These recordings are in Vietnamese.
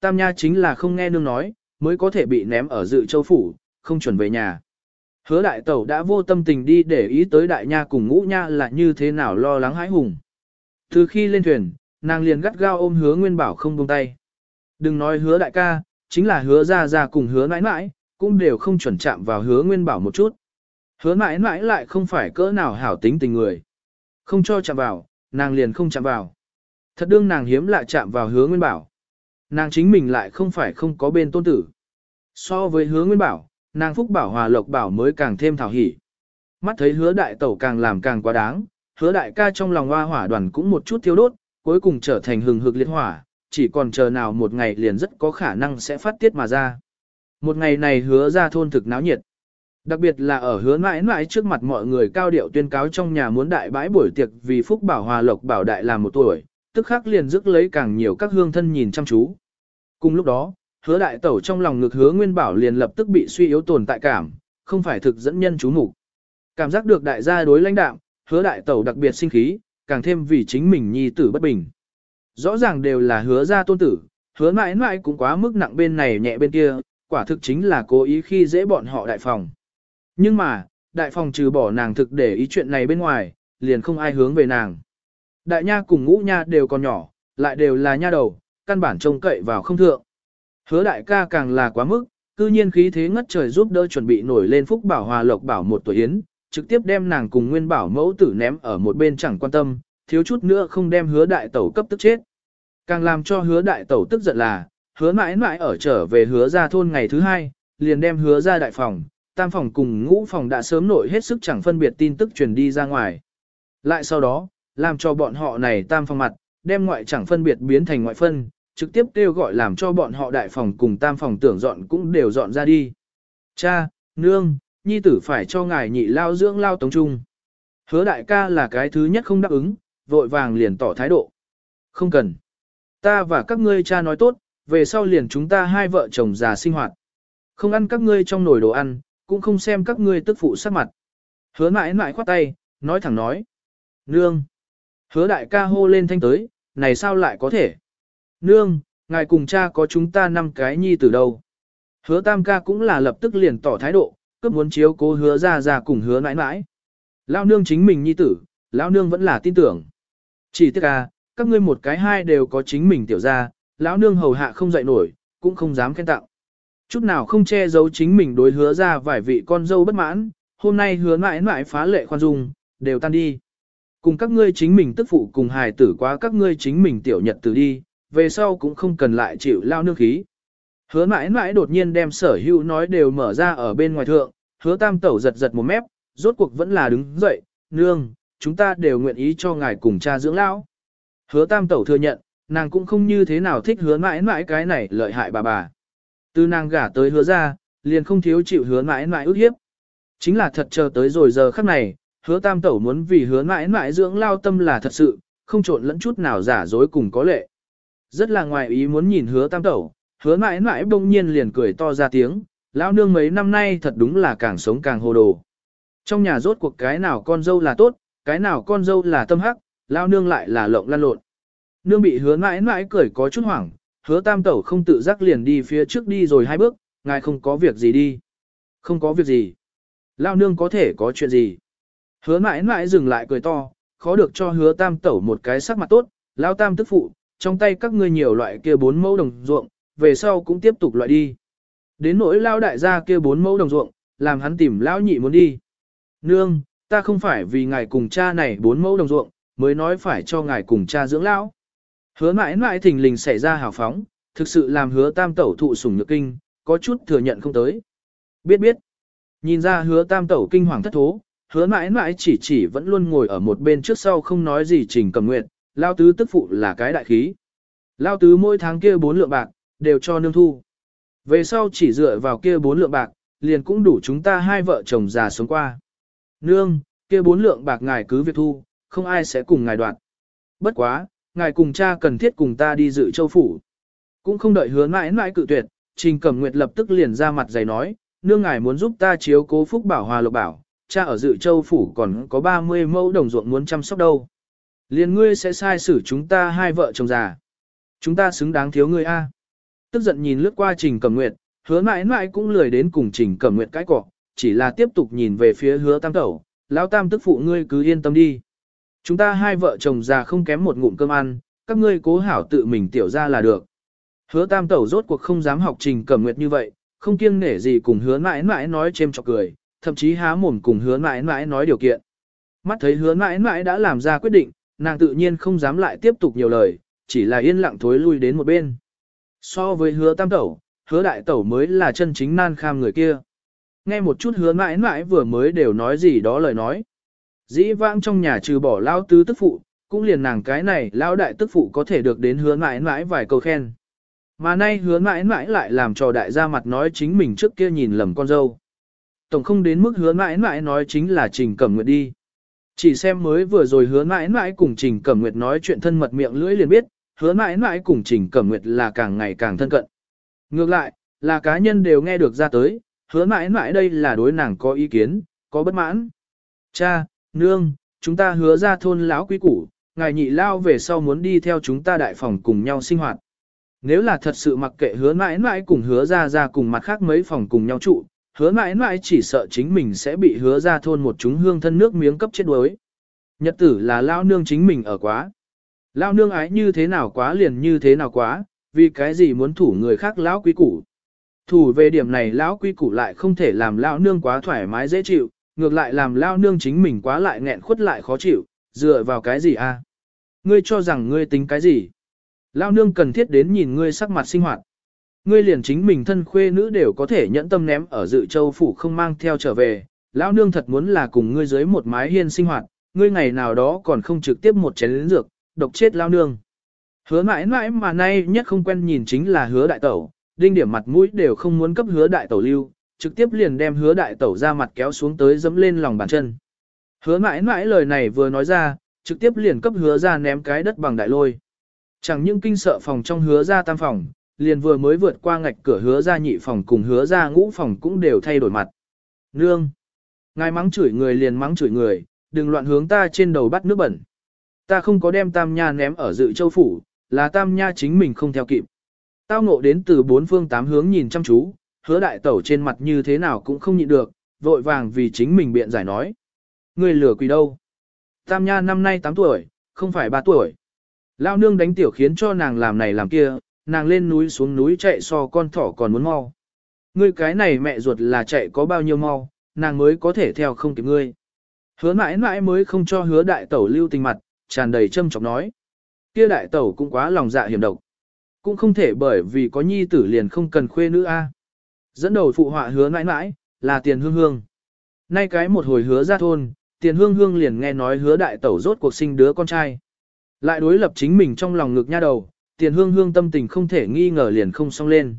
Tam Nha chính là không nghe nương nói, mới có thể bị ném ở dự châu phủ, không chuẩn về nhà. Hứa đại tẩu đã vô tâm tình đi để ý tới đại nha cùng ngũ nha là như thế nào lo lắng hãi hùng. Từ khi lên thuyền, nàng liền gắt gao ôm hứa nguyên bảo không buông tay. Đừng nói hứa đại ca, chính là hứa ra ra cùng hứa mãi mãi, cũng đều không chuẩn chạm vào hứa nguyên bảo một chút. Hứa mãi mãi lại không phải cỡ nào hảo tính tình người. Không cho chạm vào, nàng liền không chạm vào. Thật đương nàng hiếm lạ chạm vào hứa nguyên bảo. Nàng chính mình lại không phải không có bên tôn tử. So với hứa nguyên bảo, nàng phúc bảo hòa lộc bảo mới càng thêm thảo hỉ. Mắt thấy hứa đại tẩu càng làm càng quá đáng, hứa đại ca trong lòng hoa hỏa đoàn cũng một chút thiêu đốt, cuối cùng trở thành hừng hực liệt hỏa, chỉ còn chờ nào một ngày liền rất có khả năng sẽ phát tiết mà ra. Một ngày này hứa ra thôn thực náo nhiệt. Đặc biệt là ở hứa mãi mãi trước mặt mọi người cao điệu tuyên cáo trong nhà muốn đại bãi buổi tiệc vì phúc bảo hòa lộc bảo đại làm một tuổi, tức khắc liền dứt lấy càng nhiều các hương thân nhìn chăm chú. Cùng lúc đó, hứa đại tẩu trong lòng ngực hứa nguyên bảo liền lập tức bị suy yếu tồn tại cảm, không phải thực dẫn nhân chú mục Cảm giác được đại gia đối lãnh đạo, hứa đại tẩu đặc biệt sinh khí, càng thêm vì chính mình nhi tử bất bình. Rõ ràng đều là hứa ra tôn tử, hứa mãi mãi cũng quá mức nặng bên này nhẹ bên kia, quả thực chính là cố ý khi dễ bọn họ đại phòng. Nhưng mà, đại phòng trừ bỏ nàng thực để ý chuyện này bên ngoài, liền không ai hướng về nàng. Đại nha cùng ngũ nha đều còn nhỏ, lại đều là nha đầu, căn bản trông cậy vào không thượng. Hứa đại ca càng là quá mức, cư nhiên khí thế ngất trời giúp đỡ chuẩn bị nổi lên phúc bảo hòa lộc bảo một tuổi yến, trực tiếp đem nàng cùng nguyên bảo mẫu tử ném ở một bên chẳng quan tâm, thiếu chút nữa không đem hứa đại tẩu cấp tức chết. Càng làm cho hứa đại tẩu tức giận là, hứa mãi mãi ở trở về hứa ra thôn ngày thứ hai, liền đem hứa ra đại phòng, tam phòng cùng ngũ phòng đã sớm nổi hết sức chẳng phân biệt tin tức truyền đi ra ngoài. Lại sau đó, làm cho bọn họ này tam phòng mặt, đem ngoại chẳng phân biệt biến thành ngoại phân, trực tiếp kêu gọi làm cho bọn họ đại phòng cùng tam phòng tưởng dọn cũng đều dọn ra đi. Cha, nương, nhi tử phải cho ngài nhị lao dưỡng lao tống trung. Hứa đại ca là cái thứ nhất không đáp ứng, vội vàng liền tỏ thái độ. Không cần. Ta và các ngươi cha nói tốt, về sau liền chúng ta hai vợ chồng già sinh hoạt. Không ăn các ngươi trong nồi đồ ăn, cũng không xem các ngươi tức phụ sắc mặt. Hứa mãi mãi khoát tay, nói thẳng nói. Nương. Hứa đại ca hô lên thanh tới, này sao lại có thể? Nương, ngài cùng cha có chúng ta năm cái nhi từ đâu? Hứa tam ca cũng là lập tức liền tỏ thái độ, cấp muốn chiếu cố hứa ra ra cùng hứa mãi mãi. Lao nương chính mình nhi tử, lão nương vẫn là tin tưởng. Chỉ tiếc à, các ngươi một cái hai đều có chính mình tiểu ra, lão nương hầu hạ không dậy nổi, cũng không dám khen tặng. Chút nào không che giấu chính mình đối hứa ra vài vị con dâu bất mãn, hôm nay hứa mãi mãi phá lệ khoan dung, đều tan đi. Cùng các ngươi chính mình tức phụ cùng hài tử quá các ngươi chính mình tiểu nhật tử đi, về sau cũng không cần lại chịu lao nương khí. Hứa mãi mãi đột nhiên đem sở hữu nói đều mở ra ở bên ngoài thượng, hứa tam tẩu giật giật một mép, rốt cuộc vẫn là đứng dậy, nương, chúng ta đều nguyện ý cho ngài cùng cha dưỡng lão. Hứa tam tẩu thừa nhận, nàng cũng không như thế nào thích hứa mãi mãi cái này lợi hại bà bà. Từ nàng gả tới hứa ra, liền không thiếu chịu hứa mãi mãi ước hiếp. Chính là thật chờ tới rồi giờ khắc này, hứa tam tẩu muốn vì hứa mãi mãi dưỡng lao tâm là thật sự, không trộn lẫn chút nào giả dối cùng có lệ. Rất là ngoài ý muốn nhìn hứa tam tẩu, hứa mãi mãi bỗng nhiên liền cười to ra tiếng, lão nương mấy năm nay thật đúng là càng sống càng hồ đồ. Trong nhà rốt cuộc cái nào con dâu là tốt, cái nào con dâu là tâm hắc, lão nương lại là lộng lan lộn. Nương bị hứa mãi mãi cười có chút hoảng, hứa tam tẩu không tự giác liền đi phía trước đi rồi hai bước, ngài không có việc gì đi. Không có việc gì. Lão nương có thể có chuyện gì. Hứa mãi mãi dừng lại cười to, khó được cho hứa tam tẩu một cái sắc mặt tốt, lão tam tức phụ, trong tay các ngươi nhiều loại kia bốn mẫu đồng ruộng, về sau cũng tiếp tục loại đi. Đến nỗi lao đại gia kia bốn mẫu đồng ruộng, làm hắn tìm lão nhị muốn đi. Nương, ta không phải vì ngài cùng cha này bốn mẫu đồng ruộng, mới nói phải cho ngài cùng cha dưỡng lão. Hứa mãi mãi thình lình xảy ra hào phóng, thực sự làm hứa tam tẩu thụ sủng nhược kinh, có chút thừa nhận không tới. Biết biết, nhìn ra hứa tam tẩu kinh hoàng thất thố, hứa mãi mãi chỉ chỉ vẫn luôn ngồi ở một bên trước sau không nói gì trình cầm nguyện, lao tứ tức phụ là cái đại khí. Lao tứ mỗi tháng kia bốn lượng bạc, đều cho nương thu. Về sau chỉ dựa vào kia bốn lượng bạc, liền cũng đủ chúng ta hai vợ chồng già sống qua. Nương, kia bốn lượng bạc ngài cứ việc thu, không ai sẽ cùng ngài đoạt. Bất quá, ngài cùng cha cần thiết cùng ta đi dự châu phủ. Cũng không đợi hứa mãi mãi cự tuyệt, Trình Cẩm Nguyệt lập tức liền ra mặt dày nói, nương ngài muốn giúp ta chiếu cố phúc bảo hòa lộc bảo, cha ở dự châu phủ còn có 30 mẫu đồng ruộng muốn chăm sóc đâu. Liền ngươi sẽ sai xử chúng ta hai vợ chồng già. Chúng ta xứng đáng thiếu ngươi a. Tức giận nhìn lướt qua Trình Cẩm Nguyệt, hứa mãi mãi cũng lười đến cùng Trình Cẩm Nguyệt cái cọ, chỉ là tiếp tục nhìn về phía hứa tam tẩu, lão tam tức phụ ngươi cứ yên tâm đi. Chúng ta hai vợ chồng già không kém một ngụm cơm ăn, các ngươi cố hảo tự mình tiểu ra là được. Hứa tam tẩu rốt cuộc không dám học Trình Cẩm Nguyệt như vậy, không kiêng nể gì cùng hứa mãi mãi nói chêm chọc cười, thậm chí há mồm cùng hứa mãi mãi nói điều kiện. Mắt thấy hứa mãi mãi đã làm ra quyết định, nàng tự nhiên không dám lại tiếp tục nhiều lời, chỉ là yên lặng thối lui đến một bên. So với hứa tam tẩu, hứa đại tẩu mới là chân chính nan kham người kia. Nghe một chút hứa mãi mãi vừa mới đều nói gì đó lời nói. Dĩ vãng trong nhà trừ bỏ lao tứ tức phụ, cũng liền nàng cái này lao đại tức phụ có thể được đến hứa mãi mãi vài câu khen. Mà nay hứa mãi mãi lại làm cho đại gia mặt nói chính mình trước kia nhìn lầm con dâu. Tổng không đến mức hứa mãi mãi nói chính là Trình Cẩm nguyện đi. Chỉ xem mới vừa rồi hứa mãi mãi cùng Trình Cẩm Nguyệt nói chuyện thân mật miệng lưỡi liền biết, hứa mãi mãi cùng Trình Cẩm Nguyệt là càng ngày càng thân cận. Ngược lại, là cá nhân đều nghe được ra tới, hứa mãi mãi đây là đối nàng có ý kiến, có bất mãn. Cha, nương, chúng ta hứa ra thôn lão quý củ, ngài nhị lao về sau muốn đi theo chúng ta đại phòng cùng nhau sinh hoạt. Nếu là thật sự mặc kệ hứa mãi mãi cùng hứa ra ra cùng mặt khác mấy phòng cùng nhau trụ, hứa mãi mãi chỉ sợ chính mình sẽ bị hứa ra thôn một chúng hương thân nước miếng cấp chết đuối. Nhật tử là lao nương chính mình ở quá. Lao nương ái như thế nào quá liền như thế nào quá, vì cái gì muốn thủ người khác lão quý củ. Thủ về điểm này lão quý củ lại không thể làm lao nương quá thoải mái dễ chịu, ngược lại làm lao nương chính mình quá lại nghẹn khuất lại khó chịu, dựa vào cái gì a? Ngươi cho rằng ngươi tính cái gì? Lao nương cần thiết đến nhìn ngươi sắc mặt sinh hoạt. Ngươi liền chính mình thân khuê nữ đều có thể nhẫn tâm ném ở dự châu phủ không mang theo trở về. Lão nương thật muốn là cùng ngươi dưới một mái hiên sinh hoạt, ngươi ngày nào đó còn không trực tiếp một chén lĩnh dược, độc chết lão nương. Hứa mãi mãi mà nay nhất không quen nhìn chính là hứa đại tẩu, đinh điểm mặt mũi đều không muốn cấp hứa đại tẩu lưu, trực tiếp liền đem hứa đại tẩu ra mặt kéo xuống tới dẫm lên lòng bàn chân. Hứa mãi mãi lời này vừa nói ra, trực tiếp liền cấp hứa ra ném cái đất bằng đại lôi. Chẳng những kinh sợ phòng trong hứa ra tam phòng, liền vừa mới vượt qua ngạch cửa hứa ra nhị phòng cùng hứa ra ngũ phòng cũng đều thay đổi mặt. Nương! Ngài mắng chửi người liền mắng chửi người, đừng loạn hướng ta trên đầu bắt nước bẩn. Ta không có đem tam nha ném ở dự châu phủ, là tam nha chính mình không theo kịp. Tao ngộ đến từ bốn phương tám hướng nhìn chăm chú, hứa đại tẩu trên mặt như thế nào cũng không nhịn được, vội vàng vì chính mình biện giải nói. Người lửa quỷ đâu? Tam nha năm nay 8 tuổi, không phải 3 tuổi. Lao nương đánh tiểu khiến cho nàng làm này làm kia, nàng lên núi xuống núi chạy so con thỏ còn muốn mau. Ngươi cái này mẹ ruột là chạy có bao nhiêu mau, nàng mới có thể theo không kịp ngươi. Hứa mãi mãi mới không cho hứa đại tẩu lưu tình mặt, tràn đầy châm chọc nói. Kia đại tẩu cũng quá lòng dạ hiểm độc. Cũng không thể bởi vì có nhi tử liền không cần khuê nữ a. Dẫn đầu phụ họa hứa mãi mãi, là tiền hương hương. Nay cái một hồi hứa ra thôn, tiền hương hương liền nghe nói hứa đại tẩu rốt cuộc sinh đứa con trai. Lại đối lập chính mình trong lòng ngực nha đầu, tiền hương hương tâm tình không thể nghi ngờ liền không xong lên.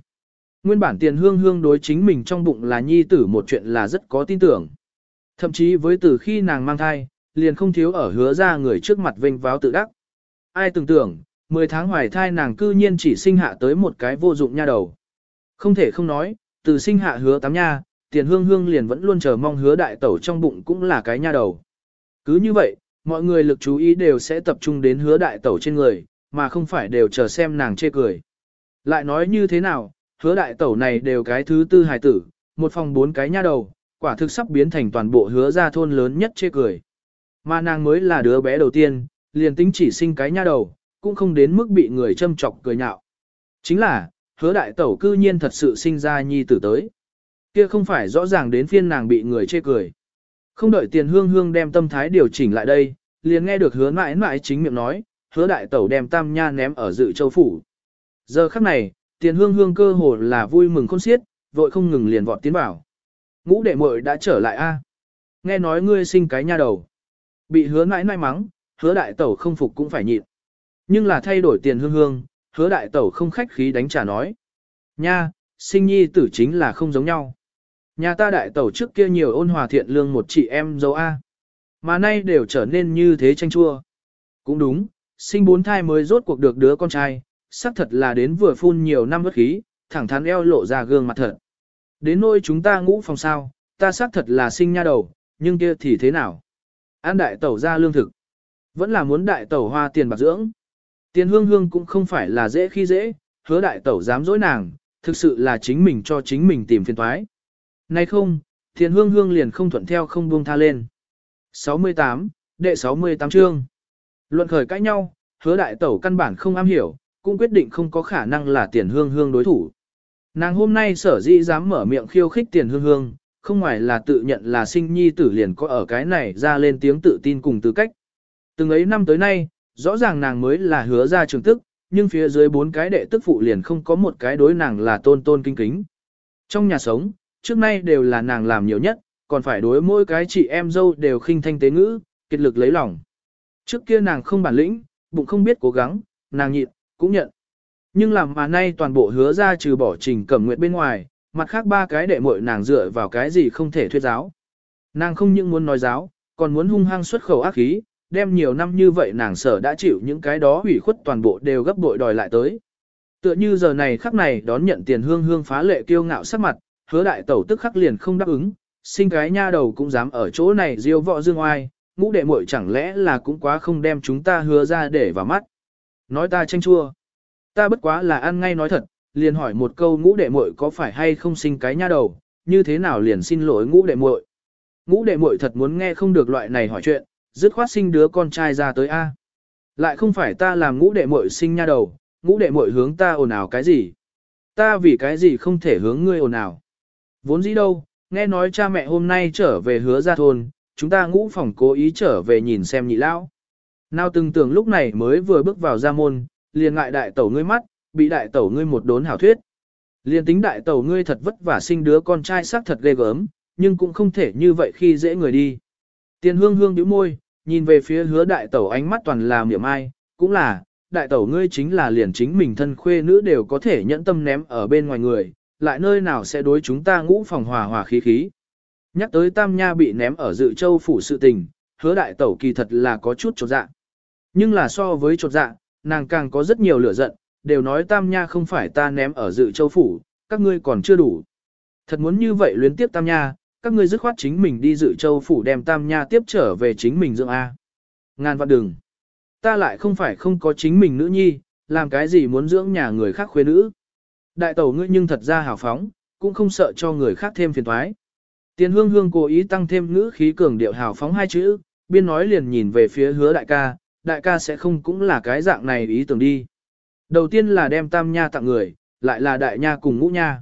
Nguyên bản tiền hương hương đối chính mình trong bụng là nhi tử một chuyện là rất có tin tưởng. Thậm chí với từ khi nàng mang thai, liền không thiếu ở hứa ra người trước mặt vinh váo tự đắc. Ai tưởng tưởng, 10 tháng hoài thai nàng cư nhiên chỉ sinh hạ tới một cái vô dụng nha đầu. Không thể không nói, từ sinh hạ hứa tám nha, tiền hương hương liền vẫn luôn chờ mong hứa đại tẩu trong bụng cũng là cái nha đầu. Cứ như vậy, mọi người lực chú ý đều sẽ tập trung đến hứa đại tẩu trên người, mà không phải đều chờ xem nàng chê cười. Lại nói như thế nào, hứa đại tẩu này đều cái thứ tư hài tử, một phòng bốn cái nha đầu, quả thực sắp biến thành toàn bộ hứa ra thôn lớn nhất chê cười. Mà nàng mới là đứa bé đầu tiên, liền tính chỉ sinh cái nha đầu, cũng không đến mức bị người châm chọc cười nhạo. Chính là, hứa đại tẩu cư nhiên thật sự sinh ra nhi tử tới. Kia không phải rõ ràng đến phiên nàng bị người chê cười. Không đợi tiền hương hương đem tâm thái điều chỉnh lại đây, liền nghe được hứa mãi mãi chính miệng nói, hứa đại tẩu đem tam nha ném ở dự châu phủ. Giờ khắc này, tiền hương hương cơ hồ là vui mừng khôn xiết, vội không ngừng liền vọt tiến bảo. Ngũ đệ muội đã trở lại a. Nghe nói ngươi sinh cái nha đầu. Bị hứa mãi mãi mắng, hứa đại tẩu không phục cũng phải nhịn. Nhưng là thay đổi tiền hương hương, hứa đại tẩu không khách khí đánh trả nói. Nha, sinh nhi tử chính là không giống nhau. Nhà ta đại tẩu trước kia nhiều ôn hòa thiện lương một chị em dâu A. Mà nay đều trở nên như thế tranh chua. Cũng đúng, sinh bốn thai mới rốt cuộc được đứa con trai, xác thật là đến vừa phun nhiều năm bất khí, thẳng thắn eo lộ ra gương mặt thật. Đến nỗi chúng ta ngũ phòng sao, ta xác thật là sinh nha đầu, nhưng kia thì thế nào? An đại tẩu ra lương thực. Vẫn là muốn đại tẩu hoa tiền bạc dưỡng. Tiền hương hương cũng không phải là dễ khi dễ, hứa đại tẩu dám dối nàng, thực sự là chính mình cho chính mình tìm phiền toái. Nay không, tiền hương hương liền không thuận theo không buông tha lên. 68, đệ 68 chương. Luận khởi cãi nhau, hứa đại tẩu căn bản không am hiểu, cũng quyết định không có khả năng là tiền hương hương đối thủ. Nàng hôm nay sở dĩ dám mở miệng khiêu khích tiền hương hương, không ngoài là tự nhận là sinh nhi tử liền có ở cái này ra lên tiếng tự tin cùng tư cách. Từng ấy năm tới nay, rõ ràng nàng mới là hứa ra trường tức, nhưng phía dưới bốn cái đệ tức phụ liền không có một cái đối nàng là tôn tôn kinh kính. Trong nhà sống, trước nay đều là nàng làm nhiều nhất, còn phải đối mỗi cái chị em dâu đều khinh thanh tế ngữ, kiệt lực lấy lòng. Trước kia nàng không bản lĩnh, bụng không biết cố gắng, nàng nhịn, cũng nhận. Nhưng làm mà nay toàn bộ hứa ra trừ bỏ trình cẩm nguyện bên ngoài, mặt khác ba cái đệ muội nàng dựa vào cái gì không thể thuyết giáo. Nàng không những muốn nói giáo, còn muốn hung hăng xuất khẩu ác khí, đem nhiều năm như vậy nàng sở đã chịu những cái đó hủy khuất toàn bộ đều gấp bội đòi lại tới. Tựa như giờ này khắc này đón nhận tiền hương hương phá lệ kiêu ngạo sắc mặt, hứa đại tẩu tức khắc liền không đáp ứng, sinh cái nha đầu cũng dám ở chỗ này diêu vọ dương oai, ngũ đệ muội chẳng lẽ là cũng quá không đem chúng ta hứa ra để vào mắt. Nói ta tranh chua. Ta bất quá là ăn ngay nói thật, liền hỏi một câu ngũ đệ muội có phải hay không sinh cái nha đầu, như thế nào liền xin lỗi ngũ đệ muội. Ngũ đệ muội thật muốn nghe không được loại này hỏi chuyện, dứt khoát sinh đứa con trai ra tới A. Lại không phải ta làm ngũ đệ muội sinh nha đầu, ngũ đệ muội hướng ta ồn ào cái gì. Ta vì cái gì không thể hướng ngươi ồn ào. Vốn dĩ đâu, nghe nói cha mẹ hôm nay trở về hứa ra thôn, chúng ta ngũ phòng cố ý trở về nhìn xem nhị lão. Nào từng tưởng lúc này mới vừa bước vào ra môn, liền ngại đại tẩu ngươi mắt, bị đại tẩu ngươi một đốn hảo thuyết. Liền tính đại tẩu ngươi thật vất vả sinh đứa con trai xác thật ghê gớm, nhưng cũng không thể như vậy khi dễ người đi. Tiền hương hương nhíu môi, nhìn về phía hứa đại tẩu ánh mắt toàn là miệng ai, cũng là, đại tẩu ngươi chính là liền chính mình thân khuê nữ đều có thể nhẫn tâm ném ở bên ngoài người, lại nơi nào sẽ đối chúng ta ngũ phòng hòa hòa khí khí. Nhắc tới tam nha bị ném ở dự châu phủ sự tình, hứa đại tẩu kỳ thật là có chút trột dạ. Nhưng là so với trột dạ, nàng càng có rất nhiều lửa giận, đều nói tam nha không phải ta ném ở dự châu phủ, các ngươi còn chưa đủ. Thật muốn như vậy luyến tiếp tam nha, các ngươi dứt khoát chính mình đi dự châu phủ đem tam nha tiếp trở về chính mình dưỡng A. Ngàn vạn đừng. Ta lại không phải không có chính mình nữ nhi, làm cái gì muốn dưỡng nhà người khác khuê nữ. Đại tẩu ngươi nhưng thật ra hào phóng, cũng không sợ cho người khác thêm phiền toái. Tiền hương hương cố ý tăng thêm ngữ khí cường điệu hào phóng hai chữ, biên nói liền nhìn về phía hứa đại ca, đại ca sẽ không cũng là cái dạng này ý tưởng đi. Đầu tiên là đem tam nha tặng người, lại là đại nha cùng ngũ nha.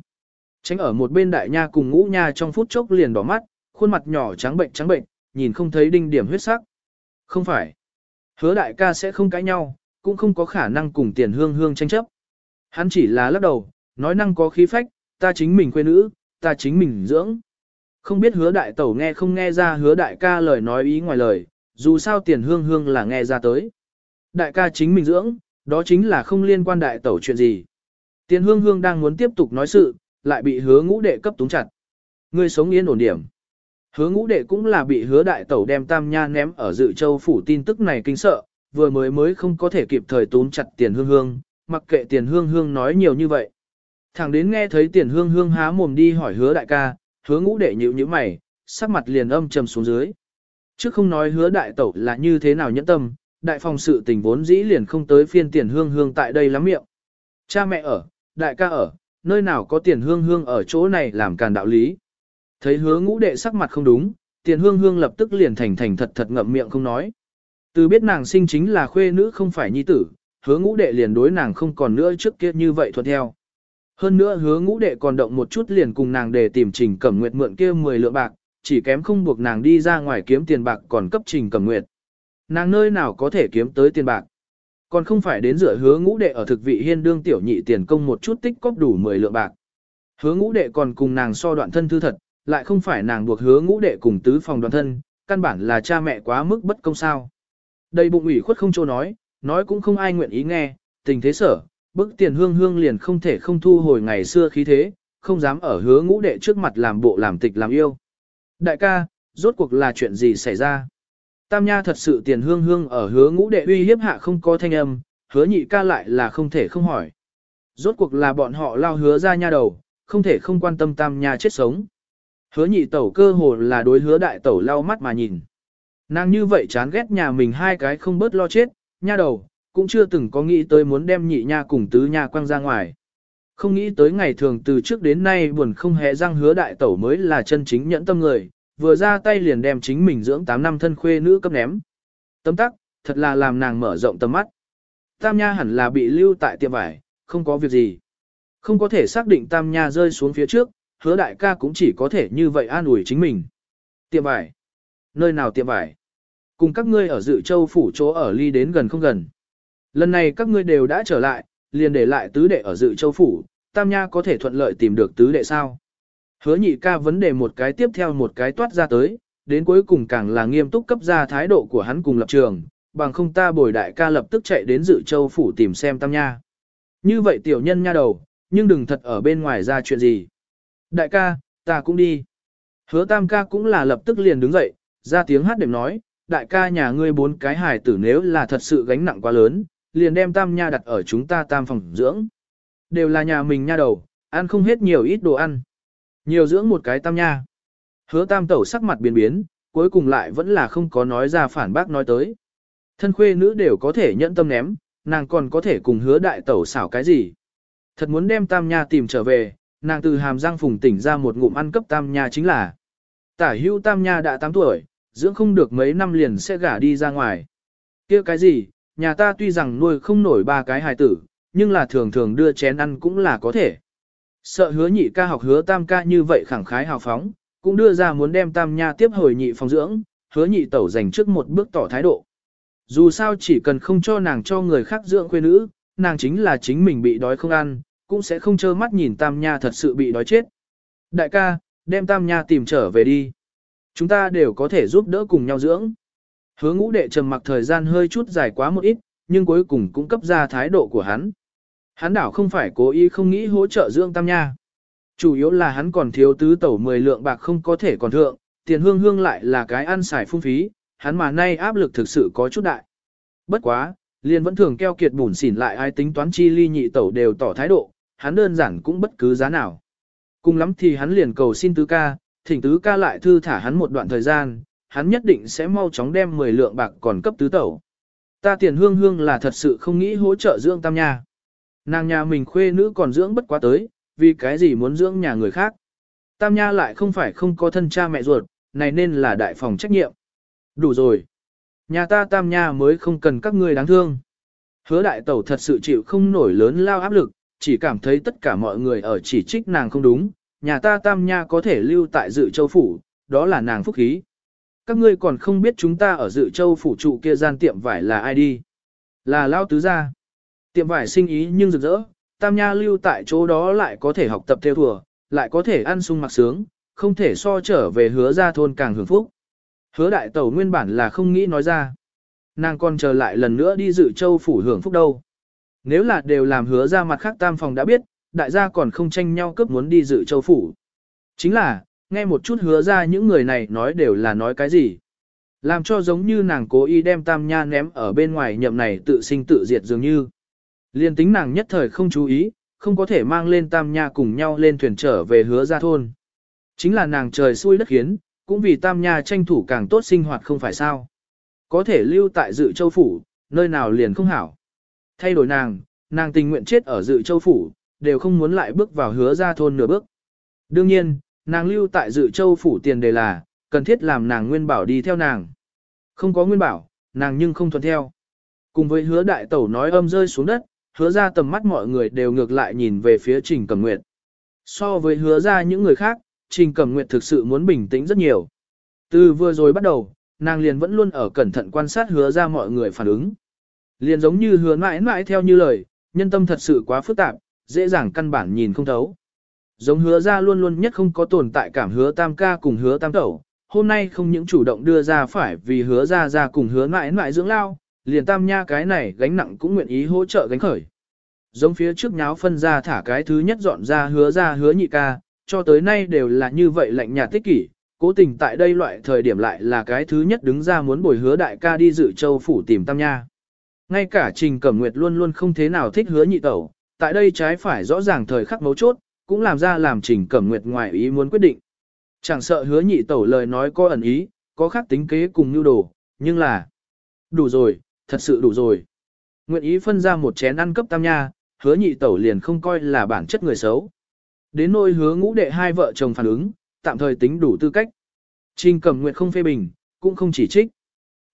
Tránh ở một bên đại nha cùng ngũ nha trong phút chốc liền đỏ mắt, khuôn mặt nhỏ trắng bệnh trắng bệnh, nhìn không thấy đinh điểm huyết sắc. Không phải. Hứa đại ca sẽ không cãi nhau, cũng không có khả năng cùng tiền hương hương tranh chấp. Hắn chỉ là lắc đầu, nói năng có khí phách, ta chính mình quê nữ, ta chính mình dưỡng. Không biết hứa đại tẩu nghe không nghe ra hứa đại ca lời nói ý ngoài lời, dù sao tiền hương hương là nghe ra tới. Đại ca chính mình dưỡng, đó chính là không liên quan đại tẩu chuyện gì. Tiền hương hương đang muốn tiếp tục nói sự, lại bị hứa ngũ đệ cấp túng chặt. Ngươi sống yên ổn điểm. Hứa ngũ đệ cũng là bị hứa đại tẩu đem tam nha ném ở dự châu phủ tin tức này kinh sợ, vừa mới mới không có thể kịp thời tốn chặt tiền hương hương, mặc kệ tiền hương hương nói nhiều như vậy. Thẳng đến nghe thấy tiền hương hương há mồm đi hỏi hứa đại ca, hứa ngũ đệ nhíu nhữ mày, sắc mặt liền âm trầm xuống dưới. Trước không nói hứa đại tẩu là như thế nào nhẫn tâm, đại phòng sự tình vốn dĩ liền không tới phiên tiền hương hương tại đây lắm miệng. Cha mẹ ở, đại ca ở, nơi nào có tiền hương hương ở chỗ này làm càn đạo lý. Thấy hứa ngũ đệ sắc mặt không đúng, tiền hương hương lập tức liền thành thành thật thật ngậm miệng không nói. Từ biết nàng sinh chính là khuê nữ không phải nhi tử, hứa ngũ đệ liền đối nàng không còn nữa trước kia như vậy thuận theo. Hơn nữa hứa ngũ đệ còn động một chút liền cùng nàng để tìm trình cẩm nguyệt mượn kia 10 lượng bạc, chỉ kém không buộc nàng đi ra ngoài kiếm tiền bạc còn cấp trình cẩm nguyệt. Nàng nơi nào có thể kiếm tới tiền bạc. Còn không phải đến rửa hứa ngũ đệ ở thực vị hiên đương tiểu nhị tiền công một chút tích cóp đủ 10 lượng bạc. Hứa ngũ đệ còn cùng nàng so đoạn thân thư thật, lại không phải nàng buộc hứa ngũ đệ cùng tứ phòng đoạn thân, căn bản là cha mẹ quá mức bất công sao. Đầy bụng ủy khuất không chỗ nói, nói cũng không ai nguyện ý nghe, tình thế sở, bức tiền hương hương liền không thể không thu hồi ngày xưa khí thế, không dám ở hứa ngũ đệ trước mặt làm bộ làm tịch làm yêu. Đại ca, rốt cuộc là chuyện gì xảy ra? Tam Nha thật sự tiền hương hương ở hứa ngũ đệ uy hiếp hạ không có thanh âm, hứa nhị ca lại là không thể không hỏi. Rốt cuộc là bọn họ lao hứa ra nha đầu, không thể không quan tâm Tam Nha chết sống. Hứa nhị tẩu cơ hồ là đối hứa đại tẩu lau mắt mà nhìn. Nàng như vậy chán ghét nhà mình hai cái không bớt lo chết, nha đầu, cũng chưa từng có nghĩ tới muốn đem nhị nha cùng tứ nha quăng ra ngoài. Không nghĩ tới ngày thường từ trước đến nay buồn không hề răng hứa đại tẩu mới là chân chính nhẫn tâm người, vừa ra tay liền đem chính mình dưỡng 8 năm thân khuê nữ cấp ném. Tấm tắc, thật là làm nàng mở rộng tầm mắt. Tam nha hẳn là bị lưu tại tiệm vải, không có việc gì. Không có thể xác định tam nha rơi xuống phía trước, hứa đại ca cũng chỉ có thể như vậy an ủi chính mình. Tiệm vải. Nơi nào tiệm vải? Cùng các ngươi ở dự châu phủ chỗ ở ly đến gần không gần. Lần này các ngươi đều đã trở lại, liền để lại tứ đệ ở dự châu phủ, tam nha có thể thuận lợi tìm được tứ đệ sao? Hứa nhị ca vấn đề một cái tiếp theo một cái toát ra tới, đến cuối cùng càng là nghiêm túc cấp ra thái độ của hắn cùng lập trường, bằng không ta bồi đại ca lập tức chạy đến dự châu phủ tìm xem tam nha. Như vậy tiểu nhân nha đầu, nhưng đừng thật ở bên ngoài ra chuyện gì. Đại ca, ta cũng đi. Hứa tam ca cũng là lập tức liền đứng dậy, ra tiếng hát đệm nói, đại ca nhà ngươi bốn cái hài tử nếu là thật sự gánh nặng quá lớn, liền đem tam nha đặt ở chúng ta tam phòng dưỡng. Đều là nhà mình nha đầu, ăn không hết nhiều ít đồ ăn. Nhiều dưỡng một cái tam nha. Hứa tam tẩu sắc mặt biến biến, cuối cùng lại vẫn là không có nói ra phản bác nói tới. Thân khuê nữ đều có thể nhận tâm ném, nàng còn có thể cùng hứa đại tẩu xảo cái gì. Thật muốn đem tam nha tìm trở về, nàng từ hàm răng phùng tỉnh ra một ngụm ăn cấp tam nha chính là. Tả hưu tam nha đã 8 tuổi, dưỡng không được mấy năm liền sẽ gả đi ra ngoài. kia cái gì, nhà ta tuy rằng nuôi không nổi ba cái hài tử, nhưng là thường thường đưa chén ăn cũng là có thể. Sợ hứa nhị ca học hứa tam ca như vậy khẳng khái hào phóng, cũng đưa ra muốn đem tam nha tiếp hồi nhị phòng dưỡng, hứa nhị tẩu dành trước một bước tỏ thái độ. Dù sao chỉ cần không cho nàng cho người khác dưỡng khuê nữ, nàng chính là chính mình bị đói không ăn, cũng sẽ không trơ mắt nhìn tam nha thật sự bị đói chết. Đại ca, đem tam nha tìm trở về đi. Chúng ta đều có thể giúp đỡ cùng nhau dưỡng. Hứa ngũ đệ trầm mặc thời gian hơi chút dài quá một ít, nhưng cuối cùng cũng cấp ra thái độ của hắn. Hắn đảo không phải cố ý không nghĩ hỗ trợ dưỡng tam nha. Chủ yếu là hắn còn thiếu tứ tẩu 10 lượng bạc không có thể còn thượng, tiền hương hương lại là cái ăn xài phung phí, hắn mà nay áp lực thực sự có chút đại. Bất quá, liền vẫn thường keo kiệt bùn xỉn lại ai tính toán chi ly nhị tẩu đều tỏ thái độ, hắn đơn giản cũng bất cứ giá nào. Cùng lắm thì hắn liền cầu xin tứ ca, thỉnh tứ ca lại thư thả hắn một đoạn thời gian, hắn nhất định sẽ mau chóng đem 10 lượng bạc còn cấp tứ tẩu. Ta tiền hương hương là thật sự không nghĩ hỗ trợ dưỡng tam nha. Nàng nhà mình khuê nữ còn dưỡng bất quá tới, vì cái gì muốn dưỡng nhà người khác. Tam nha lại không phải không có thân cha mẹ ruột, này nên là đại phòng trách nhiệm. Đủ rồi. Nhà ta tam nha mới không cần các ngươi đáng thương. Hứa đại tẩu thật sự chịu không nổi lớn lao áp lực, chỉ cảm thấy tất cả mọi người ở chỉ trích nàng không đúng. Nhà ta tam nha có thể lưu tại dự châu phủ, đó là nàng phúc khí. Các ngươi còn không biết chúng ta ở dự châu phủ trụ kia gian tiệm vải là ai đi. Là lao tứ gia. Tiệm vải sinh ý nhưng rực rỡ, tam nha lưu tại chỗ đó lại có thể học tập theo thùa, lại có thể ăn sung mặc sướng, không thể so trở về hứa ra thôn càng hưởng phúc. Hứa đại tẩu nguyên bản là không nghĩ nói ra. Nàng còn chờ lại lần nữa đi dự châu phủ hưởng phúc đâu. Nếu là đều làm hứa ra mặt khác tam phòng đã biết, đại gia còn không tranh nhau cướp muốn đi dự châu phủ. Chính là, nghe một chút hứa ra những người này nói đều là nói cái gì. Làm cho giống như nàng cố ý đem tam nha ném ở bên ngoài nhậm này tự sinh tự diệt dường như. Liên tính nàng nhất thời không chú ý, không có thể mang lên tam nha cùng nhau lên thuyền trở về hứa ra thôn. Chính là nàng trời xui đất khiến, cũng vì tam nha tranh thủ càng tốt sinh hoạt không phải sao. Có thể lưu tại dự châu phủ, nơi nào liền không hảo. Thay đổi nàng, nàng tình nguyện chết ở dự châu phủ, đều không muốn lại bước vào hứa ra thôn nửa bước. Đương nhiên, nàng lưu tại dự châu phủ tiền đề là, cần thiết làm nàng nguyên bảo đi theo nàng. Không có nguyên bảo, nàng nhưng không thuận theo. Cùng với hứa đại tẩu nói âm rơi xuống đất, hứa ra tầm mắt mọi người đều ngược lại nhìn về phía Trình Cẩm Nguyệt. So với hứa ra những người khác, Trình Cẩm Nguyệt thực sự muốn bình tĩnh rất nhiều. Từ vừa rồi bắt đầu, nàng liền vẫn luôn ở cẩn thận quan sát hứa ra mọi người phản ứng. Liền giống như hứa mãi mãi theo như lời, nhân tâm thật sự quá phức tạp, dễ dàng căn bản nhìn không thấu. Giống hứa ra luôn luôn nhất không có tồn tại cảm hứa tam ca cùng hứa tam tẩu, hôm nay không những chủ động đưa ra phải vì hứa ra ra cùng hứa mãi mãi dưỡng lao, liền tam nha cái này gánh nặng cũng nguyện ý hỗ trợ gánh khởi. Giống phía trước nháo phân ra thả cái thứ nhất dọn ra hứa ra hứa nhị ca, cho tới nay đều là như vậy lạnh nhạt tích kỷ, cố tình tại đây loại thời điểm lại là cái thứ nhất đứng ra muốn bồi hứa đại ca đi dự châu phủ tìm tam nha. Ngay cả Trình Cẩm Nguyệt luôn luôn không thế nào thích hứa nhị tẩu, tại đây trái phải rõ ràng thời khắc mấu chốt, cũng làm ra làm Trình Cẩm Nguyệt ngoài ý muốn quyết định. Chẳng sợ hứa nhị tẩu lời nói có ẩn ý, có khác tính kế cùng nhu đồ, nhưng là đủ rồi, thật sự đủ rồi. Nguyện ý phân ra một chén ăn cấp tam nha, hứa nhị tẩu liền không coi là bản chất người xấu. Đến nôi hứa ngũ đệ hai vợ chồng phản ứng, tạm thời tính đủ tư cách. Trình Cẩm Nguyệt không phê bình, cũng không chỉ trích.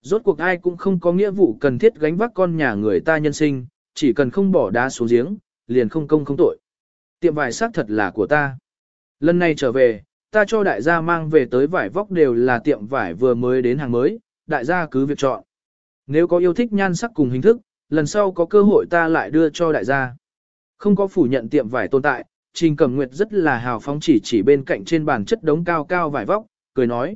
Rốt cuộc ai cũng không có nghĩa vụ cần thiết gánh vác con nhà người ta nhân sinh, chỉ cần không bỏ đá xuống giếng, liền không công không tội. Tiệm vải xác thật là của ta. Lần này trở về, ta cho đại gia mang về tới vải vóc đều là tiệm vải vừa mới đến hàng mới, đại gia cứ việc chọn. Nếu có yêu thích nhan sắc cùng hình thức, lần sau có cơ hội ta lại đưa cho đại gia. Không có phủ nhận tiệm vải tồn tại, Trình Cẩm Nguyệt rất là hào phóng chỉ chỉ bên cạnh trên bàn chất đống cao cao vải vóc, cười nói.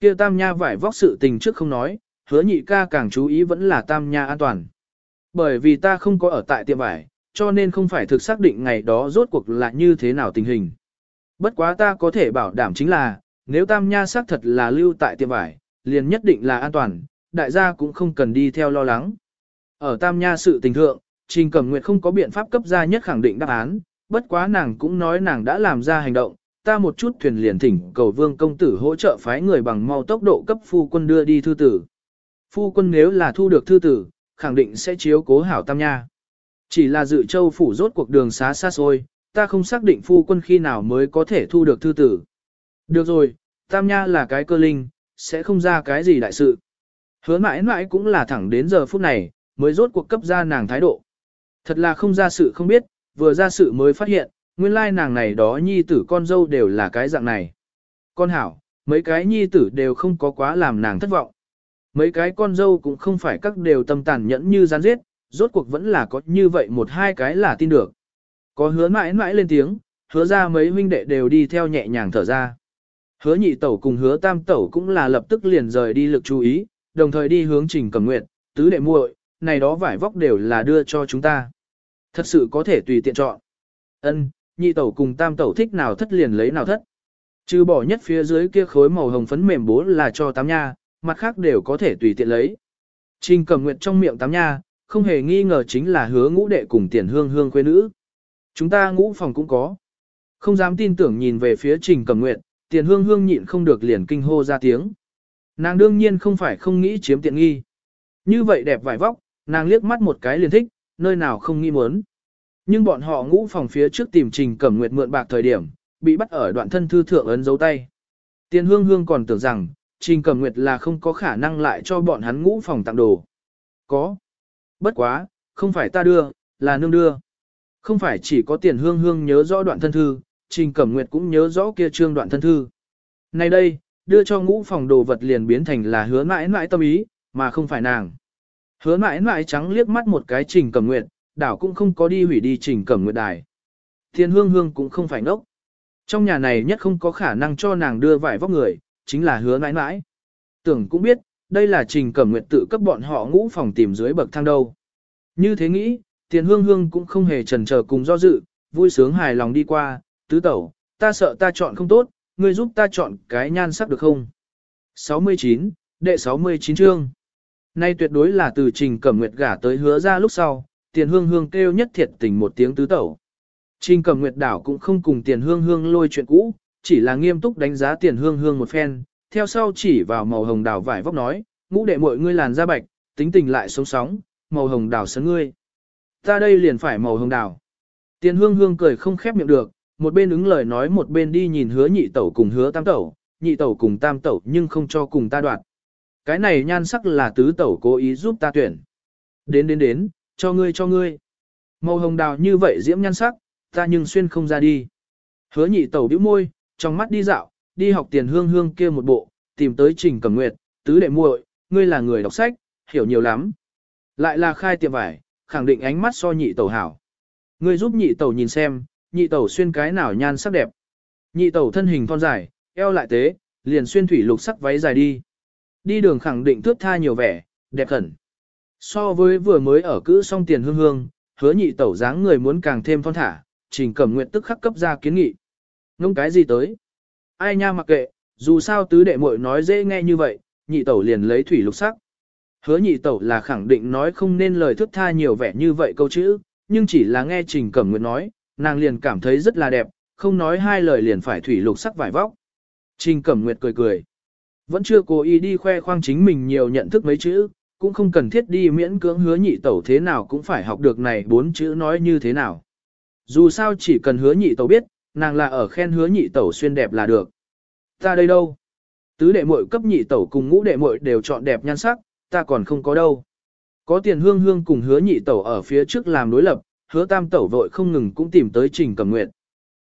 kia tam nha vải vóc sự tình trước không nói, hứa nhị ca càng chú ý vẫn là tam nha an toàn. Bởi vì ta không có ở tại tiệm vải, cho nên không phải thực xác định ngày đó rốt cuộc là như thế nào tình hình. Bất quá ta có thể bảo đảm chính là, nếu tam nha xác thật là lưu tại tiệm vải, liền nhất định là an toàn, đại gia cũng không cần đi theo lo lắng. Ở tam nha sự tình thượng, Trình Cẩm Nguyệt không có biện pháp cấp ra nhất khẳng định đáp án, bất quá nàng cũng nói nàng đã làm ra hành động, ta một chút thuyền liền thỉnh cầu vương công tử hỗ trợ phái người bằng mau tốc độ cấp phu quân đưa đi thư tử. Phu quân nếu là thu được thư tử, khẳng định sẽ chiếu cố hảo tam nha. Chỉ là dự châu phủ rốt cuộc đường xá xa xôi, ta không xác định phu quân khi nào mới có thể thu được thư tử. Được rồi, tam nha là cái cơ linh, sẽ không ra cái gì đại sự. Hứa mãi mãi cũng là thẳng đến giờ phút này, mới rốt cuộc cấp ra nàng thái độ. Thật là không ra sự không biết, vừa ra sự mới phát hiện, nguyên lai nàng này đó nhi tử con dâu đều là cái dạng này. Con hảo, mấy cái nhi tử đều không có quá làm nàng thất vọng. Mấy cái con dâu cũng không phải các đều tâm tàn nhẫn như gián giết, rốt cuộc vẫn là có như vậy một hai cái là tin được. Có hứa mãi mãi lên tiếng, hứa ra mấy huynh đệ đều đi theo nhẹ nhàng thở ra. Hứa nhị tẩu cùng hứa tam tẩu cũng là lập tức liền rời đi lực chú ý, đồng thời đi hướng trình cầm nguyện, tứ đệ muội, này đó vải vóc đều là đưa cho chúng ta. Thật sự có thể tùy tiện chọn. Ân, nhị tẩu cùng tam tẩu thích nào thất liền lấy nào thất. Trừ bỏ nhất phía dưới kia khối màu hồng phấn mềm bố là cho tám nha, mặt khác đều có thể tùy tiện lấy. Trình cầm nguyện trong miệng tám nha, không hề nghi ngờ chính là hứa ngũ đệ cùng tiền hương hương quê nữ. Chúng ta ngũ phòng cũng có. Không dám tin tưởng nhìn về phía trình cầm nguyện, tiền hương hương nhịn không được liền kinh hô ra tiếng. Nàng đương nhiên không phải không nghĩ chiếm tiện nghi. Như vậy đẹp vải vóc, nàng liếc mắt một cái liền thích, nơi nào không nghi muốn. Nhưng bọn họ ngũ phòng phía trước tìm trình cẩm nguyệt mượn bạc thời điểm, bị bắt ở đoạn thân thư thượng ấn dấu tay. Tiền hương hương còn tưởng rằng, trình cẩm nguyệt là không có khả năng lại cho bọn hắn ngũ phòng tặng đồ. Có. Bất quá, không phải ta đưa, là nương đưa. Không phải chỉ có tiền hương hương nhớ rõ đoạn thân thư, trình cẩm nguyệt cũng nhớ rõ kia trương đoạn thân thư. Nay đây, đưa cho ngũ phòng đồ vật liền biến thành là hứa mãi mãi tâm ý, mà không phải nàng. Hứa mãi mãi trắng liếc mắt một cái trình cẩm nguyệt, đảo cũng không có đi hủy đi trình cẩm nguyệt đài. Thiên hương hương cũng không phải ngốc. Trong nhà này nhất không có khả năng cho nàng đưa vải vóc người, chính là hứa mãi mãi. Tưởng cũng biết, đây là trình cẩm nguyệt tự cấp bọn họ ngũ phòng tìm dưới bậc thang đâu. Như thế nghĩ, tiền hương hương cũng không hề trần chờ cùng do dự, vui sướng hài lòng đi qua, tứ tẩu, ta sợ ta chọn không tốt, ngươi giúp ta chọn cái nhan sắc được không? 69, đệ 69 chương. Nay tuyệt đối là từ trình cẩm nguyệt gả tới hứa ra lúc sau, tiền hương hương kêu nhất thiệt tình một tiếng tứ tẩu. Trình cẩm nguyệt đảo cũng không cùng tiền hương hương lôi chuyện cũ, chỉ là nghiêm túc đánh giá tiền hương hương một phen, theo sau chỉ vào màu hồng đào vải vóc nói, ngũ đệ mọi ngươi làn da bạch, tính tình lại sống sóng, màu hồng đào sấn ngươi. Ta đây liền phải màu hồng đào. Tiền hương hương cười không khép miệng được, một bên ứng lời nói một bên đi nhìn hứa nhị tẩu cùng hứa tam tẩu, nhị tẩu cùng tam tẩu nhưng không cho cùng ta đoạt. Cái này nhan sắc là tứ tẩu cố ý giúp ta tuyển. Đến đến đến, cho ngươi cho ngươi. Màu hồng đào như vậy diễm nhan sắc, ta nhưng xuyên không ra đi. Hứa nhị tẩu bĩu môi, trong mắt đi dạo, đi học tiền hương hương kia một bộ, tìm tới trình cẩm nguyệt, tứ đệ muội, ngươi là người đọc sách, hiểu nhiều lắm. Lại là khai tiệm vải, khẳng định ánh mắt so nhị tẩu hảo. Ngươi giúp nhị tẩu nhìn xem, nhị tẩu xuyên cái nào nhan sắc đẹp. Nhị tẩu thân hình thon dài, eo lại tế, liền xuyên thủy lục sắc váy dài đi. Đi đường khẳng định thước tha nhiều vẻ, đẹp khẩn. So với vừa mới ở cữ song tiền hương hương, hứa nhị tẩu dáng người muốn càng thêm thon thả, trình cẩm nguyện tức khắc cấp ra kiến nghị. Ngông cái gì tới? Ai nha mặc kệ, dù sao tứ đệ muội nói dễ nghe như vậy, nhị tẩu liền lấy thủy lục sắc. Hứa nhị tẩu là khẳng định nói không nên lời thức tha nhiều vẻ như vậy câu chữ, nhưng chỉ là nghe Trình Cẩm Nguyệt nói, nàng liền cảm thấy rất là đẹp, không nói hai lời liền phải thủy lục sắc vải vóc. Trình Cẩm Nguyệt cười cười. Vẫn chưa cố ý đi khoe khoang chính mình nhiều nhận thức mấy chữ, cũng không cần thiết đi miễn cưỡng hứa nhị tẩu thế nào cũng phải học được này bốn chữ nói như thế nào. Dù sao chỉ cần hứa nhị tẩu biết, nàng là ở khen hứa nhị tẩu xuyên đẹp là được. Ta đây đâu? Tứ đệ muội cấp nhị tẩu cùng ngũ đệ muội đều chọn đẹp nhan sắc, ta còn không có đâu. Có tiền hương hương cùng hứa nhị tẩu ở phía trước làm đối lập, hứa tam tẩu vội không ngừng cũng tìm tới trình cầm nguyện.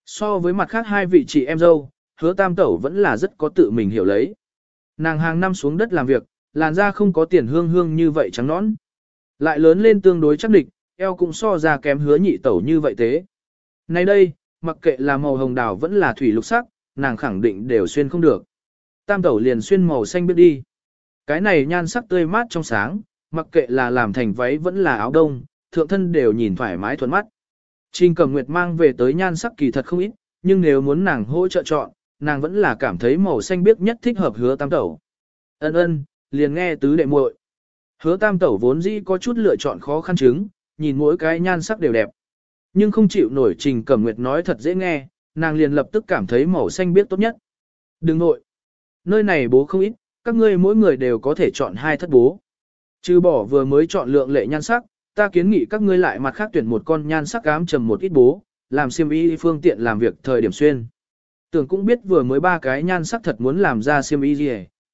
So với mặt khác hai vị chị em dâu, hứa tam tẩu vẫn là rất có tự mình hiểu lấy. Nàng hàng năm xuống đất làm việc, làn da không có tiền hương hương như vậy trắng nõn. Lại lớn lên tương đối chắc địch, eo cũng so ra kém hứa nhị tẩu như vậy thế. Nay đây, mặc kệ là màu hồng đào vẫn là thủy lục sắc, nàng khẳng định đều xuyên không được. Tam tẩu liền xuyên màu xanh biết đi. Cái này nhan sắc tươi mát trong sáng, mặc kệ là làm thành váy vẫn là áo đông, thượng thân đều nhìn thoải mái thuận mắt. Trình Cẩm Nguyệt mang về tới nhan sắc kỳ thật không ít, nhưng nếu muốn nàng hỗ trợ chọn, nàng vẫn là cảm thấy màu xanh biếc nhất thích hợp hứa tam tẩu. Ân ân, liền nghe tứ đệ muội. Hứa tam tẩu vốn dĩ có chút lựa chọn khó khăn chứng, nhìn mỗi cái nhan sắc đều đẹp. Nhưng không chịu nổi Trình Cẩm Nguyệt nói thật dễ nghe, nàng liền lập tức cảm thấy màu xanh biết tốt nhất. Đừng nội. Nơi này bố không ít, các ngươi mỗi người đều có thể chọn hai thất bố. Trừ bỏ vừa mới chọn lượng lệ nhan sắc, ta kiến nghị các ngươi lại mặt khác tuyển một con nhan sắc ám trầm một ít bố, làm xiêm y phương tiện làm việc thời điểm xuyên. Tưởng cũng biết vừa mới ba cái nhan sắc thật muốn làm ra xiêm y gì,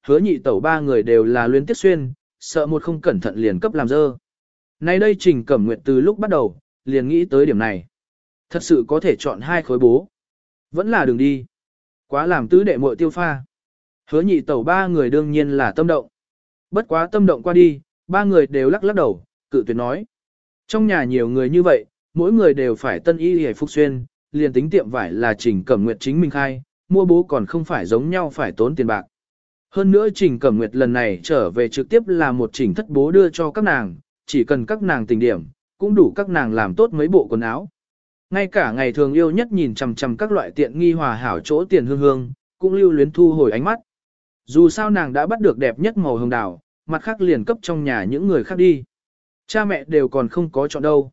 hứa nhị tẩu ba người đều là luyến tiết xuyên, sợ một không cẩn thận liền cấp làm dơ. Nay đây Trình Cẩm Nguyệt từ lúc bắt đầu, liền nghĩ tới điểm này. Thật sự có thể chọn hai khối bố. Vẫn là đường đi. Quá làm tứ đệ muội tiêu pha. Hứa nhị tẩu ba người đương nhiên là tâm động. Bất quá tâm động qua đi, ba người đều lắc lắc đầu, cự tuyệt nói. Trong nhà nhiều người như vậy, mỗi người đều phải tân y hề phục xuyên, liền tính tiệm vải là Trình Cẩm Nguyệt chính mình khai, mua bố còn không phải giống nhau phải tốn tiền bạc. Hơn nữa Trình Cẩm Nguyệt lần này trở về trực tiếp là một trình thất bố đưa cho các nàng, chỉ cần các nàng tình điểm, cũng đủ các nàng làm tốt mấy bộ quần áo. Ngay cả ngày thường yêu nhất nhìn chằm chằm các loại tiện nghi hòa hảo chỗ tiền hương hương, cũng lưu luyến thu hồi ánh mắt. Dù sao nàng đã bắt được đẹp nhất màu hồng đào, mặt khác liền cấp trong nhà những người khác đi. Cha mẹ đều còn không có chọn đâu.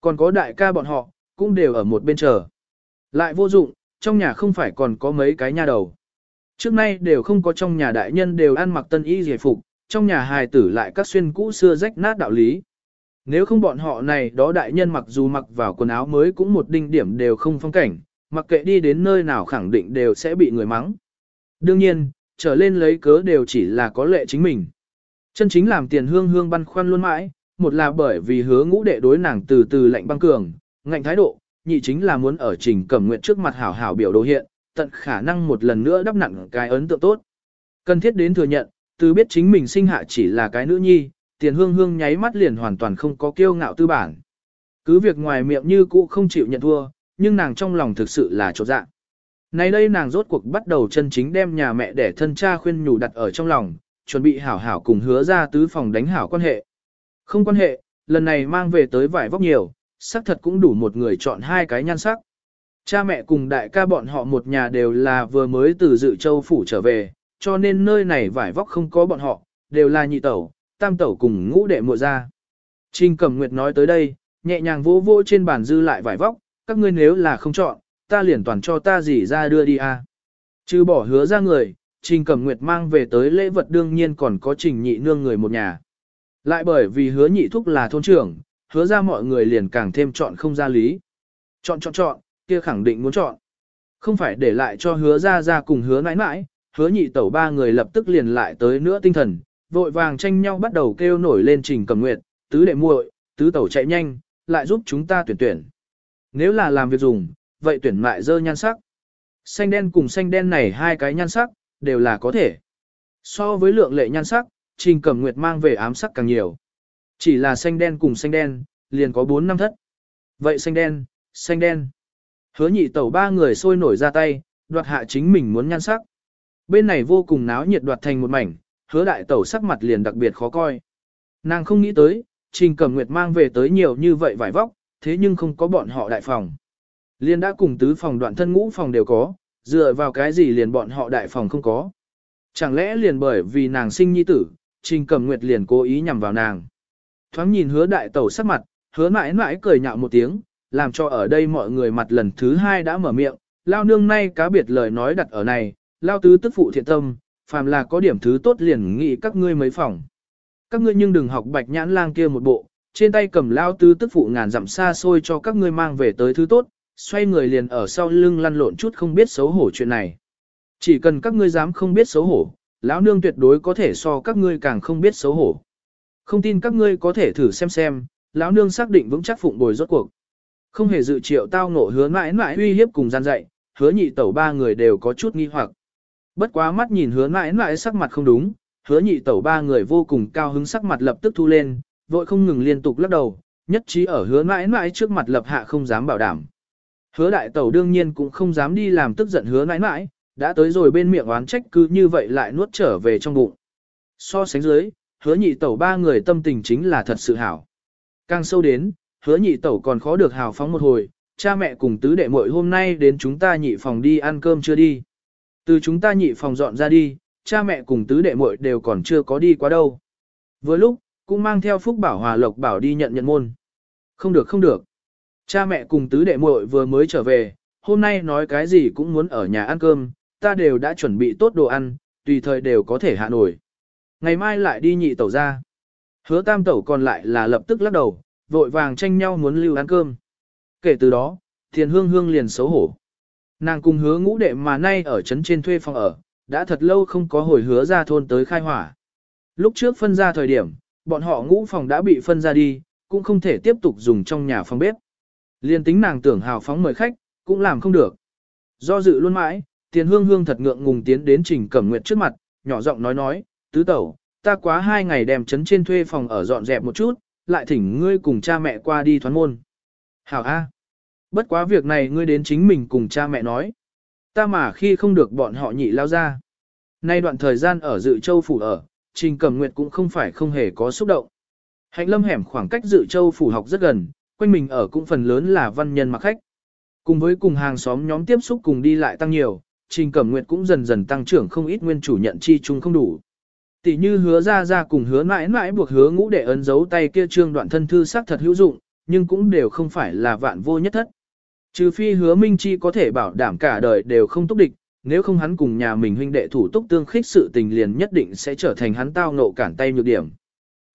Còn có đại ca bọn họ, cũng đều ở một bên chờ. Lại vô dụng, trong nhà không phải còn có mấy cái nha đầu. Trước nay đều không có trong nhà đại nhân đều ăn mặc tân y giải phục, trong nhà hài tử lại các xuyên cũ xưa rách nát đạo lý. Nếu không bọn họ này đó đại nhân mặc dù mặc vào quần áo mới cũng một đinh điểm đều không phong cảnh, mặc kệ đi đến nơi nào khẳng định đều sẽ bị người mắng. Đương nhiên, trở lên lấy cớ đều chỉ là có lệ chính mình. Chân chính làm tiền hương hương băn khoăn luôn mãi, một là bởi vì hứa ngũ đệ đối nàng từ từ lạnh băng cường, ngạnh thái độ, nhị chính là muốn ở trình cẩm nguyện trước mặt hảo hảo biểu đồ hiện, tận khả năng một lần nữa đắp nặng cái ấn tượng tốt. Cần thiết đến thừa nhận, từ biết chính mình sinh hạ chỉ là cái nữ nhi, tiền hương hương nháy mắt liền hoàn toàn không có kiêu ngạo tư bản. Cứ việc ngoài miệng như cũ không chịu nhận thua, nhưng nàng trong lòng thực sự là trột dạ. Nay đây nàng rốt cuộc bắt đầu chân chính đem nhà mẹ để thân cha khuyên nhủ đặt ở trong lòng, chuẩn bị hảo hảo cùng hứa ra tứ phòng đánh hảo quan hệ. Không quan hệ, lần này mang về tới vải vóc nhiều, xác thật cũng đủ một người chọn hai cái nhan sắc. Cha mẹ cùng đại ca bọn họ một nhà đều là vừa mới từ dự châu phủ trở về, cho nên nơi này vải vóc không có bọn họ, đều là nhị tẩu, tam tẩu cùng ngũ đệ muội ra. Trình Cẩm Nguyệt nói tới đây, nhẹ nhàng vỗ vỗ trên bàn dư lại vải vóc, các ngươi nếu là không chọn, ta liền toàn cho ta gì ra đưa đi a. À. Chứ bỏ hứa ra người, Trình Cẩm Nguyệt mang về tới lễ vật đương nhiên còn có Trình Nhị Nương người một nhà. Lại bởi vì hứa nhị thúc là thôn trưởng, hứa ra mọi người liền càng thêm chọn không ra lý. Chọn chọn chọn, kia khẳng định muốn chọn. Không phải để lại cho hứa ra ra cùng hứa nãi nãi, hứa nhị tẩu ba người lập tức liền lại tới nữa tinh thần, vội vàng tranh nhau bắt đầu kêu nổi lên trình cầm nguyệt, tứ đệ muội, tứ tẩu chạy nhanh, lại giúp chúng ta tuyển tuyển. Nếu là làm việc dùng, vậy tuyển mại dơ nhan sắc. Xanh đen cùng xanh đen này hai cái nhan sắc, đều là có thể. So với lượng lệ nhan sắc, trình cầm nguyệt mang về ám sắc càng nhiều. Chỉ là xanh đen cùng xanh đen, liền có 4 năm thất. Vậy xanh đen, xanh đen. Hứa nhị tẩu ba người sôi nổi ra tay, đoạt hạ chính mình muốn nhan sắc. Bên này vô cùng náo nhiệt đoạt thành một mảnh, hứa đại tẩu sắc mặt liền đặc biệt khó coi. Nàng không nghĩ tới, trình cầm nguyệt mang về tới nhiều như vậy vải vóc, thế nhưng không có bọn họ đại phòng. Liên đã cùng tứ phòng đoạn thân ngũ phòng đều có, dựa vào cái gì liền bọn họ đại phòng không có. Chẳng lẽ liền bởi vì nàng sinh nhi tử, trình cầm nguyệt liền cố ý nhằm vào nàng. Thoáng nhìn hứa đại tẩu sắc mặt, hứa mãi mãi cười nhạo một tiếng, làm cho ở đây mọi người mặt lần thứ hai đã mở miệng, lao nương nay cá biệt lời nói đặt ở này, lao tứ tức phụ thiện tâm, phàm là có điểm thứ tốt liền nghĩ các ngươi mấy phòng. Các ngươi nhưng đừng học bạch nhãn lang kia một bộ, trên tay cầm lao tứ tức phụ ngàn dặm xa xôi cho các ngươi mang về tới thứ tốt, xoay người liền ở sau lưng lăn lộn chút không biết xấu hổ chuyện này. Chỉ cần các ngươi dám không biết xấu hổ, lão nương tuyệt đối có thể so các ngươi càng không biết xấu hổ. Không tin các ngươi có thể thử xem xem, lão nương xác định vững chắc phụng bồi rốt cuộc. Không hề dự triệu tao ngộ hứa mãi mãi uy hiếp cùng gian dạy, hứa nhị tẩu ba người đều có chút nghi hoặc. Bất quá mắt nhìn hứa mãi mãi sắc mặt không đúng, hứa nhị tẩu ba người vô cùng cao hứng sắc mặt lập tức thu lên, vội không ngừng liên tục lắc đầu, nhất trí ở hứa mãi mãi trước mặt lập hạ không dám bảo đảm. Hứa đại tẩu đương nhiên cũng không dám đi làm tức giận hứa mãi mãi, đã tới rồi bên miệng oán trách cứ như vậy lại nuốt trở về trong bụng. So sánh dưới, hứa nhị tẩu ba người tâm tình chính là thật sự hảo. Càng sâu đến, hứa nhị tẩu còn khó được hào phóng một hồi, cha mẹ cùng tứ đệ muội hôm nay đến chúng ta nhị phòng đi ăn cơm chưa đi. Từ chúng ta nhị phòng dọn ra đi, cha mẹ cùng tứ đệ muội đều còn chưa có đi qua đâu. Vừa lúc, cũng mang theo Phúc Bảo Hòa Lộc Bảo đi nhận nhận môn. Không được không được. Cha mẹ cùng tứ đệ muội vừa mới trở về, hôm nay nói cái gì cũng muốn ở nhà ăn cơm, ta đều đã chuẩn bị tốt đồ ăn, tùy thời đều có thể hạ nổi. Ngày mai lại đi nhị tẩu ra. Hứa tam tẩu còn lại là lập tức lắc đầu, vội vàng tranh nhau muốn lưu ăn cơm. Kể từ đó, thiền hương hương liền xấu hổ. Nàng cùng hứa ngũ đệ mà nay ở trấn trên thuê phòng ở, đã thật lâu không có hồi hứa ra thôn tới khai hỏa. Lúc trước phân ra thời điểm, bọn họ ngũ phòng đã bị phân ra đi, cũng không thể tiếp tục dùng trong nhà phòng bếp. Liên tính nàng tưởng hào phóng mời khách, cũng làm không được. Do dự luôn mãi, tiền hương hương thật ngượng ngùng tiến đến trình cẩm nguyệt trước mặt, nhỏ giọng nói nói, tứ tẩu, ta quá hai ngày đem trấn trên thuê phòng ở dọn dẹp một chút, lại thỉnh ngươi cùng cha mẹ qua đi thoán môn. Hảo A. Bất quá việc này ngươi đến chính mình cùng cha mẹ nói. Ta mà khi không được bọn họ nhị lao ra. Nay đoạn thời gian ở dự châu phủ ở, Trình Cẩm Nguyệt cũng không phải không hề có xúc động. Hạnh lâm hẻm khoảng cách dự châu phủ học rất gần, quanh mình ở cũng phần lớn là văn nhân mặc khách. Cùng với cùng hàng xóm nhóm tiếp xúc cùng đi lại tăng nhiều, Trình Cẩm Nguyệt cũng dần dần tăng trưởng không ít nguyên chủ nhận chi chung không đủ. Tỷ như hứa ra ra cùng hứa mãi mãi buộc hứa ngũ để ấn dấu tay kia trương đoạn thân thư sắc thật hữu dụng, nhưng cũng đều không phải là vạn vô nhất thất. Trừ phi hứa Minh Chi có thể bảo đảm cả đời đều không túc địch, nếu không hắn cùng nhà mình huynh đệ thủ túc tương khích sự tình liền nhất định sẽ trở thành hắn tao ngộ cản tay nhược điểm.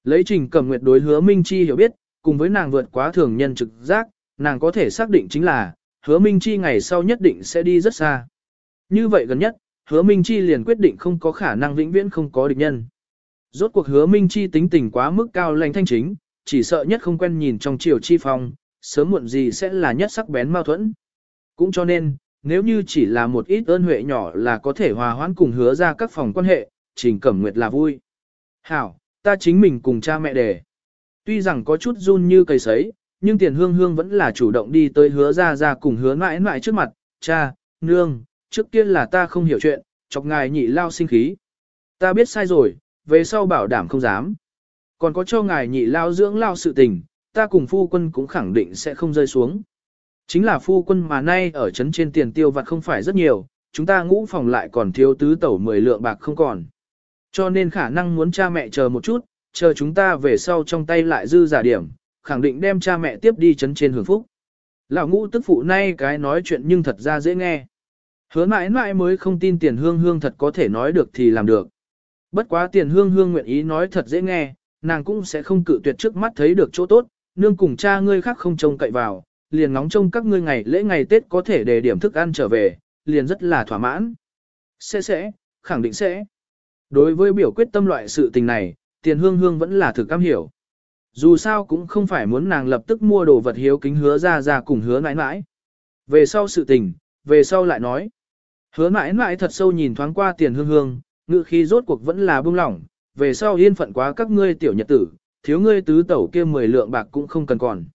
Lấy trình cầm nguyệt đối hứa Minh Chi hiểu biết, cùng với nàng vượt quá thường nhân trực giác, nàng có thể xác định chính là, hứa Minh Chi ngày sau nhất định sẽ đi rất xa. Như vậy gần nhất, hứa Minh Chi liền quyết định không có khả năng vĩnh viễn không có địch nhân. Rốt cuộc hứa Minh Chi tính tình quá mức cao lãnh thanh chính, chỉ sợ nhất không quen nhìn trong chiều chi phong, sớm muộn gì sẽ là nhất sắc bén mâu thuẫn. Cũng cho nên, nếu như chỉ là một ít ơn huệ nhỏ là có thể hòa hoãn cùng hứa ra các phòng quan hệ, trình cẩm nguyệt là vui. Hảo, ta chính mình cùng cha mẹ đề. Tuy rằng có chút run như cây sấy, nhưng tiền hương hương vẫn là chủ động đi tới hứa ra ra cùng hứa mãi mãi trước mặt, cha, nương, trước kia là ta không hiểu chuyện, chọc ngài nhị lao sinh khí. Ta biết sai rồi, về sau bảo đảm không dám. Còn có cho ngài nhị lao dưỡng lao sự tình, ta cùng phu quân cũng khẳng định sẽ không rơi xuống. Chính là phu quân mà nay ở trấn trên tiền tiêu vặt không phải rất nhiều, chúng ta ngũ phòng lại còn thiếu tứ tẩu 10 lượng bạc không còn. Cho nên khả năng muốn cha mẹ chờ một chút, chờ chúng ta về sau trong tay lại dư giả điểm, khẳng định đem cha mẹ tiếp đi trấn trên hưởng phúc. Lão ngũ tức phụ nay cái nói chuyện nhưng thật ra dễ nghe. Hứa mãi mãi mới không tin tiền hương hương thật có thể nói được thì làm được. Bất quá tiền hương hương nguyện ý nói thật dễ nghe, nàng cũng sẽ không cự tuyệt trước mắt thấy được chỗ tốt, nương cùng cha ngươi khác không trông cậy vào, liền ngóng trông các ngươi ngày lễ ngày Tết có thể để điểm thức ăn trở về, liền rất là thỏa mãn. Sẽ sẽ, khẳng định sẽ. Đối với biểu quyết tâm loại sự tình này, tiền hương hương vẫn là thực cam hiểu. Dù sao cũng không phải muốn nàng lập tức mua đồ vật hiếu kính hứa ra ra cùng hứa mãi mãi. Về sau sự tình, về sau lại nói. Hứa mãi mãi thật sâu nhìn thoáng qua tiền hương hương, ngự khi rốt cuộc vẫn là buông lỏng, về sau yên phận quá các ngươi tiểu nhật tử, thiếu ngươi tứ tẩu kia 10 lượng bạc cũng không cần còn.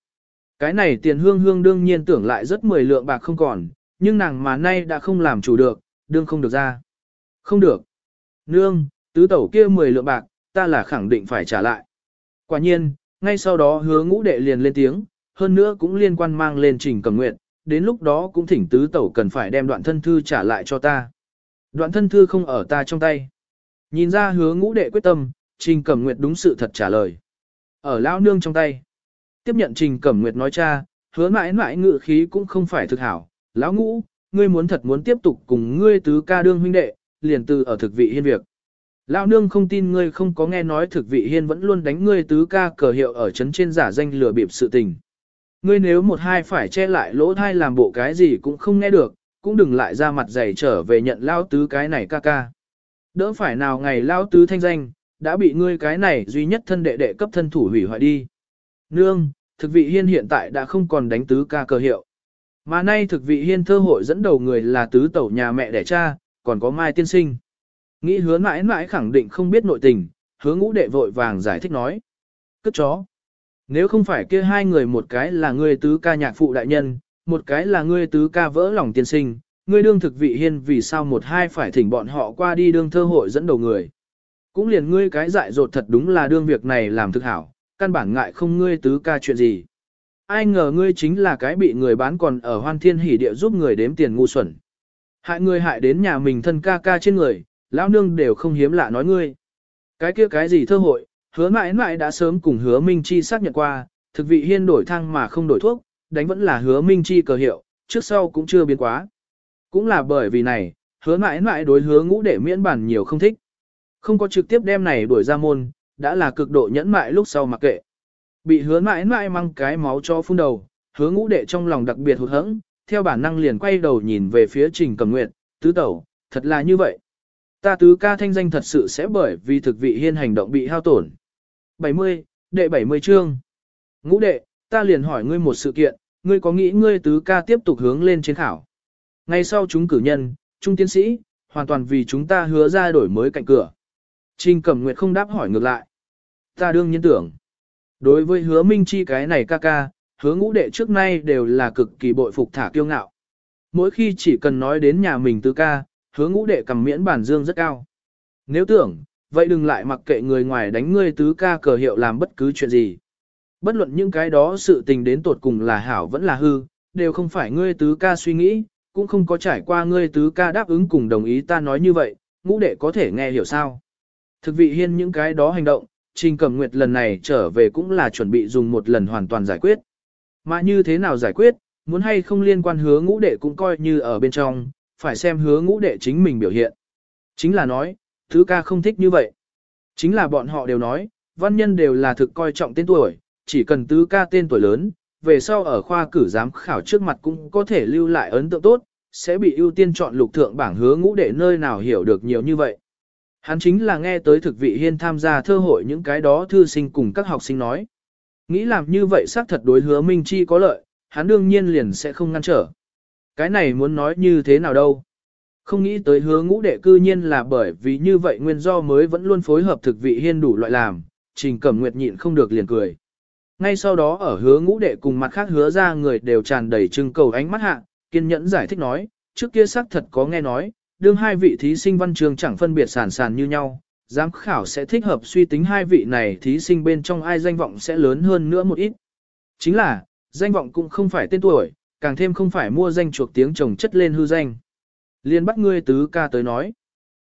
Cái này tiền hương hương đương nhiên tưởng lại rất 10 lượng bạc không còn, nhưng nàng mà nay đã không làm chủ được, đương không được ra. Không được. Nương, tứ tẩu kia 10 lượng bạc, ta là khẳng định phải trả lại. Quả nhiên, ngay sau đó hứa ngũ đệ liền lên tiếng, hơn nữa cũng liên quan mang lên trình cầm nguyện, đến lúc đó cũng thỉnh tứ tẩu cần phải đem đoạn thân thư trả lại cho ta. Đoạn thân thư không ở ta trong tay. Nhìn ra hứa ngũ đệ quyết tâm, trình cẩm nguyệt đúng sự thật trả lời. Ở lão nương trong tay. Tiếp nhận trình cẩm nguyệt nói cha, hứa mãi mãi ngự khí cũng không phải thực hảo. Lão ngũ, ngươi muốn thật muốn tiếp tục cùng ngươi tứ ca đương huynh đệ, liền từ ở thực vị hiên việc. Lão nương không tin ngươi không có nghe nói thực vị hiên vẫn luôn đánh ngươi tứ ca cờ hiệu ở chấn trên giả danh lừa bịp sự tình. Ngươi nếu một hai phải che lại lỗ thai làm bộ cái gì cũng không nghe được, cũng đừng lại ra mặt dày trở về nhận lao tứ cái này ca ca. Đỡ phải nào ngày lao tứ thanh danh, đã bị ngươi cái này duy nhất thân đệ đệ cấp thân thủ hủy hoại đi. Nương, thực vị hiên hiện tại đã không còn đánh tứ ca cơ hiệu. Mà nay thực vị hiên thơ hội dẫn đầu người là tứ tẩu nhà mẹ đẻ cha, còn có Mai tiên sinh. Nghĩ hứa mãi mãi khẳng định không biết nội tình, hứa ngũ đệ vội vàng giải thích nói. Cất chó. Nếu không phải kia hai người một cái là ngươi tứ ca nhạc phụ đại nhân, một cái là ngươi tứ ca vỡ lòng tiên sinh, ngươi đương thực vị hiên vì sao một hai phải thỉnh bọn họ qua đi đương thơ hội dẫn đầu người. Cũng liền ngươi cái dại dột thật đúng là đương việc này làm thực hảo, căn bản ngại không ngươi tứ ca chuyện gì. Ai ngờ ngươi chính là cái bị người bán còn ở hoan thiên hỉ địa giúp người đếm tiền ngu xuẩn. Hại ngươi hại đến nhà mình thân ca ca trên người, lão nương đều không hiếm lạ nói ngươi. Cái kia cái gì thơ hội, hứa mãi mãi đã sớm cùng hứa Minh Chi xác nhận qua, thực vị hiên đổi thang mà không đổi thuốc, đánh vẫn là hứa Minh Chi cờ hiệu, trước sau cũng chưa biến quá. Cũng là bởi vì này, hứa mãi mãi đối hứa ngũ để miễn bản nhiều không thích. Không có trực tiếp đem này đuổi ra môn, đã là cực độ nhẫn mại lúc sau mặc kệ. Bị hứa mãi mãi mang cái máu cho phun đầu, hứa ngũ đệ trong lòng đặc biệt hụt hẫng, theo bản năng liền quay đầu nhìn về phía trình cầm nguyệt, tứ tẩu, thật là như vậy. Ta tứ ca thanh danh thật sự sẽ bởi vì thực vị hiên hành động bị hao tổn. 70, đệ 70 chương. Ngũ đệ, ta liền hỏi ngươi một sự kiện, ngươi có nghĩ ngươi tứ ca tiếp tục hướng lên trên khảo. Ngay sau chúng cử nhân, trung tiến sĩ, hoàn toàn vì chúng ta hứa ra đổi mới cạnh cửa. Trình Cẩm Nguyệt không đáp hỏi ngược lại. Ta đương nhiên tưởng. Đối với hứa Minh Chi cái này ca ca, hứa ngũ đệ trước nay đều là cực kỳ bội phục thả kiêu ngạo. Mỗi khi chỉ cần nói đến nhà mình tứ ca, hứa ngũ đệ cầm miễn bản dương rất cao. Nếu tưởng, vậy đừng lại mặc kệ người ngoài đánh ngươi tứ ca cờ hiệu làm bất cứ chuyện gì. Bất luận những cái đó sự tình đến tột cùng là hảo vẫn là hư, đều không phải ngươi tứ ca suy nghĩ, cũng không có trải qua ngươi tứ ca đáp ứng cùng đồng ý ta nói như vậy, ngũ đệ có thể nghe hiểu sao. Thực vị hiên những cái đó hành động, Trình Cẩm Nguyệt lần này trở về cũng là chuẩn bị dùng một lần hoàn toàn giải quyết. Mà như thế nào giải quyết, muốn hay không liên quan hứa ngũ đệ cũng coi như ở bên trong, phải xem hứa ngũ đệ chính mình biểu hiện. Chính là nói, thứ ca không thích như vậy. Chính là bọn họ đều nói, văn nhân đều là thực coi trọng tên tuổi, chỉ cần tứ ca tên tuổi lớn, về sau ở khoa cử giám khảo trước mặt cũng có thể lưu lại ấn tượng tốt, sẽ bị ưu tiên chọn lục thượng bảng hứa ngũ đệ nơi nào hiểu được nhiều như vậy. Hắn chính là nghe tới thực vị hiên tham gia thơ hội những cái đó thư sinh cùng các học sinh nói. Nghĩ làm như vậy xác thật đối hứa Minh Chi có lợi, hắn đương nhiên liền sẽ không ngăn trở. Cái này muốn nói như thế nào đâu. Không nghĩ tới hứa ngũ đệ cư nhiên là bởi vì như vậy nguyên do mới vẫn luôn phối hợp thực vị hiên đủ loại làm, trình cẩm nguyệt nhịn không được liền cười. Ngay sau đó ở hứa ngũ đệ cùng mặt khác hứa ra người đều tràn đầy trưng cầu ánh mắt hạ, kiên nhẫn giải thích nói, trước kia xác thật có nghe nói, đương hai vị thí sinh văn trường chẳng phân biệt sản sản như nhau, giám khảo sẽ thích hợp suy tính hai vị này thí sinh bên trong ai danh vọng sẽ lớn hơn nữa một ít. Chính là, danh vọng cũng không phải tên tuổi, càng thêm không phải mua danh chuộc tiếng chồng chất lên hư danh. Liên bắt ngươi tứ ca tới nói.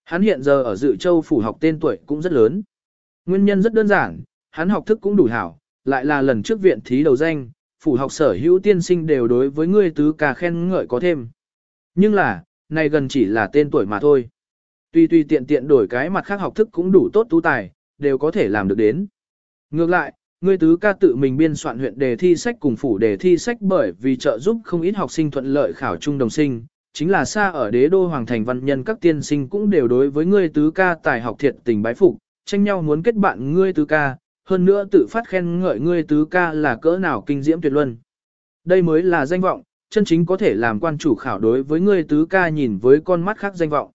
Hắn hiện giờ ở dự châu phủ học tên tuổi cũng rất lớn. Nguyên nhân rất đơn giản, hắn học thức cũng đủ hảo, lại là lần trước viện thí đầu danh, phủ học sở hữu tiên sinh đều đối với ngươi tứ ca khen ngợi có thêm. Nhưng là, nay gần chỉ là tên tuổi mà thôi. Tuy tuy tiện tiện đổi cái mặt khác học thức cũng đủ tốt tú tài, đều có thể làm được đến. Ngược lại, ngươi tứ ca tự mình biên soạn huyện đề thi sách cùng phủ đề thi sách bởi vì trợ giúp không ít học sinh thuận lợi khảo trung đồng sinh, chính là xa ở đế đô hoàng thành văn nhân các tiên sinh cũng đều đối với ngươi tứ ca tài học thiệt tình bái phục, tranh nhau muốn kết bạn ngươi tứ ca, hơn nữa tự phát khen ngợi ngươi tứ ca là cỡ nào kinh diễm tuyệt luân. Đây mới là danh vọng, chân chính có thể làm quan chủ khảo đối với ngươi tứ ca nhìn với con mắt khác danh vọng.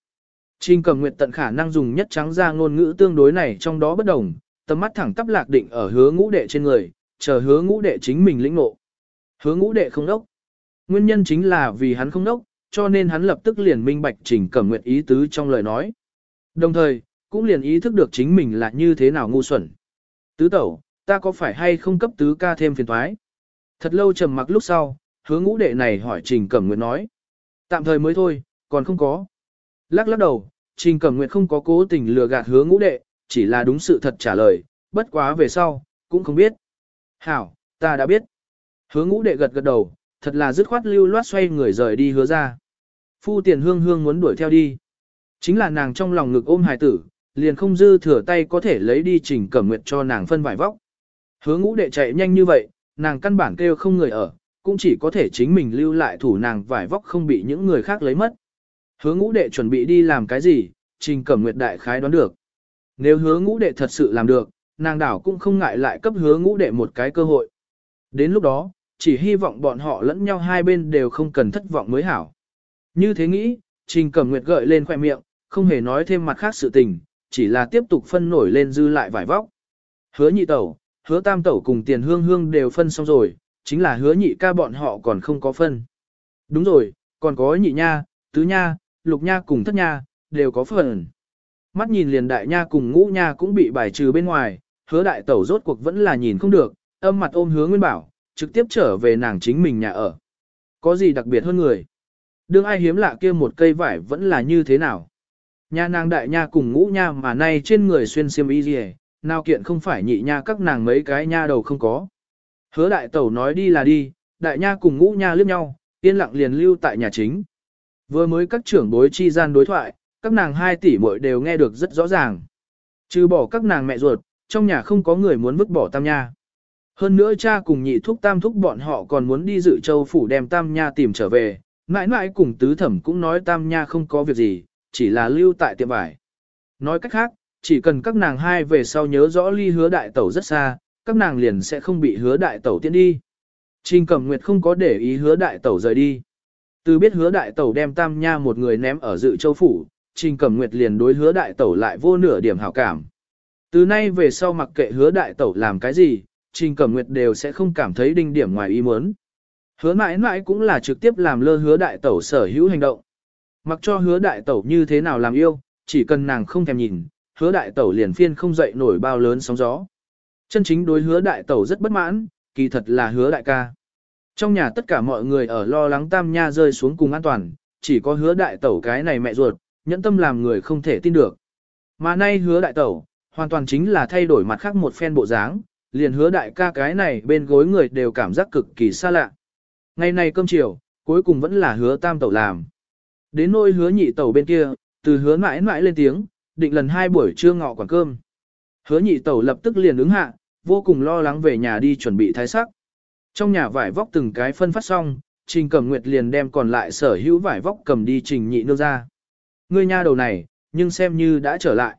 Trình cầm nguyệt tận khả năng dùng nhất trắng ra ngôn ngữ tương đối này trong đó bất đồng, tầm mắt thẳng tắp lạc định ở hứa ngũ đệ trên người, chờ hứa ngũ đệ chính mình lĩnh ngộ. Hứa ngũ đệ không đốc. Nguyên nhân chính là vì hắn không đốc, cho nên hắn lập tức liền minh bạch trình cẩm nguyệt ý tứ trong lời nói. Đồng thời, cũng liền ý thức được chính mình là như thế nào ngu xuẩn. Tứ tẩu, ta có phải hay không cấp tứ ca thêm phiền thoái? Thật lâu trầm mặc lúc sau, hứa ngũ đệ này hỏi trình cẩm nguyệt nói. Tạm thời mới thôi, còn không có. Lắc lắc đầu, trình cẩm nguyệt không có cố tình lừa gạt hứa ngũ đệ, chỉ là đúng sự thật trả lời, bất quá về sau, cũng không biết. Hảo, ta đã biết. Hứa ngũ đệ gật gật đầu, thật là dứt khoát lưu loát xoay người rời đi hứa ra. Phu tiền hương hương muốn đuổi theo đi. Chính là nàng trong lòng ngực ôm hài tử, liền không dư thừa tay có thể lấy đi trình cẩm nguyệt cho nàng phân vải vóc. Hứa ngũ đệ chạy nhanh như vậy, nàng căn bản kêu không người ở, cũng chỉ có thể chính mình lưu lại thủ nàng vải vóc không bị những người khác lấy mất. Hứa ngũ đệ chuẩn bị đi làm cái gì, trình cẩm nguyệt đại khái đoán được. Nếu hứa ngũ đệ thật sự làm được, nàng đảo cũng không ngại lại cấp hứa ngũ đệ một cái cơ hội. Đến lúc đó, chỉ hy vọng bọn họ lẫn nhau hai bên đều không cần thất vọng mới hảo. Như thế nghĩ, Trình Cẩm Nguyệt gợi lên khoẻ miệng, không hề nói thêm mặt khác sự tình, chỉ là tiếp tục phân nổi lên dư lại vải vóc. Hứa nhị tẩu, hứa tam tẩu cùng tiền hương hương đều phân xong rồi, chính là hứa nhị ca bọn họ còn không có phân. Đúng rồi, còn có nhị nha, tứ nha, lục nha cùng thất nha, đều có phần. Mắt nhìn liền đại nha cùng ngũ nha cũng bị bài trừ bên ngoài, hứa đại tẩu rốt cuộc vẫn là nhìn không được, âm mặt ôm hứa nguyên bảo, trực tiếp trở về nàng chính mình nhà ở. Có gì đặc biệt hơn người? Đương ai hiếm lạ kia một cây vải vẫn là như thế nào? Nha nàng đại nha cùng ngũ nha mà nay trên người xuyên xiêm y gì nào kiện không phải nhị nha các nàng mấy cái nha đầu không có. Hứa đại tẩu nói đi là đi, đại nha cùng ngũ nha liếc nhau, yên lặng liền lưu tại nhà chính. Vừa mới các trưởng bối chi gian đối thoại, các nàng hai tỷ muội đều nghe được rất rõ ràng. Trừ bỏ các nàng mẹ ruột, trong nhà không có người muốn vứt bỏ tam nha. Hơn nữa cha cùng nhị thúc tam thúc bọn họ còn muốn đi dự châu phủ đem tam nha tìm trở về, mãi mãi cùng tứ thẩm cũng nói tam nha không có việc gì, chỉ là lưu tại tiệm vải. Nói cách khác, chỉ cần các nàng hai về sau nhớ rõ ly hứa đại tẩu rất xa, các nàng liền sẽ không bị hứa đại tẩu tiến đi. Trình Cẩm Nguyệt không có để ý hứa đại tẩu rời đi. Từ biết hứa đại tẩu đem tam nha một người ném ở dự châu phủ, Trình Cẩm Nguyệt liền đối hứa đại tẩu lại vô nửa điểm hảo cảm. Từ nay về sau mặc kệ hứa đại tẩu làm cái gì, Trình Cẩm Nguyệt đều sẽ không cảm thấy đinh điểm ngoài ý muốn. Hứa mãi mãi cũng là trực tiếp làm lơ hứa đại tẩu sở hữu hành động. Mặc cho hứa đại tẩu như thế nào làm yêu, chỉ cần nàng không thèm nhìn, hứa đại tẩu liền phiên không dậy nổi bao lớn sóng gió. Chân chính đối hứa đại tẩu rất bất mãn, kỳ thật là hứa đại ca. Trong nhà tất cả mọi người ở lo lắng tam nha rơi xuống cùng an toàn, chỉ có hứa đại tẩu cái này mẹ ruột, nhẫn tâm làm người không thể tin được. Mà nay hứa đại tẩu, hoàn toàn chính là thay đổi mặt khác một phen bộ dáng, liền hứa đại ca cái này bên gối người đều cảm giác cực kỳ xa lạ. Ngày này cơm chiều, cuối cùng vẫn là hứa tam tẩu làm. Đến nôi hứa nhị tẩu bên kia, từ hứa mãi mãi lên tiếng, định lần hai buổi trưa ngọ quản cơm. Hứa nhị tẩu lập tức liền ứng hạ, vô cùng lo lắng về nhà đi chuẩn bị thái sắc. Trong nhà vải vóc từng cái phân phát xong, Trình Cẩm Nguyệt liền đem còn lại sở hữu vải vóc cầm đi Trình nhị nương ra. Ngươi nha đầu này, nhưng xem như đã trở lại.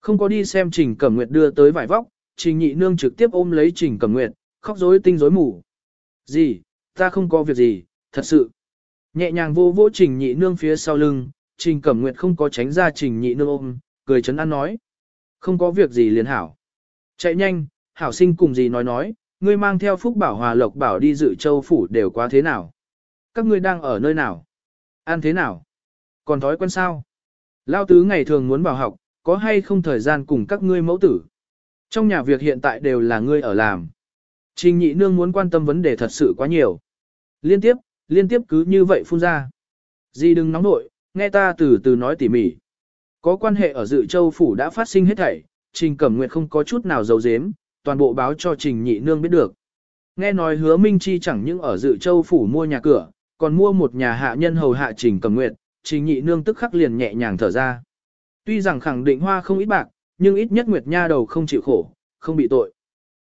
Không có đi xem Trình Cẩm Nguyệt đưa tới vải vóc, Trình nhị nương trực tiếp ôm lấy Trình Cẩm Nguyệt, khóc rối tinh rối mù. Gì, ta không có việc gì, thật sự. Nhẹ nhàng vô vô Trình nhị nương phía sau lưng, Trình Cẩm Nguyệt không có tránh ra Trình nhị nương ôm, cười chấn an nói. Không có việc gì liền hảo. Chạy nhanh, hảo sinh cùng gì nói nói, ngươi mang theo phúc bảo hòa lộc bảo đi dự châu phủ đều quá thế nào. Các ngươi đang ở nơi nào? Ăn thế nào? Còn thói quen sao? Lao tứ ngày thường muốn bảo học, có hay không thời gian cùng các ngươi mẫu tử? Trong nhà việc hiện tại đều là ngươi ở làm. Trình nhị nương muốn quan tâm vấn đề thật sự quá nhiều. Liên tiếp, liên tiếp cứ như vậy phun ra. Di đừng nóng nội, nghe ta từ từ nói tỉ mỉ. Có quan hệ ở dự châu phủ đã phát sinh hết thảy, Trình Cẩm Nguyệt không có chút nào giấu giếm, toàn bộ báo cho Trình Nhị Nương biết được. Nghe nói hứa Minh Chi chẳng những ở dự châu phủ mua nhà cửa, còn mua một nhà hạ nhân hầu hạ Trình Cẩm Nguyệt, Trình Nhị Nương tức khắc liền nhẹ nhàng thở ra. Tuy rằng khẳng định hoa không ít bạc, nhưng ít nhất Nguyệt Nha đầu không chịu khổ, không bị tội.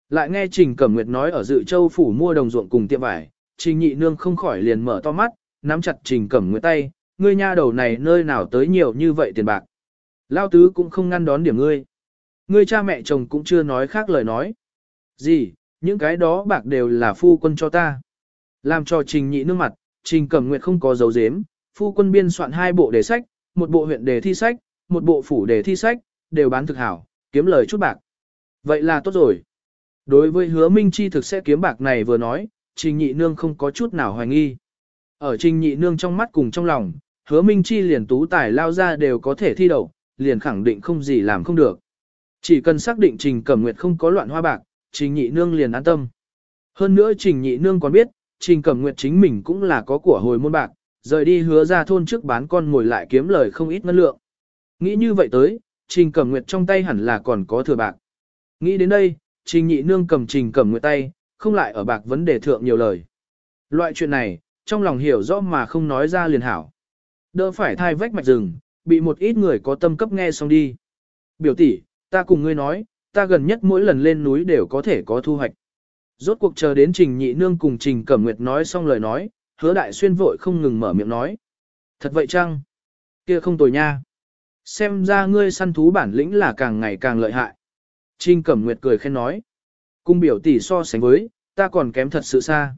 Lại nghe Trình Cẩm Nguyệt nói ở dự châu phủ mua đồng ruộng cùng tiệm vải, Trình Nhị Nương không khỏi liền mở to mắt, nắm chặt Trình Cẩm Nguyệt tay, ngươi nha đầu này nơi nào tới nhiều như vậy tiền bạc. Lao tứ cũng không ngăn đón điểm ngươi. Ngươi cha mẹ chồng cũng chưa nói khác lời nói. Gì, những cái đó bạc đều là phu quân cho ta. Làm cho trình nhị nước mặt, trình cẩm nguyệt không có dấu dếm, phu quân biên soạn hai bộ đề sách, một bộ huyện đề thi sách, một bộ phủ đề thi sách, đều bán thực hảo, kiếm lời chút bạc. Vậy là tốt rồi. Đối với hứa minh chi thực sẽ kiếm bạc này vừa nói, trình nhị nương không có chút nào hoài nghi. Ở trình nhị nương trong mắt cùng trong lòng, hứa minh chi liền tú tài lao ra đều có thể thi đậu, liền khẳng định không gì làm không được. Chỉ cần xác định Trình Cẩm Nguyệt không có loạn hoa bạc, Trình Nhị Nương liền an tâm. Hơn nữa Trình Nhị Nương còn biết, Trình Cẩm Nguyệt chính mình cũng là có của hồi môn bạc, rời đi hứa ra thôn trước bán con ngồi lại kiếm lời không ít ngân lượng. Nghĩ như vậy tới, Trình Cẩm Nguyệt trong tay hẳn là còn có thừa bạc. Nghĩ đến đây, Trình Nhị Nương cầm Trình Cẩm Nguyệt tay, không lại ở bạc vấn đề thượng nhiều lời. Loại chuyện này, trong lòng hiểu rõ mà không nói ra liền hảo. Đỡ phải thai vách mạch rừng, bị một ít người có tâm cấp nghe xong đi. Biểu tỷ, ta cùng ngươi nói, ta gần nhất mỗi lần lên núi đều có thể có thu hoạch. Rốt cuộc chờ đến Trình Nhị Nương cùng Trình Cẩm Nguyệt nói xong lời nói, hứa đại xuyên vội không ngừng mở miệng nói. Thật vậy chăng? Kia không tồi nha. Xem ra ngươi săn thú bản lĩnh là càng ngày càng lợi hại. Trình Cẩm Nguyệt cười khen nói. Cung biểu tỷ so sánh với, ta còn kém thật sự xa.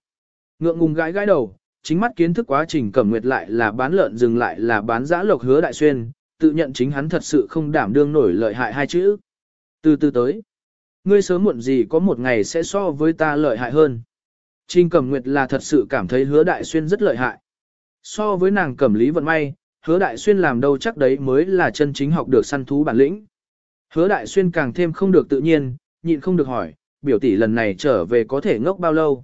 Ngượng ngùng gãi gãi đầu, chính mắt kiến thức quá trình Cẩm Nguyệt lại là bán lợn dừng lại là bán giã lộc hứa đại xuyên, tự nhận chính hắn thật sự không đảm đương nổi lợi hại hai chữ. Từ từ tới, ngươi sớm muộn gì có một ngày sẽ so với ta lợi hại hơn. Trình Cẩm Nguyệt là thật sự cảm thấy hứa đại xuyên rất lợi hại. So với nàng cẩm lý vận may, hứa đại xuyên làm đâu chắc đấy mới là chân chính học được săn thú bản lĩnh. Hứa đại xuyên càng thêm không được tự nhiên, nhịn không được hỏi, biểu tỷ lần này trở về có thể ngốc bao lâu.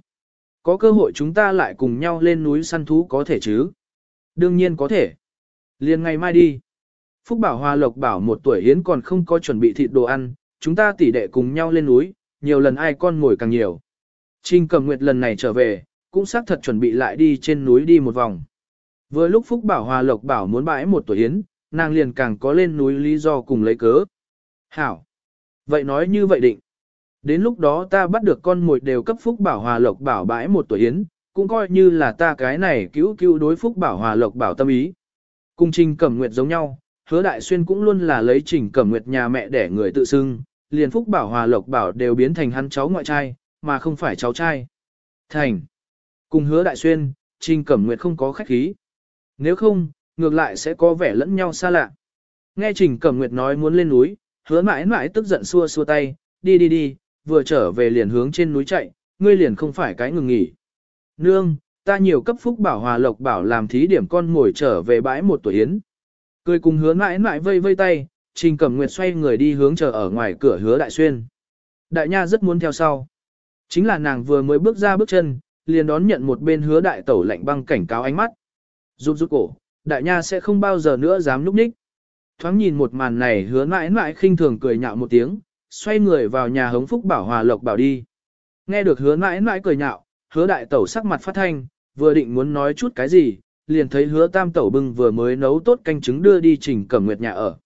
Có cơ hội chúng ta lại cùng nhau lên núi săn thú có thể chứ? Đương nhiên có thể. Liền ngày mai đi. Phúc Bảo Hoa Lộc bảo một tuổi Yến còn không có chuẩn bị thịt đồ ăn, chúng ta tỉ đệ cùng nhau lên núi, nhiều lần ai con ngồi càng nhiều. Trình cầm nguyệt lần này trở về, cũng xác thật chuẩn bị lại đi trên núi đi một vòng. Vừa lúc Phúc Bảo Hòa Lộc bảo muốn bãi một tuổi Yến, nàng liền càng có lên núi lý do cùng lấy cớ. Hảo! Vậy nói như vậy định. Đến lúc đó ta bắt được con mồi đều cấp Phúc Bảo Hòa Lộc bảo bãi một tuổi Yến, cũng coi như là ta cái này cứu cứu đối Phúc Bảo Hòa Lộc bảo tâm ý. Cùng Trình Cẩm Nguyệt giống nhau, hứa đại xuyên cũng luôn là lấy Trình Cẩm Nguyệt nhà mẹ để người tự xưng, liền Phúc Bảo Hòa Lộc bảo đều biến thành hắn cháu ngoại trai, mà không phải cháu trai. Thành. Cùng hứa đại xuyên, Trình Cẩm Nguyệt không có khách khí. Nếu không, ngược lại sẽ có vẻ lẫn nhau xa lạ. Nghe Trình Cẩm Nguyệt nói muốn lên núi, hứa mãi mãi tức giận xua xua tay, đi đi đi, vừa trở về liền hướng trên núi chạy, ngươi liền không phải cái ngừng nghỉ. Nương, ta nhiều cấp phúc bảo hòa lộc bảo làm thí điểm con ngồi trở về bãi một tuổi yến. Cười cùng hứa mãi mãi vây vây tay, Trình Cẩm Nguyệt xoay người đi hướng chờ ở ngoài cửa hứa đại xuyên. Đại nha rất muốn theo sau. Chính là nàng vừa mới bước ra bước chân, liền đón nhận một bên hứa đại tẩu lạnh băng cảnh cáo ánh mắt. Rút rút cổ, đại nha sẽ không bao giờ nữa dám núp ních. Thoáng nhìn một màn này hứa mãi mãi khinh thường cười nhạo một tiếng, xoay người vào nhà hống phúc bảo hòa lộc bảo đi. Nghe được hứa mãi mãi cười nhạo, hứa đại tẩu sắc mặt phát thanh, vừa định muốn nói chút cái gì, liền thấy hứa tam tẩu bưng vừa mới nấu tốt canh trứng đưa đi trình cẩm nguyệt nhà ở.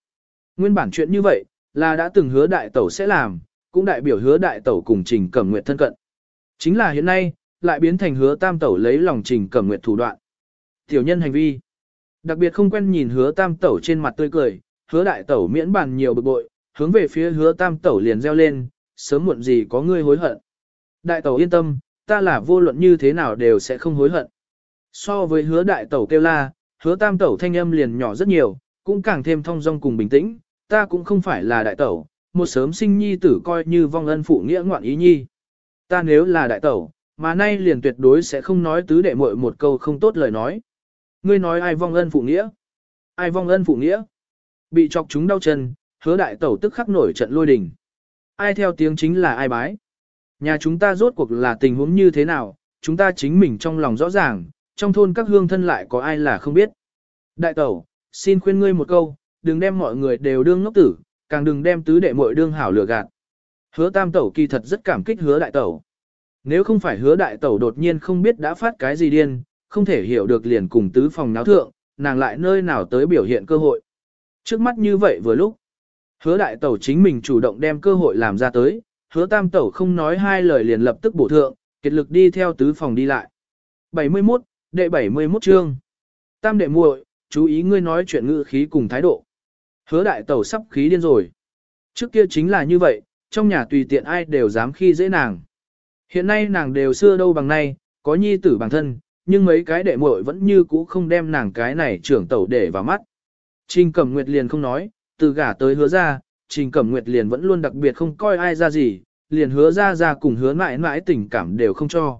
Nguyên bản chuyện như vậy, là đã từng hứa đại tẩu sẽ làm, cũng đại biểu hứa đại tẩu cùng trình cẩm nguyệt thân cận. Chính là hiện nay, lại biến thành hứa tam tẩu lấy lòng trình cẩm nguyệt thủ đoạn. Tiểu nhân hành vi. Đặc biệt không quen nhìn hứa tam tẩu trên mặt tươi cười, hứa đại tẩu miễn bàn nhiều bực bội, hướng về phía hứa tam tẩu liền reo lên, sớm muộn gì có ngươi hối hận. Đại tẩu yên tâm, ta là vô luận như thế nào đều sẽ không hối hận. So với hứa đại tẩu kêu la, hứa tam tẩu thanh âm liền nhỏ rất nhiều, cũng càng thêm thong dong cùng bình tĩnh, ta cũng không phải là đại tẩu, một sớm sinh nhi tử coi như vong ân phụ nghĩa ngoạn ý nhi. Ta nếu là đại tẩu, mà nay liền tuyệt đối sẽ không nói tứ đệ muội một câu không tốt lời nói. Ngươi nói ai vong ân phụ nghĩa? Ai vong ân phụ nghĩa? Bị chọc chúng đau chân, hứa đại tẩu tức khắc nổi trận lôi đình. Ai theo tiếng chính là ai bái. Nhà chúng ta rốt cuộc là tình huống như thế nào, chúng ta chính mình trong lòng rõ ràng, trong thôn các hương thân lại có ai là không biết. Đại tẩu, xin khuyên ngươi một câu, đừng đem mọi người đều đương ngốc tử, càng đừng đem tứ đệ muội đương hảo lừa gạt. Hứa tam tẩu kỳ thật rất cảm kích hứa đại tẩu. Nếu không phải hứa đại tẩu đột nhiên không biết đã phát cái gì điên, không thể hiểu được liền cùng tứ phòng náo thượng, nàng lại nơi nào tới biểu hiện cơ hội. Trước mắt như vậy vừa lúc, hứa đại tẩu chính mình chủ động đem cơ hội làm ra tới, hứa tam tẩu không nói hai lời liền lập tức bổ thượng, kết lực đi theo tứ phòng đi lại. 71, đệ 71 chương. Tam đệ muội, chú ý ngươi nói chuyện ngữ khí cùng thái độ. Hứa đại tẩu sắp khí điên rồi. Trước kia chính là như vậy, trong nhà tùy tiện ai đều dám khi dễ nàng. Hiện nay nàng đều xưa đâu bằng nay, có nhi tử bằng thân, nhưng mấy cái đệ muội vẫn như cũ không đem nàng cái này trưởng tẩu để vào mắt. Trình Cẩm Nguyệt liền không nói, từ gả tới hứa ra, Trình Cẩm Nguyệt liền vẫn luôn đặc biệt không coi ai ra gì, liền hứa ra ra cùng hứa mãi mãi tình cảm đều không cho.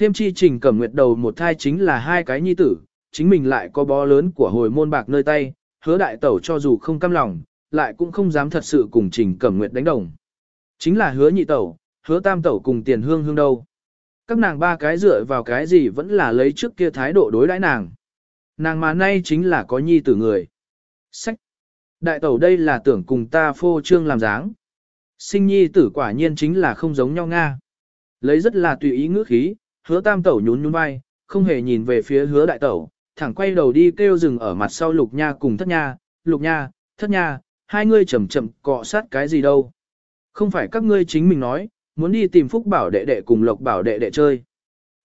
Thêm chi Trình Cẩm Nguyệt đầu một thai chính là hai cái nhi tử, chính mình lại có bó lớn của hồi môn bạc nơi tay, hứa đại tẩu cho dù không căm lòng, lại cũng không dám thật sự cùng Trình Cẩm Nguyệt đánh đồng. Chính là hứa nhị tẩu, hứa tam tẩu cùng tiền hương hương đâu. Các nàng ba cái dựa vào cái gì vẫn là lấy trước kia thái độ đối đãi nàng. Nàng mà nay chính là có nhi tử người. Sách. Đại tẩu đây là tưởng cùng ta phô trương làm dáng. Sinh nhi tử quả nhiên chính là không giống nhau Nga. Lấy rất là tùy ý ngữ khí, hứa tam tẩu nhún nhún vai, không hề nhìn về phía hứa đại tẩu, thẳng quay đầu đi kêu rừng ở mặt sau lục nha cùng thất nha, lục nha, thất nha, hai ngươi chậm chậm cọ sát cái gì đâu. Không phải các ngươi chính mình nói, muốn đi tìm Phúc Bảo đệ đệ cùng Lộc Bảo đệ đệ chơi.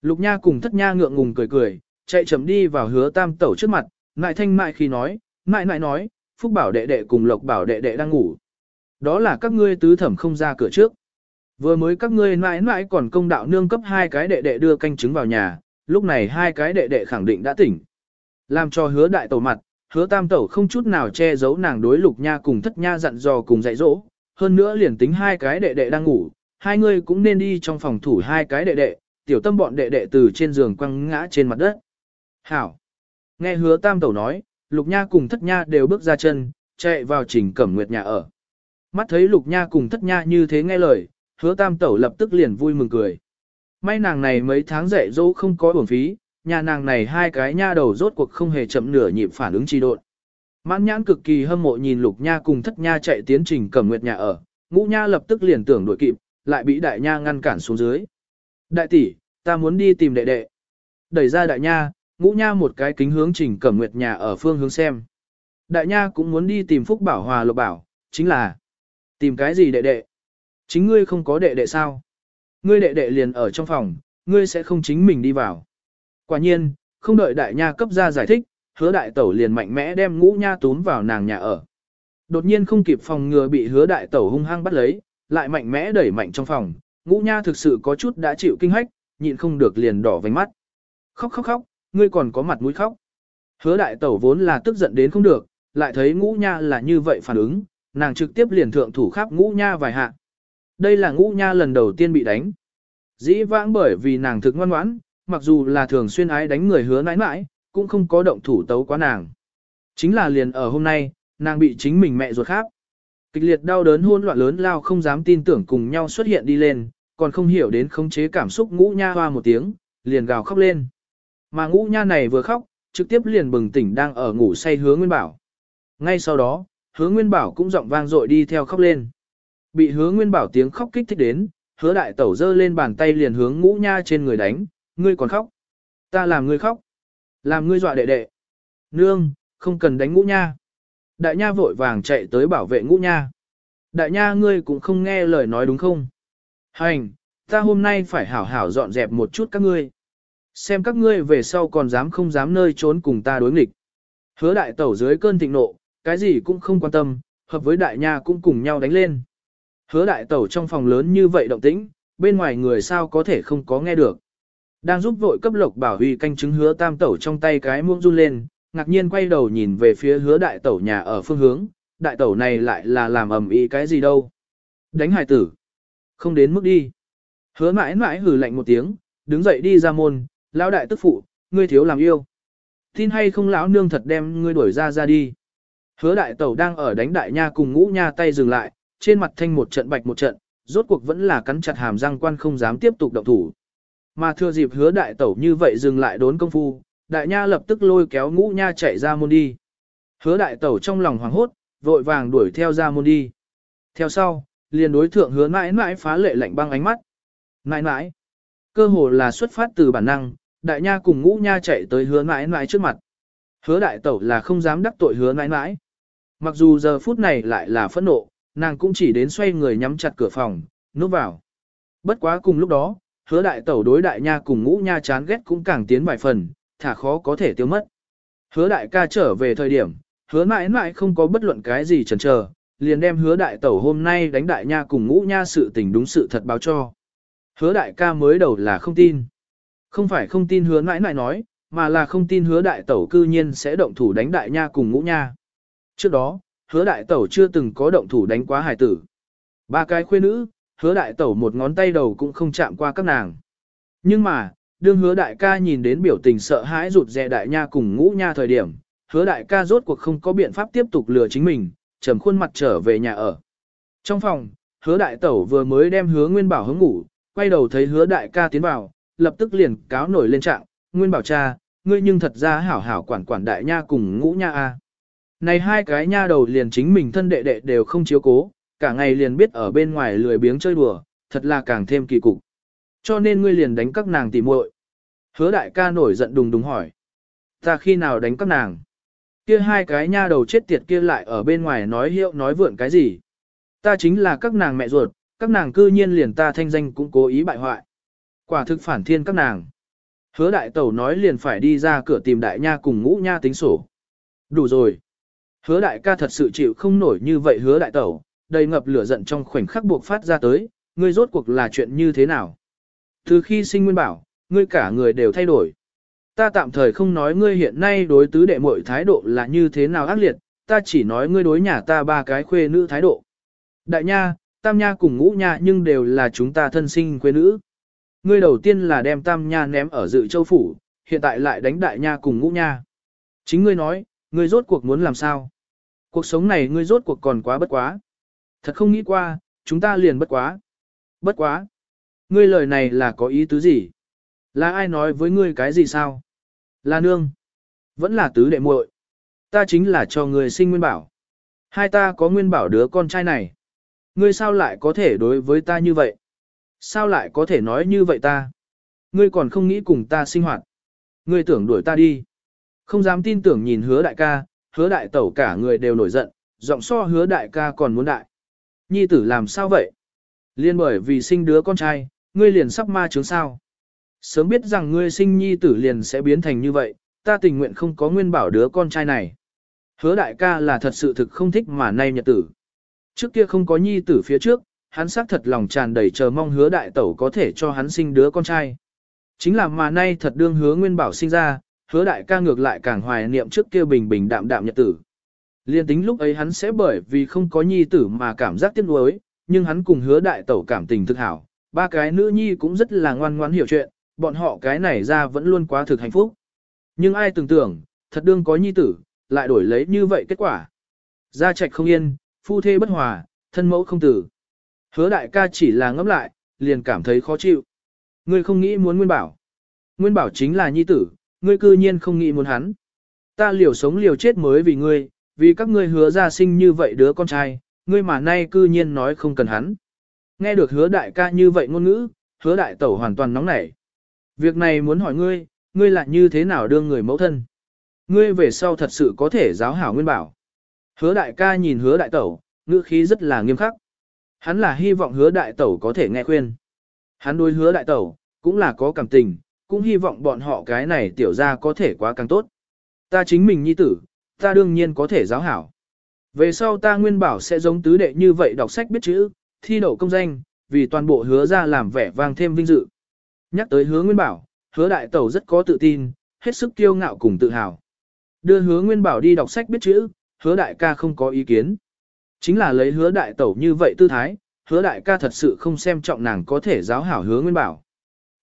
Lục Nha cùng Thất Nha ngượng ngùng cười cười, chạy chậm đi vào hứa tam tẩu trước mặt, ngại thanh mại khi nói, ngại ngại nói, Phúc Bảo đệ đệ cùng Lộc Bảo đệ đệ đang ngủ. Đó là các ngươi tứ thẩm không ra cửa trước. Vừa mới các ngươi mãi mãi còn công đạo nương cấp hai cái đệ đệ đưa canh trứng vào nhà, lúc này hai cái đệ đệ khẳng định đã tỉnh. Làm cho hứa đại tẩu mặt, hứa tam tẩu không chút nào che giấu nàng đối lục nha cùng thất nha dặn dò cùng dạy dỗ, hơn nữa liền tính hai cái đệ đệ đang ngủ, hai người cũng nên đi trong phòng thủ hai cái đệ đệ, tiểu tâm bọn đệ đệ từ trên giường quăng ngã trên mặt đất. Hảo! Nghe hứa tam tẩu nói, lục nha cùng thất nha đều bước ra chân, chạy vào trình cẩm nguyệt nhà ở. Mắt thấy lục nha cùng thất nha như thế nghe lời, hứa tam tẩu lập tức liền vui mừng cười. May nàng này mấy tháng dạy dỗ không có uổng phí, nhà nàng này hai cái nha đầu rốt cuộc không hề chậm nửa nhịp phản ứng chi độn. Mãn nhãn cực kỳ hâm mộ nhìn lục nha cùng thất nha chạy tiến trình cẩm nguyệt nhà ở, ngũ nha lập tức liền tưởng đuổi kịp, lại bị đại nha ngăn cản xuống dưới. Đại tỷ, ta muốn đi tìm đệ đệ. Đẩy ra đại nha, ngũ nha một cái kính hướng trình cẩm nguyệt nhà ở phương hướng xem. Đại nha cũng muốn đi tìm phúc bảo hòa lộc bảo, chính là tìm cái gì đệ đệ? Chính ngươi không có đệ đệ sao? Ngươi đệ đệ liền ở trong phòng, ngươi sẽ không chính mình đi vào. Quả nhiên, không đợi đại nha cấp ra giải thích, hứa đại tẩu liền mạnh mẽ đem ngũ nha túm vào nàng nhà ở. Đột nhiên không kịp phòng ngừa bị hứa đại tẩu hung hăng bắt lấy, lại mạnh mẽ đẩy mạnh trong phòng, ngũ nha thực sự có chút đã chịu kinh hách, nhịn không được liền đỏ vành mắt. Khóc khóc khóc, ngươi còn có mặt mũi khóc. Hứa đại tẩu vốn là tức giận đến không được, lại thấy ngũ nha là như vậy phản ứng, nàng trực tiếp liền thượng thủ khắp ngũ nha vài hạ. Đây là ngũ nha lần đầu tiên bị đánh. Dĩ vãng bởi vì nàng thực ngoan ngoãn, mặc dù là thường xuyên ái đánh người hứa nãi nãi, cũng không có động thủ tấu quá nàng. Chính là liền ở hôm nay, nàng bị chính mình mẹ ruột khác. Kịch liệt đau đớn hôn loạn lớn lao không dám tin tưởng cùng nhau xuất hiện đi lên, còn không hiểu đến khống chế cảm xúc ngũ nha hoa một tiếng, liền gào khóc lên. Mà ngũ nha này vừa khóc, trực tiếp liền bừng tỉnh đang ở ngủ say hứa Nguyên Bảo. Ngay sau đó, hứa Nguyên Bảo cũng giọng vang dội đi theo khóc lên. Bị hứa Nguyên Bảo tiếng khóc kích thích đến, hứa đại tẩu giơ lên bàn tay liền hướng ngũ nha trên người đánh, ngươi còn khóc. Ta làm ngươi khóc. Làm ngươi dọa đệ đệ. Nương, không cần đánh ngũ nha. Đại nha vội vàng chạy tới bảo vệ ngũ nha. Đại nha ngươi cũng không nghe lời nói đúng không? Hành, ta hôm nay phải hảo hảo dọn dẹp một chút các ngươi. Xem các ngươi về sau còn dám không dám nơi trốn cùng ta đối nghịch. Hứa đại tẩu dưới cơn thịnh nộ, cái gì cũng không quan tâm, hợp với đại nha cũng cùng nhau đánh lên. Hứa đại tẩu trong phòng lớn như vậy động tĩnh, bên ngoài người sao có thể không có nghe được. Đang giúp vội cấp lộc bảo huy canh chứng hứa tam tẩu trong tay cái muông run lên, ngạc nhiên quay đầu nhìn về phía hứa đại tẩu nhà ở phương hướng, đại tẩu này lại là làm ầm ĩ cái gì đâu. Đánh hài tử. Không đến mức đi. Hứa mãi mãi hử lạnh một tiếng, đứng dậy đi ra môn, lão đại tức phụ, ngươi thiếu làm yêu. Tin hay không lão nương thật đem ngươi đuổi ra ra đi. Hứa đại tẩu đang ở đánh đại nha cùng ngũ nha tay dừng lại, trên mặt thanh một trận bạch một trận, rốt cuộc vẫn là cắn chặt hàm răng quan không dám tiếp tục động thủ. Mà thừa dịp hứa đại tẩu như vậy dừng lại đốn công phu, đại nha lập tức lôi kéo ngũ nha chạy ra môn đi. Hứa đại tẩu trong lòng hoảng hốt, vội vàng đuổi theo ra môn đi. Theo sau, liền đối thượng hứa mãi mãi phá lệ lạnh băng ánh mắt. Mãi mãi, cơ hồ là xuất phát từ bản năng, đại nha cùng ngũ nha chạy tới hứa mãi mãi trước mặt. Hứa đại tẩu là không dám đắc tội hứa mãi mãi. Mặc dù giờ phút này lại là phẫn nộ, nàng cũng chỉ đến xoay người nhắm chặt cửa phòng, núp vào. Bất quá cùng lúc đó, hứa đại tẩu đối đại nha cùng ngũ nha chán ghét cũng càng tiến vài phần, thả khó có thể tiêu mất. Hứa đại ca trở về thời điểm, hứa mãi mãi không có bất luận cái gì chần chờ, liền đem hứa đại tẩu hôm nay đánh đại nha cùng ngũ nha sự tình đúng sự thật báo cho. Hứa đại ca mới đầu là không tin. Không phải không tin hứa mãi mãi nói, mà là không tin hứa đại tẩu cư nhiên sẽ động thủ đánh đại nha cùng ngũ nha. Trước đó, hứa đại tẩu chưa từng có động thủ đánh quá hài tử. Ba cái khuê nữ, hứa đại tẩu một ngón tay đầu cũng không chạm qua các nàng. Nhưng mà, đương hứa đại ca nhìn đến biểu tình sợ hãi rụt rè đại nha cùng ngũ nha thời điểm, hứa đại ca rốt cuộc không có biện pháp tiếp tục lừa chính mình, trầm khuôn mặt trở về nhà ở. Trong phòng, hứa đại tẩu vừa mới đem hứa nguyên bảo hướng ngủ, quay đầu thấy hứa đại ca tiến vào, lập tức liền cáo nổi lên trạng, nguyên bảo cha, ngươi nhưng thật ra hảo hảo quản quản đại nha cùng ngũ nha a. Này hai cái nha đầu liền chính mình thân đệ đệ đều không chiếu cố, cả ngày liền biết ở bên ngoài lười biếng chơi đùa, thật là càng thêm kỳ cục. Cho nên ngươi liền đánh các nàng tỉ muội. Hứa đại ca nổi giận đùng đùng hỏi. Ta khi nào đánh các nàng? Kia hai cái nha đầu chết tiệt kia lại ở bên ngoài nói hiệu nói vượn cái gì. Ta chính là các nàng mẹ ruột, các nàng cư nhiên liền ta thanh danh cũng cố ý bại hoại. Quả thực phản thiên các nàng. Hứa đại tẩu nói liền phải đi ra cửa tìm đại nha cùng ngũ nha tính sổ. Đủ rồi. Hứa đại ca thật sự chịu không nổi như vậy hứa đại tẩu, đầy ngập lửa giận trong khoảnh khắc buộc phát ra tới, ngươi rốt cuộc là chuyện như thế nào. Từ khi sinh nguyên bảo, ngươi cả người đều thay đổi. Ta tạm thời không nói ngươi hiện nay đối tứ đệ muội thái độ là như thế nào ác liệt, ta chỉ nói ngươi đối nhà ta ba cái khuê nữ thái độ. Đại nha, tam nha cùng ngũ nha nhưng đều là chúng ta thân sinh khuê nữ. Ngươi đầu tiên là đem tam nha ném ở dự châu phủ, hiện tại lại đánh đại nha cùng ngũ nha. Chính ngươi nói, ngươi rốt cuộc muốn làm sao? Cuộc sống này ngươi rốt cuộc còn quá bất quá. Thật không nghĩ qua, chúng ta liền bất quá. Bất quá. Ngươi lời này là có ý tứ gì? Là ai nói với ngươi cái gì sao? Là nương. Vẫn là tứ đệ muội. Ta chính là cho ngươi sinh nguyên bảo. Hai ta có nguyên bảo đứa con trai này. Ngươi sao lại có thể đối với ta như vậy? Sao lại có thể nói như vậy ta? Ngươi còn không nghĩ cùng ta sinh hoạt. Ngươi tưởng đuổi ta đi. Không dám tin tưởng nhìn hứa đại ca, hứa đại tẩu cả người đều nổi giận, giọng so hứa đại ca còn muốn đại. Nhi tử làm sao vậy? Liên bởi vì sinh đứa con trai, ngươi liền sắp ma chứng sao? Sớm biết rằng ngươi sinh nhi tử liền sẽ biến thành như vậy, ta tình nguyện không có nguyên bảo đứa con trai này. Hứa đại ca là thật sự thực không thích mà nay nhật tử. Trước kia không có nhi tử phía trước, hắn xác thật lòng tràn đầy chờ mong hứa đại tẩu có thể cho hắn sinh đứa con trai. Chính là mà nay thật đương hứa nguyên bảo sinh ra, hứa đại ca ngược lại càng hoài niệm trước kia bình bình đạm đạm nhật tử. Liên tính lúc ấy hắn sẽ bởi vì không có nhi tử mà cảm giác tiếc nuối, nhưng hắn cùng hứa đại tẩu cảm tình thực hảo, ba cái nữ nhi cũng rất là ngoan ngoãn hiểu chuyện, bọn họ cái này ra vẫn luôn quá thực hạnh phúc. Nhưng ai tưởng tưởng, thật đương có nhi tử, lại đổi lấy như vậy kết quả. Gia trạch không yên, phu thê bất hòa, thân mẫu không tử. Hứa đại ca chỉ là ngẫm lại, liền cảm thấy khó chịu. Ngươi không nghĩ muốn Nguyên Bảo. Nguyên Bảo chính là nhi tử, ngươi cư nhiên không nghĩ muốn hắn. Ta liều sống liều chết mới vì ngươi, vì các ngươi hứa ra sinh như vậy đứa con trai, ngươi mà nay cư nhiên nói không cần hắn. Nghe được hứa đại ca như vậy ngôn ngữ, hứa đại tẩu hoàn toàn nóng nảy. Việc này muốn hỏi ngươi, ngươi lại như thế nào đương người mẫu thân? Ngươi về sau thật sự có thể giáo hảo nguyên bảo. Hứa đại ca nhìn hứa đại tẩu, ngữ khí rất là nghiêm khắc. Hắn là hy vọng hứa đại tẩu có thể nghe khuyên. Hắn đối hứa đại tẩu, cũng là có cảm tình, cũng hy vọng bọn họ cái này tiểu ra có thể quá càng tốt. Ta chính mình nhi tử, ta đương nhiên có thể giáo hảo. Về sau ta nguyên bảo sẽ giống tứ đệ như vậy đọc sách biết chữ, thi đậu công danh, vì toàn bộ hứa ra làm vẻ vang thêm vinh dự. Nhắc tới hứa nguyên bảo, hứa đại tẩu rất có tự tin, hết sức kiêu ngạo cùng tự hào. Đưa hứa nguyên bảo đi đọc sách biết chữ, hứa đại ca không có ý kiến. Chính là lấy hứa đại tẩu như vậy tư thái, hứa đại ca thật sự không xem trọng nàng có thể giáo hảo hứa nguyên bảo.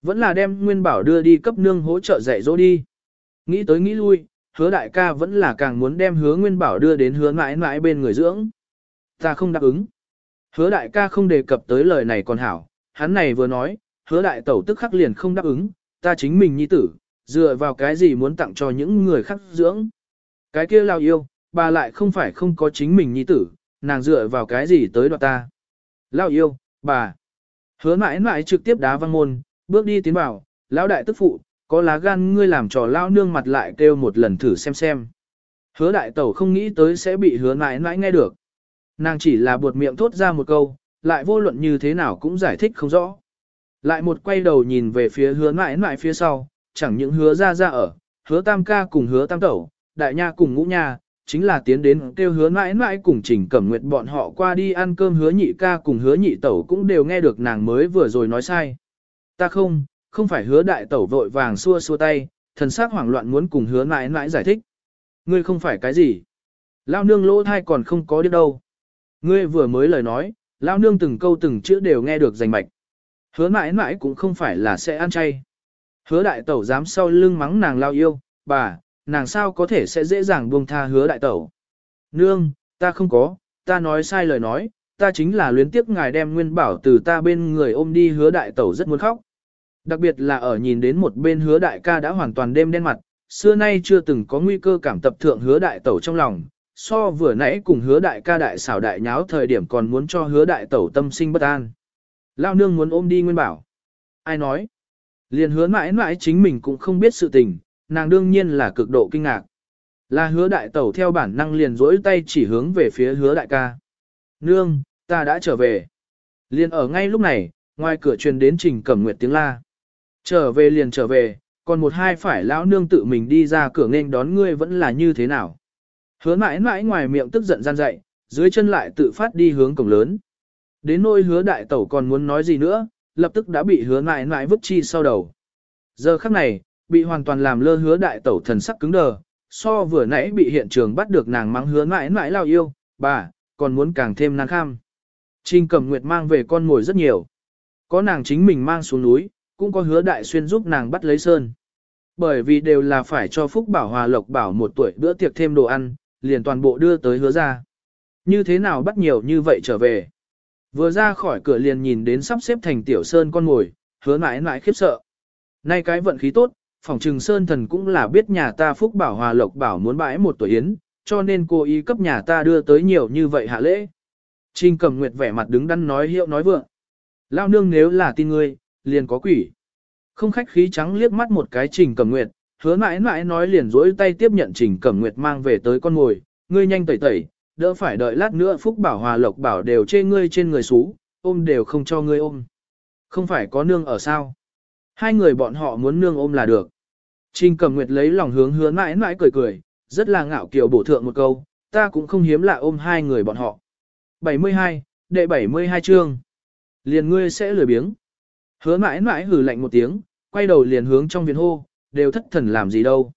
Vẫn là đem nguyên bảo đưa đi cấp nương hỗ trợ dạy dỗ đi. Nghĩ tới nghĩ lui, hứa đại ca vẫn là càng muốn đem hứa nguyên bảo đưa đến hứa mãi mãi bên người dưỡng. Ta không đáp ứng. Hứa đại ca không đề cập tới lời này còn hảo, hắn này vừa nói, hứa đại tẩu tức khắc liền không đáp ứng, ta chính mình nhi tử, dựa vào cái gì muốn tặng cho những người khác dưỡng. Cái kia lao yêu, bà lại không phải không có chính mình nhi tử, nàng dựa vào cái gì tới đoạt ta. Lao yêu, bà. Hứa mãi mãi trực tiếp đá văng môn, bước đi tiến vào, lão đại tức phụ, có lá gan ngươi làm trò lao nương mặt lại kêu một lần thử xem xem. Hứa đại tẩu không nghĩ tới sẽ bị hứa mãi mãi nghe được. Nàng chỉ là buột miệng thốt ra một câu, lại vô luận như thế nào cũng giải thích không rõ. Lại một quay đầu nhìn về phía hứa mãi mãi phía sau, chẳng những hứa ra ra ở, hứa tam ca cùng hứa tam tẩu, đại nha cùng ngũ nha, chính là tiến đến kêu hứa mãi mãi cùng trình cẩm nguyệt bọn họ qua đi ăn cơm hứa nhị ca cùng hứa nhị tẩu cũng đều nghe được nàng mới vừa rồi nói sai. Ta không, không phải hứa đại tẩu vội vàng xua xua tay, thần sắc hoảng loạn muốn cùng hứa mãi mãi giải thích. Ngươi không phải cái gì. Lao nương lỗ thai còn không có điếc đâu. Ngươi vừa mới lời nói, lao nương từng câu từng chữ đều nghe được rành mạch. Hứa mãi mãi cũng không phải là sẽ ăn chay. Hứa đại tẩu dám sau lưng mắng nàng lao yêu, bà, nàng sao có thể sẽ dễ dàng buông tha hứa đại tẩu. Nương, ta không có, ta nói sai lời nói, ta chính là luyến tiếc ngài đem nguyên bảo từ ta bên người ôm đi hứa đại tẩu rất muốn khóc. Đặc biệt là ở nhìn đến một bên hứa đại ca đã hoàn toàn đêm đen mặt, xưa nay chưa từng có nguy cơ cảm tập thượng hứa đại tẩu trong lòng, so vừa nãy cùng hứa đại ca đại xảo đại nháo thời điểm còn muốn cho hứa đại tẩu tâm sinh bất an. Lao nương muốn ôm đi nguyên bảo. Ai nói? Liền hứa mãi mãi chính mình cũng không biết sự tình, nàng đương nhiên là cực độ kinh ngạc. Là hứa đại tẩu theo bản năng liền rỗi tay chỉ hướng về phía hứa đại ca. Nương, ta đã trở về. Liền ở ngay lúc này, ngoài cửa truyền đến trình cẩm nguyệt tiếng la. Trở về liền trở về, còn một hai phải lão nương tự mình đi ra cửa nên đón ngươi vẫn là như thế nào. Hứa mãi mãi ngoài miệng tức giận gian dậy, dưới chân lại tự phát đi hướng cổng lớn. Đến nỗi hứa đại tẩu còn muốn nói gì nữa, lập tức đã bị hứa mãi mãi vứt chi sau đầu. Giờ khắc này, bị hoàn toàn làm lơ hứa đại tẩu thần sắc cứng đờ, so vừa nãy bị hiện trường bắt được nàng mắng hứa mãi mãi lao yêu, bà, còn muốn càng thêm nàng kham. Trình Cẩm Nguyệt mang về con ngồi rất nhiều. Có nàng chính mình mang xuống núi, cũng có hứa đại xuyên giúp nàng bắt lấy sơn. Bởi vì đều là phải cho Phúc Bảo Hòa Lộc Bảo một tuổi bữa tiệc thêm đồ ăn, liền toàn bộ đưa tới hứa ra. Như thế nào bắt nhiều như vậy trở về. Vừa ra khỏi cửa liền nhìn đến sắp xếp thành tiểu sơn con ngồi, hứa mãi mãi khiếp sợ. Nay cái vận khí tốt, phòng trừng sơn thần cũng là biết nhà ta Phúc Bảo Hòa Lộc Bảo muốn bãi một tuổi yến, cho nên cô ý cấp nhà ta đưa tới nhiều như vậy hạ lễ. Trình cầm nguyệt vẻ mặt đứng đắn nói hiệu nói vượng. Lao nương nếu là tin ngươi, liền có quỷ. Không khách khí trắng liếc mắt một cái trình cầm nguyệt, hứa mãi mãi nói liền rỗi tay tiếp nhận trình cầm nguyệt mang về tới con ngồi, ngươi nhanh tẩy tẩy, đỡ phải đợi lát nữa phúc bảo hòa lộc bảo đều chê ngươi trên người xú, ôm đều không cho ngươi ôm. Không phải có nương ở sao? Hai người bọn họ muốn nương ôm là được. Trình cầm nguyệt lấy lòng hướng hứa mãi mãi cười cười, rất là ngạo kiều bổ thượng một câu, ta cũng không hiếm lạ ôm hai người bọn họ. 72, đệ 72 chương. Liền ngươi sẽ lười biếng. Hứa mãi mãi hử lạnh một tiếng, quay đầu liền hướng trong viện hô, đều thất thần làm gì đâu.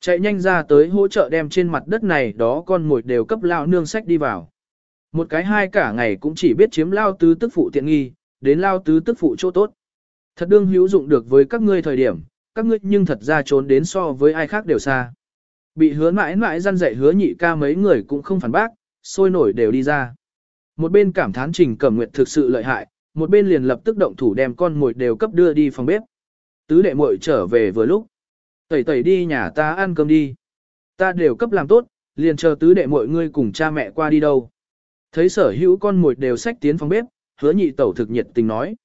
Chạy nhanh ra tới hỗ trợ đem trên mặt đất này đó con mồi đều cấp lao nương sách đi vào. Một cái hai cả ngày cũng chỉ biết chiếm lao tứ tức phụ tiện nghi, đến lao tứ tức phụ chỗ tốt. Thật đương hữu dụng được với các ngươi thời điểm, các ngươi nhưng thật ra trốn đến so với ai khác đều xa. Bị hứa mãi mãi răn dạy hứa nhị ca mấy người cũng không phản bác, sôi nổi đều đi ra. Một bên cảm thán trình cẩm nguyệt thực sự lợi hại, một bên liền lập tức động thủ đem con mồi đều cấp đưa đi phòng bếp. Tứ đệ muội trở về vừa lúc. Tẩy tẩy đi nhà ta ăn cơm đi. Ta đều cấp làm tốt, liền chờ tứ đệ muội ngươi cùng cha mẹ qua đi đâu. Thấy sở hữu con mồi đều xách tiến phòng bếp, hứa nhị tẩu thực nhiệt tình nói.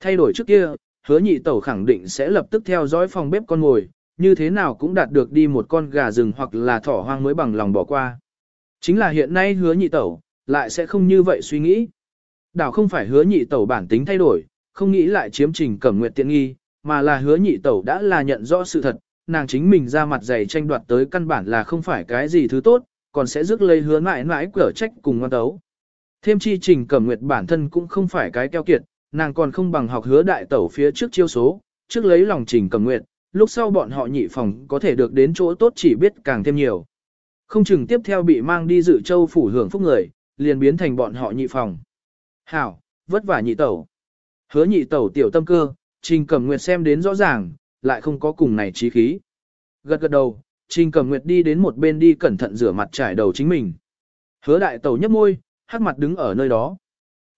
Thay đổi trước kia, hứa nhị tẩu khẳng định sẽ lập tức theo dõi phòng bếp con mồi, như thế nào cũng đạt được đi một con gà rừng hoặc là thỏ hoang mới bằng lòng bỏ qua. Chính là hiện nay hứa nhị tẩu, lại sẽ không như vậy suy nghĩ. Đảo không phải hứa nhị tẩu bản tính thay đổi, không nghĩ lại chiếm trình cẩm nguyệt tiện nghi, mà là hứa nhị tẩu đã là nhận rõ sự thật, nàng chính mình ra mặt dày tranh đoạt tới căn bản là không phải cái gì thứ tốt, còn sẽ rước lấy hứa mãi mãi cửa trách cùng ngoan tấu. Thêm chi trình cẩm nguyệt bản thân cũng không phải cái keo kiệt, nàng còn không bằng học hứa đại tẩu phía trước chiêu số, trước lấy lòng trình cẩm nguyệt, lúc sau bọn họ nhị phòng có thể được đến chỗ tốt chỉ biết càng thêm nhiều. Không chừng tiếp theo bị mang đi dự châu phủ hưởng phúc người, liền biến thành bọn họ nhị phòng. Hảo, vất vả nhị tẩu. Hứa nhị tẩu tiểu tâm cơ, Trình Cẩm Nguyệt xem đến rõ ràng, lại không có cùng này trí khí. Gật gật đầu, Trình Cẩm Nguyệt đi đến một bên đi cẩn thận rửa mặt trải đầu chính mình. Hứa đại tẩu nhấp môi, hắc mặt đứng ở nơi đó.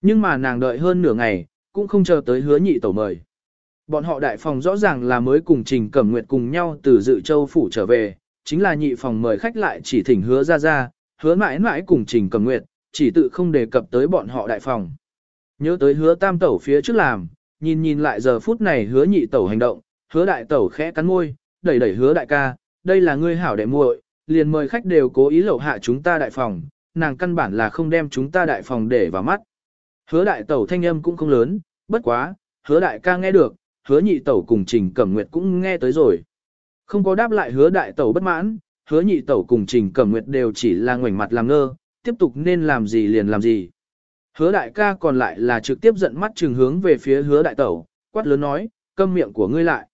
Nhưng mà nàng đợi hơn nửa ngày, cũng không chờ tới hứa nhị tẩu mời. Bọn họ đại phòng rõ ràng là mới cùng Trình Cẩm Nguyệt cùng nhau từ dự châu phủ trở về, chính là nhị phòng mời khách lại chỉ thỉnh hứa ra ra, hứa mãi mãi cùng Trình Cẩm Nguyệt, chỉ tự không đề cập tới bọn họ đại phòng. Nhớ tới hứa tam tẩu phía trước làm, nhìn nhìn lại giờ phút này hứa nhị tẩu hành động, hứa đại tẩu khẽ cắn môi, đẩy đẩy hứa đại ca, đây là ngươi hảo đệ muội, liền mời khách đều cố ý lậu hạ chúng ta đại phòng, nàng căn bản là không đem chúng ta đại phòng để vào mắt. Hứa đại tẩu thanh âm cũng không lớn, bất quá, hứa đại ca nghe được, hứa nhị tẩu cùng trình cẩm nguyệt cũng nghe tới rồi. Không có đáp lại hứa đại tẩu bất mãn, hứa nhị tẩu cùng trình cẩm nguyệt đều chỉ là ngoảnh mặt làm ngơ, tiếp tục nên làm gì liền làm gì. Hứa đại ca còn lại là trực tiếp giận mắt trừng hướng về phía hứa đại tẩu, quát lớn nói, câm miệng của ngươi lại.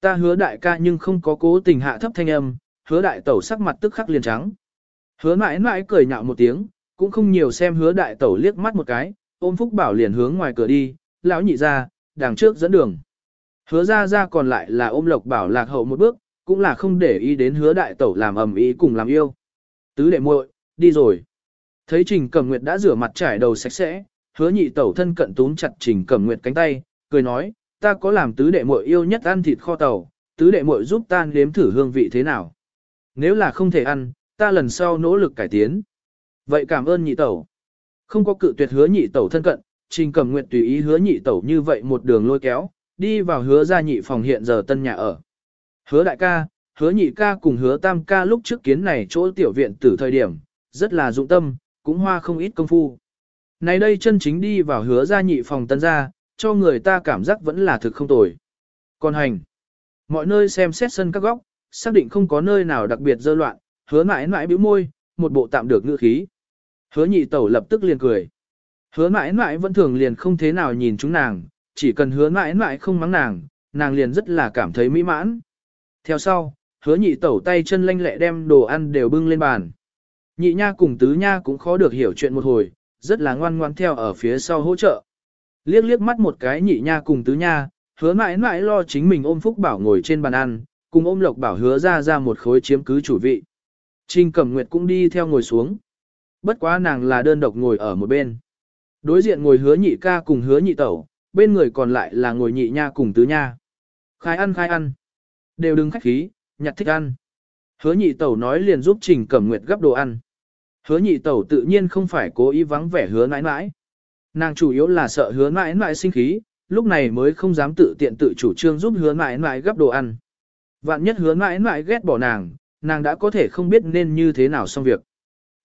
Ta hứa đại ca nhưng không có cố tình hạ thấp thanh âm, hứa đại tẩu sắc mặt tức khắc liền trắng. Hứa mãi mãi cười nhạo một tiếng, cũng không nhiều xem hứa đại tẩu liếc mắt một cái, ôm phúc bảo liền hướng ngoài cửa đi, lão nhị ra, đằng trước dẫn đường. Hứa ra ra còn lại là ôm lộc bảo lạc hậu một bước, cũng là không để ý đến hứa đại tẩu làm ầm ý cùng làm yêu. Tứ đệ muội, đi rồi. Thấy Trình Cẩm Nguyệt đã rửa mặt trải đầu sạch sẽ, hứa nhị tẩu thân cận túm chặt Trình Cẩm Nguyệt cánh tay, cười nói, ta có làm tứ đệ muội yêu nhất ăn thịt kho tàu, tứ đệ muội giúp ta nếm thử hương vị thế nào. Nếu là không thể ăn, ta lần sau nỗ lực cải tiến. Vậy cảm ơn nhị tẩu. Không có cự tuyệt hứa nhị tẩu thân cận, Trình Cẩm Nguyệt tùy ý hứa nhị tẩu như vậy một đường lôi kéo, đi vào hứa gia nhị phòng hiện giờ tân nhà ở. Hứa đại ca, hứa nhị ca cùng hứa tam ca lúc trước kiến này chỗ tiểu viện tử thời điểm, rất là dụng tâm, cũng hoa không ít công phu. Này đây chân chính đi vào hứa ra nhị phòng tân gia, cho người ta cảm giác vẫn là thực không tồi. Còn hành, mọi nơi xem xét sân các góc, xác định không có nơi nào đặc biệt dơ loạn, hứa mãi mãi bĩu môi, một bộ tạm được ngữ khí. Hứa nhị tẩu lập tức liền cười. Hứa mãi mãi vẫn thường liền không thế nào nhìn chúng nàng, chỉ cần hứa mãi mãi không mắng nàng, nàng liền rất là cảm thấy mỹ mãn. Theo sau, hứa nhị tẩu tay chân lanh lẹ đem đồ ăn đều bưng lên bàn. Nhị nha cùng tứ nha cũng khó được hiểu chuyện một hồi, rất là ngoan ngoan theo ở phía sau hỗ trợ. Liếc liếc mắt một cái nhị nha cùng tứ nha, hứa mãi mãi lo chính mình ôm Phúc Bảo ngồi trên bàn ăn, cùng ôm Lộc Bảo hứa ra ra một khối chiếm cứ chủ vị. Trình Cẩm Nguyệt cũng đi theo ngồi xuống. Bất quá nàng là đơn độc ngồi ở một bên. Đối diện ngồi hứa nhị ca cùng hứa nhị tẩu, bên người còn lại là ngồi nhị nha cùng tứ nha. Khai ăn khai ăn. Đều đừng khách khí, nhặt thích ăn. Hứa nhị tẩu nói liền giúp Trình Cẩm Nguyệt gấp đồ ăn. Hứa nhị tẩu tự nhiên không phải cố ý vắng vẻ hứa nãi nãi. Nàng chủ yếu là sợ hứa nãi nãi sinh khí, lúc này mới không dám tự tiện tự chủ trương giúp hứa nãi nãi gấp đồ ăn. Vạn nhất hứa nãi nãi ghét bỏ nàng, nàng đã có thể không biết nên như thế nào xong việc.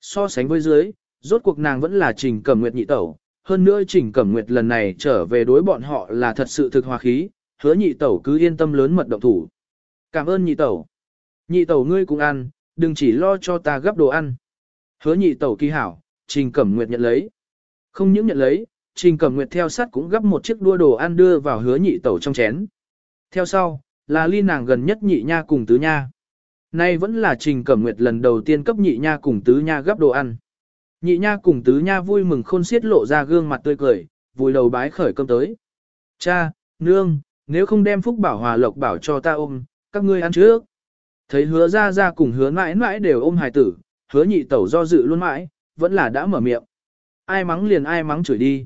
So sánh với dưới, rốt cuộc nàng vẫn là Trình Cẩm Nguyệt nhị tẩu, hơn nữa Trình Cẩm Nguyệt lần này trở về đối bọn họ là thật sự thực hòa khí, hứa nhị tẩu cứ yên tâm lớn mật động thủ. Cảm ơn nhị tẩu. Nhị tẩu ngươi cũng ăn, đừng chỉ lo cho ta gấp đồ ăn. Hứa nhị tẩu kỳ hảo, Trình Cẩm Nguyệt nhận lấy. Không những nhận lấy, Trình Cẩm Nguyệt theo sát cũng gấp một chiếc đua đồ ăn đưa vào hứa nhị tẩu trong chén. Theo sau, là ly nàng gần nhất nhị nha cùng tứ nha. Nay vẫn là Trình Cẩm Nguyệt lần đầu tiên cấp nhị nha cùng tứ nha gấp đồ ăn. Nhị nha cùng tứ nha vui mừng khôn xiết lộ ra gương mặt tươi cười, vùi đầu bái khởi cơm tới. Cha, nương, nếu không đem phúc bảo hòa lộc bảo cho ta ôm, các ngươi ăn trước. Thấy hứa ra ra cùng hứa mãi mãi đều ôm hài tử, hứa nhị tẩu do dự luôn mãi, vẫn là đã mở miệng. Ai mắng liền ai mắng chửi đi.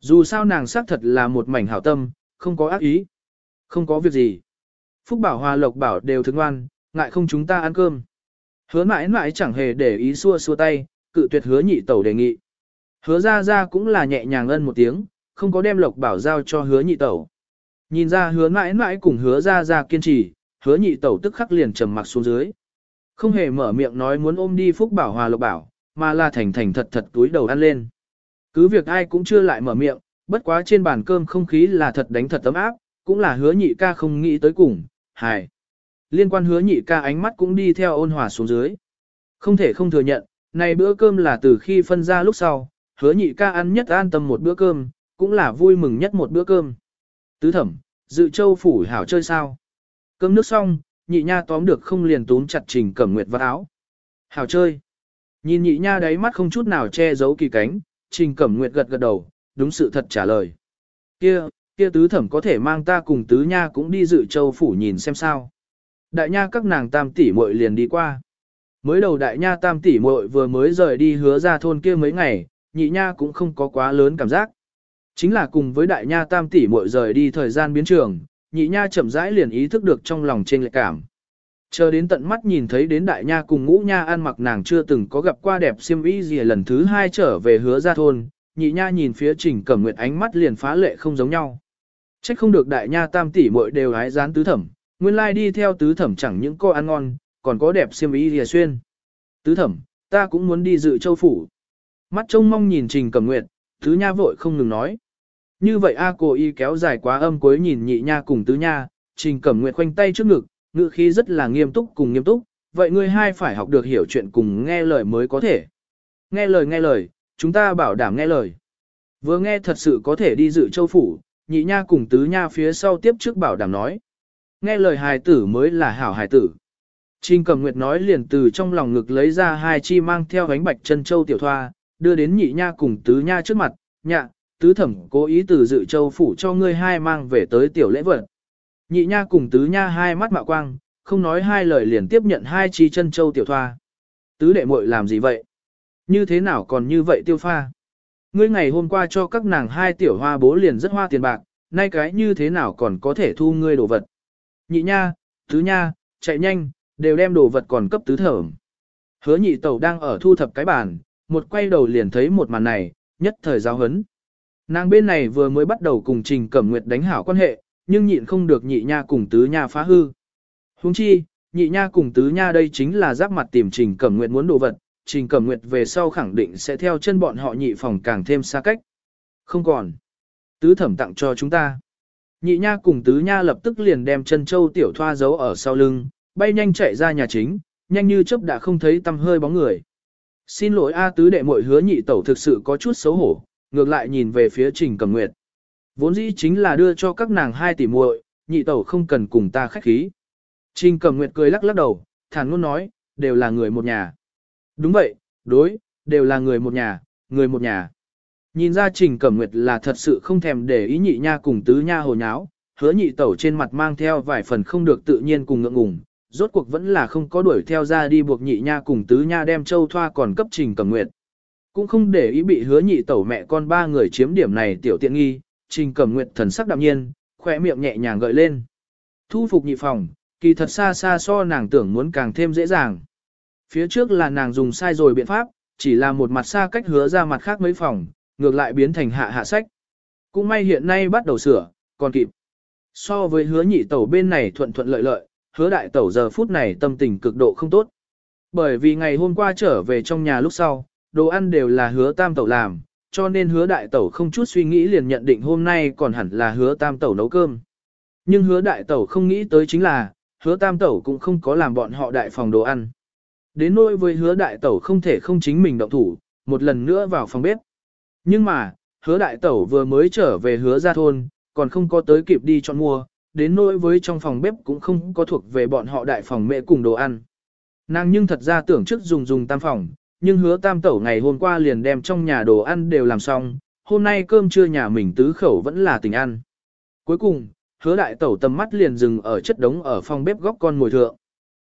Dù sao nàng xác thật là một mảnh hảo tâm, không có ác ý. Không có việc gì. Phúc bảo hòa lộc bảo đều thương ngoan, ngại không chúng ta ăn cơm. Hứa mãi mãi chẳng hề để ý xua xua tay, cự tuyệt hứa nhị tẩu đề nghị. Hứa ra ra cũng là nhẹ nhàng ân một tiếng, không có đem lộc bảo giao cho hứa nhị tẩu. Nhìn ra hứa mãi mãi cùng hứa ra ra kiên trì, hứa nhị tẩu tức khắc liền trầm mặc xuống dưới. Không hề mở miệng nói muốn ôm đi phúc bảo hòa lộc bảo, mà là thành thành thật thật túi đầu ăn lên. Cứ việc ai cũng chưa lại mở miệng, bất quá trên bàn cơm không khí là thật đánh thật tấm áp, cũng là hứa nhị ca không nghĩ tới cùng, hài. Liên quan hứa nhị ca ánh mắt cũng đi theo ôn hòa xuống dưới. Không thể không thừa nhận, này bữa cơm là từ khi phân ra lúc sau, hứa nhị ca ăn nhất an tâm một bữa cơm, cũng là vui mừng nhất một bữa cơm. Tứ thẩm, dự châu phủ hảo chơi sao? Cơm nước xong, nhị nha tóm được không liền túm chặt trình cẩm nguyệt vào áo. Hảo chơi. Nhìn nhị nha đáy mắt không chút nào che giấu kỳ cánh, trình cẩm nguyệt gật gật đầu, đúng sự thật trả lời. Kia, kia tứ thẩm có thể mang ta cùng tứ nha cũng đi dự châu phủ nhìn xem sao. Đại nha các nàng tam tỷ muội liền đi qua. Mới đầu đại nha tam tỷ muội vừa mới rời đi hứa ra thôn kia mấy ngày, nhị nha cũng không có quá lớn cảm giác. Chính là cùng với đại nha tam tỷ muội rời đi thời gian biến trường, nhị nha chậm rãi liền ý thức được trong lòng trên lệ cảm. Chờ đến tận mắt nhìn thấy đến đại nha cùng ngũ nha ăn mặc nàng chưa từng có gặp qua đẹp xiêm y gì lần thứ hai trở về hứa ra thôn, nhị nha nhìn phía trình cẩm nguyệt ánh mắt liền phá lệ không giống nhau. Trách không được đại nha tam tỷ muội đều hái dán tứ thẩm, nguyên lai đi theo tứ thẩm chẳng những cô ăn ngon, còn có đẹp xiêm y gì xuyên. Tứ thẩm, ta cũng muốn đi dự châu phủ. Mắt trông mong nhìn trình cẩm nguyệt, tứ nha vội không ngừng nói. Như vậy A cô y kéo dài quá âm cuối nhìn nhị nha cùng tứ nha, trình cẩm nguyệt khoanh tay trước ngực, ngữ khí rất là nghiêm túc cùng nghiêm túc, vậy ngươi hai phải học được hiểu chuyện cùng nghe lời mới có thể. Nghe lời nghe lời, chúng ta bảo đảm nghe lời. Vừa nghe thật sự có thể đi dự châu phủ, nhị nha cùng tứ nha phía sau tiếp trước bảo đảm nói. Nghe lời hài tử mới là hảo hài tử. Trình cầm nguyệt nói liền từ trong lòng ngực lấy ra hai chi mang theo bánh bạch chân châu tiểu thoa, đưa đến nhị nha cùng tứ nha trước mặt, nhạ, tứ thẩm cố ý từ dự châu phủ cho ngươi hai mang về tới tiểu lễ vật. Nhị nha cùng tứ nha hai mắt mạo quang, không nói hai lời liền tiếp nhận hai chi chân châu tiểu thoa. Tứ đệ muội làm gì vậy? Như thế nào còn như vậy tiêu pha? Ngươi ngày hôm qua cho các nàng hai tiểu hoa bố liền rất hoa tiền bạc, nay cái như thế nào còn có thể thu ngươi đồ vật? Nhị nha, tứ nha, chạy nhanh, đều đem đồ vật còn cấp tứ thẩm. Hứa nhị tẩu đang ở thu thập cái bàn, một quay đầu liền thấy một màn này, nhất thời giáo hấn. Nàng bên này vừa mới bắt đầu cùng Trình Cẩm Nguyệt đánh hảo quan hệ, nhưng nhịn không được nhị nha cùng tứ nha phá hư. Huống chi, nhị nha cùng tứ nha đây chính là giáp mặt tìm Trình Cẩm Nguyệt muốn đồ vật, Trình Cẩm Nguyệt về sau khẳng định sẽ theo chân bọn họ nhị phòng càng thêm xa cách. Không còn. Tứ thẩm tặng cho chúng ta. Nhị nha cùng tứ nha lập tức liền đem chân châu tiểu thoa giấu ở sau lưng, bay nhanh chạy ra nhà chính, nhanh như chớp đã không thấy tăm hơi bóng người. Xin lỗi A tứ đệ muội hứa nhị tẩu thực sự có chút xấu hổ, ngược lại nhìn về phía Trình Cẩm Nguyệt. Vốn dĩ chính là đưa cho các nàng hai tỷ muội, nhị tẩu không cần cùng ta khách khí. Trình Cẩm Nguyệt cười lắc lắc đầu, thản luôn nói, đều là người một nhà. Đúng vậy, đối, đều là người một nhà, người một nhà. Nhìn ra Trình Cẩm Nguyệt là thật sự không thèm để ý nhị nha cùng tứ nha hồ nháo, hứa nhị tẩu trên mặt mang theo vài phần không được tự nhiên cùng ngượng ngùng, rốt cuộc vẫn là không có đuổi theo ra đi buộc nhị nha cùng tứ nha đem châu thoa còn cấp Trình Cẩm Nguyệt. Cũng không để ý bị hứa nhị tẩu mẹ con ba người chiếm điểm này tiểu tiện nghi, Trình Cẩm Nguyệt thần sắc đạm nhiên, khỏe miệng nhẹ nhàng gợi lên. Thu phục nhị phòng, kỳ thật xa xa so nàng tưởng muốn càng thêm dễ dàng. Phía trước là nàng dùng sai rồi biện pháp, chỉ là một mặt xa cách hứa ra mặt khác mấy phòng, ngược lại biến thành hạ hạ sách. Cũng may hiện nay bắt đầu sửa, còn kịp. So với hứa nhị tẩu bên này thuận thuận lợi lợi, hứa đại tẩu giờ phút này tâm tình cực độ không tốt. Bởi vì ngày hôm qua trở về trong nhà lúc sau, đồ ăn đều là hứa tam tẩu làm, cho nên hứa đại tẩu không chút suy nghĩ liền nhận định hôm nay còn hẳn là hứa tam tẩu nấu cơm. Nhưng hứa đại tẩu không nghĩ tới chính là, hứa tam tẩu cũng không có làm bọn họ đại phòng đồ ăn. Đến nỗi với hứa đại tẩu không thể không chính mình động thủ, một lần nữa vào phòng bếp. Nhưng mà, hứa đại tẩu vừa mới trở về hứa ra thôn, còn không có tới kịp đi chọn mua, đến nỗi với trong phòng bếp cũng không có thuộc về bọn họ đại phòng mẹ cùng đồ ăn. Nàng nhưng thật ra tưởng trước dùng dùng tam phòng, nhưng hứa tam tẩu ngày hôm qua liền đem trong nhà đồ ăn đều làm xong, hôm nay cơm trưa nhà mình tứ khẩu vẫn là tình ăn. Cuối cùng, hứa đại tẩu tầm mắt liền dừng ở chất đống ở phòng bếp góc con mồi thượng.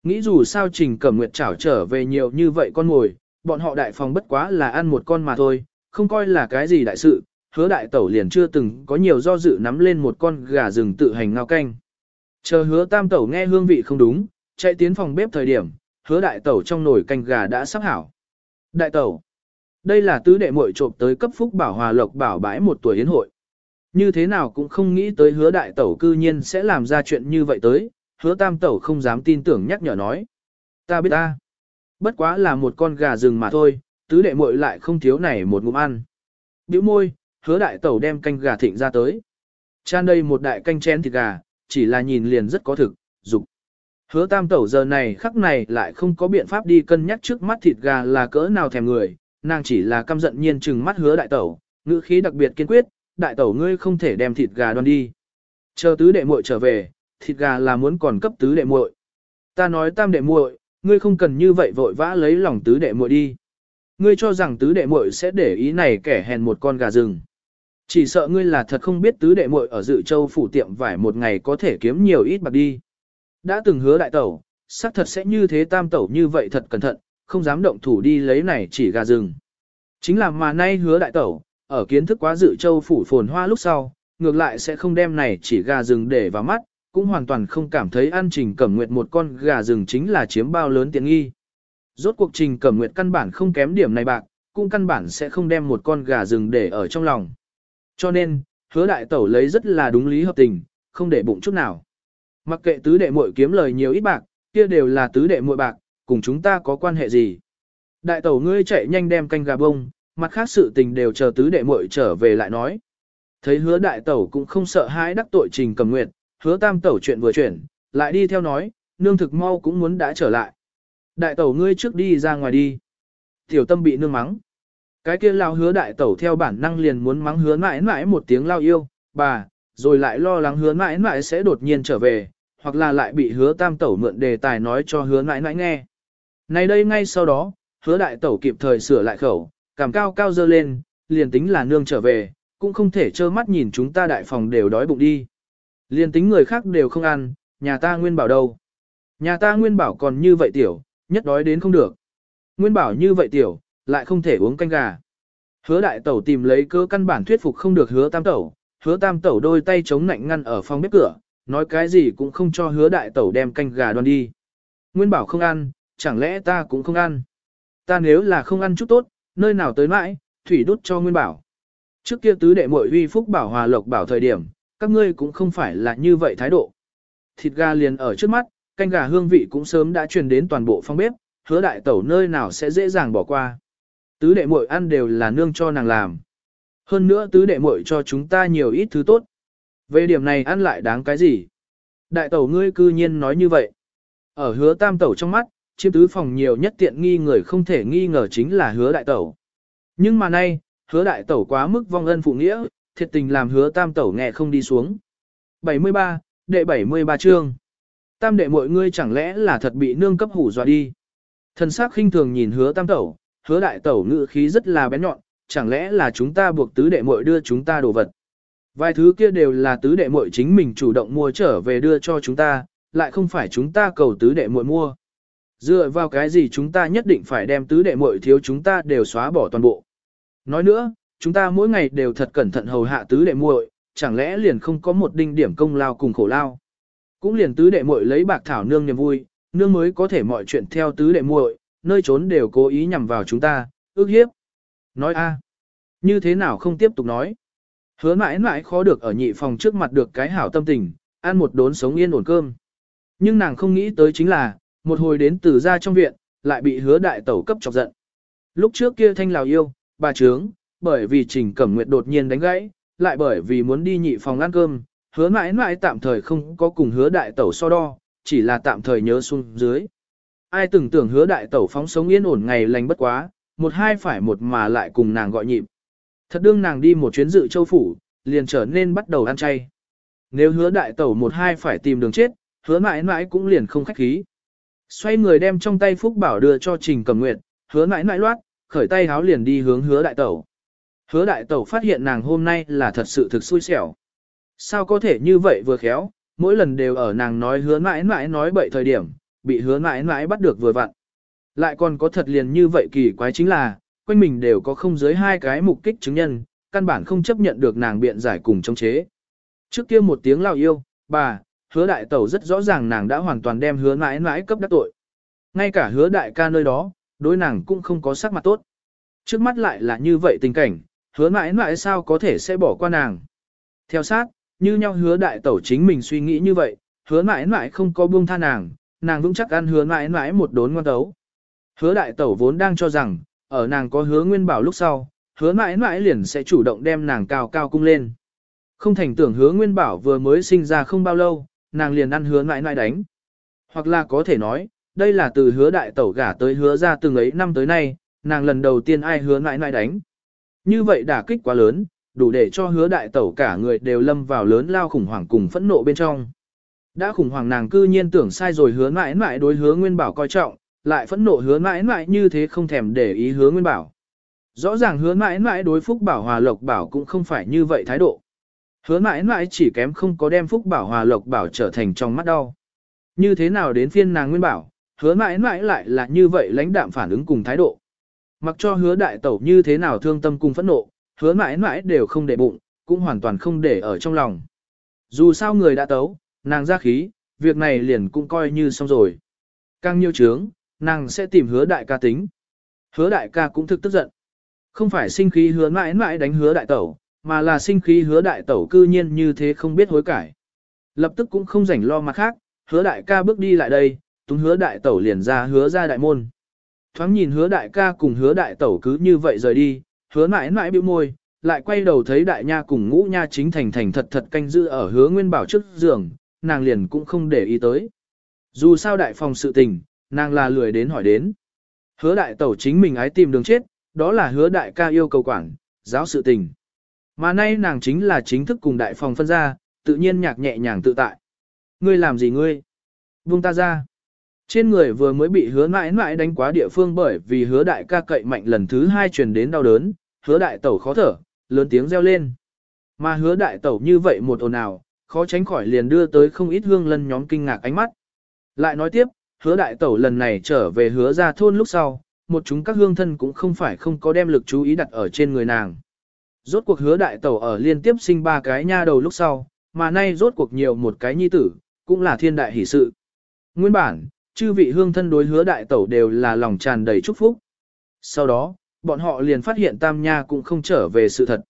Nghĩ dù sao trình cẩm nguyệt trảo trở về nhiều như vậy con mồi, bọn họ đại phòng bất quá là ăn một con mà thôi, không coi là cái gì đại sự, hứa đại tẩu liền chưa từng có nhiều do dự nắm lên một con gà rừng tự hành ngao canh. Chờ hứa tam tẩu nghe hương vị không đúng, chạy tiến phòng bếp thời điểm, hứa đại tẩu trong nồi canh gà đã sắp hảo. Đại tẩu, đây là tứ đệ muội trộm tới cấp phúc bảo hòa lộc bảo bãi một tuổi yến hội. Như thế nào cũng không nghĩ tới hứa đại tẩu cư nhiên sẽ làm ra chuyện như vậy tới, hứa tam tẩu không dám tin tưởng nhắc nhở nói. Ta biết ta. Bất quá là một con gà rừng mà thôi, tứ đệ muội lại không thiếu này một ngụm ăn. Biểu môi, hứa đại tẩu đem canh gà thịnh ra tới. Chan đây một đại canh chén thịt gà, chỉ là nhìn liền rất có thực, dục. Hứa tam tẩu giờ này khắc này lại không có biện pháp đi cân nhắc trước mắt thịt gà là cỡ nào thèm người, nàng chỉ là căm giận nhiên chừng mắt hứa đại tẩu, ngữ khí đặc biệt kiên quyết, đại tẩu ngươi không thể đem thịt gà đoan đi. Chờ tứ đệ muội trở về, thịt gà là muốn còn cấp tứ đệ muội. Ta nói tam đệ muội, ngươi không cần như vậy vội vã lấy lòng tứ đệ muội đi. Ngươi cho rằng tứ đệ muội sẽ để ý này kẻ hèn một con gà rừng. Chỉ sợ ngươi là thật không biết tứ đệ muội ở dự châu phủ tiệm vải một ngày có thể kiếm nhiều ít bạc đi. Đã từng hứa đại tẩu, xác thật sẽ như thế tam tẩu như vậy thật cẩn thận, không dám động thủ đi lấy này chỉ gà rừng. Chính là mà nay hứa đại tẩu, ở kiến thức quá dự châu phủ phồn hoa lúc sau, ngược lại sẽ không đem này chỉ gà rừng để vào mắt, cũng hoàn toàn không cảm thấy ăn trình cẩm nguyệt một con gà rừng chính là chiếm bao lớn tiện nghi. Rốt cuộc trình cẩm nguyệt căn bản không kém điểm này bạc, cũng căn bản sẽ không đem một con gà rừng để ở trong lòng. Cho nên, hứa đại tẩu lấy rất là đúng lý hợp tình, không để bụng chút nào. Mặc kệ tứ đệ muội kiếm lời nhiều ít bạc, kia đều là tứ đệ muội bạc, cùng chúng ta có quan hệ gì. Đại tẩu ngươi chạy nhanh đem canh gà bông, mặt khác sự tình đều chờ tứ đệ muội trở về lại nói. Thấy hứa đại tẩu cũng không sợ hãi đắc tội trình cầm nguyệt, hứa tam tẩu chuyện vừa chuyển, lại đi theo nói, nương thực mau cũng muốn đã trở lại. Đại tẩu ngươi trước đi ra ngoài đi. Tiểu tâm bị nương mắng. Cái kia lao hứa đại tẩu theo bản năng liền muốn mắng hứa mãi mãi một tiếng lao yêu, bà, rồi lại lo lắng hứa mãi mãi sẽ đột nhiên trở về, hoặc là lại bị hứa tam tẩu mượn đề tài nói cho hứa mãi mãi nghe. Này đây ngay sau đó, hứa đại tẩu kịp thời sửa lại khẩu, cảm cao cao dơ lên, liền tính là nương trở về, cũng không thể trơ mắt nhìn chúng ta đại phòng đều đói bụng đi. Liền tính người khác đều không ăn, nhà ta nguyên bảo đâu. Nhà ta nguyên bảo còn như vậy tiểu, nhất đói đến không được. Nguyên bảo như vậy tiểu, lại không thể uống canh gà. Hứa đại tẩu tìm lấy cơ căn bản thuyết phục không được hứa tam tẩu, hứa tam tẩu đôi tay chống nạnh ngăn ở phòng bếp cửa, nói cái gì cũng không cho hứa đại tẩu đem canh gà đoan đi. Nguyên bảo không ăn, chẳng lẽ ta cũng không ăn. Ta nếu là không ăn chút tốt, nơi nào tới mãi, thủy đút cho nguyên bảo. Trước kia tứ đệ muội uy phúc bảo hòa lộc bảo thời điểm, các ngươi cũng không phải là như vậy thái độ. Thịt gà liền ở trước mắt, canh gà hương vị cũng sớm đã truyền đến toàn bộ phòng bếp, hứa đại tẩu nơi nào sẽ dễ dàng bỏ qua. Tứ đệ muội ăn đều là nương cho nàng làm. Hơn nữa tứ đệ muội cho chúng ta nhiều ít thứ tốt. Về điểm này ăn lại đáng cái gì? Đại tẩu ngươi cư nhiên nói như vậy. Ở hứa tam tẩu trong mắt, chiếm tứ phòng nhiều nhất tiện nghi người không thể nghi ngờ chính là hứa đại tẩu. Nhưng mà nay, hứa đại tẩu quá mức vong ân phụ nghĩa, thiệt tình làm hứa tam tẩu nghe không đi xuống. 73, đệ 73 chương. Tam đệ mọi ngươi chẳng lẽ là thật bị nương cấp hủ dọa đi. Thần sắc khinh thường nhìn hứa tam tẩu, hứa đại tẩu ngự khí rất là bén nhọn, chẳng lẽ là chúng ta buộc tứ đệ muội đưa chúng ta đồ vật. Vài thứ kia đều là tứ đệ muội chính mình chủ động mua trở về đưa cho chúng ta, lại không phải chúng ta cầu tứ đệ muội mua. Dựa vào cái gì chúng ta nhất định phải đem tứ đệ muội thiếu chúng ta đều xóa bỏ toàn bộ. Nói nữa, chúng ta mỗi ngày đều thật cẩn thận hầu hạ tứ đệ muội, chẳng lẽ liền không có một đinh điểm công lao cùng khổ lao. Cũng liền tứ đệ muội lấy bạc thảo nương niềm vui, nương mới có thể mọi chuyện theo tứ đệ muội, nơi trốn đều cố ý nhằm vào chúng ta, ước hiếp. Nói a, như thế nào không tiếp tục nói. Hứa mãi mãi khó được ở nhị phòng trước mặt được cái hảo tâm tình, ăn một đốn sống yên ổn cơm. Nhưng nàng không nghĩ tới chính là, một hồi đến từ ra trong viện, lại bị hứa đại tẩu cấp chọc giận. Lúc trước kia thanh lào yêu, bà trướng, bởi vì trình cẩm nguyệt đột nhiên đánh gãy, lại bởi vì muốn đi nhị phòng ăn cơm, hứa mãi mãi tạm thời không có cùng hứa đại tẩu so đo, chỉ là tạm thời nhớ xuống dưới. Ai từng tưởng hứa đại tẩu phóng sống yên ổn ngày lành bất quá, một hai phải một mà lại cùng nàng gọi nhịp. Thật đương nàng đi một chuyến dự châu phủ, liền trở nên bắt đầu ăn chay. Nếu hứa đại tẩu một hai phải tìm đường chết, hứa mãi mãi cũng liền không khách khí. Xoay người đem trong tay Phúc Bảo đưa cho Trình Cầm Nguyệt, hứa mãi mãi loát, khởi tay háo liền đi hướng hứa đại tẩu. Hứa đại tẩu phát hiện nàng hôm nay là thật sự thực xui xẻo. Sao có thể như vậy vừa khéo, mỗi lần đều ở nàng nói hứa mãi mãi nói bậy thời điểm, bị hứa mãi mãi bắt được vừa vặn. Lại còn có thật liền như vậy kỳ quái chính là, quanh mình đều có không dưới hai cái mục kích chứng nhân, căn bản không chấp nhận được nàng biện giải cùng chống chế. Trước kia một tiếng lao yêu, bà, hứa đại tẩu rất rõ ràng nàng đã hoàn toàn đem hứa mãi mãi cấp đắc tội. Ngay cả hứa đại ca nơi đó, đối nàng cũng không có sắc mặt tốt. Trước mắt lại là như vậy tình cảnh, hứa mãi mãi sao có thể sẽ bỏ qua nàng. Theo sát, như nhau hứa đại tẩu chính mình suy nghĩ như vậy, hứa mãi mãi không có buông tha nàng, nàng vững chắc ăn hứa mãi mãi một đốn ngoan tấu. Hứa đại tẩu vốn đang cho rằng, ở nàng có hứa nguyên bảo lúc sau, hứa mãi mãi liền sẽ chủ động đem nàng cao cao cung lên. Không thành tưởng hứa nguyên bảo vừa mới sinh ra không bao lâu, nàng liền ăn hứa mãi mãi đánh. Hoặc là có thể nói, đây là từ hứa đại tẩu gả tới hứa ra từng ấy năm tới nay, nàng lần đầu tiên ai hứa mãi mãi đánh. Như vậy đả kích quá lớn, đủ để cho hứa đại tẩu cả người đều lâm vào lớn lao khủng hoảng cùng phẫn nộ bên trong. Đã khủng hoảng nàng cư nhiên tưởng sai rồi hứa mãi mãi đối hứa nguyên bảo coi trọng, lại phẫn nộ hứa mãi mãi như thế không thèm để ý hứa nguyên bảo. Rõ ràng hứa mãi mãi đối phúc bảo hòa lộc bảo cũng không phải như vậy thái độ. Hứa mãi mãi chỉ kém không có đem phúc bảo hòa lộc bảo trở thành trong mắt đau. Như thế nào đến phiên nàng nguyên bảo, hứa mãi mãi lại là như vậy lãnh đạm phản ứng cùng thái độ. Mặc cho hứa đại tẩu như thế nào thương tâm cùng phẫn nộ, hứa mãi mãi đều không để bụng, cũng hoàn toàn không để ở trong lòng. Dù sao người đã tấu, nàng ra khí, việc này liền cũng coi như xong rồi. Càng nhiều chướng nàng sẽ tìm hứa đại ca tính. Hứa đại ca cũng thực tức giận. Không phải sinh khí hứa mãi mãi đánh hứa đại tẩu, mà là sinh khí hứa đại tẩu cư nhiên như thế không biết hối cải. Lập tức cũng không rảnh lo mặt khác, hứa đại ca bước đi lại đây, túng hứa đại tẩu liền ra hứa ra đại môn. Thoáng nhìn hứa đại ca cùng hứa đại tẩu cứ như vậy rời đi, hứa mãi mãi bĩu môi, lại quay đầu thấy đại nha cùng ngũ nha chính thành thành thật thật canh giữ ở hứa nguyên bảo trước giường, nàng liền cũng không để ý tới. Dù sao đại phòng sự tình, nàng là lười đến hỏi đến. Hứa đại tẩu chính mình ái tìm đường chết, đó là hứa đại ca yêu cầu quản, giáo sự tình. Mà nay nàng chính là chính thức cùng đại phòng phân ra, tự nhiên nhạc nhẹ nhàng tự tại. Ngươi làm gì ngươi? vung ta ra. Trên người vừa mới bị hứa mãi mãi đánh quá địa phương bởi vì hứa đại ca cậy mạnh lần thứ hai truyền đến đau đớn, hứa đại tẩu khó thở, lớn tiếng reo lên. Mà hứa đại tẩu như vậy một ồn ào, khó tránh khỏi liền đưa tới không ít hương lân nhóm kinh ngạc ánh mắt. Lại nói tiếp, hứa đại tẩu lần này trở về hứa ra thôn lúc sau, một chúng các hương thân cũng không phải không có đem lực chú ý đặt ở trên người nàng. Rốt cuộc hứa đại tẩu ở liên tiếp sinh ba cái nha đầu lúc sau, mà nay rốt cuộc nhiều một cái nhi tử, cũng là thiên đại hỷ sự. Nguyên bản, chư vị hương thân đối hứa đại tẩu đều là lòng tràn đầy chúc phúc. Sau đó, bọn họ liền phát hiện tam nha cũng không trở về sự thật.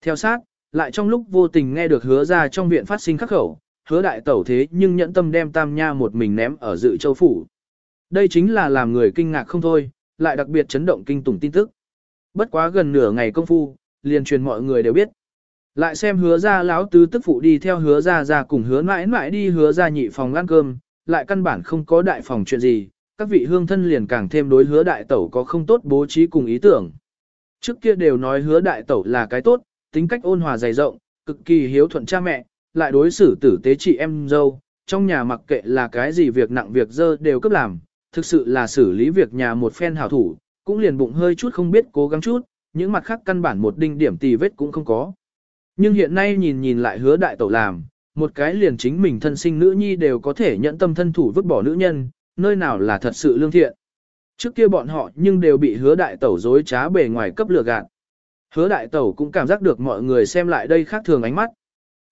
Theo sát, lại trong lúc vô tình nghe được hứa ra trong viện phát sinh khắc khẩu, hứa đại tẩu thế nhưng nhẫn tâm đem tam nha một mình ném ở dự châu phủ. Đây chính là làm người kinh ngạc không thôi, lại đặc biệt chấn động kinh tủng tin tức. Bất quá gần nửa ngày công phu, liền truyền mọi người đều biết. Lại xem hứa ra lão tứ tức phụ đi theo hứa ra ra cùng hứa mãi mãi đi hứa ra nhị phòng ăn cơm, lại căn bản không có đại phòng chuyện gì, các vị hương thân liền càng thêm đối hứa đại tẩu có không tốt bố trí cùng ý tưởng. Trước kia đều nói hứa đại tẩu là cái tốt, tính cách ôn hòa dày rộng, cực kỳ hiếu thuận cha mẹ, lại đối xử tử tế chị em dâu, trong nhà mặc kệ là cái gì việc nặng việc dơ đều cấp làm, thực sự là xử lý việc nhà một phen hảo thủ, cũng liền bụng hơi chút không biết cố gắng chút, những mặt khác căn bản một đinh điểm tì vết cũng không có. Nhưng hiện nay nhìn nhìn lại hứa đại tẩu làm, một cái liền chính mình thân sinh nữ nhi đều có thể nhận tâm thân thủ vứt bỏ nữ nhân, nơi nào là thật sự lương thiện. Trước kia bọn họ nhưng đều bị hứa đại tẩu dối trá bề ngoài cấp lừa gạt. Hứa đại tẩu cũng cảm giác được mọi người xem lại đây khác thường ánh mắt.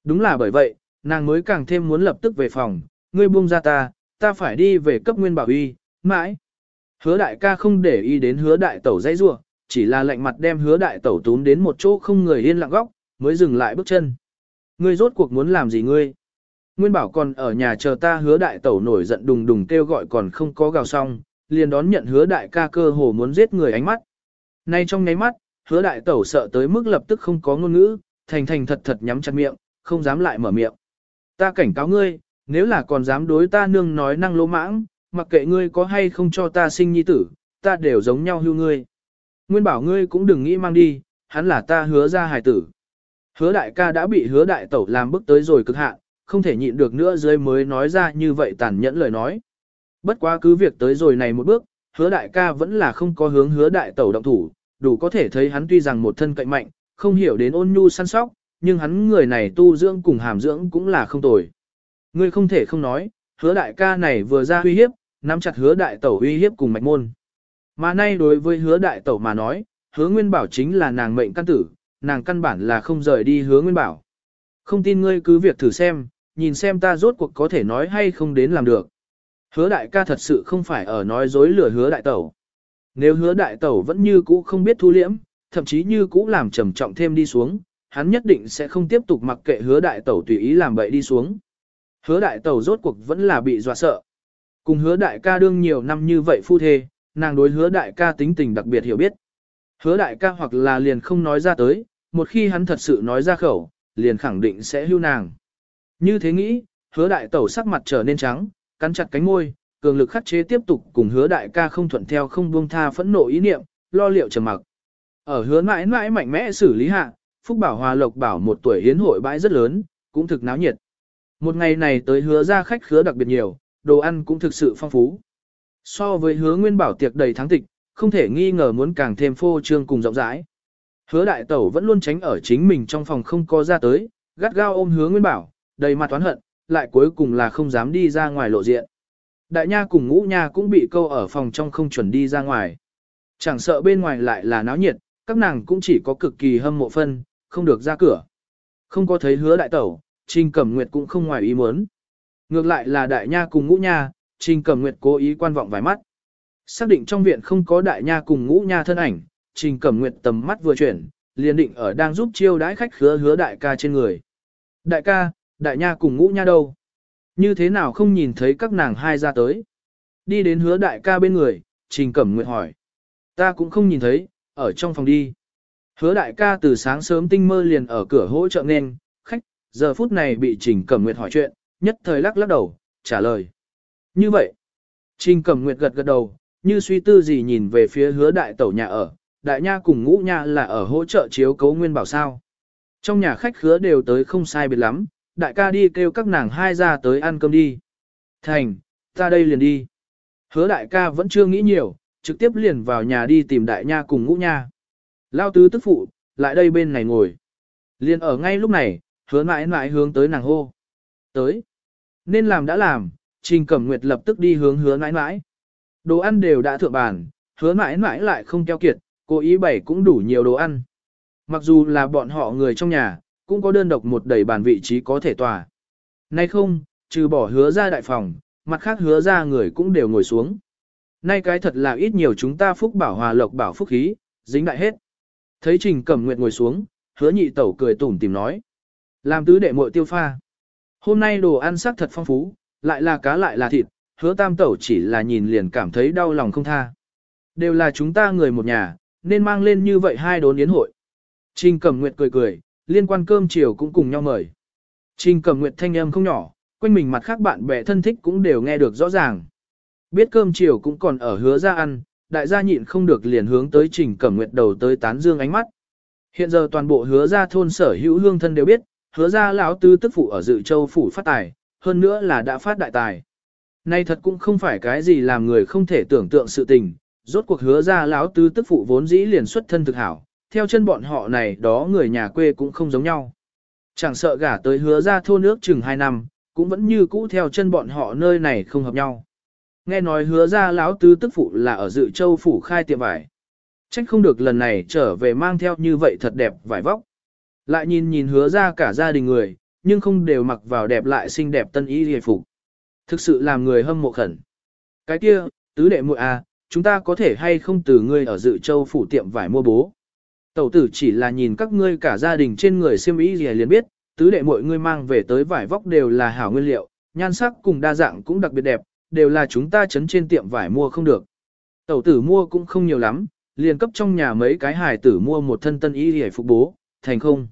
Đúng là bởi vậy, nàng mới càng thêm muốn lập tức về phòng, ngươi buông ra ta, ta phải đi về cấp nguyên bảo uy, mãi. Hứa đại ca không để ý đến hứa đại tẩu dãy rua, chỉ là lạnh mặt đem hứa đại tẩu tún đến một chỗ không người yên lặng góc, mới dừng lại bước chân. Ngươi rốt cuộc muốn làm gì ngươi? Nguyên bảo còn ở nhà chờ ta hứa đại tẩu nổi giận đùng đùng kêu gọi còn không có gào xong, liền đón nhận hứa đại ca cơ hồ muốn giết người ánh mắt. Nay trong nháy mắt, hứa đại tẩu sợ tới mức lập tức không có ngôn ngữ, thành thành thật thật nhắm chặt miệng, không dám lại mở miệng. Ta cảnh cáo ngươi, nếu là còn dám đối ta nương nói năng lỗ mãng, mặc kệ ngươi có hay không cho ta sinh nhi tử, ta đều giống nhau hưu ngươi. Nguyên bảo ngươi cũng đừng nghĩ mang đi, hắn là ta hứa ra hài tử. Hứa đại ca đã bị hứa đại tẩu làm bức tới rồi cực hạn, không thể nhịn được nữa dưới mới nói ra như vậy tàn nhẫn lời nói. Bất quá cứ việc tới rồi này một bước, hứa đại ca vẫn là không có hướng hứa đại tẩu động thủ, đủ có thể thấy hắn tuy rằng một thân cạnh mạnh, không hiểu đến ôn nhu săn sóc, nhưng hắn người này tu dưỡng cùng hàm dưỡng cũng là không tồi. Ngươi không thể không nói, hứa đại ca này vừa ra uy hiếp, nắm chặt hứa đại tẩu uy hiếp cùng mạch môn. Mà nay đối với hứa đại tẩu mà nói, hứa nguyên bảo chính là nàng mệnh căn tử, nàng căn bản là không rời đi hứa nguyên bảo. Không tin ngươi cứ việc thử xem, nhìn xem ta rốt cuộc có thể nói hay không đến làm được. Hứa đại ca thật sự không phải ở nói dối lừa hứa đại tẩu. Nếu hứa đại tẩu vẫn như cũ không biết thu liễm, thậm chí như cũ làm trầm trọng thêm đi xuống, hắn nhất định sẽ không tiếp tục mặc kệ hứa đại tẩu tùy ý làm bậy đi xuống. Hứa đại tẩu rốt cuộc vẫn là bị dọa sợ. Cùng hứa đại ca đương nhiều năm như vậy phu thê, nàng đối hứa đại ca tính tình đặc biệt hiểu biết. Hứa đại ca hoặc là liền không nói ra tới, một khi hắn thật sự nói ra khẩu, liền khẳng định sẽ hưu nàng. Như thế nghĩ, hứa đại tẩu sắc mặt trở nên trắng, cắn chặt cánh môi, cường lực khắc chế tiếp tục cùng hứa đại ca không thuận theo không buông tha phẫn nộ ý niệm, lo liệu trầm mặc. Ở hứa mãi mãi mạnh mẽ xử lý hạ, Phúc Bảo Hòa Lộc Bảo một tuổi hiến hội bãi rất lớn, cũng thực náo nhiệt. Một ngày này tới hứa ra khách khứa đặc biệt nhiều, đồ ăn cũng thực sự phong phú. So với hứa nguyên bảo tiệc đầy thắng tịch, không thể nghi ngờ muốn càng thêm phô trương cùng rộng rãi. Hứa đại tẩu vẫn luôn tránh ở chính mình trong phòng không có ra tới, gắt gao ôm hứa nguyên bảo, đầy mặt toán hận, lại cuối cùng là không dám đi ra ngoài lộ diện. Đại nha cùng ngũ nha cũng bị câu ở phòng trong không chuẩn đi ra ngoài. Chẳng sợ bên ngoài lại là náo nhiệt, các nàng cũng chỉ có cực kỳ hâm mộ phân, không được ra cửa. Không có thấy hứa đại tẩu, Trình Cẩm Nguyệt cũng không ngoài ý muốn. Ngược lại là đại nha cùng ngũ nha, Trình Cẩm Nguyệt cố ý quan vọng vài mắt. Xác định trong viện không có đại nha cùng ngũ nha thân ảnh, Trình Cẩm Nguyệt tầm mắt vừa chuyển, liền định ở đang giúp chiêu đãi khách khứa hứa đại ca trên người. Đại ca, đại nha cùng ngũ nha đâu? Như thế nào không nhìn thấy các nàng hai ra tới? Đi đến hứa đại ca bên người, Trình Cẩm Nguyệt hỏi. Ta cũng không nhìn thấy, ở trong phòng đi. Hứa đại ca từ sáng sớm tinh mơ liền ở cửa hỗ trợ nên, khách, giờ phút này bị Trình Cẩm Nguyệt hỏi chuyện, nhất thời lắc lắc đầu, trả lời. Như vậy, Trình Cẩm Nguyệt gật gật đầu, như suy tư gì nhìn về phía hứa đại tẩu nhà ở, đại nha cùng ngũ nha là ở hỗ trợ chiếu cấu nguyên bảo sao. Trong nhà khách khứa đều tới không sai biệt lắm, đại ca đi kêu các nàng hai ra tới ăn cơm đi. Thành, ta đây liền đi. Hứa đại ca vẫn chưa nghĩ nhiều, trực tiếp liền vào nhà đi tìm đại nha cùng ngũ nha. Lao tứ tức phụ, lại đây bên này ngồi. Liên ở ngay lúc này, hứa mãi mãi hướng tới nàng hô. Tới. Nên làm đã làm, Trình Cẩm Nguyệt lập tức đi hướng hứa mãi mãi. Đồ ăn đều đã thượng bàn, hứa mãi mãi lại không keo kiệt, cố ý bày cũng đủ nhiều đồ ăn. Mặc dù là bọn họ người trong nhà, cũng có đơn độc một đầy bàn vị trí có thể tòa. Nay không, trừ bỏ hứa ra đại phòng, mặt khác hứa ra người cũng đều ngồi xuống. Nay cái thật là ít nhiều chúng ta phúc bảo hòa lộc bảo phúc khí, dính đại hết. Thấy Trình Cẩm Nguyệt ngồi xuống, hứa nhị tẩu cười tủm tìm nói. Làm tứ đệ muội tiêu pha. Hôm nay đồ ăn sắc thật phong phú, lại là cá lại là thịt, hứa tam tẩu chỉ là nhìn liền cảm thấy đau lòng không tha. Đều là chúng ta người một nhà, nên mang lên như vậy hai đốn yến hội. Trình Cẩm Nguyệt cười cười, liên quan cơm chiều cũng cùng nhau mời. Trình Cẩm Nguyệt thanh âm không nhỏ, quanh mình mặt khác bạn bè thân thích cũng đều nghe được rõ ràng. Biết cơm chiều cũng còn ở hứa ra ăn, đại gia nhịn không được liền hướng tới Trình Cẩm Nguyệt đầu tới tán dương ánh mắt. Hiện giờ toàn bộ hứa ra thôn sở hữu hương thân đều biết, hứa ra lão tư tức phụ ở dự châu phủ phát tài, hơn nữa là đã phát đại tài. Nay thật cũng không phải cái gì làm người không thể tưởng tượng sự tình, rốt cuộc hứa ra lão tư tức phụ vốn dĩ liền xuất thân thực hảo, theo chân bọn họ này đó người nhà quê cũng không giống nhau. Chẳng sợ gả tới hứa ra thôn nước chừng 2 năm, cũng vẫn như cũ theo chân bọn họ nơi này không hợp nhau. Nghe nói hứa ra lão tứ tức phụ là ở dự châu phủ khai tiệm vải. Trách không được lần này trở về mang theo như vậy thật đẹp vải vóc. Lại nhìn nhìn hứa ra cả gia đình người, nhưng không đều mặc vào đẹp lại xinh đẹp tân ý hề phục. Thực sự làm người hâm mộ khẩn. Cái kia, tứ đệ muội à, chúng ta có thể hay không từ ngươi ở dự châu phủ tiệm vải mua bố. Tẩu tử chỉ là nhìn các ngươi cả gia đình trên người xiêm ý gì liền biết, tứ đệ muội ngươi mang về tới vải vóc đều là hảo nguyên liệu, nhan sắc cùng đa dạng cũng đặc biệt đẹp, đều là chúng ta chấn trên tiệm vải mua không được. Tẩu tử mua cũng không nhiều lắm, liền cấp trong nhà mấy cái hài tử mua một thân tân y hề phục bố, thành không.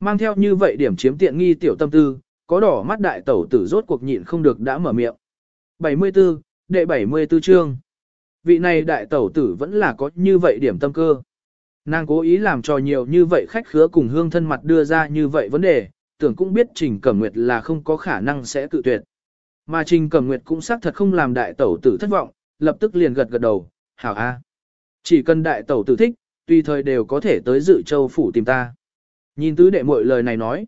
Mang theo như vậy điểm chiếm tiện nghi tiểu tâm tư, có đỏ mắt đại tẩu tử rốt cuộc nhịn không được đã mở miệng. 74, đệ 74 chương. Vị này đại tẩu tử vẫn là có như vậy điểm tâm cơ. Nàng cố ý làm cho nhiều như vậy khách khứa cùng hương thân mặt đưa ra như vậy vấn đề, tưởng cũng biết Trình Cẩm Nguyệt là không có khả năng sẽ tự tuyệt. Mà Trình Cẩm Nguyệt cũng xác thật không làm đại tẩu tử thất vọng, lập tức liền gật gật đầu, hảo a. Chỉ cần đại tẩu tử thích, tùy thời đều có thể tới dự châu phủ tìm ta. Nhìn tứ đệ muội lời này nói,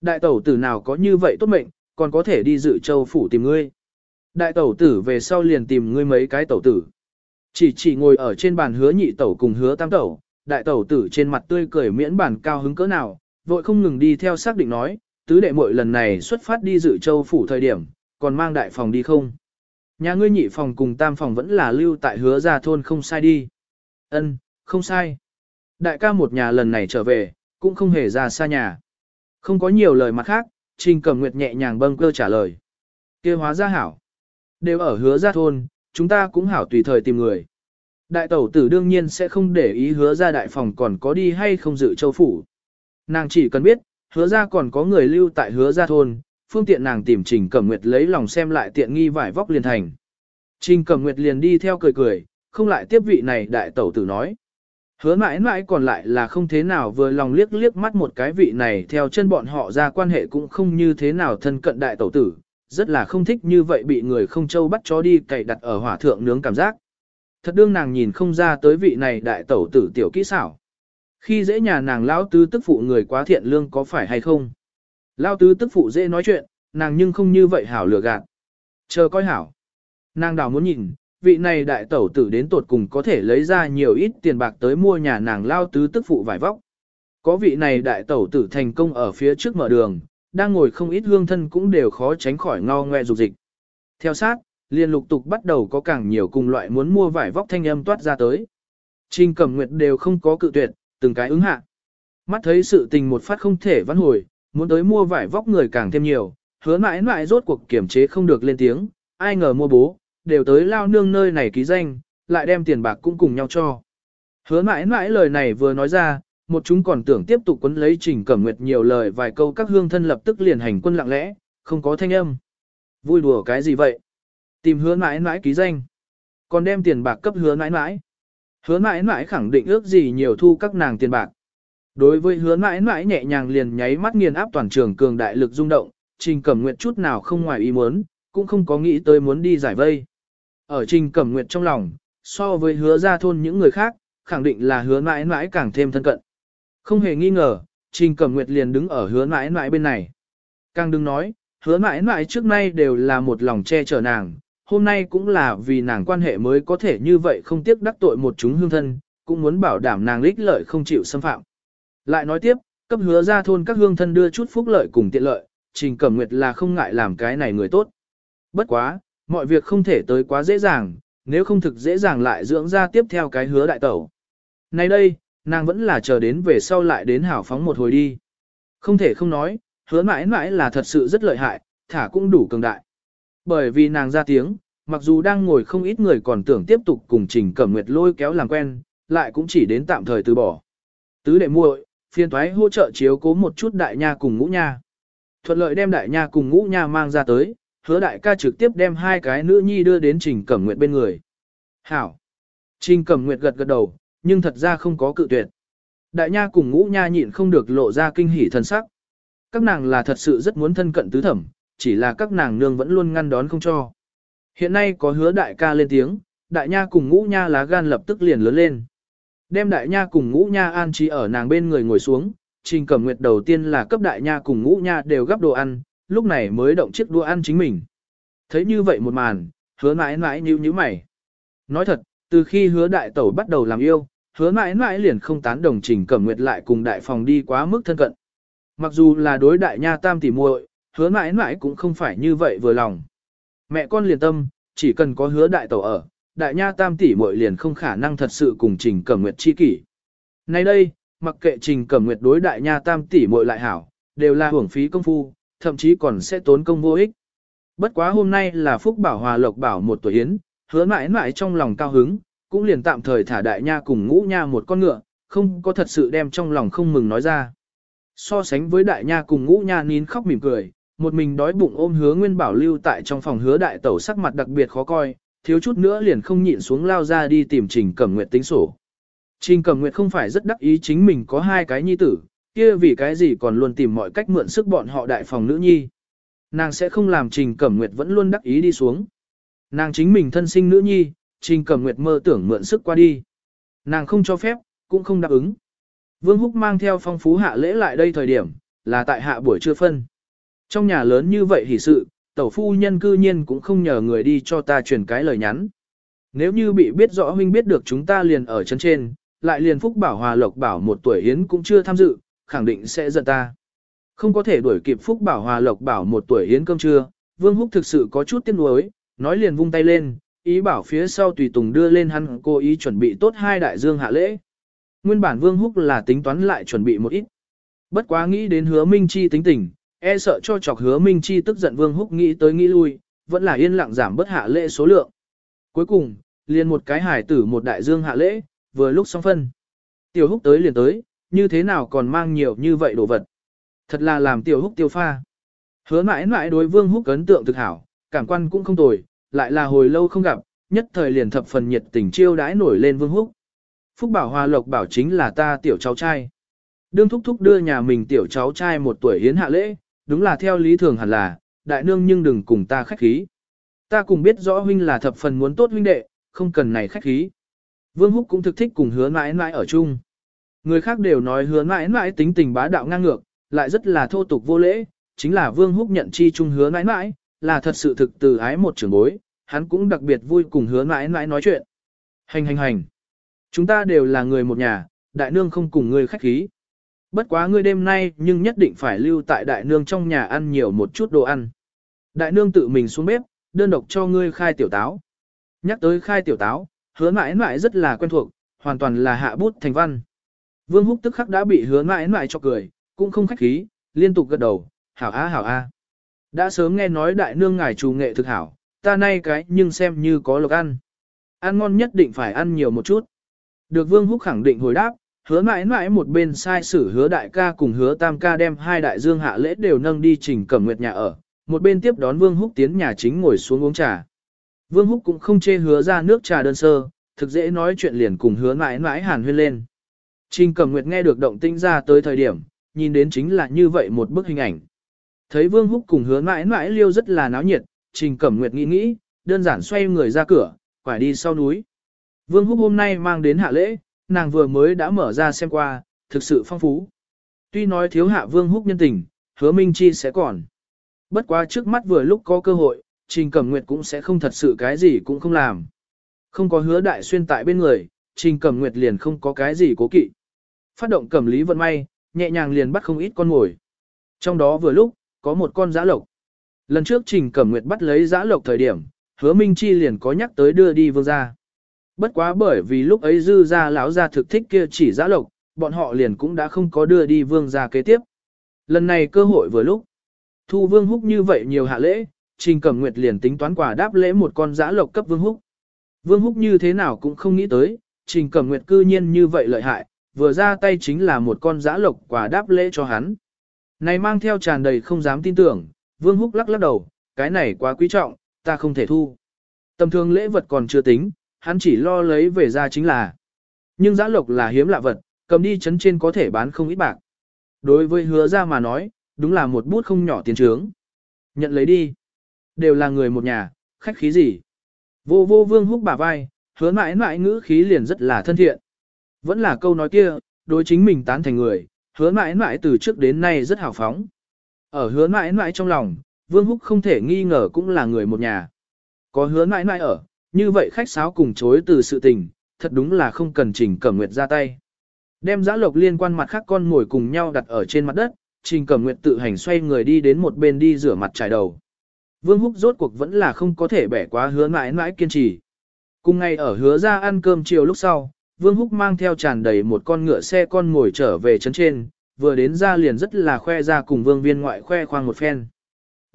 đại tẩu tử nào có như vậy tốt mệnh, còn có thể đi dự châu phủ tìm ngươi. Đại tẩu tử về sau liền tìm ngươi mấy cái tẩu tử. Chỉ chỉ ngồi ở trên bàn hứa nhị tẩu cùng hứa tam tẩu, đại tẩu tử trên mặt tươi cười miễn bản cao hứng cỡ nào, vội không ngừng đi theo xác định nói, tứ đệ muội lần này xuất phát đi dự châu phủ thời điểm, còn mang đại phòng đi không? Nhà ngươi nhị phòng cùng tam phòng vẫn là lưu tại hứa ra thôn không sai đi. Ân, không sai. Đại ca một nhà lần này trở về, cũng không hề ra xa nhà. Không có nhiều lời mặt khác, Trình Cẩm Nguyệt nhẹ nhàng bâng cơ trả lời. kia hóa ra hảo. Đều ở hứa ra thôn, chúng ta cũng hảo tùy thời tìm người. Đại tẩu tử đương nhiên sẽ không để ý hứa ra đại phòng còn có đi hay không dự châu phủ. Nàng chỉ cần biết, hứa ra còn có người lưu tại hứa ra thôn, phương tiện nàng tìm Trình Cẩm Nguyệt lấy lòng xem lại tiện nghi vải vóc liền thành. Trình Cẩm Nguyệt liền đi theo cười cười, không lại tiếp vị này đại tẩu tử nói. Hứa mãi mãi còn lại là không thế nào vừa lòng liếc liếc mắt một cái vị này theo chân bọn họ ra quan hệ cũng không như thế nào thân cận đại tẩu tử, rất là không thích như vậy bị người không châu bắt chó đi cày đặt ở hỏa thượng nướng cảm giác. Thật đương nàng nhìn không ra tới vị này đại tẩu tử tiểu kỹ xảo. Khi dễ nhà nàng lão tứ tức phụ người quá thiện lương có phải hay không? Lão tứ tức phụ dễ nói chuyện, nàng nhưng không như vậy hảo lừa gạt. Chờ coi hảo. Nàng đào muốn nhìn, vị này đại tẩu tử đến tột cùng có thể lấy ra nhiều ít tiền bạc tới mua nhà nàng lao tứ tức phụ vải vóc. Có vị này đại tẩu tử thành công ở phía trước mở đường, đang ngồi không ít hương thân cũng đều khó tránh khỏi ngao ngoe dục dịch. Theo sát, liền lục tục bắt đầu có càng nhiều cùng loại muốn mua vải vóc thanh âm toát ra tới. Trình Cẩm Nguyệt đều không có cự tuyệt, từng cái ứng hạ. Mắt thấy sự tình một phát không thể vãn hồi, muốn tới mua vải vóc người càng thêm nhiều, hứa mãi mãi rốt cuộc kiểm chế không được lên tiếng, ai ngờ mua bố, đều tới lao nương nơi này ký danh, lại đem tiền bạc cũng cùng nhau cho. Hứa mãi mãi lời này vừa nói ra, một chúng còn tưởng tiếp tục quấn lấy Trình Cẩm Nguyệt nhiều lời vài câu các hương thân lập tức liền hành quân lặng lẽ, không có thanh âm. Vui đùa cái gì vậy? Tìm hứa mãi mãi ký danh. Còn đem tiền bạc cấp hứa mãi mãi. Hứa mãi mãi khẳng định ước gì nhiều thu các nàng tiền bạc. Đối với hứa mãi mãi nhẹ nhàng liền nháy mắt nghiền áp toàn trường cường đại lực rung động, Trình Cẩm Nguyệt chút nào không ngoài ý muốn, cũng không có nghĩ tới muốn đi giải vây. Ở Trình Cẩm Nguyệt trong lòng, so với hứa ra thôn những người khác, khẳng định là hứa mãi mãi càng thêm thân cận. Không hề nghi ngờ, Trình Cẩm Nguyệt liền đứng ở hứa mãi mãi bên này. Càng đừng nói, hứa mãi mãi trước nay đều là một lòng che chở nàng, hôm nay cũng là vì nàng quan hệ mới có thể như vậy không tiếc đắc tội một chúng hương thân, cũng muốn bảo đảm nàng lích lợi không chịu xâm phạm. Lại nói tiếp, cấp hứa ra thôn các hương thân đưa chút phúc lợi cùng tiện lợi, Trình Cẩm Nguyệt là không ngại làm cái này người tốt. Bất quá, mọi việc không thể tới quá dễ dàng, nếu không thực dễ dàng lại dưỡng ra tiếp theo cái hứa đại tẩu. Nay đây, nàng vẫn là chờ đến về sau lại đến hảo phóng một hồi đi. Không thể không nói, hứa mãi mãi là thật sự rất lợi hại, thả cũng đủ cường đại. Bởi vì nàng ra tiếng, mặc dù đang ngồi không ít người còn tưởng tiếp tục cùng Trình Cẩm Nguyệt lôi kéo làm quen, lại cũng chỉ đến tạm thời từ bỏ. Tứ đệ muội, phiền thoái hỗ trợ chiếu cố một chút đại nha cùng ngũ nha. Thuận lợi đem đại nha cùng ngũ nha mang ra tới, hứa đại ca trực tiếp đem hai cái nữ nhi đưa đến Trình Cẩm Nguyệt bên người. Hảo! Trình Cẩm Nguyệt gật gật đầu, nhưng thật ra không có cự tuyệt. Đại nha cùng ngũ nha nhịn không được lộ ra kinh hỉ thần sắc. Các nàng là thật sự rất muốn thân cận tứ thẩm, chỉ là các nàng nương vẫn luôn ngăn đón không cho. Hiện nay có hứa đại ca lên tiếng, đại nha cùng ngũ nha lá gan lập tức liền lớn lên. Đem đại nha cùng ngũ nha an trí ở nàng bên người ngồi xuống, trình cẩm nguyệt đầu tiên là cấp đại nha cùng ngũ nha đều gấp đồ ăn, lúc này mới động chiếc đũa ăn chính mình. Thấy như vậy một màn, hứa mãi mãi nhíu nhíu mày. Nói thật, từ khi hứa đại tẩu bắt đầu làm yêu, hứa mãi mãi liền không tán đồng trình cẩm nguyệt lại cùng đại phòng đi quá mức thân cận. Mặc dù là đối đại nha tam tỉ muội, hứa mãi mãi cũng không phải như vậy vừa lòng. Mẹ con liền tâm, chỉ cần có hứa đại tẩu ở, đại nha tam tỷ muội liền không khả năng thật sự cùng Trình Cẩm Nguyệt chi kỷ. Nay đây, mặc kệ Trình Cẩm Nguyệt đối đại nha tam tỷ muội lại hảo, đều là hưởng phí công phu, thậm chí còn sẽ tốn công vô ích. Bất quá hôm nay là Phúc Bảo Hòa Lộc Bảo một tuổi yến, hứa mãi mãi trong lòng cao hứng, cũng liền tạm thời thả đại nha cùng ngũ nha một con ngựa, không có thật sự đem trong lòng không mừng nói ra. So sánh với đại nha cùng ngũ nha nín khóc mỉm cười, một mình đói bụng ôm hứa nguyên bảo lưu tại trong phòng hứa đại tẩu sắc mặt đặc biệt khó coi, thiếu chút nữa liền không nhịn xuống lao ra đi tìm Trình Cẩm Nguyệt tính sổ. Trình Cẩm Nguyệt không phải rất đắc ý chính mình có hai cái nhi tử, kia vì cái gì còn luôn tìm mọi cách mượn sức bọn họ đại phòng nữ nhi. Nàng sẽ không làm Trình Cẩm Nguyệt vẫn luôn đắc ý đi xuống. Nàng chính mình thân sinh nữ nhi, Trình Cẩm Nguyệt mơ tưởng mượn sức qua đi. Nàng không cho phép, cũng không đáp ứng. Vương Húc mang theo phong phú hạ lễ lại đây thời điểm, là tại hạ buổi trưa phân. Trong nhà lớn như vậy hỉ sự, tẩu phu nhân cư nhiên cũng không nhờ người đi cho ta truyền cái lời nhắn. Nếu như bị biết rõ huynh biết được chúng ta liền ở chân trên, lại liền phúc bảo hòa lộc bảo một tuổi hiến cũng chưa tham dự, khẳng định sẽ giận ta. Không có thể đuổi kịp phúc bảo hòa lộc bảo một tuổi hiến cơm trưa, vương húc thực sự có chút tiếc nuối, nói liền vung tay lên, ý bảo phía sau tùy tùng đưa lên hắn cô ý chuẩn bị tốt hai đại dương hạ lễ. Nguyên bản vương húc là tính toán lại chuẩn bị một ít. Bất quá nghĩ đến hứa minh chi tính tình, E sợ cho chọc hứa Minh Chi tức giận Vương Húc nghĩ tới nghĩ lui, vẫn là yên lặng giảm bớt hạ lễ số lượng. Cuối cùng, liền một cái hải tử một đại dương hạ lễ, vừa lúc xong phân. Tiểu Húc tới liền tới, như thế nào còn mang nhiều như vậy đồ vật. Thật là làm Tiểu Húc tiêu pha. Hứa mãi mãi đối Vương Húc ấn tượng thực hảo, cảm quan cũng không tồi, lại là hồi lâu không gặp, nhất thời liền thập phần nhiệt tình chiêu đãi nổi lên Vương Húc. Phúc Bảo Hòa Lộc bảo chính là ta tiểu cháu trai. Đương thúc thúc đưa nhà mình tiểu cháu trai một tuổi hiến hạ lễ, đúng là theo lý thường hẳn là, đại nương nhưng đừng cùng ta khách khí. Ta cùng biết rõ huynh là thập phần muốn tốt huynh đệ, không cần này khách khí. Vương Húc cũng thực thích cùng hứa mãi mãi ở chung. Người khác đều nói hứa mãi mãi tính tình bá đạo ngang ngược, lại rất là thô tục vô lễ, chính là Vương Húc nhận chi chung hứa mãi mãi, là thật sự thực từ ái một trưởng bối, hắn cũng đặc biệt vui cùng hứa mãi mãi nói chuyện. Hành hành hành. Chúng ta đều là người một nhà, đại nương không cùng người khách khí. Bất quá ngươi đêm nay nhưng nhất định phải lưu tại đại nương trong nhà ăn nhiều một chút đồ ăn. Đại nương tự mình xuống bếp, đơn độc cho ngươi khai tiểu táo. Nhắc tới khai tiểu táo, hứa mãi mãi rất là quen thuộc, hoàn toàn là hạ bút thành văn. Vương Húc tức khắc đã bị hứa mãi mãi cho cười, cũng không khách khí, liên tục gật đầu, hảo a hảo a. Đã sớm nghe nói đại nương ngài chủ nghệ thực hảo, ta nay cái nhưng xem như có lộc ăn. Ăn ngon nhất định phải ăn nhiều một chút. Được Vương Húc khẳng định hồi đáp, hứa mãi mãi một bên sai sử hứa đại ca cùng hứa tam ca đem hai đại dương hạ lễ đều nâng đi trình cẩm nguyệt nhà ở, một bên tiếp đón Vương Húc tiến nhà chính ngồi xuống uống trà. Vương Húc cũng không chê hứa ra nước trà đơn sơ, thực dễ nói chuyện liền cùng hứa mãi mãi hàn huyên lên. Trình cẩm nguyệt nghe được động tinh ra tới thời điểm, nhìn đến chính là như vậy một bức hình ảnh. Thấy Vương Húc cùng hứa mãi mãi liêu rất là náo nhiệt, Trình Cẩm Nguyệt nghĩ nghĩ, đơn giản xoay người ra cửa, quải đi sau núi. Vương Húc hôm nay mang đến hạ lễ, nàng vừa mới đã mở ra xem qua, thực sự phong phú. Tuy nói thiếu hạ vương húc nhân tình, hứa Minh Chi sẽ còn. Bất quá trước mắt vừa lúc có cơ hội, Trình Cẩm Nguyệt cũng sẽ không thật sự cái gì cũng không làm. Không có hứa đại xuyên tại bên người, Trình Cẩm Nguyệt liền không có cái gì cố kỵ. Phát động cẩm lý vận may, nhẹ nhàng liền bắt không ít con ngồi. Trong đó vừa lúc, có một con giã lộc. Lần trước Trình Cẩm Nguyệt bắt lấy giã lộc thời điểm, hứa Minh Chi liền có nhắc tới đưa đi vương ra. Bất quá bởi vì lúc ấy dư ra lão ra thực thích kia chỉ giã lộc, bọn họ liền cũng đã không có đưa đi vương ra kế tiếp. lần này cơ hội vừa lúc. Thu Vương Húc như vậy nhiều hạ lễ, Trình Cẩm Nguyệt liền tính toán quả đáp lễ một con giã lộc cấp Vương Húc. Vương Húc như thế nào cũng không nghĩ tới, Trình Cẩm Nguyệt cư nhiên như vậy lợi hại, vừa ra tay chính là một con giã lộc quả đáp lễ cho hắn. Này mang theo tràn đầy không dám tin tưởng, Vương Húc lắc lắc đầu, cái này quá quý trọng, ta không thể thu. Tầm thường lễ vật còn chưa tính, hắn chỉ lo lấy về ra chính là. Nhưng giã lộc là hiếm lạ vật, cầm đi chấn trên có thể bán không ít bạc. Đối với hứa ra mà nói, đúng là một bút không nhỏ tiền trướng. Nhận lấy đi. Đều là người một nhà, khách khí gì. Vô vô vương húc bả vai, hứa mãi mãi ngữ khí liền rất là thân thiện. Vẫn là câu nói kia, đối chính mình tán thành người, hứa mãi mãi từ trước đến nay rất hào phóng. Ở hứa mãi mãi trong lòng, vương húc không thể nghi ngờ cũng là người một nhà. Có hứa mãi mãi ở, như vậy khách sáo cùng chối từ sự tình, thật đúng là không cần trình cẩm nguyệt ra tay. Đem giã lộc liên quan mặt khác con ngồi cùng nhau đặt ở trên mặt đất, trình cẩm nguyệt tự hành xoay người đi đến một bên đi rửa mặt trải đầu. Vương Húc rốt cuộc vẫn là không có thể bẻ quá hứa mãi mãi kiên trì. Cùng ngày ở hứa ra ăn cơm chiều lúc sau, Vương Húc mang theo tràn đầy một con ngựa xe con ngồi trở về trấn trên, vừa đến ra liền rất là khoe ra cùng vương viên ngoại khoe khoang một phen.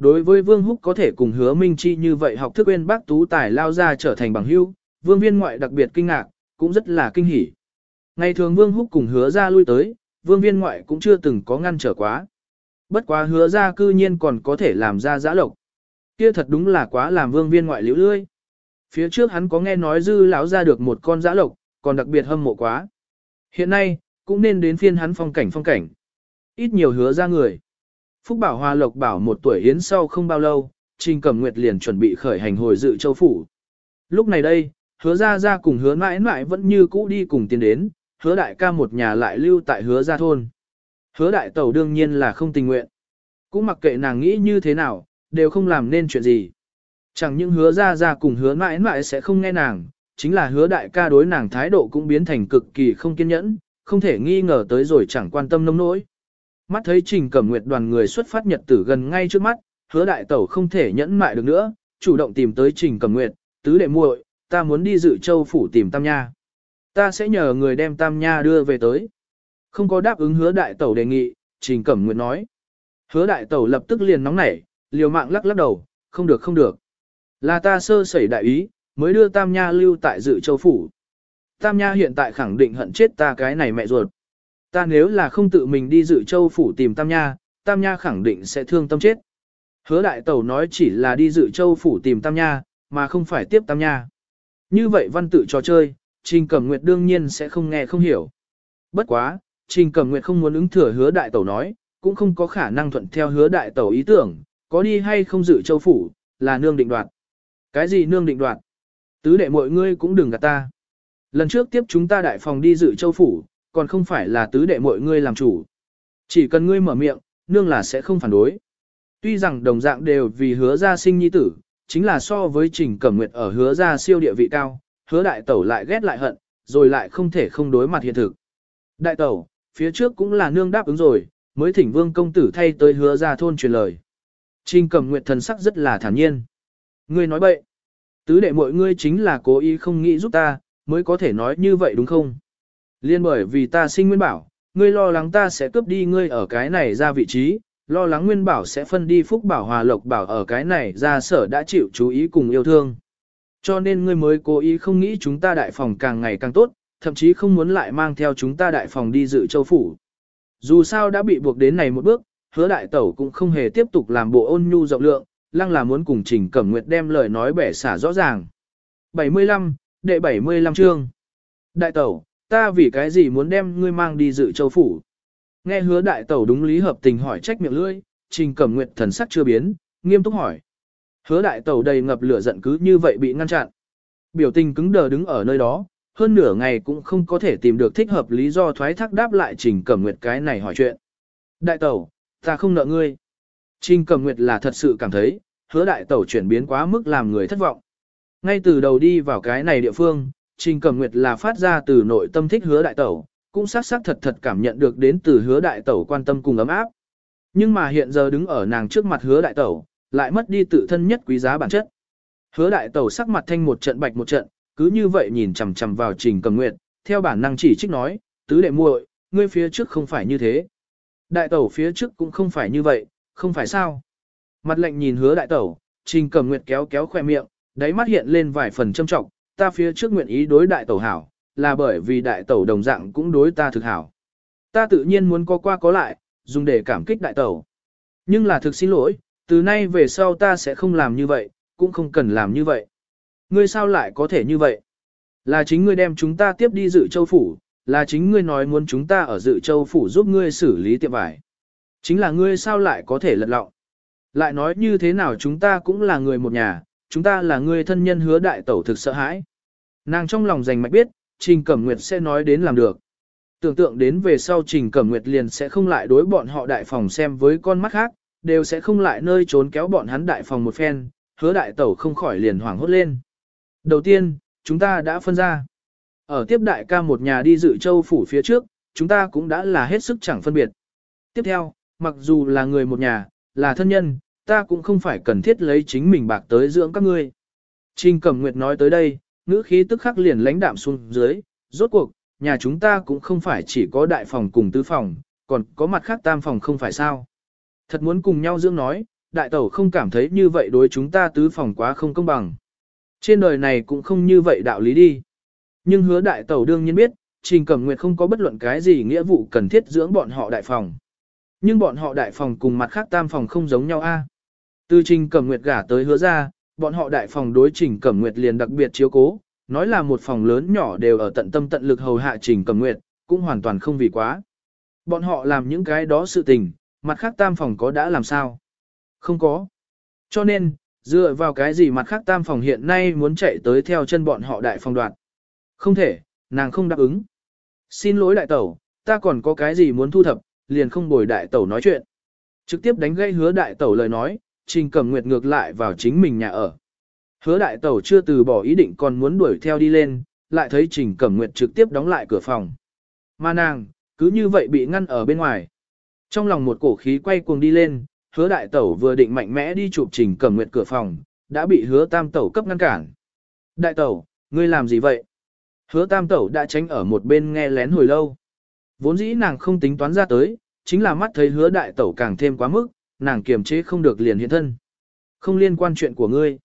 Đối với Vương Húc có thể cùng hứa Minh Chi như vậy học thức bên bác tú tài lao ra trở thành bằng hữu, Vương viên ngoại đặc biệt kinh ngạc, cũng rất là kinh hỉ. Ngày thường Vương Húc cùng hứa ra lui tới, Vương viên ngoại cũng chưa từng có ngăn trở quá. Bất quá hứa ra cư nhiên còn có thể làm ra giã lộc. Kia thật đúng là quá làm vương viên ngoại liễu lươi. Phía trước hắn có nghe nói dư lão ra được một con giã lộc, còn đặc biệt hâm mộ quá. Hiện nay, cũng nên đến phiên hắn phong cảnh phong cảnh. Ít nhiều hứa ra người. Phúc Bảo Hoa Lộc bảo một tuổi hiến sau không bao lâu, Trình Cẩm Nguyệt liền chuẩn bị khởi hành hồi dự châu phủ. Lúc này đây, hứa ra ra cùng hứa mãi mãi vẫn như cũ đi cùng tiến đến, hứa đại ca một nhà lại lưu tại hứa ra thôn. Hứa đại tẩu đương nhiên là không tình nguyện. Cũng mặc kệ nàng nghĩ như thế nào, đều không làm nên chuyện gì. Chẳng những hứa ra ra cùng hứa mãi mãi sẽ không nghe nàng, chính là hứa đại ca đối nàng thái độ cũng biến thành cực kỳ không kiên nhẫn, không thể nghi ngờ tới rồi chẳng quan tâm nông nỗi. Mắt thấy trình cẩm nguyệt đoàn người xuất phát nhật tử gần ngay trước mắt, hứa đại tẩu không thể nhẫn mại được nữa, chủ động tìm tới trình cẩm nguyệt, tứ đệ muội, ta muốn đi dự châu phủ tìm tam nha. Ta sẽ nhờ người đem tam nha đưa về tới. Không có đáp ứng hứa đại tẩu đề nghị, trình cẩm nguyệt nói. Hứa đại tẩu lập tức liền nóng nảy, liều mạng lắc lắc đầu, không được không được. Là ta sơ sẩy đại ý, mới đưa Tam Nha lưu tại dự châu phủ. Tam Nha hiện tại khẳng định hận chết ta cái này mẹ ruột. Ta nếu là không tự mình đi dự châu phủ tìm Tam Nha, Tam Nha khẳng định sẽ thương tâm chết. Hứa đại tẩu nói chỉ là đi dự châu phủ tìm Tam Nha, mà không phải tiếp Tam Nha. Như vậy văn tự trò chơi, Trình Cẩm Nguyệt đương nhiên sẽ không nghe không hiểu. Bất quá, Trình Cẩm Nguyệt không muốn ứng thừa hứa đại tẩu nói, cũng không có khả năng thuận theo hứa đại tẩu ý tưởng, có đi hay không dự châu phủ, là nương định đoạt. Cái gì nương định đoạt? Tứ đệ mọi ngươi cũng đừng gạt ta. Lần trước tiếp chúng ta đại phòng đi dự châu phủ, còn không phải là tứ đệ mọi ngươi làm chủ. Chỉ cần ngươi mở miệng, nương là sẽ không phản đối. Tuy rằng đồng dạng đều vì hứa ra sinh nhi tử, chính là so với trình cẩm nguyệt ở hứa ra siêu địa vị cao, hứa đại tẩu lại ghét lại hận, rồi lại không thể không đối mặt hiện thực. Đại tẩu, phía trước cũng là nương đáp ứng rồi, mới thỉnh vương công tử thay tới hứa ra thôn truyền lời. Trình cẩm nguyệt thần sắc rất là thản nhiên. Ngươi nói bậy. Tứ đệ mọi ngươi chính là cố ý không nghĩ giúp ta, mới có thể nói như vậy đúng không? Liên bởi vì ta sinh nguyên bảo, ngươi lo lắng ta sẽ cướp đi ngươi ở cái này ra vị trí, lo lắng nguyên bảo sẽ phân đi phúc bảo hòa lộc bảo ở cái này ra sở đã chịu chú ý cùng yêu thương. Cho nên ngươi mới cố ý không nghĩ chúng ta đại phòng càng ngày càng tốt, thậm chí không muốn lại mang theo chúng ta đại phòng đi dự châu phủ. Dù sao đã bị buộc đến này một bước, hứa đại tẩu cũng không hề tiếp tục làm bộ ôn nhu rộng lượng, lăng là muốn cùng Trình Cẩm Nguyệt đem lời nói bẻ xả rõ ràng. 75, đệ 75 chương. Đại tẩu, ta vì cái gì muốn đem ngươi mang đi dự châu phủ? Nghe hứa đại tẩu đúng lý hợp tình hỏi trách miệng lưỡi, Trình Cẩm Nguyệt thần sắc chưa biến, nghiêm túc hỏi. Hứa đại tẩu đầy ngập lửa giận cứ như vậy bị ngăn chặn. Biểu tình cứng đờ đứng ở nơi đó, hơn nửa ngày cũng không có thể tìm được thích hợp lý do thoái thác đáp lại Trình Cẩm Nguyệt cái này hỏi chuyện. Đại tẩu, Ta không nợ ngươi. Trình Cẩm nguyệt là thật sự cảm thấy, hứa đại tẩu chuyển biến quá mức làm người thất vọng. Ngay từ đầu đi vào cái này địa phương, Trình cầm nguyệt là phát ra từ nội tâm thích hứa đại tẩu, cũng xác xác thật thật cảm nhận được đến từ hứa đại tẩu quan tâm cùng ấm áp. Nhưng mà hiện giờ đứng ở nàng trước mặt hứa đại tẩu, lại mất đi tự thân nhất quý giá bản chất. Hứa đại tẩu sắc mặt thanh một trận bạch một trận, cứ như vậy nhìn chằm chằm vào Trình Cầm Nguyệt, theo bản năng chỉ trích nói, tứ đệ muội, ngươi phía trước không phải như thế. Đại tẩu phía trước cũng không phải như vậy, không phải sao. Mặt lạnh nhìn hứa đại tẩu, trình cầm nguyệt kéo kéo khoe miệng, đáy mắt hiện lên vài phần châm trọng, ta phía trước nguyện ý đối đại tẩu hảo, là bởi vì đại tẩu đồng dạng cũng đối ta thực hảo. Ta tự nhiên muốn có qua có lại, dùng để cảm kích đại tẩu. Nhưng là thực xin lỗi, từ nay về sau ta sẽ không làm như vậy, cũng không cần làm như vậy. Ngươi sao lại có thể như vậy? Là chính ngươi đem chúng ta tiếp đi dự châu phủ, là chính ngươi nói muốn chúng ta ở dự châu phủ giúp ngươi xử lý tiệm vải. Chính là ngươi sao lại có thể lật lọng. Lại nói như thế nào chúng ta cũng là người một nhà, chúng ta là người thân nhân hứa đại tẩu thực sợ hãi. Nàng trong lòng dành mạch biết, Trình Cẩm Nguyệt sẽ nói đến làm được. Tưởng tượng đến về sau Trình Cẩm Nguyệt liền sẽ không lại đối bọn họ đại phòng xem với con mắt khác, đều sẽ không lại nơi trốn kéo bọn hắn đại phòng một phen, hứa đại tẩu không khỏi liền hoảng hốt lên. Đầu tiên, chúng ta đã phân ra. Ở tiếp đại ca một nhà đi dự châu phủ phía trước, chúng ta cũng đã là hết sức chẳng phân biệt. Tiếp theo, mặc dù là người một nhà, là thân nhân, ta cũng không phải cần thiết lấy chính mình bạc tới dưỡng các ngươi. Trình Cẩm Nguyệt nói tới đây, ngữ khí tức khắc liền lãnh đạm xuống dưới, rốt cuộc, nhà chúng ta cũng không phải chỉ có đại phòng cùng tứ phòng, còn có mặt khác tam phòng không phải sao. Thật muốn cùng nhau dưỡng nói, đại tẩu không cảm thấy như vậy đối chúng ta tứ phòng quá không công bằng. Trên đời này cũng không như vậy đạo lý đi. Nhưng hứa đại tẩu đương nhiên biết, Trình Cẩm Nguyệt không có bất luận cái gì nghĩa vụ cần thiết dưỡng bọn họ đại phòng. Nhưng bọn họ đại phòng cùng mặt khác tam phòng không giống nhau a. Từ Trình Cẩm Nguyệt gả tới hứa ra, bọn họ đại phòng đối Trình Cẩm Nguyệt liền đặc biệt chiếu cố, nói là một phòng lớn nhỏ đều ở tận tâm tận lực hầu hạ Trình Cẩm Nguyệt, cũng hoàn toàn không vì quá. Bọn họ làm những cái đó sự tình, mặt khác tam phòng có đã làm sao? Không có. Cho nên, dựa vào cái gì mặt khác tam phòng hiện nay muốn chạy tới theo chân bọn họ đại phòng đoạn? Không thể, nàng không đáp ứng. Xin lỗi đại tẩu, ta còn có cái gì muốn thu thập, liền không bồi đại tẩu nói chuyện. Trực tiếp đánh gây hứa đại tẩu lời nói, Trình Cẩm Nguyệt ngược lại vào chính mình nhà ở. Hứa đại tẩu chưa từ bỏ ý định còn muốn đuổi theo đi lên, lại thấy Trình Cẩm Nguyệt trực tiếp đóng lại cửa phòng. Mà nàng, cứ như vậy bị ngăn ở bên ngoài. Trong lòng một cổ khí quay cuồng đi lên, hứa đại tẩu vừa định mạnh mẽ đi chụp Trình Cẩm Nguyệt cửa phòng, đã bị hứa tam tẩu cấp ngăn cản. Đại tẩu, ngươi làm gì vậy? Hứa tam tẩu đã tránh ở một bên nghe lén hồi lâu. Vốn dĩ nàng không tính toán ra tới, chính là mắt thấy hứa đại tẩu càng thêm quá mức, nàng kiềm chế không được liền hiện thân. Không liên quan chuyện của ngươi.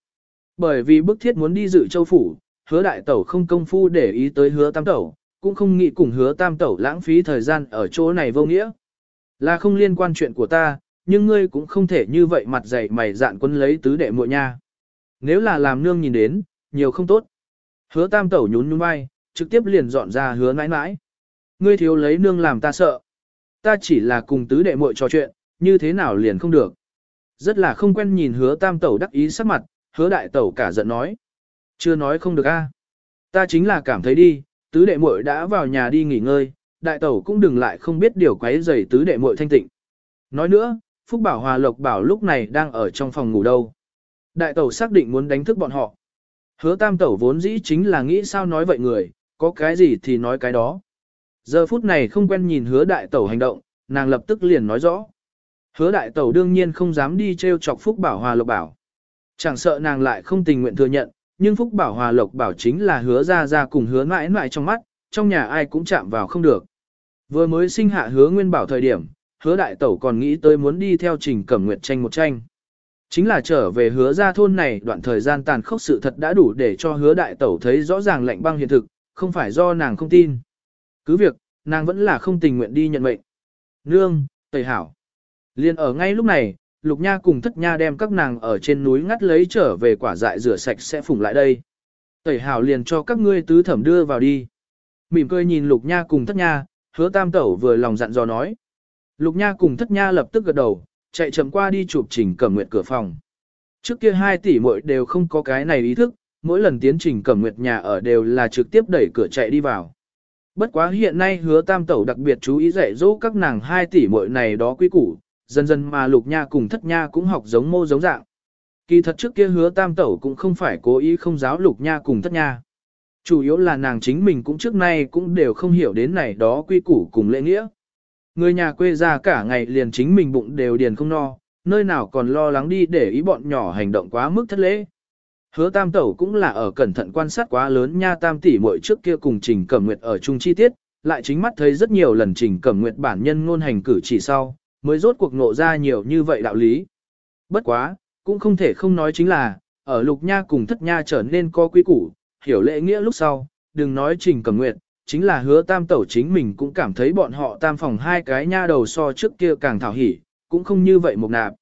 Bởi vì bức thiết muốn đi dự châu phủ, hứa đại tẩu không công phu để ý tới hứa tam tẩu, cũng không nghĩ cùng hứa tam tẩu lãng phí thời gian ở chỗ này vô nghĩa. Là không liên quan chuyện của ta, nhưng ngươi cũng không thể như vậy mặt dày mày dạn quân lấy tứ đệ muội nha. Nếu là làm nương nhìn đến, nhiều không tốt. Hứa tam tẩu nhún nhún vai, trực tiếp liền dọn ra hứa nãi nãi. Ngươi thiếu lấy nương làm ta sợ. Ta chỉ là cùng tứ đệ muội trò chuyện, như thế nào liền không được. Rất là không quen nhìn hứa tam tẩu đắc ý sắc mặt, hứa đại tẩu cả giận nói. Chưa nói không được a. Ta chính là cảm thấy đi, tứ đệ muội đã vào nhà đi nghỉ ngơi, đại tẩu cũng đừng lại không biết điều quấy rầy tứ đệ muội thanh tịnh. Nói nữa, Phúc Bảo Hòa Lộc Bảo lúc này đang ở trong phòng ngủ đâu. Đại tẩu xác định muốn đánh thức bọn họ. Hứa tam tẩu vốn dĩ chính là nghĩ sao nói vậy người, có cái gì thì nói cái đó. Giờ phút này không quen nhìn hứa đại tẩu hành động, nàng lập tức liền nói rõ. Hứa đại tẩu đương nhiên không dám đi treo chọc Phúc Bảo Hòa Lộc Bảo. Chẳng sợ nàng lại không tình nguyện thừa nhận, nhưng Phúc Bảo Hòa Lộc Bảo chính là hứa ra ra cùng hứa mãi mãi trong mắt, trong nhà ai cũng chạm vào không được. Vừa mới sinh hạ hứa nguyên bảo thời điểm, hứa đại tẩu còn nghĩ tới muốn đi theo trình cẩm nguyệt tranh một tranh. Chính là trở về hứa ra thôn này đoạn thời gian tàn khốc sự thật đã đủ để cho hứa đại tẩu thấy rõ ràng lạnh băng hiện thực, không phải do nàng không tin. Cứ việc, nàng vẫn là không tình nguyện đi nhận mệnh. Nương, tẩy hảo. Liên ở ngay lúc này, Lục Nha cùng Thất Nha đem các nàng ở trên núi ngắt lấy trở về quả dại rửa sạch sẽ phủng lại đây. Tẩy hảo liền cho các ngươi tứ thẩm đưa vào đi. Mỉm cười nhìn Lục Nha cùng Thất Nha, hứa tam tẩu vừa lòng dặn dò nói. Lục Nha cùng Thất Nha lập tức gật đầu, chạy chậm qua đi chụp trình cẩm nguyệt cửa phòng. Trước kia hai tỷ muội đều không có cái này ý thức, mỗi lần tiến trình cẩm nguyệt nhà ở đều là trực tiếp đẩy cửa chạy đi vào. Bất quá hiện nay hứa tam tẩu đặc biệt chú ý dạy dỗ các nàng hai tỷ muội này đó quý củ, dần dần mà lục nha cùng thất nha cũng học giống mô giống dạng. Kỳ thật trước kia hứa tam tẩu cũng không phải cố ý không giáo lục nha cùng thất nha. Chủ yếu là nàng chính mình cũng trước nay cũng đều không hiểu đến này đó quy củ cùng lễ nghĩa. Người nhà quê ra cả ngày liền chính mình bụng đều điền không no, nơi nào còn lo lắng đi để ý bọn nhỏ hành động quá mức thất lễ. Hứa tam tẩu cũng là ở cẩn thận quan sát quá lớn nha tam tỷ muội trước kia cùng trình cẩm nguyệt ở chung chi tiết, lại chính mắt thấy rất nhiều lần trình cẩm nguyệt bản nhân ngôn hành cử chỉ sau, mới rốt cuộc ngộ ra nhiều như vậy đạo lý. Bất quá, cũng không thể không nói chính là, ở lục nha cùng thất nha trở nên co quý củ, hiểu lễ nghĩa lúc sau, đừng nói trình cẩm nguyệt, chính là hứa tam tẩu chính mình cũng cảm thấy bọn họ tam phòng hai cái nha đầu so trước kia càng thảo hỉ, cũng không như vậy một nạp.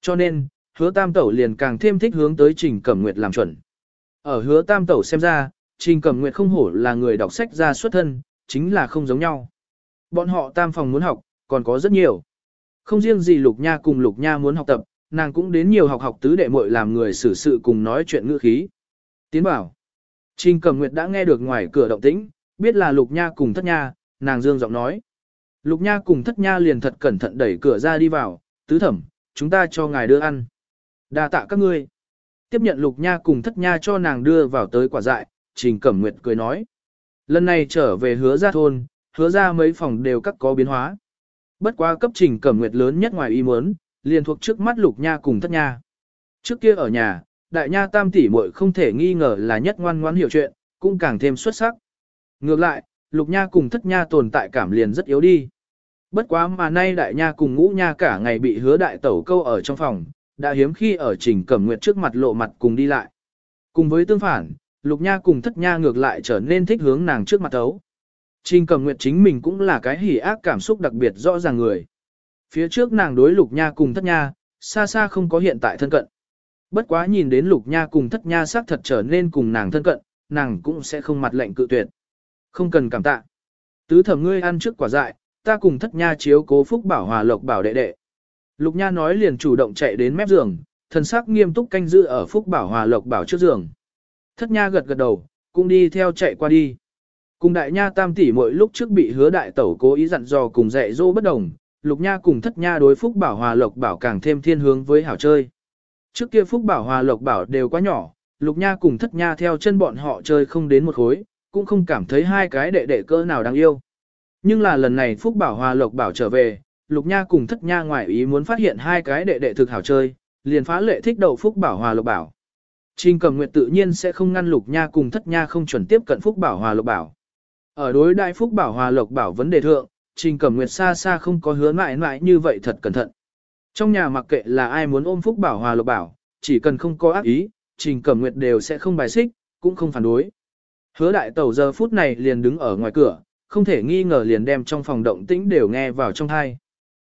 Cho nên, hứa tam tẩu liền càng thêm thích hướng tới trình cẩm nguyệt làm chuẩn. Ở hứa tam tẩu xem ra, trình cẩm nguyệt không hổ là người đọc sách ra xuất thân, chính là không giống nhau. Bọn họ tam phòng muốn học, còn có rất nhiều. Không riêng gì lục nha cùng lục nha muốn học tập, nàng cũng đến nhiều học học tứ đệ muội làm người xử sự cùng nói chuyện ngữ khí. Tiến bảo. Trình Cẩm Nguyệt đã nghe được ngoài cửa động tĩnh, biết là Lục Nha cùng Thất Nha, nàng dương giọng nói. Lục Nha cùng Thất Nha liền thật cẩn thận đẩy cửa ra đi vào, tứ thẩm, chúng ta cho ngài đưa ăn. đa tạ các ngươi. Tiếp nhận Lục Nha cùng Thất Nha cho nàng đưa vào tới quả dại, Trình Cẩm Nguyệt cười nói. Lần này trở về hứa ra thôn, hứa ra mấy phòng đều các có biến hóa. Bất quá cấp Trình Cẩm Nguyệt lớn nhất ngoài ý muốn, liền thuộc trước mắt Lục Nha cùng Thất Nha. Trước kia ở nhà, Đại Nha tam tỷ muội không thể nghi ngờ là nhất ngoan ngoãn hiểu chuyện, cũng càng thêm xuất sắc. Ngược lại, Lục Nha cùng Thất Nha tồn tại cảm liền rất yếu đi. Bất quá mà nay Đại Nha cùng Ngũ Nha cả ngày bị hứa đại tẩu câu ở trong phòng, đã hiếm khi ở Trình Cẩm Nguyệt trước mặt lộ mặt cùng đi lại. Cùng với tương phản, Lục Nha cùng Thất Nha ngược lại trở nên thích hướng nàng trước mặt tấu. Trình Cẩm Nguyệt chính mình cũng là cái hỉ ác cảm xúc đặc biệt rõ ràng người. Phía trước nàng đối Lục Nha cùng Thất Nha, xa xa không có hiện tại thân cận. Bất quá nhìn đến Lục Nha cùng Thất Nha xác thật trở nên cùng nàng thân cận, nàng cũng sẽ không mặt lệnh cự tuyệt. Không cần cảm tạ. Tứ thẩm ngươi ăn trước quả dại, ta cùng Thất Nha chiếu cố phúc bảo hòa lộc bảo đệ đệ. Lục Nha nói liền chủ động chạy đến mép giường, thần sắc nghiêm túc canh giữ ở phúc bảo hòa lộc bảo trước giường. Thất Nha gật gật đầu, cũng đi theo chạy qua đi. Cùng đại nha tam tỷ mỗi lúc trước bị hứa đại tẩu cố ý dặn dò cùng dạy dỗ bất đồng, lục nha cùng thất nha đối phúc bảo hòa lộc bảo càng thêm thiên hướng với hảo chơi. Trước kia phúc bảo hòa lộc bảo đều quá nhỏ, lục nha cùng thất nha theo chân bọn họ chơi không đến một khối, cũng không cảm thấy hai cái đệ đệ cỡ nào đáng yêu. Nhưng là lần này phúc bảo hòa lộc bảo trở về, lục nha cùng thất nha ngoại ý muốn phát hiện hai cái đệ đệ thực hảo chơi, liền phá lệ thích đầu phúc bảo hòa lộc bảo. Trình cầm nguyện tự nhiên sẽ không ngăn lục nha cùng thất nha không chuẩn tiếp cận phúc bảo hòa lộc bảo. Ở đối đại phúc bảo hòa lộc bảo vấn đề thượng, trình cẩm nguyệt xa xa không có hứa mãi mãi như vậy thật cẩn thận. Trong nhà mặc kệ là ai muốn ôm phúc bảo hòa lộc bảo, chỉ cần không có ác ý, trình cẩm nguyệt đều sẽ không bài xích, cũng không phản đối. Hứa đại tẩu giờ phút này liền đứng ở ngoài cửa, không thể nghi ngờ liền đem trong phòng động tĩnh đều nghe vào trong thai.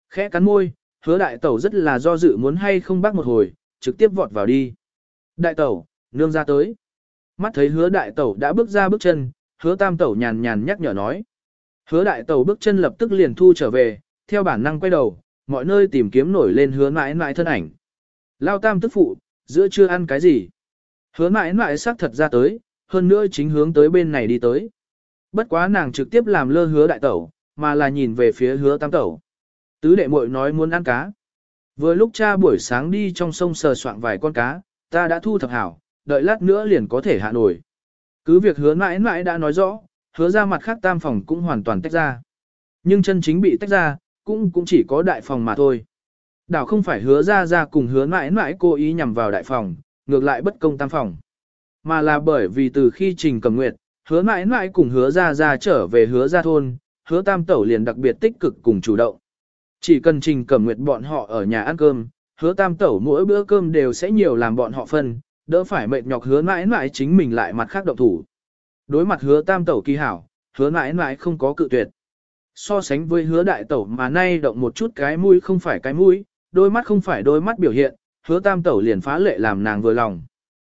Khẽ cắn môi, hứa đại tẩu rất là do dự muốn hay không bác một hồi, trực tiếp vọt vào đi. Đại tẩu, nương ra tới. Mắt thấy hứa đại tẩu đã bước ra bước chân, hứa tam tẩu nhàn nhàn nhắc nhở nói. Hứa đại tẩu bước chân lập tức liền thu trở về, theo bản năng quay đầu, mọi nơi tìm kiếm nổi lên hứa mãi mãi thân ảnh. Lao tam tức phụ, giữa chưa ăn cái gì? Hứa mãi mãi xác thật ra tới, hơn nữa chính hướng tới bên này đi tới. Bất quá nàng trực tiếp làm lơ hứa đại tẩu, mà là nhìn về phía hứa tam tẩu. Tứ đệ muội nói muốn ăn cá. Vừa lúc cha buổi sáng đi trong sông sờ soạn vài con cá, ta đã thu thập hảo, đợi lát nữa liền có thể hạ nổi. Cứ việc hứa mãi mãi đã nói rõ, hứa ra mặt khác tam phòng cũng hoàn toàn tách ra. Nhưng chân chính bị tách ra, cũng cũng chỉ có đại phòng mà thôi. Đảo không phải hứa ra ra cùng hứa mãi mãi cố ý nhằm vào đại phòng, ngược lại bất công tam phòng. Mà là bởi vì từ khi trình cầm nguyệt, hứa mãi mãi cùng hứa ra ra trở về hứa ra thôn, hứa tam tẩu liền đặc biệt tích cực cùng chủ động. Chỉ cần trình cầm nguyệt bọn họ ở nhà ăn cơm, hứa tam tẩu mỗi bữa cơm đều sẽ nhiều làm bọn họ phân, đỡ phải mệt nhọc hứa mãi mãi chính mình lại mặt khác động thủ. Đối mặt hứa tam tẩu kỳ hảo, hứa mãi mãi không có cự tuyệt. So sánh với hứa đại tẩu mà nay động một chút cái mũi không phải cái mũi, đôi mắt không phải đôi mắt biểu hiện, hứa tam tẩu liền phá lệ làm nàng vừa lòng.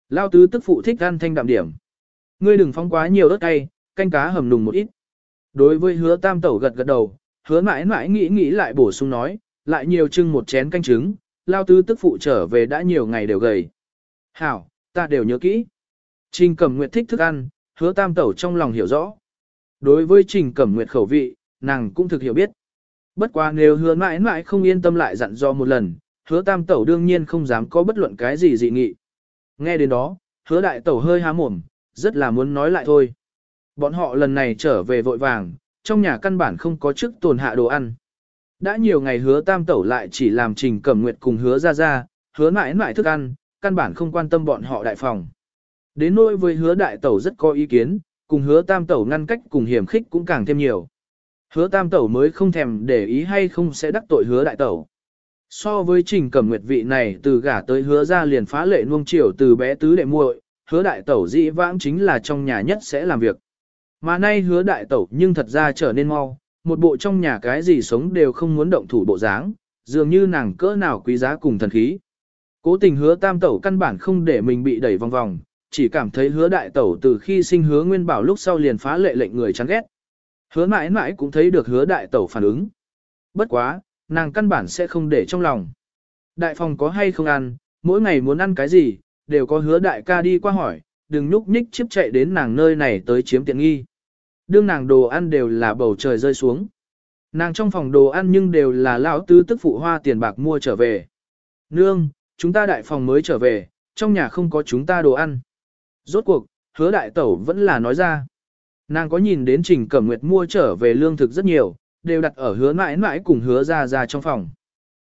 Lao tứ tức phụ thích ăn thanh đạm điểm. Ngươi đừng phóng quá nhiều đất cay, canh cá hầm nùng một ít. Đối với hứa tam tẩu gật gật đầu, hứa mãi mãi nghĩ nghĩ lại bổ sung nói, lại nhiều chưng một chén canh trứng, lao tứ tức phụ trở về đã nhiều ngày đều gầy. Hảo, ta đều nhớ kỹ. Trình Cẩm Nguyệt thích thức ăn, hứa tam tẩu trong lòng hiểu rõ. Đối với Trình Cẩm Nguyệt khẩu vị, nàng cũng thực hiểu biết. Bất quá nếu hứa mãi mãi không yên tâm lại dặn do một lần, hứa tam tẩu đương nhiên không dám có bất luận cái gì dị nghị. Nghe đến đó, hứa đại tẩu hơi há mồm, rất là muốn nói lại thôi. Bọn họ lần này trở về vội vàng, trong nhà căn bản không có chức tồn hạ đồ ăn. Đã nhiều ngày hứa tam tẩu lại chỉ làm trình cẩm nguyệt cùng hứa ra ra, hứa mãi mãi thức ăn, căn bản không quan tâm bọn họ đại phòng. Đến nỗi với hứa đại tẩu rất có ý kiến, Cùng hứa tam tẩu ngăn cách cùng hiểm khích cũng càng thêm nhiều. Hứa tam tẩu mới không thèm để ý hay không sẽ đắc tội hứa đại tẩu. So với trình cẩm nguyệt vị này từ gả tới hứa ra liền phá lệ nuông chiều từ bé tứ đệ muội, hứa đại tẩu dĩ vãng chính là trong nhà nhất sẽ làm việc. Mà nay hứa đại tẩu nhưng thật ra trở nên mau, một bộ trong nhà cái gì sống đều không muốn động thủ bộ dáng, dường như nàng cỡ nào quý giá cùng thần khí. Cố tình hứa tam tẩu căn bản không để mình bị đẩy vòng vòng, chỉ cảm thấy hứa đại tẩu từ khi sinh hứa nguyên bảo lúc sau liền phá lệ lệnh người chán ghét. Hứa mãi mãi cũng thấy được hứa đại tẩu phản ứng. Bất quá, nàng căn bản sẽ không để trong lòng. Đại phòng có hay không ăn, mỗi ngày muốn ăn cái gì, đều có hứa đại ca đi qua hỏi, đừng nhúc nhích chiếp chạy đến nàng nơi này tới chiếm tiện nghi. Đương nàng đồ ăn đều là bầu trời rơi xuống. Nàng trong phòng đồ ăn nhưng đều là lão tứ tức phụ hoa tiền bạc mua trở về. Nương, chúng ta đại phòng mới trở về, trong nhà không có chúng ta đồ ăn. Rốt cuộc, hứa đại tẩu vẫn là nói ra. Nàng có nhìn đến Trình Cẩm Nguyệt mua trở về lương thực rất nhiều, đều đặt ở hứa mãi mãi cùng hứa ra ra trong phòng.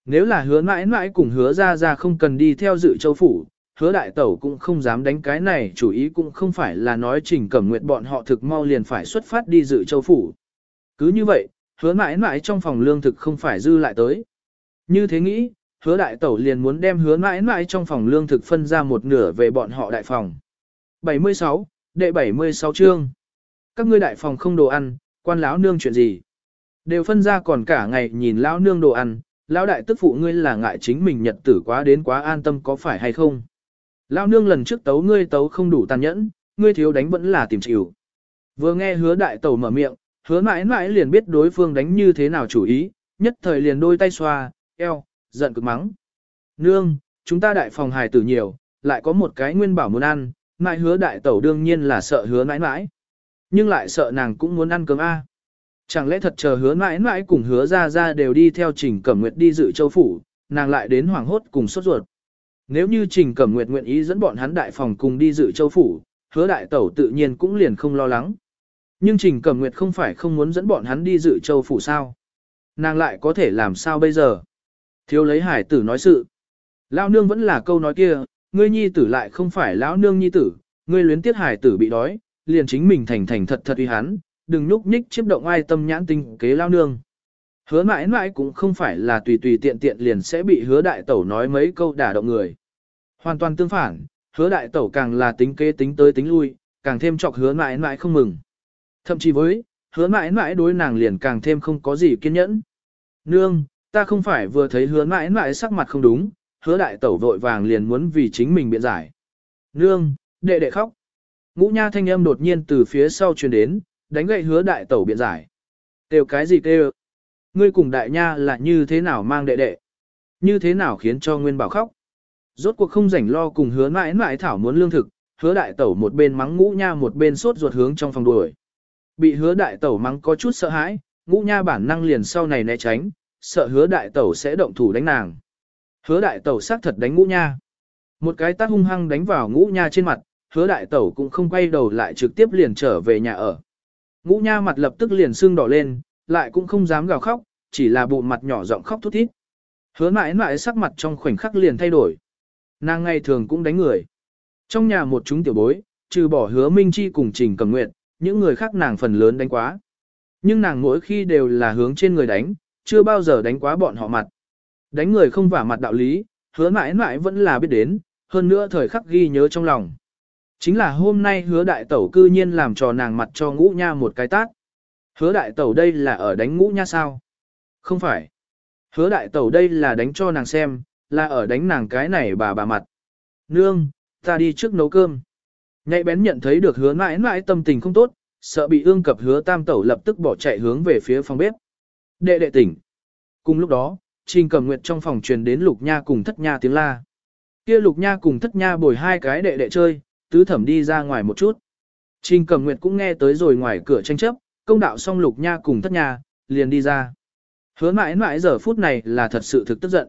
Nếu là hứa mãi mãi cùng hứa ra ra không cần đi theo dự châu phủ, hứa đại tẩu cũng không dám đánh cái này chủ ý cũng không phải là nói Trình Cẩm Nguyệt bọn họ thực mau liền phải xuất phát đi dự châu phủ. Cứ như vậy, hứa mãi mãi trong phòng lương thực không phải dư lại tới. Như thế nghĩ, hứa đại tẩu liền muốn đem hứa mãi mãi trong phòng lương thực phân ra một nửa về bọn họ đại phòng. 76, đệ 76 chương. Các ngươi đại phòng không đồ ăn, quan lão nương chuyện gì? Đều phân ra còn cả ngày nhìn lão nương đồ ăn, lão đại tức phụ ngươi là ngại chính mình nhật tử quá đến quá an tâm có phải hay không? Lão nương lần trước tấu ngươi tấu không đủ tàn nhẫn, ngươi thiếu đánh vẫn là tìm chịu. Vừa nghe hứa đại tẩu mở miệng, hứa mãi mãi liền biết đối phương đánh như thế nào chủ ý, nhất thời liền đôi tay xoa, eo, giận cực mắng. Nương, chúng ta đại phòng hài tử nhiều, lại có một cái nguyên bảo muốn ăn, mãi hứa đại tẩu đương nhiên là sợ hứa mãi mãi. Nhưng lại sợ nàng cũng muốn ăn cơm A. Chẳng lẽ thật chờ hứa mãi mãi cùng hứa ra ra đều đi theo trình cẩm nguyệt đi dự châu phủ, nàng lại đến hoàng hốt cùng sốt ruột. Nếu như trình cẩm nguyệt nguyện ý dẫn bọn hắn đại phòng cùng đi dự châu phủ, hứa đại tẩu tự nhiên cũng liền không lo lắng. Nhưng trình cẩm nguyệt không phải không muốn dẫn bọn hắn đi dự châu phủ sao. Nàng lại có thể làm sao bây giờ? Thiếu lấy hải tử nói sự. Lão nương vẫn là câu nói kia, ngươi nhi tử lại không phải lão nương nhi tử, ngươi luyến tiết hải tử bị đói, liền chính mình thành thành thật thật uy hắn, đừng nhúc nhích chiếm động ai tâm nhãn tinh kế lão nương. Hứa mãi mãi cũng không phải là tùy tùy tiện tiện liền sẽ bị hứa đại tẩu nói mấy câu đả động người. Hoàn toàn tương phản, hứa đại tẩu càng là tính kế tính tới tính lui, càng thêm chọc hứa mãi mãi không mừng. Thậm chí với, hứa mãi mãi đối nàng liền càng thêm không có gì kiên nhẫn. Nương, ta không phải vừa thấy hứa mãi mãi sắc mặt không đúng, hứa đại tẩu vội vàng liền muốn vì chính mình biện giải. Nương, đệ đệ khóc. Ngũ nha thanh âm đột nhiên từ phía sau truyền đến, đánh gậy hứa đại tẩu biện giải. Kêu cái gì kêu? Ngươi cùng đại nha là như thế nào mang đệ đệ? Như thế nào khiến cho Nguyên Bảo khóc? Rốt cuộc không rảnh lo cùng hứa mãi mãi thảo muốn lương thực, hứa đại tẩu một bên mắng ngũ nha một bên sốt ruột hướng trong phòng đuổi. Bị hứa đại tẩu mắng có chút sợ hãi, ngũ nha bản năng liền sau này né tránh, sợ hứa đại tẩu sẽ động thủ đánh nàng. Hứa đại tẩu xác thật đánh ngũ nha. Một cái tát hung hăng đánh vào ngũ nha trên mặt, hứa đại tẩu cũng không quay đầu lại trực tiếp liền trở về nhà ở. Ngũ nha mặt lập tức liền sưng đỏ lên, lại cũng không dám gào khóc, chỉ là bụng mặt nhỏ giọng khóc thút thít. Hứa mãi mãi sắc mặt trong khoảnh khắc liền thay đổi. Nàng ngày thường cũng đánh người. Trong nhà một chúng tiểu bối, trừ bỏ hứa Minh Chi cùng Trình Cầm Nguyệt, những người khác nàng phần lớn đánh quá. Nhưng nàng mỗi khi đều là hướng trên người đánh, chưa bao giờ đánh quá bọn họ mặt. Đánh người không vả mặt đạo lý, hứa mãi mãi vẫn là biết đến, hơn nữa thời khắc ghi nhớ trong lòng. Chính là hôm nay hứa đại tẩu cư nhiên làm trò nàng mặt cho ngũ nha một cái tác, Hứa đại tẩu đây là ở đánh ngũ nha sao? Không phải. Hứa đại tẩu đây là đánh cho nàng xem, là ở đánh nàng cái này bà bà mặt. Nương, ta đi trước nấu cơm. Nhạy bén nhận thấy được hứa mãi mãi tâm tình không tốt, sợ bị ương cập hứa tam tẩu lập tức bỏ chạy hướng về phía phòng bếp. Đệ đệ tỉnh. Cùng lúc đó, Trình Cẩm Nguyệt trong phòng truyền đến Lục Nha cùng Thất Nha tiếng la. Kia Lục Nha cùng Thất Nha bồi hai cái đệ đệ chơi, tứ thẩm đi ra ngoài một chút. Trình Cẩm Nguyệt cũng nghe tới rồi ngoài cửa tranh chấp, công đạo xong Lục Nha cùng Thất Nha, liền đi ra. Hứa mãi mãi giờ phút này là thật sự thực tức giận.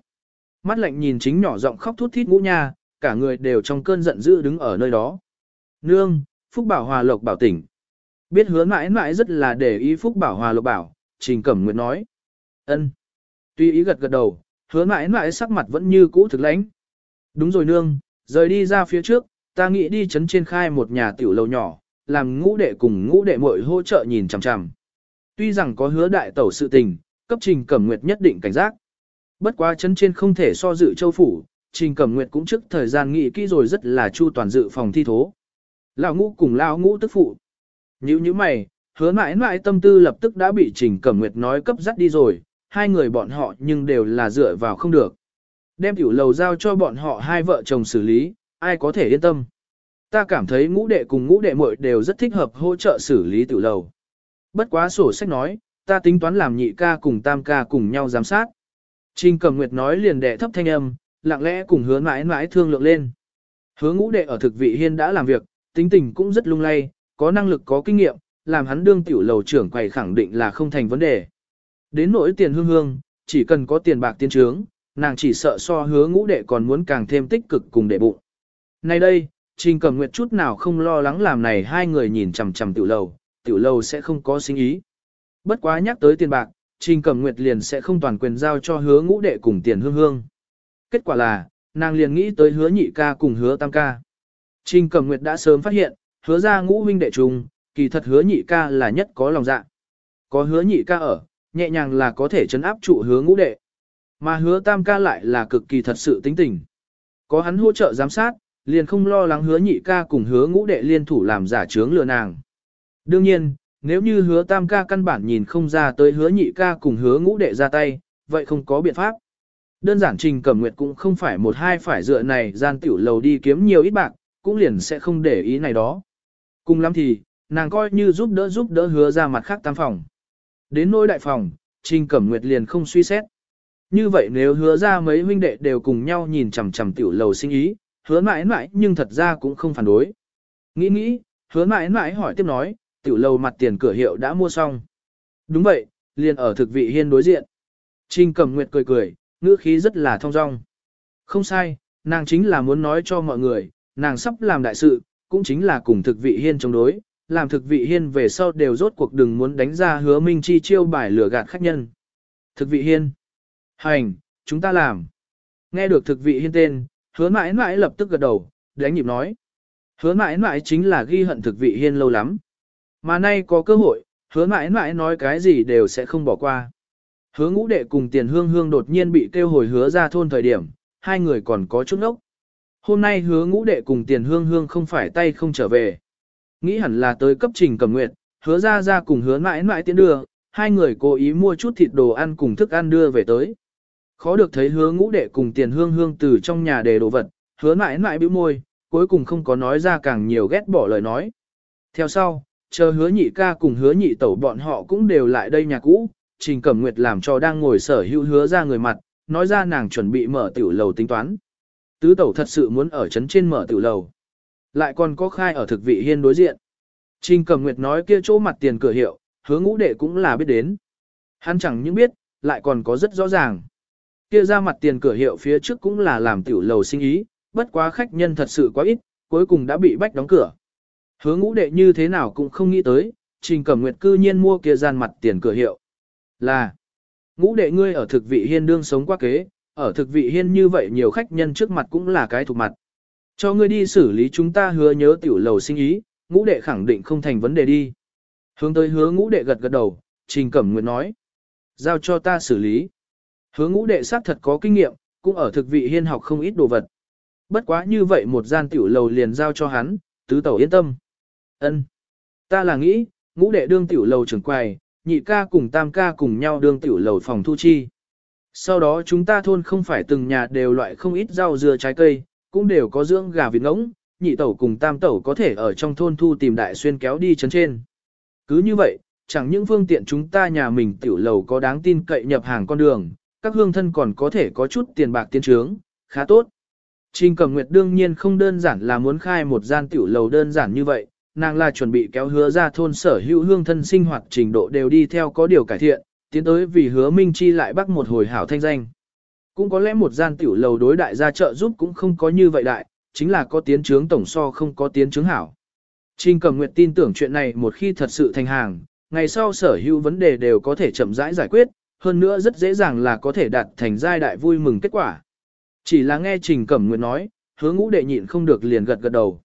Mắt lạnh nhìn chính nhỏ giọng khóc thút thít ngũ nha, cả người đều trong cơn giận dữ đứng ở nơi đó. Nương, Phúc Bảo Hòa Lộc bảo tỉnh. Biết hứa mãi mãi rất là để ý Phúc Bảo Hòa Lộc bảo, Trình Cẩm Nguyệt nói. ân. Tuy ý gật gật đầu, hứa mãi mãi sắc mặt vẫn như cũ thực lãnh. Đúng rồi nương, rời đi ra phía trước, ta nghĩ đi chấn trên khai một nhà tiểu lầu nhỏ, làm ngũ đệ cùng ngũ đệ muội hỗ trợ nhìn chằm chằm. Tuy rằng có hứa đại tẩu sự tình, cấp trình cẩm nguyệt nhất định cảnh giác. Bất quá chân trên không thể so dự châu phủ, trình cẩm nguyệt cũng trước thời gian nghĩ kỹ rồi rất là chu toàn dự phòng thi thố. Lão ngũ cùng lão ngũ tức phụ. Như như mày, hứa mãi mãi tâm tư lập tức đã bị trình cẩm nguyệt nói cấp dắt đi rồi, hai người bọn họ nhưng đều là dựa vào không được. Đem tiểu lầu giao cho bọn họ hai vợ chồng xử lý, ai có thể yên tâm. Ta cảm thấy ngũ đệ cùng ngũ đệ muội đều rất thích hợp hỗ trợ xử lý tiểu lầu. Bất quá sổ sách nói, ta tính toán làm nhị ca cùng tam ca cùng nhau giám sát. Trình cầm nguyệt nói liền đệ thấp thanh âm, lặng lẽ cùng hứa mãi mãi thương lượng lên. Hứa ngũ đệ ở thực vị hiên đã làm việc, tính tình cũng rất lung lay, có năng lực có kinh nghiệm, làm hắn đương tiểu lầu trưởng quầy khẳng định là không thành vấn đề. Đến nỗi tiền hương hương, chỉ cần có tiền bạc tiên trướng, nàng chỉ sợ so hứa ngũ đệ còn muốn càng thêm tích cực cùng đệ bụng. Nay đây, Trình Cẩm Nguyệt chút nào không lo lắng làm này hai người nhìn chằm chằm tiểu lầu, tiểu lầu sẽ không có sinh ý. Bất quá nhắc tới tiền bạc, Trình Cẩm Nguyệt liền sẽ không toàn quyền giao cho hứa ngũ đệ cùng tiền hương hương. Kết quả là, nàng liền nghĩ tới hứa nhị ca cùng hứa tam ca. Trình Cẩm Nguyệt đã sớm phát hiện, hứa ra ngũ huynh đệ trùng, kỳ thật hứa nhị ca là nhất có lòng dạ. Có hứa nhị ca ở, nhẹ nhàng là có thể chấn áp trụ hứa ngũ đệ. Mà hứa tam ca lại là cực kỳ thật sự tính tình. Có hắn hỗ trợ giám sát, liền không lo lắng hứa nhị ca cùng hứa ngũ đệ liên thủ làm giả trướng lừa nàng. Đương nhiên, nếu như hứa tam ca căn bản nhìn không ra tới hứa nhị ca cùng hứa ngũ đệ ra tay, vậy không có biện pháp. Đơn giản trình cẩm nguyệt cũng không phải một hai phải dựa này gian tiểu lầu đi kiếm nhiều ít bạc, cũng liền sẽ không để ý này đó. Cùng lắm thì, nàng coi như giúp đỡ giúp đỡ hứa ra mặt khác tam phòng. Đến nỗi đại phòng, trình cẩm nguyệt liền không suy xét. Như vậy nếu hứa ra mấy huynh đệ đều cùng nhau nhìn chằm chằm tiểu lầu sinh ý, hứa mãi mãi nhưng thật ra cũng không phản đối. Nghĩ nghĩ, hứa mãi mãi hỏi tiếp nói, tiểu lầu mặt tiền cửa hiệu đã mua xong. Đúng vậy, liền ở thực vị hiên đối diện. Trình cẩm nguyệt cười cười, ngữ khí rất là thong dong. Không sai, nàng chính là muốn nói cho mọi người, nàng sắp làm đại sự, cũng chính là cùng thực vị hiên chống đối, làm thực vị hiên về sau đều rốt cuộc đừng muốn đánh ra hứa minh chi chiêu bài lừa gạt khách nhân. Thực vị hiên. Hành, chúng ta làm. Nghe được thực vị hiên tên, hứa mãi mãi lập tức gật đầu, đánh nhịp nói. Hứa mãi mãi chính là ghi hận thực vị hiên lâu lắm. Mà nay có cơ hội, hứa mãi mãi nói cái gì đều sẽ không bỏ qua. Hứa ngũ đệ cùng tiền hương hương đột nhiên bị kêu hồi hứa ra thôn thời điểm, hai người còn có chút ốc. Hôm nay hứa ngũ đệ cùng tiền hương hương không phải tay không trở về. Nghĩ hẳn là tới cấp trình cầm nguyện, hứa ra ra cùng hứa mãi mãi tiến đưa, hai người cố ý mua chút thịt đồ ăn cùng thức ăn đưa về tới. Khó được thấy hứa ngũ đệ cùng tiền hương hương từ trong nhà đề đồ vật, hứa mãi mãi bĩu môi, cuối cùng không có nói ra càng nhiều ghét bỏ lời nói. Theo sau, chờ hứa nhị ca cùng hứa nhị tẩu bọn họ cũng đều lại đây nhà cũ, Trình Cẩm Nguyệt làm cho đang ngồi sở hữu hứa ra người mặt, nói ra nàng chuẩn bị mở tiểu lầu tính toán. Tứ tẩu thật sự muốn ở trấn trên mở tiểu lầu. Lại còn có khai ở thực vị hiên đối diện. Trình Cẩm Nguyệt nói kia chỗ mặt tiền cửa hiệu, hứa ngũ đệ cũng là biết đến. Hắn chẳng những biết, lại còn có rất rõ ràng. Kia ra mặt tiền cửa hiệu phía trước cũng là làm tiểu lầu sinh ý, bất quá khách nhân thật sự quá ít, cuối cùng đã bị bách đóng cửa. Hứa ngũ đệ như thế nào cũng không nghĩ tới, Trình Cẩm Nguyệt cư nhiên mua kia gian mặt tiền cửa hiệu. Là, ngũ đệ ngươi ở thực vị hiên đương sống quá kế, ở thực vị hiên như vậy nhiều khách nhân trước mặt cũng là cái thuộc mặt. Cho ngươi đi xử lý chúng ta hứa nhớ tiểu lầu sinh ý, ngũ đệ khẳng định không thành vấn đề đi. Hướng tới hứa ngũ đệ gật gật đầu, Trình Cẩm Nguyệt nói. Giao cho ta xử lý. Hứa ngũ đệ xác thật có kinh nghiệm, cũng ở thực vị hiên học không ít đồ vật. Bất quá như vậy một gian tiểu lầu liền giao cho hắn, tứ tẩu yên tâm. Ân, Ta là nghĩ, ngũ đệ đương tiểu lầu trưởng quầy, nhị ca cùng tam ca cùng nhau đương tiểu lầu phòng thu chi. Sau đó chúng ta thôn không phải từng nhà đều loại không ít rau dưa trái cây, cũng đều có dưỡng gà vịt ngỗng, nhị tẩu cùng tam tẩu có thể ở trong thôn thu tìm đại xuyên kéo đi chấn trên. Cứ như vậy, chẳng những phương tiện chúng ta nhà mình tiểu lầu có đáng tin cậy nhập hàng con đường, các hương thân còn có thể có chút tiền bạc tiến trướng, khá tốt. Trình Cẩm Nguyệt đương nhiên không đơn giản là muốn khai một gian tiểu lầu đơn giản như vậy, nàng là chuẩn bị kéo hứa ra thôn sở hữu hương thân sinh hoạt trình độ đều đi theo có điều cải thiện, tiến tới vì hứa Minh Chi lại bắt một hồi hảo thanh danh. Cũng có lẽ một gian tiểu lầu đối đại gia trợ giúp cũng không có như vậy đại, chính là có tiến trướng tổng so không có tiến trướng hảo. Trình Cẩm Nguyệt tin tưởng chuyện này một khi thật sự thành hàng, ngày sau sở hữu vấn đề đều có thể chậm rãi giải quyết, hơn nữa rất dễ dàng là có thể đạt thành giai đại vui mừng kết quả. Chỉ là nghe Trình Cẩm Nguyệt nói, hứa ngũ đệ nhịn không được liền gật gật đầu.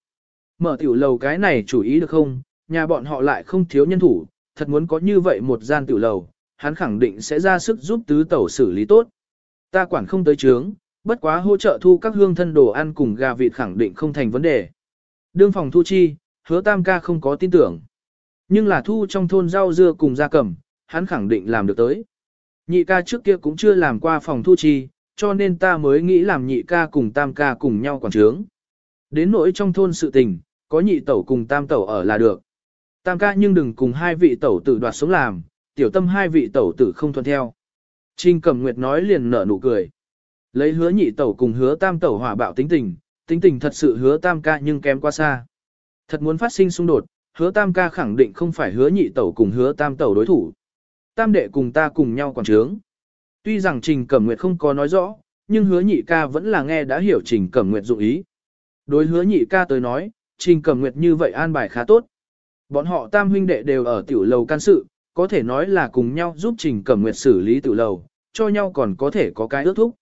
Mở tiểu lầu cái này chủ ý được không, nhà bọn họ lại không thiếu nhân thủ, thật muốn có như vậy một gian tiểu lầu, hắn khẳng định sẽ ra sức giúp tứ tẩu xử lý tốt. Ta quản không tới trướng, bất quá hỗ trợ thu các hương thân đồ ăn cùng gà vịt khẳng định không thành vấn đề. Đương phòng thu chi, hứa tam ca không có tin tưởng. Nhưng là thu trong thôn rau dưa cùng gia cầm, hắn khẳng định làm được tới. Nhị ca trước kia cũng chưa làm qua phòng thu chi, cho nên ta mới nghĩ làm nhị ca cùng tam ca cùng nhau quản trướng. Đến nỗi trong thôn sự tình, có nhị tẩu cùng tam tẩu ở là được. Tam ca nhưng đừng cùng hai vị tẩu tử đoạt sống làm, tiểu tâm hai vị tẩu tử không thuận theo. Trình Cẩm Nguyệt nói liền nở nụ cười. Lấy hứa nhị tẩu cùng hứa tam tẩu hỏa bạo tính tình, tính tình thật sự hứa tam ca nhưng kém quá xa. Thật muốn phát sinh xung đột, hứa tam ca khẳng định không phải hứa nhị tẩu cùng hứa tam tẩu đối thủ. Tam đệ cùng ta cùng nhau quản trướng. Tuy rằng Trình Cẩm Nguyệt không có nói rõ, nhưng hứa nhị ca vẫn là nghe đã hiểu Trình Cẩm Nguyệt dụng ý. Đối hứa nhị ca tới nói, Trình Cẩm Nguyệt như vậy an bài khá tốt. Bọn họ tam huynh đệ đều ở tiểu lầu can sự, có thể nói là cùng nhau giúp Trình Cẩm Nguyệt xử lý tự lầu, cho nhau còn có thể có cái ước thúc.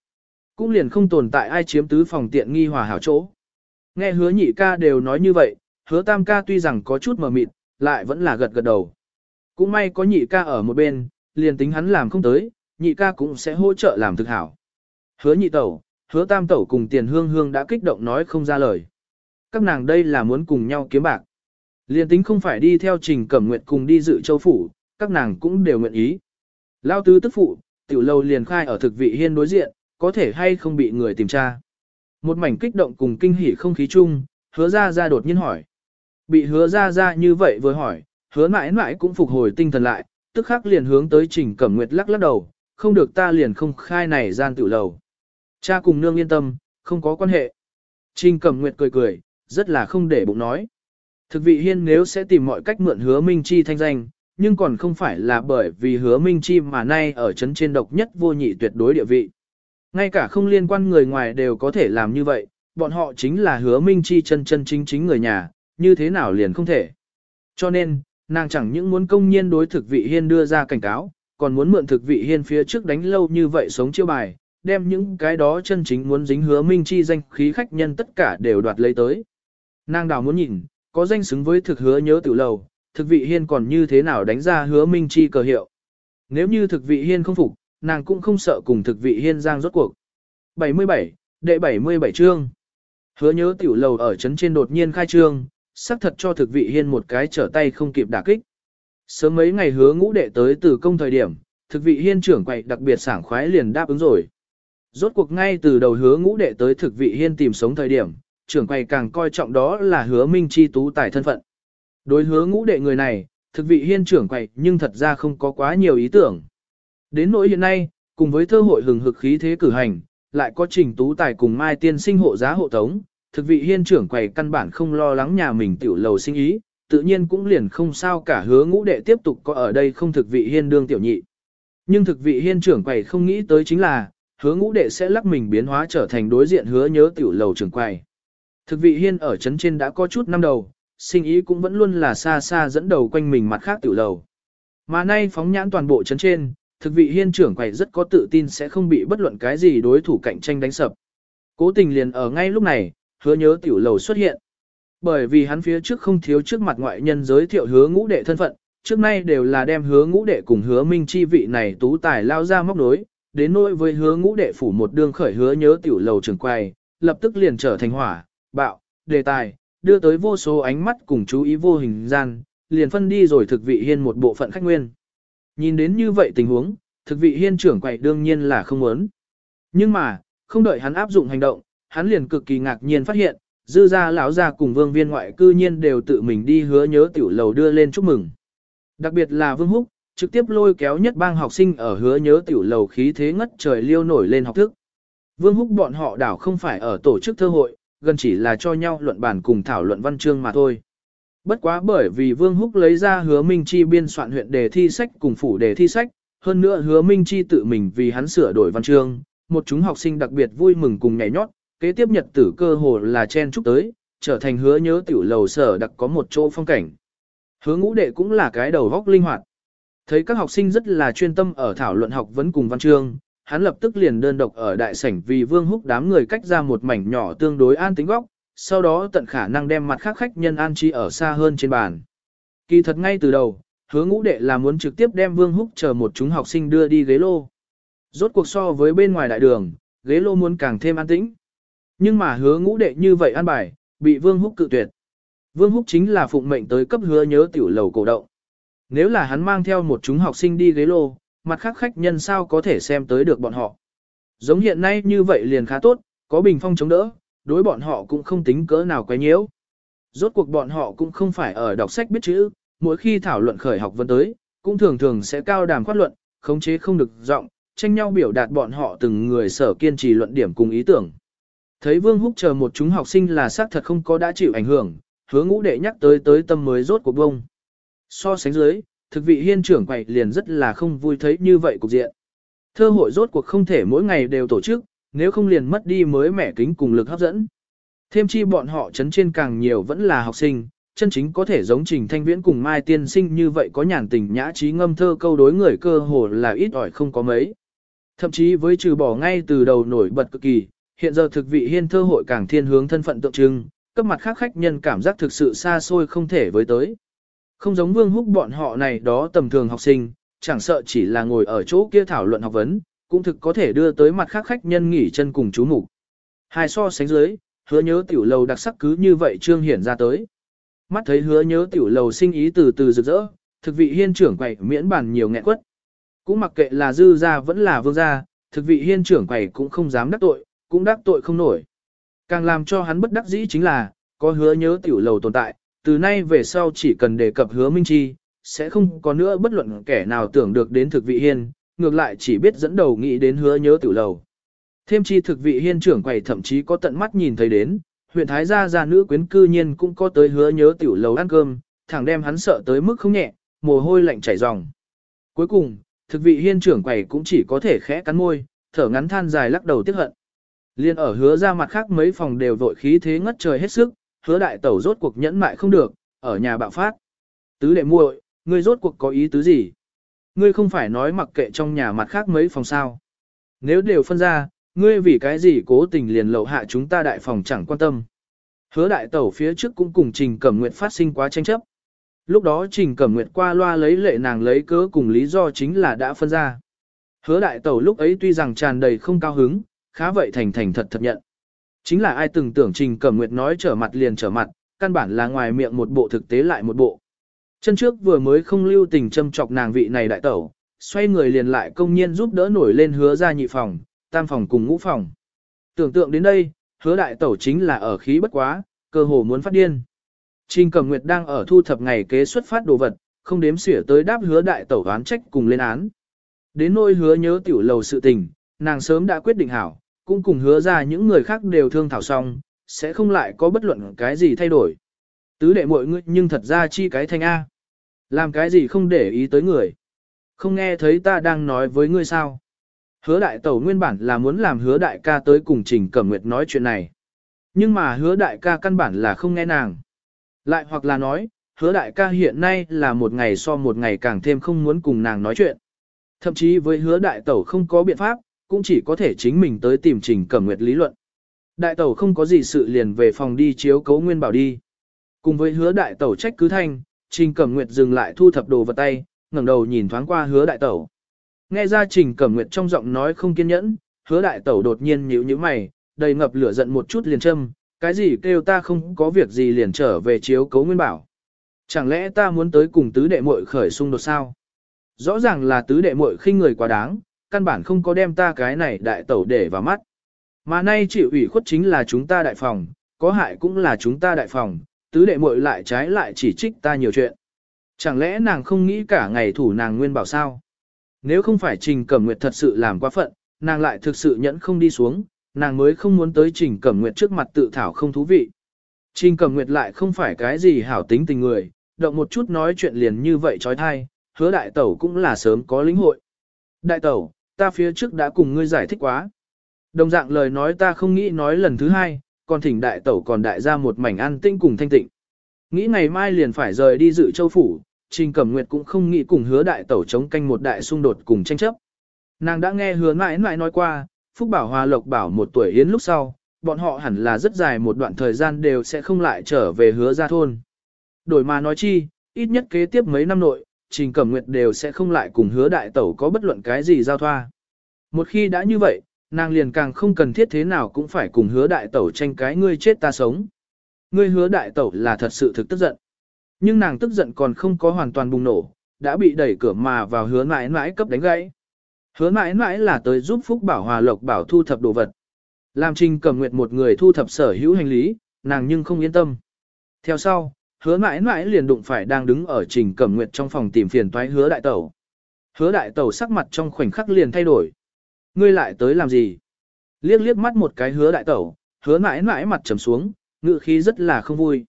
Cũng liền không tồn tại ai chiếm tứ phòng tiện nghi hòa hảo chỗ. Nghe hứa nhị ca đều nói như vậy, hứa tam ca tuy rằng có chút mờ mịt, lại vẫn là gật gật đầu. Cũng may có nhị ca ở một bên, liền tính hắn làm không tới, nhị ca cũng sẽ hỗ trợ làm thực hảo. Hứa nhị tẩu, hứa tam tẩu cùng tiền hương hương đã kích động nói không ra lời. Các nàng đây là muốn cùng nhau kiếm bạc. Liền tính không phải đi theo trình cẩm nguyện cùng đi dự châu phủ, các nàng cũng đều nguyện ý. Lao tứ tức phụ, tiểu lâu liền khai ở thực vị hiên đối diện, có thể hay không bị người tìm tra. Một mảnh kích động cùng kinh hỉ không khí chung, hứa ra ra đột nhiên hỏi. Bị hứa ra ra như vậy vừa hỏi, hứa mãi mãi cũng phục hồi tinh thần lại, tức khắc liền hướng tới trình cẩm nguyệt lắc lắc đầu, không được ta liền không khai này gian tiểu lầu. Cha cùng nương yên tâm, không có quan hệ. Trình cẩm nguyệt cười cười, rất là không để bụng nói. Thực vị hiên nếu sẽ tìm mọi cách mượn hứa minh chi thanh danh, nhưng còn không phải là bởi vì hứa minh chi mà nay ở chấn trên độc nhất vô nhị tuyệt đối địa vị. Ngay cả không liên quan người ngoài đều có thể làm như vậy, bọn họ chính là hứa minh chi chân chân chính chính người nhà, như thế nào liền không thể. Cho nên, nàng chẳng những muốn công nhiên đối thực vị hiên đưa ra cảnh cáo, còn muốn mượn thực vị hiên phía trước đánh lâu như vậy sống chiêu bài, đem những cái đó chân chính muốn dính hứa minh chi danh khí khách nhân tất cả đều đoạt lấy tới. Nàng đào muốn nhìn, có danh xứng với thực hứa nhớ tiểu lầu, thực vị hiên còn như thế nào đánh ra hứa minh chi cờ hiệu. Nếu như thực vị hiên không phục, nàng cũng không sợ cùng thực vị hiên giang rốt cuộc. 77, đệ 77 chương. Hứa nhớ tiểu lầu ở trấn trên đột nhiên khai trương, xác thật cho thực vị hiên một cái trở tay không kịp đả kích. Sớm mấy ngày hứa ngũ đệ tới từ công thời điểm, thực vị hiên trưởng quậy đặc biệt sảng khoái liền đáp ứng rồi. Rốt cuộc ngay từ đầu hứa ngũ đệ tới thực vị hiên tìm sống thời điểm, trưởng quầy càng coi trọng đó là hứa minh chi tú tài thân phận. Đối hứa ngũ đệ người này, thực vị hiên trưởng quầy nhưng thật ra không có quá nhiều ý tưởng. Đến nỗi hiện nay, cùng với thơ hội hừng hực khí thế cử hành, lại có trình tú tài cùng mai tiên sinh hộ giá hộ tống, thực vị hiên trưởng quầy căn bản không lo lắng nhà mình tiểu lầu sinh ý, tự nhiên cũng liền không sao cả hứa ngũ đệ tiếp tục có ở đây không thực vị hiên đương tiểu nhị. Nhưng thực vị hiên trưởng quầy không nghĩ tới chính là, hứa ngũ đệ sẽ lắc mình biến hóa trở thành đối diện hứa nhớ tiểu lầu trưởng quầy. Thực vị hiên ở trấn trên đã có chút năm đầu, sinh ý cũng vẫn luôn là xa xa dẫn đầu quanh mình mặt khác tiểu lầu. Mà nay phóng nhãn toàn bộ chấn trên, thực vị hiên trưởng quầy rất có tự tin sẽ không bị bất luận cái gì đối thủ cạnh tranh đánh sập. Cố tình liền ở ngay lúc này, hứa nhớ tiểu lầu xuất hiện. Bởi vì hắn phía trước không thiếu trước mặt ngoại nhân giới thiệu hứa ngũ đệ thân phận, trước nay đều là đem hứa ngũ đệ cùng hứa minh chi vị này tú tài lao ra móc đối, đến nỗi với hứa ngũ đệ phủ một đương khởi hứa nhớ tiểu lầu trưởng quầy, lập tức liền trở thành hỏa, bạo, đề tài, đưa tới vô số ánh mắt cùng chú ý vô hình gian, liền phân đi rồi thực vị hiên một bộ phận khách nguyên. Nhìn đến như vậy tình huống, thực vị hiên trưởng quầy đương nhiên là không muốn. Nhưng mà, không đợi hắn áp dụng hành động, hắn liền cực kỳ ngạc nhiên phát hiện, dư gia lão gia cùng vương viên ngoại cư nhiên đều tự mình đi hứa nhớ tiểu lầu đưa lên chúc mừng. Đặc biệt là vương húc, trực tiếp lôi kéo nhất bang học sinh ở hứa nhớ tiểu lầu khí thế ngất trời liêu nổi lên học thức. Vương húc bọn họ đảo không phải ở tổ chức thơ hội, gần chỉ là cho nhau luận bản cùng thảo luận văn chương mà thôi. Bất quá bởi vì Vương Húc lấy ra hứa Minh Chi biên soạn huyện đề thi sách cùng phủ đề thi sách, hơn nữa hứa Minh Chi tự mình vì hắn sửa đổi văn chương, một chúng học sinh đặc biệt vui mừng cùng nhảy nhót, kế tiếp nhật tử cơ hồ là chen chúc tới, trở thành hứa nhớ tiểu lầu sở đặc có một chỗ phong cảnh. Hứa ngũ đệ cũng là cái đầu góc linh hoạt. Thấy các học sinh rất là chuyên tâm ở thảo luận học vấn cùng văn chương, hắn lập tức liền đơn độc ở đại sảnh vì Vương Húc đám người cách ra một mảnh nhỏ tương đối an tính góc, sau đó tận khả năng đem mặt khác khách nhân an trí ở xa hơn trên bàn. Kỳ thật ngay từ đầu, hứa ngũ đệ là muốn trực tiếp đem Vương Húc chờ một chúng học sinh đưa đi ghế lô. Rốt cuộc so với bên ngoài đại đường, ghế lô muốn càng thêm an tĩnh. Nhưng mà hứa ngũ đệ như vậy an bài, bị Vương Húc cự tuyệt. Vương Húc chính là phụng mệnh tới cấp hứa nhớ tiểu lầu cổ động. Nếu là hắn mang theo một chúng học sinh đi ghế lô, mặt khác khách nhân sao có thể xem tới được bọn họ. Giống hiện nay như vậy liền khá tốt, có bình phong chống đỡ, đối bọn họ cũng không tính cỡ nào quấy nhiễu. Rốt cuộc bọn họ cũng không phải ở đọc sách biết chữ, mỗi khi thảo luận khởi học vấn tới, cũng thường thường sẽ cao đàm phát luận, khống chế không được giọng, tranh nhau biểu đạt bọn họ từng người sở kiên trì luận điểm cùng ý tưởng. Thấy Vương Húc chờ một chúng học sinh là xác thật không có đã chịu ảnh hưởng, hứa ngũ đệ nhắc tới tới tâm mới rốt của bông. So sánh dưới, thực vị hiên trưởng quậy liền rất là không vui thấy như vậy cục diện. Thơ hội rốt cuộc không thể mỗi ngày đều tổ chức, nếu không liền mất đi mới mẻ kính cùng lực hấp dẫn. Thêm chi bọn họ chấn trên càng nhiều vẫn là học sinh, chân chính có thể giống Trình Thanh Viễn cùng Mai Tiên Sinh như vậy có nhàn tình nhã trí ngâm thơ câu đối người cơ hồ là ít ỏi không có mấy. Thậm chí với trừ bỏ ngay từ đầu nổi bật cực kỳ, hiện giờ thực vị hiên thơ hội càng thiên hướng thân phận tượng trưng, cấp mặt khác khách nhân cảm giác thực sự xa xôi không thể với tới. Không giống Vương Húc bọn họ này đó tầm thường học sinh, chẳng sợ chỉ là ngồi ở chỗ kia thảo luận học vấn, cũng thực có thể đưa tới mặt khác khách nhân nghỉ chân cùng chú mục. Hai so sánh dưới, hứa nhớ tiểu lầu đặc sắc cứ như vậy trương hiển ra tới. Mắt thấy hứa nhớ tiểu lầu sinh ý từ từ rực rỡ, thực vị hiên trưởng quầy miễn bản nhiều nghẹn quất. Cũng mặc kệ là dư gia vẫn là vương gia, thực vị hiên trưởng quầy cũng không dám đắc tội, cũng đắc tội không nổi. Càng làm cho hắn bất đắc dĩ chính là, có hứa nhớ tiểu lầu tồn tại, từ nay về sau chỉ cần đề cập hứa minh chi, sẽ không có nữa bất luận kẻ nào tưởng được đến thực vị hiên, ngược lại chỉ biết dẫn đầu nghĩ đến hứa nhớ tiểu lầu. Thêm chi thực vị hiên trưởng quầy thậm chí có tận mắt nhìn thấy đến, huyện Thái gia gia nữ quyến cư nhiên cũng có tới hứa nhớ tiểu lầu ăn cơm, thẳng đem hắn sợ tới mức không nhẹ, mồ hôi lạnh chảy ròng. Cuối cùng, thực vị hiên trưởng quầy cũng chỉ có thể khẽ cắn môi, thở ngắn than dài lắc đầu tiếc hận. Liên ở hứa ra mặt khác mấy phòng đều vội khí thế ngất trời hết sức, hứa đại tẩu rốt cuộc nhẫn mại không được, ở nhà bạo phát. Tứ đệ muội, ngươi rốt cuộc có ý tứ gì? Ngươi không phải nói mặc kệ trong nhà mặt khác mấy phòng sao? Nếu đều phân ra, ngươi vì cái gì cố tình liền lậu hạ chúng ta đại phòng chẳng quan tâm. Hứa đại tẩu phía trước cũng cùng Trình Cẩm Nguyệt phát sinh quá tranh chấp. Lúc đó Trình Cẩm Nguyệt qua loa lấy lệ nàng lấy cớ cùng lý do chính là đã phân ra. Hứa đại tẩu lúc ấy tuy rằng tràn đầy không cao hứng, khá vậy thành thành thật thật nhận. Chính là ai từng tưởng Trình Cẩm Nguyệt nói trở mặt liền trở mặt, căn bản là ngoài miệng một bộ thực tế lại một bộ. Chân trước vừa mới không lưu tình châm chọc nàng vị này đại tẩu, xoay người liền lại công nhiên giúp đỡ nổi lên hứa ra nhị phòng, tam phòng cùng ngũ phòng. Tưởng tượng đến đây, hứa đại tẩu chính là ở khí bất quá, cơ hồ muốn phát điên. Trình Cẩm Nguyệt đang ở thu thập ngày kế xuất phát đồ vật, không đếm xỉa tới đáp hứa đại tẩu oán trách cùng lên án. Đến nỗi hứa nhớ tiểu lầu sự tình, nàng sớm đã quyết định hảo, cũng cùng hứa ra những người khác đều thương thảo xong, sẽ không lại có bất luận cái gì thay đổi. Tứ đệ muội ngươi nhưng thật ra chi cái thanh A. Làm cái gì không để ý tới người. Không nghe thấy ta đang nói với ngươi sao. Hứa đại tẩu nguyên bản là muốn làm hứa đại ca tới cùng Trình Cẩm Nguyệt nói chuyện này. Nhưng mà hứa đại ca căn bản là không nghe nàng. Lại hoặc là nói, hứa đại ca hiện nay là một ngày so một ngày càng thêm không muốn cùng nàng nói chuyện. Thậm chí với hứa đại tẩu không có biện pháp, cũng chỉ có thể chính mình tới tìm Trình Cẩm Nguyệt lý luận. Đại tẩu không có gì sự liền về phòng đi chiếu cấu nguyên bảo đi. Cùng với hứa đại tẩu trách cứ thanh, Trình Cẩm Nguyệt dừng lại thu thập đồ vật tay, ngẩng đầu nhìn thoáng qua hứa đại tẩu. Nghe ra Trình Cẩm Nguyệt trong giọng nói không kiên nhẫn, hứa đại tẩu đột nhiên nhíu nhíu mày, đầy ngập lửa giận một chút liền châm, cái gì kêu ta không có việc gì liền trở về chiếu cấu nguyên bảo. Chẳng lẽ ta muốn tới cùng tứ đệ muội khởi xung đột sao? Rõ ràng là tứ đệ muội khinh người quá đáng, căn bản không có đem ta cái này đại tẩu để vào mắt. Mà nay chịu ủy khuất chính là chúng ta đại phòng, có hại cũng là chúng ta đại phòng, tứ đệ muội lại trái lại chỉ trích ta nhiều chuyện. Chẳng lẽ nàng không nghĩ cả ngày thủ nàng nguyên bảo sao? Nếu không phải Trình Cẩm Nguyệt thật sự làm quá phận, nàng lại thực sự nhẫn không đi xuống, nàng mới không muốn tới Trình Cẩm Nguyệt trước mặt tự thảo không thú vị. Trình Cẩm Nguyệt lại không phải cái gì hảo tính tình người, động một chút nói chuyện liền như vậy trói thai, hứa đại tẩu cũng là sớm có lĩnh hội. Đại tẩu, ta phía trước đã cùng ngươi giải thích quá. Đồng dạng lời nói ta không nghĩ nói lần thứ hai, còn thỉnh đại tẩu còn đại ra một mảnh an tinh cùng thanh tịnh. Nghĩ ngày mai liền phải rời đi dự châu phủ, Trình Cẩm Nguyệt cũng không nghĩ cùng hứa đại tẩu chống canh một đại xung đột cùng tranh chấp. Nàng đã nghe hứa mãi mãi nói qua, Phúc Bảo Hòa Lộc Bảo một tuổi yến lúc sau, bọn họ hẳn là rất dài một đoạn thời gian đều sẽ không lại trở về hứa ra thôn. Đổi mà nói chi, ít nhất kế tiếp mấy năm nội, Trình Cẩm Nguyệt đều sẽ không lại cùng hứa đại tẩu có bất luận cái gì giao thoa. Một khi đã như vậy, nàng liền càng không cần thiết thế nào cũng phải cùng hứa đại tẩu tranh cái ngươi chết ta sống. Ngươi hứa đại tẩu là thật sự thực tức giận. Nhưng nàng tức giận còn không có hoàn toàn bùng nổ, đã bị đẩy cửa mà vào hứa mãi mãi cấp đánh gãy. Hứa mãi mãi là tới giúp Phúc Bảo Hòa Lộc Bảo thu thập đồ vật. Làm Trình Cẩm Nguyệt một người thu thập sở hữu hành lý, nàng nhưng không yên tâm. Theo sau, hứa mãi mãi liền đụng phải đang đứng ở Trình Cẩm Nguyệt trong phòng tìm phiền toái hứa đại tẩu. Hứa đại tẩu sắc mặt trong khoảnh khắc liền thay đổi. Ngươi lại tới làm gì? Liếc liếc mắt một cái hứa đại tẩu, hứa mãi mãi mặt trầm xuống, ngự khí rất là không vui.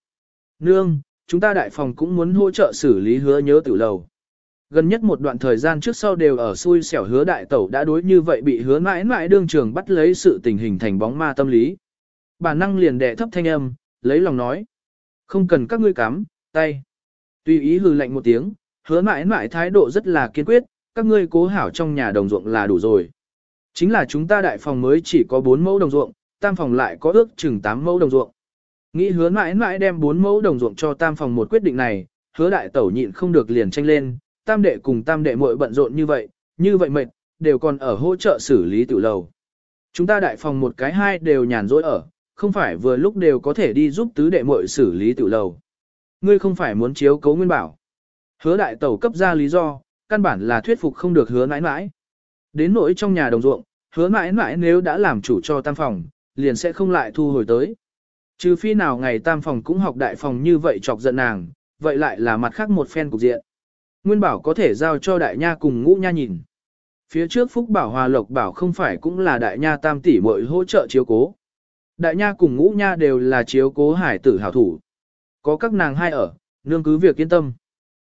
Nương, chúng ta đại phòng cũng muốn hỗ trợ xử lý hứa nhớ tử lầu. Gần nhất một đoạn thời gian trước sau đều ở xui xẻo hứa đại tẩu đã đối như vậy bị hứa mãi mãi đương trường bắt lấy sự tình hình thành bóng ma tâm lý. Bà năng liền đẻ thấp thanh âm, lấy lòng nói. Không cần các ngươi cắm, tay. Tùy ý hừ lạnh một tiếng, hứa mãi mãi thái độ rất là kiên quyết, các ngươi cố hảo trong nhà đồng ruộng là đủ rồi. Chính là chúng ta đại phòng mới chỉ có 4 mẫu đồng ruộng, tam phòng lại có ước chừng 8 mẫu đồng ruộng. Nghĩ hứa mãi mãi đem 4 mẫu đồng ruộng cho tam phòng một quyết định này, hứa đại tẩu nhịn không được liền tranh lên, tam đệ cùng tam đệ muội bận rộn như vậy, như vậy mệt, đều còn ở hỗ trợ xử lý tiểu lầu. Chúng ta đại phòng một cái hai đều nhàn rỗi ở, không phải vừa lúc đều có thể đi giúp tứ đệ muội xử lý tiểu lầu. Ngươi không phải muốn chiếu cấu nguyên bảo. Hứa đại tẩu cấp ra lý do, căn bản là thuyết phục không được hứa mãi mãi. Đến nỗi trong nhà đồng ruộng, hứa mãi mãi nếu đã làm chủ cho tam phòng, liền sẽ không lại thu hồi tới. Trừ phi nào ngày tam phòng cũng học đại phòng như vậy chọc giận nàng, vậy lại là mặt khác một phen cục diện. Nguyên bảo có thể giao cho đại nha cùng ngũ nha nhìn. Phía trước Phúc Bảo Hòa Lộc Bảo không phải cũng là đại nha tam tỷ muội hỗ trợ chiếu cố. Đại nha cùng ngũ nha đều là chiếu cố hải tử hảo thủ. Có các nàng hai ở, nương cứ việc yên tâm.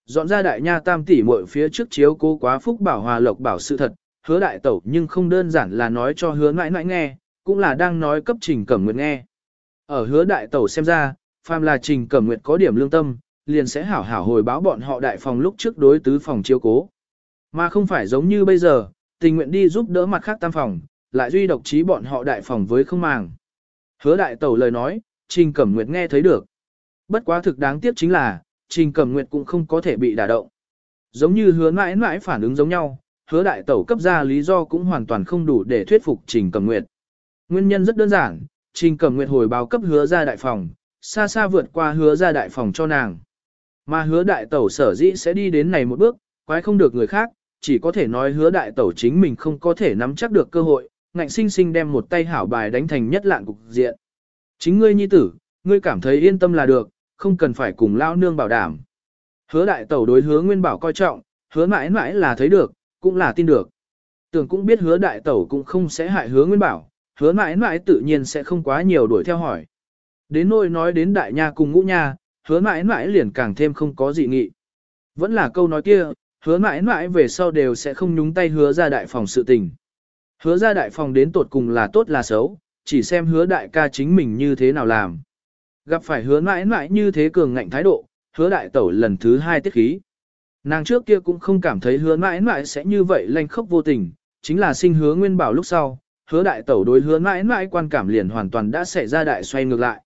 Dọn ra đại nha tam tỷ muội phía trước chiếu cố quá Phúc Bảo Hòa Lộc Bảo sự thật, hứa đại tẩu nhưng không đơn giản là nói cho hứa mãi mãi nghe, cũng là đang nói cấp trình cẩm nguyệt nghe. Ở hứa đại tẩu xem ra, phàm là trình cẩm nguyệt có điểm lương tâm, liền sẽ hảo hảo hồi báo bọn họ đại phòng lúc trước đối tứ phòng chiếu cố. Mà không phải giống như bây giờ, tình nguyện đi giúp đỡ mặt khác tam phòng, lại duy độc trí bọn họ đại phòng với không màng. Hứa đại tẩu lời nói, Trình Cẩm Nguyệt nghe thấy được. Bất quá thực đáng tiếc chính là, Trình Cẩm Nguyệt cũng không có thể bị đả động. Giống như hứa mãi mãi phản ứng giống nhau, hứa đại tẩu cấp ra lý do cũng hoàn toàn không đủ để thuyết phục Trình Cẩm Nguyệt. Nguyên nhân rất đơn giản, Trình Cẩm Nguyệt hồi báo cấp hứa ra đại phòng, xa xa vượt qua hứa ra đại phòng cho nàng. Mà hứa đại tẩu sở dĩ sẽ đi đến này một bước, quái không được người khác, chỉ có thể nói hứa đại tẩu chính mình không có thể nắm chắc được cơ hội, ngạnh sinh sinh đem một tay hảo bài đánh thành nhất lạn cục diện. Chính ngươi nhi tử, ngươi cảm thấy yên tâm là được, không cần phải cùng lao nương bảo đảm. Hứa đại tẩu đối hứa nguyên bảo coi trọng, hứa mãi mãi là thấy được, cũng là tin được. Tưởng cũng biết hứa đại tẩu cũng không sẽ hại hứa nguyên bảo, hứa mãi mãi tự nhiên sẽ không quá nhiều đuổi theo hỏi. Đến nỗi nói đến đại nha cùng ngũ nha, hứa mãi mãi liền càng thêm không có gì nghị. Vẫn là câu nói kia, hứa mãi mãi về sau đều sẽ không nhúng tay hứa ra đại phòng sự tình. Hứa ra đại phòng đến tột cùng là tốt là xấu, chỉ xem hứa đại ca chính mình như thế nào làm. Gặp phải hứa mãi mãi như thế cường ngạnh thái độ, hứa đại tẩu lần thứ hai tiết khí. Nàng trước kia cũng không cảm thấy hứa mãi mãi sẽ như vậy lanh khốc vô tình, chính là sinh hứa nguyên bảo lúc sau, hứa đại tẩu đối hứa mãi mãi quan cảm liền hoàn toàn đã xảy ra đại xoay ngược lại.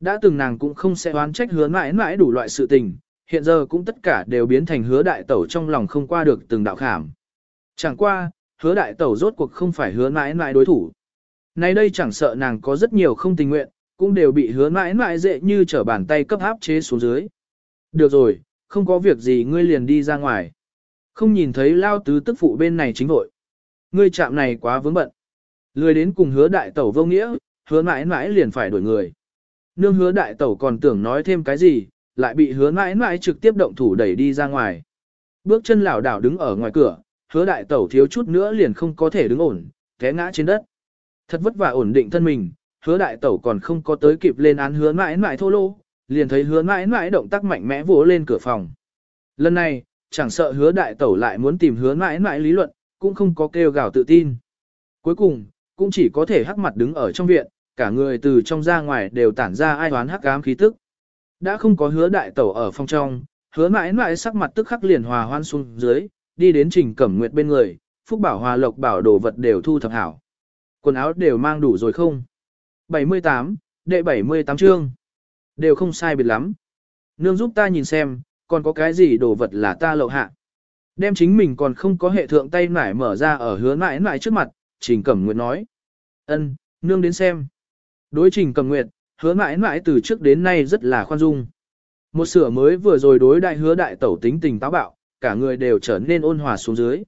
Đã từng nàng cũng không sẽ oán trách hứa mãi mãi đủ loại sự tình, hiện giờ cũng tất cả đều biến thành hứa đại tẩu trong lòng không qua được từng đạo khảm. Chẳng qua, hứa đại tẩu rốt cuộc không phải hứa mãi mãi đối thủ. Nay đây chẳng sợ nàng có rất nhiều không tình nguyện, cũng đều bị hứa mãi mãi dễ như trở bàn tay cấp áp chế xuống dưới. Được rồi, không có việc gì ngươi liền đi ra ngoài. Không nhìn thấy lao tứ tức phụ bên này chính vội. Ngươi chạm này quá vướng bận. Lười đến cùng hứa đại tẩu vô nghĩa, hứa mãi mãi liền phải đổi người. Nương hứa đại tẩu còn tưởng nói thêm cái gì, lại bị hứa mãi mãi trực tiếp động thủ đẩy đi ra ngoài. Bước chân lảo đảo đứng ở ngoài cửa, hứa đại tẩu thiếu chút nữa liền không có thể đứng ổn, té ngã trên đất. Thật vất vả ổn định thân mình, hứa đại tẩu còn không có tới kịp lên án hứa mãi mãi thô lô, liền thấy hứa mãi mãi động tác mạnh mẽ vỗ lên cửa phòng. Lần này, chẳng sợ hứa đại tẩu lại muốn tìm hứa mãi mãi lý luận, cũng không có kêu gào tự tin. Cuối cùng, cũng chỉ có thể hắc mặt đứng ở trong viện, cả người từ trong ra ngoài đều tản ra ai oán hắc ám khí tức. Đã không có hứa đại tẩu ở phòng trong, hứa mãi mãi sắc mặt tức khắc liền hòa hoan xuống dưới, đi đến trình cẩm nguyệt bên người, phúc bảo hòa lộc bảo đồ vật đều thu thập hảo. Quần áo đều mang đủ rồi không? 78, đệ 78 chương. Đều không sai biệt lắm. Nương giúp ta nhìn xem, còn có cái gì đồ vật là ta lậu hạ. Đem chính mình còn không có hệ thượng tay nải mở ra ở hứa nải nải trước mặt, Trình Cẩm Nguyệt nói. ân nương đến xem. Đối Trình Cẩm Nguyệt, hứa nải nải từ trước đến nay rất là khoan dung. Một sửa mới vừa rồi đối đại hứa đại tẩu tính tình táo bạo, cả người đều trở nên ôn hòa xuống dưới.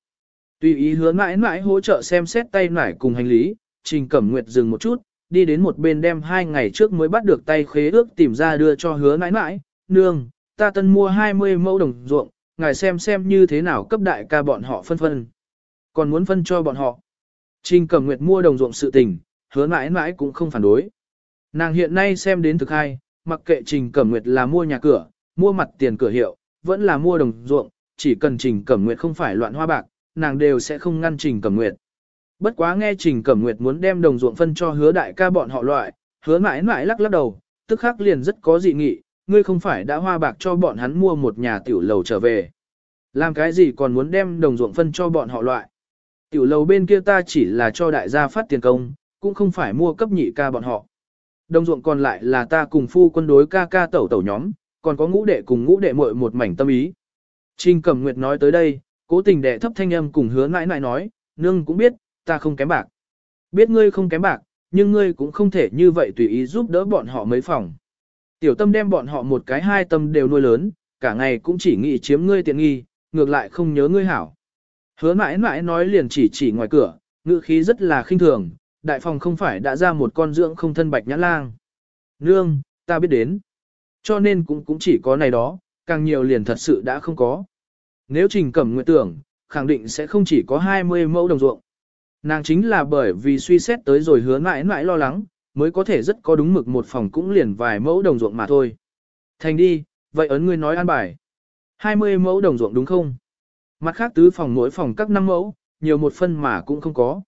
Tùy ý hứa mãi mãi hỗ trợ xem xét tay nải cùng hành lý, Trình Cẩm Nguyệt dừng một chút, đi đến một bên đem hai ngày trước mới bắt được tay khế ước tìm ra đưa cho hứa mãi mãi, nương, ta tân mua 20 mẫu đồng ruộng, ngài xem xem như thế nào cấp đại ca bọn họ phân phân. Còn muốn phân cho bọn họ. Trình Cẩm Nguyệt mua đồng ruộng sự tình, hứa mãi mãi cũng không phản đối. Nàng hiện nay xem đến thực hai, mặc kệ Trình Cẩm Nguyệt là mua nhà cửa, mua mặt tiền cửa hiệu, vẫn là mua đồng ruộng, chỉ cần Trình Cẩm Nguyệt không phải loạn hoa bạc, nàng đều sẽ không ngăn Trình Cẩm Nguyệt. Bất quá nghe Trình Cẩm Nguyệt muốn đem đồng ruộng phân cho hứa đại ca bọn họ loại, hứa mãi mãi lắc lắc đầu, tức khắc liền rất có dị nghị, ngươi không phải đã hoa bạc cho bọn hắn mua một nhà tiểu lầu trở về. Làm cái gì còn muốn đem đồng ruộng phân cho bọn họ loại. Tiểu lầu bên kia ta chỉ là cho đại gia phát tiền công, cũng không phải mua cấp nhị ca bọn họ. Đồng ruộng còn lại là ta cùng phu quân đối ca ca tẩu tẩu nhóm, còn có ngũ đệ cùng ngũ đệ muội một mảnh tâm ý. Trình Cẩm Nguyệt nói tới đây, cố tình đệ thấp thanh âm cùng hứa nãi nãi nói, nương cũng biết, ta không kém bạc. Biết ngươi không kém bạc, nhưng ngươi cũng không thể như vậy tùy ý giúp đỡ bọn họ mấy phòng. Tiểu tâm đem bọn họ một cái hai tâm đều nuôi lớn, cả ngày cũng chỉ nghĩ chiếm ngươi tiện nghi, ngược lại không nhớ ngươi hảo. Hứa mãi mãi nói liền chỉ chỉ ngoài cửa, ngữ khí rất là khinh thường, đại phòng không phải đã ra một con dưỡng không thân bạch nhã lang. Nương, ta biết đến. Cho nên cũng cũng chỉ có này đó, càng nhiều liền thật sự đã không có. Nếu trình cẩm nguyện tưởng, khẳng định sẽ không chỉ có 20 mẫu đồng ruộng. Nàng chính là bởi vì suy xét tới rồi hứa mãi mãi lo lắng, mới có thể rất có đúng mực một phòng cũng liền vài mẫu đồng ruộng mà thôi. Thành đi, vậy ấn ngươi nói an bài. 20 mẫu đồng ruộng đúng không? Mặt khác tứ phòng mỗi phòng các năm mẫu, nhiều một phân mà cũng không có.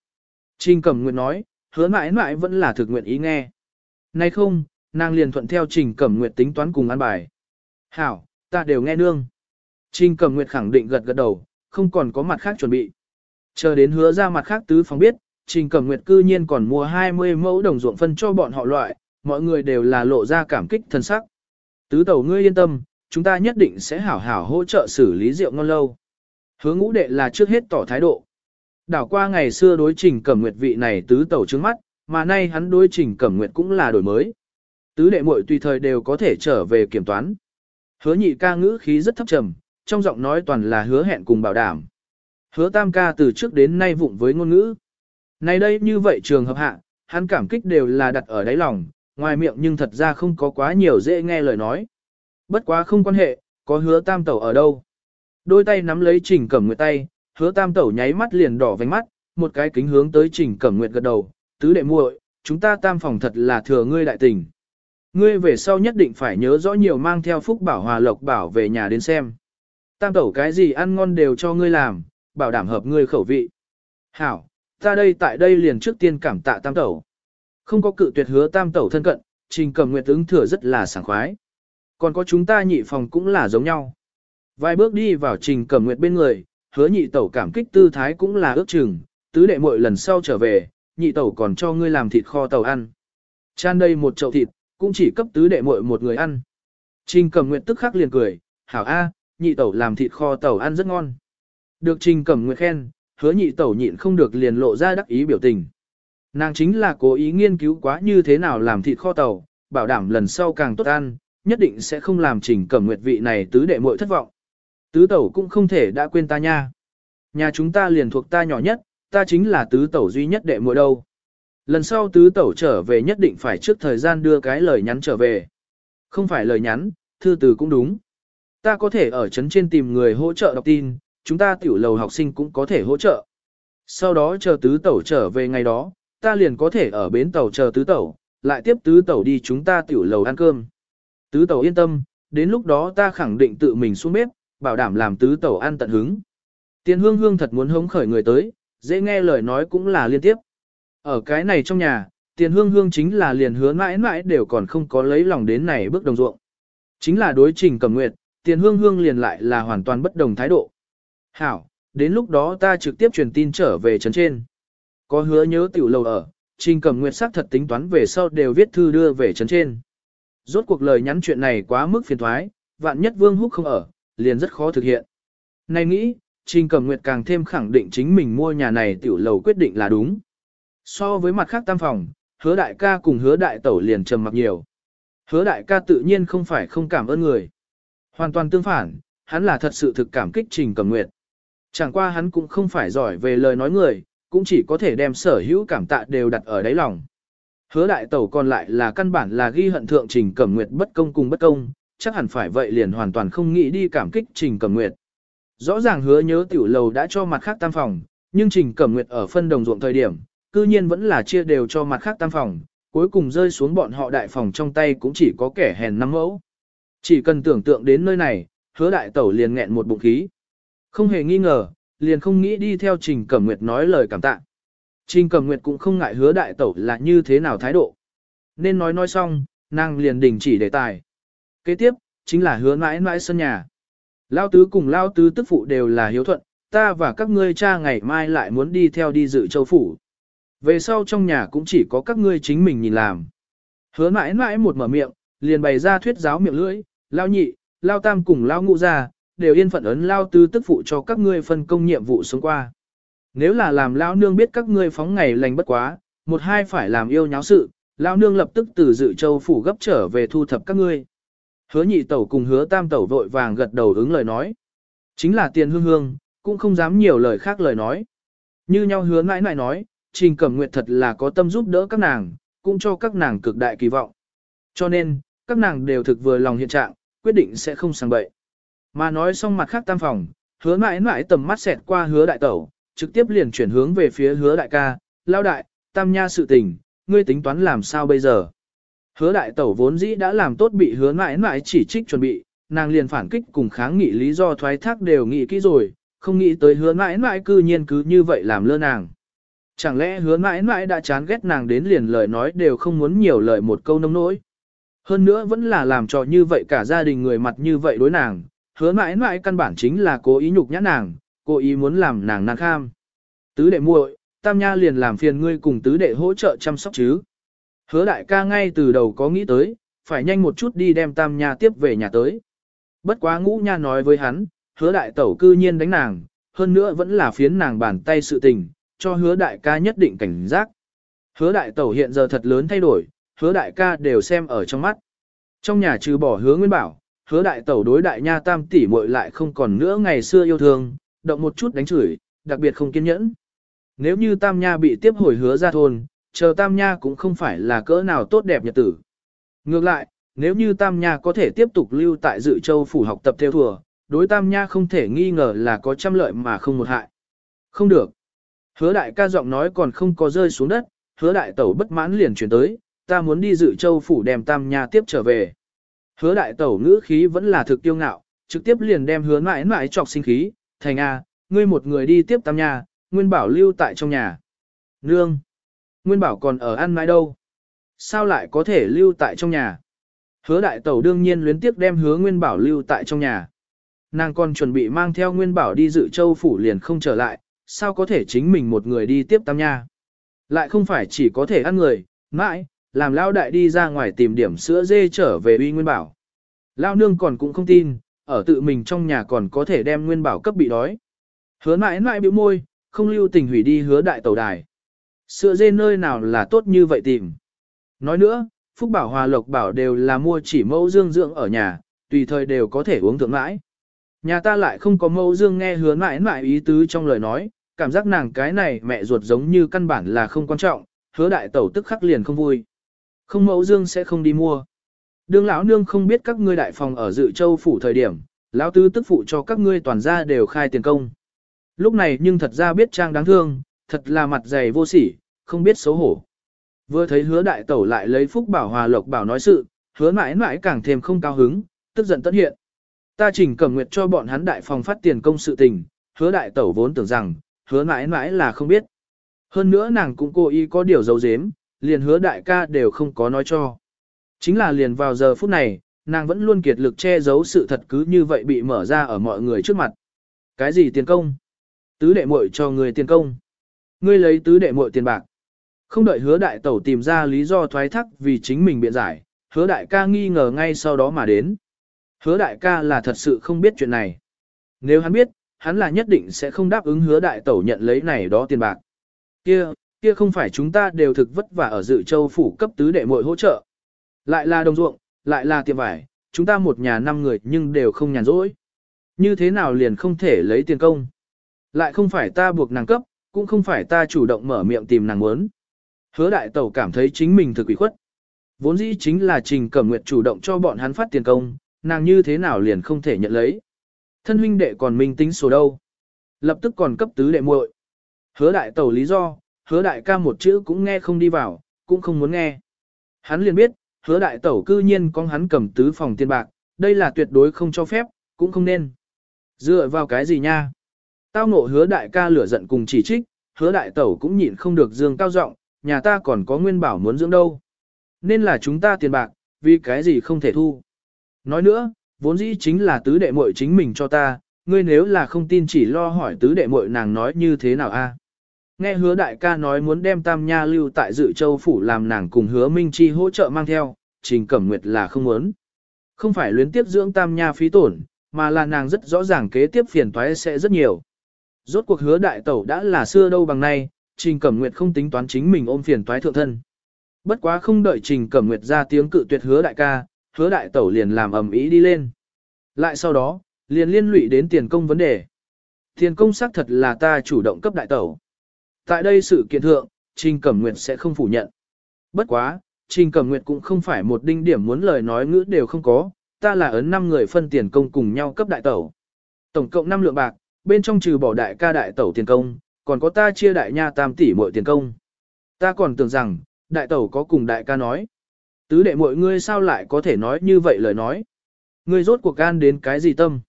Trình Cẩm Nguyệt nói, hứa mãi mãi vẫn là thực nguyện ý nghe. Nay không, nàng liền thuận theo Trình Cẩm Nguyệt tính toán cùng an bài. Hảo, ta đều nghe nương. Trình Cẩm Nguyệt khẳng định gật gật đầu, không còn có mặt khác chuẩn bị. Chờ đến hứa ra mặt khác tứ phòng biết, Trình Cẩm Nguyệt cư nhiên còn mua 20 mẫu đồng ruộng phân cho bọn họ loại, mọi người đều là lộ ra cảm kích thân sắc. Tứ tẩu ngươi yên tâm, chúng ta nhất định sẽ hảo hảo hỗ trợ xử lý rượu ngon lâu. Hứa ngũ đệ là trước hết tỏ thái độ. Đảo qua ngày xưa đối trình cẩm nguyệt vị này tứ tẩu trước mắt, mà nay hắn đối trình cẩm nguyệt cũng là đổi mới. Tứ đệ muội tùy thời đều có thể trở về kiểm toán. Hứa nhị ca ngữ khí rất thấp trầm, trong giọng nói toàn là hứa hẹn cùng bảo đảm. Hứa tam ca từ trước đến nay vụng với ngôn ngữ. Nay đây như vậy trường hợp hạ, hắn cảm kích đều là đặt ở đáy lòng, ngoài miệng nhưng thật ra không có quá nhiều dễ nghe lời nói. Bất quá không quan hệ, có hứa tam tẩu ở đâu. Đôi tay nắm lấy trình cẩm nguyệt tay, hứa tam tẩu nháy mắt liền đỏ vánh mắt, một cái kính hướng tới trình cẩm nguyệt gật đầu, tứ đệ muội, chúng ta tam phòng thật là thừa ngươi đại tình. Ngươi về sau nhất định phải nhớ rõ nhiều mang theo phúc bảo hòa lộc bảo về nhà đến xem. Tam tẩu cái gì ăn ngon đều cho ngươi làm, bảo đảm hợp ngươi khẩu vị. Hảo, ta đây tại đây liền trước tiên cảm tạ tam tẩu. Không có cự tuyệt hứa tam tẩu thân cận, trình cầm nguyệt ứng thừa rất là sảng khoái. Còn có chúng ta nhị phòng cũng là giống nhau. Vài bước đi vào trình cầm nguyệt bên người, hứa nhị tẩu cảm kích tư thái cũng là ước chừng, tứ đệ muội lần sau trở về, nhị tẩu còn cho ngươi làm thịt kho tàu ăn. Chan đây một chậu thịt, cũng chỉ cấp tứ đệ muội một người ăn. Trình Cẩm nguyệt tức khắc liền cười, hảo a, nhị tẩu làm thịt kho tẩu ăn rất ngon. Được trình Cẩm nguyệt khen, hứa nhị tẩu nhịn không được liền lộ ra đắc ý biểu tình. Nàng chính là cố ý nghiên cứu quá như thế nào làm thịt kho tàu, bảo đảm lần sau càng tốt ăn, nhất định sẽ không làm trình cẩm nguyệt vị này tứ đệ muội thất vọng. Tứ tẩu cũng không thể đã quên ta nha. Nhà chúng ta liền thuộc ta nhỏ nhất, ta chính là tứ tẩu duy nhất đệ muội đâu. Lần sau tứ tẩu trở về nhất định phải trước thời gian đưa cái lời nhắn trở về. Không phải lời nhắn, thư từ cũng đúng. Ta có thể ở trấn trên tìm người hỗ trợ đọc tin, chúng ta tiểu lầu học sinh cũng có thể hỗ trợ. Sau đó chờ tứ tẩu trở về ngày đó, ta liền có thể ở bến tàu chờ tứ tẩu, lại tiếp tứ tẩu đi chúng ta tiểu lầu ăn cơm. Tứ tẩu yên tâm, đến lúc đó ta khẳng định tự mình xuống bếp, bảo đảm làm tứ tẩu ăn tận hứng. Tiền hương hương thật muốn hống khởi người tới, dễ nghe lời nói cũng là liên tiếp. Ở cái này trong nhà, tiền hương hương chính là liền hứa mãi mãi đều còn không có lấy lòng đến này bước đồng ruộng. Chính là đối trình cầm nguyệt, tiền hương hương liền lại là hoàn toàn bất đồng thái độ. Hảo, đến lúc đó ta trực tiếp truyền tin trở về trấn trên. Có hứa nhớ tiểu lầu ở, trình cầm nguyệt sắc thật tính toán về sau đều viết thư đưa về trấn trên. Rốt cuộc lời nhắn chuyện này quá mức phiền thoái, vạn nhất vương húc không ở, liền rất khó thực hiện. Này nghĩ, Trình cầm Nguyệt càng thêm khẳng định chính mình mua nhà này tiểu lầu quyết định là đúng. So với mặt khác tam phòng, hứa đại ca cùng hứa đại tẩu liền trầm mặc nhiều. Hứa đại ca tự nhiên không phải không cảm ơn người. Hoàn toàn tương phản, hắn là thật sự thực cảm kích Trình Cẩm Nguyệt. Chẳng qua hắn cũng không phải giỏi về lời nói người, cũng chỉ có thể đem sở hữu cảm tạ đều đặt ở đáy lòng. Hứa đại tẩu còn lại là căn bản là ghi hận thượng Trình Cẩm Nguyệt bất công cùng bất công, chắc hẳn phải vậy liền hoàn toàn không nghĩ đi cảm kích Trình Cẩm Nguyệt. Rõ ràng hứa nhớ tiểu lầu đã cho mặt khác tam phòng, nhưng Trình Cẩm Nguyệt ở phân đồng ruộng thời điểm, cư nhiên vẫn là chia đều cho mặt khác tam phòng, cuối cùng rơi xuống bọn họ đại phòng trong tay cũng chỉ có kẻ hèn năm mẫu. Chỉ cần tưởng tượng đến nơi này, hứa đại tẩu liền nghẹn một bụng khí. Không hề nghi ngờ, liền không nghĩ đi theo Trình Cẩm Nguyệt nói lời cảm tạ. Trình Cẩm Nguyệt cũng không ngại hứa đại tẩu là như thế nào thái độ. Nên nói nói xong, nàng liền đình chỉ đề tài. Kế tiếp, chính là hứa mãi mãi sân nhà. Lao tứ cùng Lao tứ tức phụ đều là hiếu thuận, ta và các ngươi cha ngày mai lại muốn đi theo đi dự châu phủ. Về sau trong nhà cũng chỉ có các ngươi chính mình nhìn làm. Hứa mãi mãi một mở miệng, liền bày ra thuyết giáo miệng lưỡi, Lao nhị, Lao tam cùng Lao ngũ ra, đều yên phận ấn Lao tư tức phụ cho các ngươi phân công nhiệm vụ xuống qua. Nếu là làm Lao nương biết các ngươi phóng ngày lành bất quá, một hai phải làm yêu nháo sự, Lao nương lập tức từ dự châu phủ gấp trở về thu thập các ngươi. Hứa nhị tẩu cùng hứa tam tẩu vội vàng gật đầu ứng lời nói. Chính là tiền hương hương, cũng không dám nhiều lời khác lời nói. Như nhau hứa mãi mãi nói, Trình Cẩm Nguyệt thật là có tâm giúp đỡ các nàng, cũng cho các nàng cực đại kỳ vọng. Cho nên, các nàng đều thực vừa lòng hiện trạng, quyết định sẽ không sang bậy. Mà nói xong mặt khác tam phòng, hứa mãi mãi tầm mắt xẹt qua hứa đại tẩu, trực tiếp liền chuyển hướng về phía hứa đại ca, lao đại, tam nha sự tình, ngươi tính toán làm sao bây giờ. Hứa đại tẩu vốn dĩ đã làm tốt bị hứa mãi mãi chỉ trích chuẩn bị, nàng liền phản kích cùng kháng nghị lý do thoái thác đều nghĩ kỹ rồi, không nghĩ tới hứa mãi mãi cư nhiên cứ như vậy làm lơ nàng. Chẳng lẽ hứa mãi mãi đã chán ghét nàng đến liền lời nói đều không muốn nhiều lời một câu nông nỗi. Hơn nữa vẫn là làm trò như vậy cả gia đình người mặt như vậy đối nàng, hứa mãi mãi căn bản chính là cố ý nhục nhã nàng, cố ý muốn làm nàng nàng kham. Tứ đệ muội, tam nha liền làm phiền ngươi cùng tứ đệ hỗ trợ chăm sóc chứ. Hứa đại ca ngay từ đầu có nghĩ tới, phải nhanh một chút đi đem tam nha tiếp về nhà tới. Bất quá ngũ nha nói với hắn, hứa đại tẩu cư nhiên đánh nàng, hơn nữa vẫn là phiến nàng bàn tay sự tình, cho hứa đại ca nhất định cảnh giác. Hứa đại tẩu hiện giờ thật lớn thay đổi, hứa đại ca đều xem ở trong mắt. Trong nhà trừ bỏ hứa nguyên bảo, hứa đại tẩu đối đại nha tam tỷ muội lại không còn nữa ngày xưa yêu thương, động một chút đánh chửi, đặc biệt không kiên nhẫn. Nếu như tam nha bị tiếp hồi hứa ra thôn, chờ tam nha cũng không phải là cỡ nào tốt đẹp nhật tử. Ngược lại, nếu như tam nha có thể tiếp tục lưu tại dự châu phủ học tập theo thùa, đối tam nha không thể nghi ngờ là có trăm lợi mà không một hại. Không được. Hứa đại ca giọng nói còn không có rơi xuống đất, hứa đại tẩu bất mãn liền chuyển tới, ta muốn đi dự châu phủ đem tam nha tiếp trở về. Hứa đại tẩu ngữ khí vẫn là thực tiêu ngạo, trực tiếp liền đem hứa mãi mãi chọc sinh khí, thành A, ngươi một người đi tiếp tam nha, nguyên bảo lưu tại trong nhà. Nương! Nguyên bảo còn ở ăn mãi đâu? Sao lại có thể lưu tại trong nhà? Hứa đại tẩu đương nhiên luyến tiếc đem hứa nguyên bảo lưu tại trong nhà. Nàng còn chuẩn bị mang theo nguyên bảo đi dự châu phủ liền không trở lại, sao có thể chính mình một người đi tiếp tam nha. Lại không phải chỉ có thể ăn người, mãi, làm lao đại đi ra ngoài tìm điểm sữa dê trở về uy nguyên bảo. Lao nương còn cũng không tin, ở tự mình trong nhà còn có thể đem nguyên bảo cấp bị đói. Hứa mãi mãi biểu môi, không lưu tình hủy đi hứa đại tàu đài. Sữa dê nơi nào là tốt như vậy tìm. Nói nữa, Phúc Bảo Hòa Lộc Bảo đều là mua chỉ mẫu dương dưỡng ở nhà, tùy thời đều có thể uống thượng mãi. Nhà ta lại không có mẫu dương nghe hứa mãi mãi ý tứ trong lời nói, cảm giác nàng cái này mẹ ruột giống như căn bản là không quan trọng, hứa đại tẩu tức khắc liền không vui. Không mẫu dương sẽ không đi mua. Đương lão nương không biết các ngươi đại phòng ở dự châu phủ thời điểm, lão tứ tức phụ cho các ngươi toàn gia đều khai tiền công. Lúc này nhưng thật ra biết trang đáng thương, thật là mặt dày vô sỉ, không biết xấu hổ. Vừa thấy hứa đại tẩu lại lấy phúc bảo hòa lộc bảo nói sự, hứa mãi mãi càng thêm không cao hứng, tức giận tất hiện. Ta chỉnh cẩm nguyệt cho bọn hắn đại phòng phát tiền công sự tình, hứa đại tẩu vốn tưởng rằng, hứa mãi mãi là không biết. Hơn nữa nàng cũng cố ý có điều giấu giếm, liền hứa đại ca đều không có nói cho. Chính là liền vào giờ phút này, nàng vẫn luôn kiệt lực che giấu sự thật cứ như vậy bị mở ra ở mọi người trước mặt. Cái gì tiền công? Tứ đệ muội cho người tiền công. Ngươi lấy tứ đệ muội tiền bạc. Không đợi hứa đại tẩu tìm ra lý do thoái thác vì chính mình biện giải, hứa đại ca nghi ngờ ngay sau đó mà đến. Hứa đại ca là thật sự không biết chuyện này. Nếu hắn biết, hắn là nhất định sẽ không đáp ứng hứa đại tẩu nhận lấy này đó tiền bạc. Kia, kia không phải chúng ta đều thực vất vả ở dự châu phủ cấp tứ đệ muội hỗ trợ. Lại là đồng ruộng, lại là tiệm vải, chúng ta một nhà năm người nhưng đều không nhàn rỗi. Như thế nào liền không thể lấy tiền công. Lại không phải ta buộc nàng cấp, cũng không phải ta chủ động mở miệng tìm nàng muốn. Hứa đại tẩu cảm thấy chính mình thực ủy khuất. Vốn dĩ chính là Trình Cẩm Nguyệt chủ động cho bọn hắn phát tiền công, nàng như thế nào liền không thể nhận lấy. Thân huynh đệ còn minh tính số đâu. Lập tức còn cấp tứ đệ muội. Hứa đại tẩu lý do, hứa đại ca một chữ cũng nghe không đi vào, cũng không muốn nghe. Hắn liền biết, hứa đại tẩu cư nhiên con hắn cầm tứ phòng tiền bạc, đây là tuyệt đối không cho phép, cũng không nên. Dựa vào cái gì nha? Tao ngộ hứa đại ca lửa giận cùng chỉ trích, hứa đại tẩu cũng nhịn không được dương cao giọng, nhà ta còn có nguyên bảo muốn dưỡng đâu. Nên là chúng ta tiền bạc, vì cái gì không thể thu. Nói nữa, vốn dĩ chính là tứ đệ muội chính mình cho ta, ngươi nếu là không tin chỉ lo hỏi tứ đệ muội nàng nói như thế nào a? Nghe hứa đại ca nói muốn đem tam nha lưu tại dự châu phủ làm nàng cùng hứa minh chi hỗ trợ mang theo, trình cẩm nguyệt là không muốn. Không phải luyến tiếp dưỡng tam nha phí tổn, mà là nàng rất rõ ràng kế tiếp phiền toái sẽ rất nhiều. Rốt cuộc hứa đại tẩu đã là xưa đâu bằng nay, trình cẩm nguyệt không tính toán chính mình ôm phiền toái thượng thân. Bất quá không đợi trình cẩm nguyệt ra tiếng cự tuyệt hứa đại ca, hứa đại tẩu liền làm ầm ý đi lên. Lại sau đó, liền liên lụy đến tiền công vấn đề. Tiền công xác thật là ta chủ động cấp đại tẩu. Tại đây sự kiện thượng, Trình Cẩm Nguyệt sẽ không phủ nhận. Bất quá, Trình Cẩm Nguyệt cũng không phải một đinh điểm muốn lời nói ngữ đều không có, ta là ấn 5 người phân tiền công cùng nhau cấp đại tẩu. Tổng cộng 5 lượng bạc, bên trong trừ bỏ đại ca đại tẩu tiền công, còn có ta chia đại nha tam tỷ mỗi tiền công. Ta còn tưởng rằng, đại tẩu có cùng đại ca nói. Tứ đệ mọi ngươi sao lại có thể nói như vậy lời nói. Ngươi rốt cuộc gan đến cái gì tâm.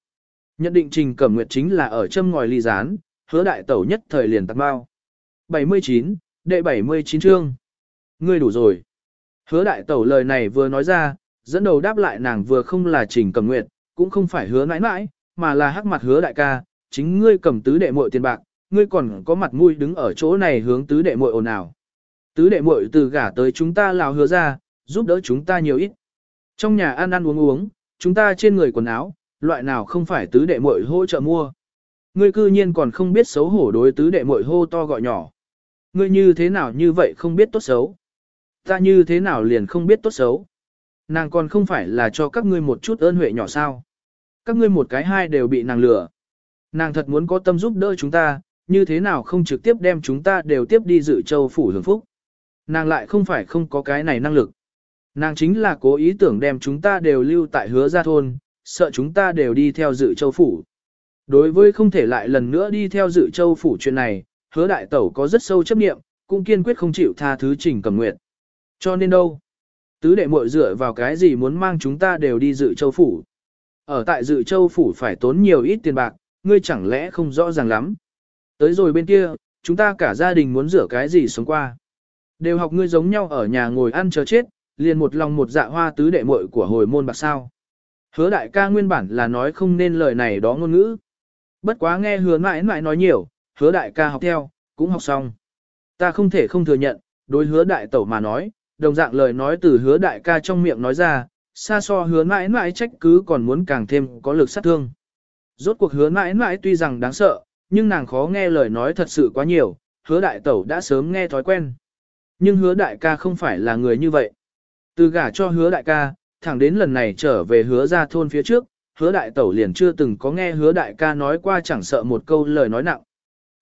Nhận định trình cẩm nguyệt chính là ở châm ngòi ly gián, hứa đại tẩu nhất thời liền tạc bao. 79, đệ 79 chương. Ngươi đủ rồi. Hứa đại tẩu lời này vừa nói ra, dẫn đầu đáp lại nàng vừa không là trình cẩm nguyệt, cũng không phải hứa nãi nãi, mà là hắc mặt hứa đại ca, chính ngươi cầm tứ đệ muội tiền bạc, ngươi còn có mặt mũi đứng ở chỗ này hướng tứ đệ muội ồn ào. Tứ đệ muội từ gả tới chúng ta lào hứa ra, giúp đỡ chúng ta nhiều ít. Trong nhà ăn ăn uống uống, chúng ta trên người quần áo, loại nào không phải tứ đệ muội hỗ trợ mua. Ngươi cư nhiên còn không biết xấu hổ đối tứ đệ muội hô to gọi nhỏ. Ngươi như thế nào như vậy không biết tốt xấu. Ta như thế nào liền không biết tốt xấu. Nàng còn không phải là cho các ngươi một chút ơn huệ nhỏ sao. Các ngươi một cái hai đều bị nàng lừa. Nàng thật muốn có tâm giúp đỡ chúng ta, như thế nào không trực tiếp đem chúng ta đều tiếp đi dự châu phủ hưởng phúc. Nàng lại không phải không có cái này năng lực. Nàng chính là cố ý tưởng đem chúng ta đều lưu tại hứa gia thôn, sợ chúng ta đều đi theo dự châu phủ. Đối với không thể lại lần nữa đi theo dự châu phủ chuyện này, hứa đại tẩu có rất sâu chấp nghiệm, cũng kiên quyết không chịu tha thứ trình cầm nguyện. Cho nên đâu? Tứ đệ muội dựa vào cái gì muốn mang chúng ta đều đi dự châu phủ. Ở tại dự châu phủ phải tốn nhiều ít tiền bạc, ngươi chẳng lẽ không rõ ràng lắm. Tới rồi bên kia, chúng ta cả gia đình muốn rửa cái gì sống qua. Đều học ngươi giống nhau ở nhà ngồi ăn chờ chết, liền một lòng một dạ hoa tứ đệ muội của hồi môn bạc sao. Hứa đại ca nguyên bản là nói không nên lời này đó ngôn ngữ. Bất quá nghe hứa mãi mãi nói nhiều, hứa đại ca học theo, cũng học xong. Ta không thể không thừa nhận, đối hứa đại tẩu mà nói, đồng dạng lời nói từ hứa đại ca trong miệng nói ra, xa so hứa mãi mãi trách cứ còn muốn càng thêm có lực sát thương. Rốt cuộc hứa mãi mãi tuy rằng đáng sợ, nhưng nàng khó nghe lời nói thật sự quá nhiều, hứa đại tẩu đã sớm nghe thói quen. Nhưng hứa đại ca không phải là người như vậy. Từ gả cho hứa đại ca, thẳng đến lần này trở về hứa ra thôn phía trước, hứa đại tẩu liền chưa từng có nghe hứa đại ca nói qua chẳng sợ một câu lời nói nặng.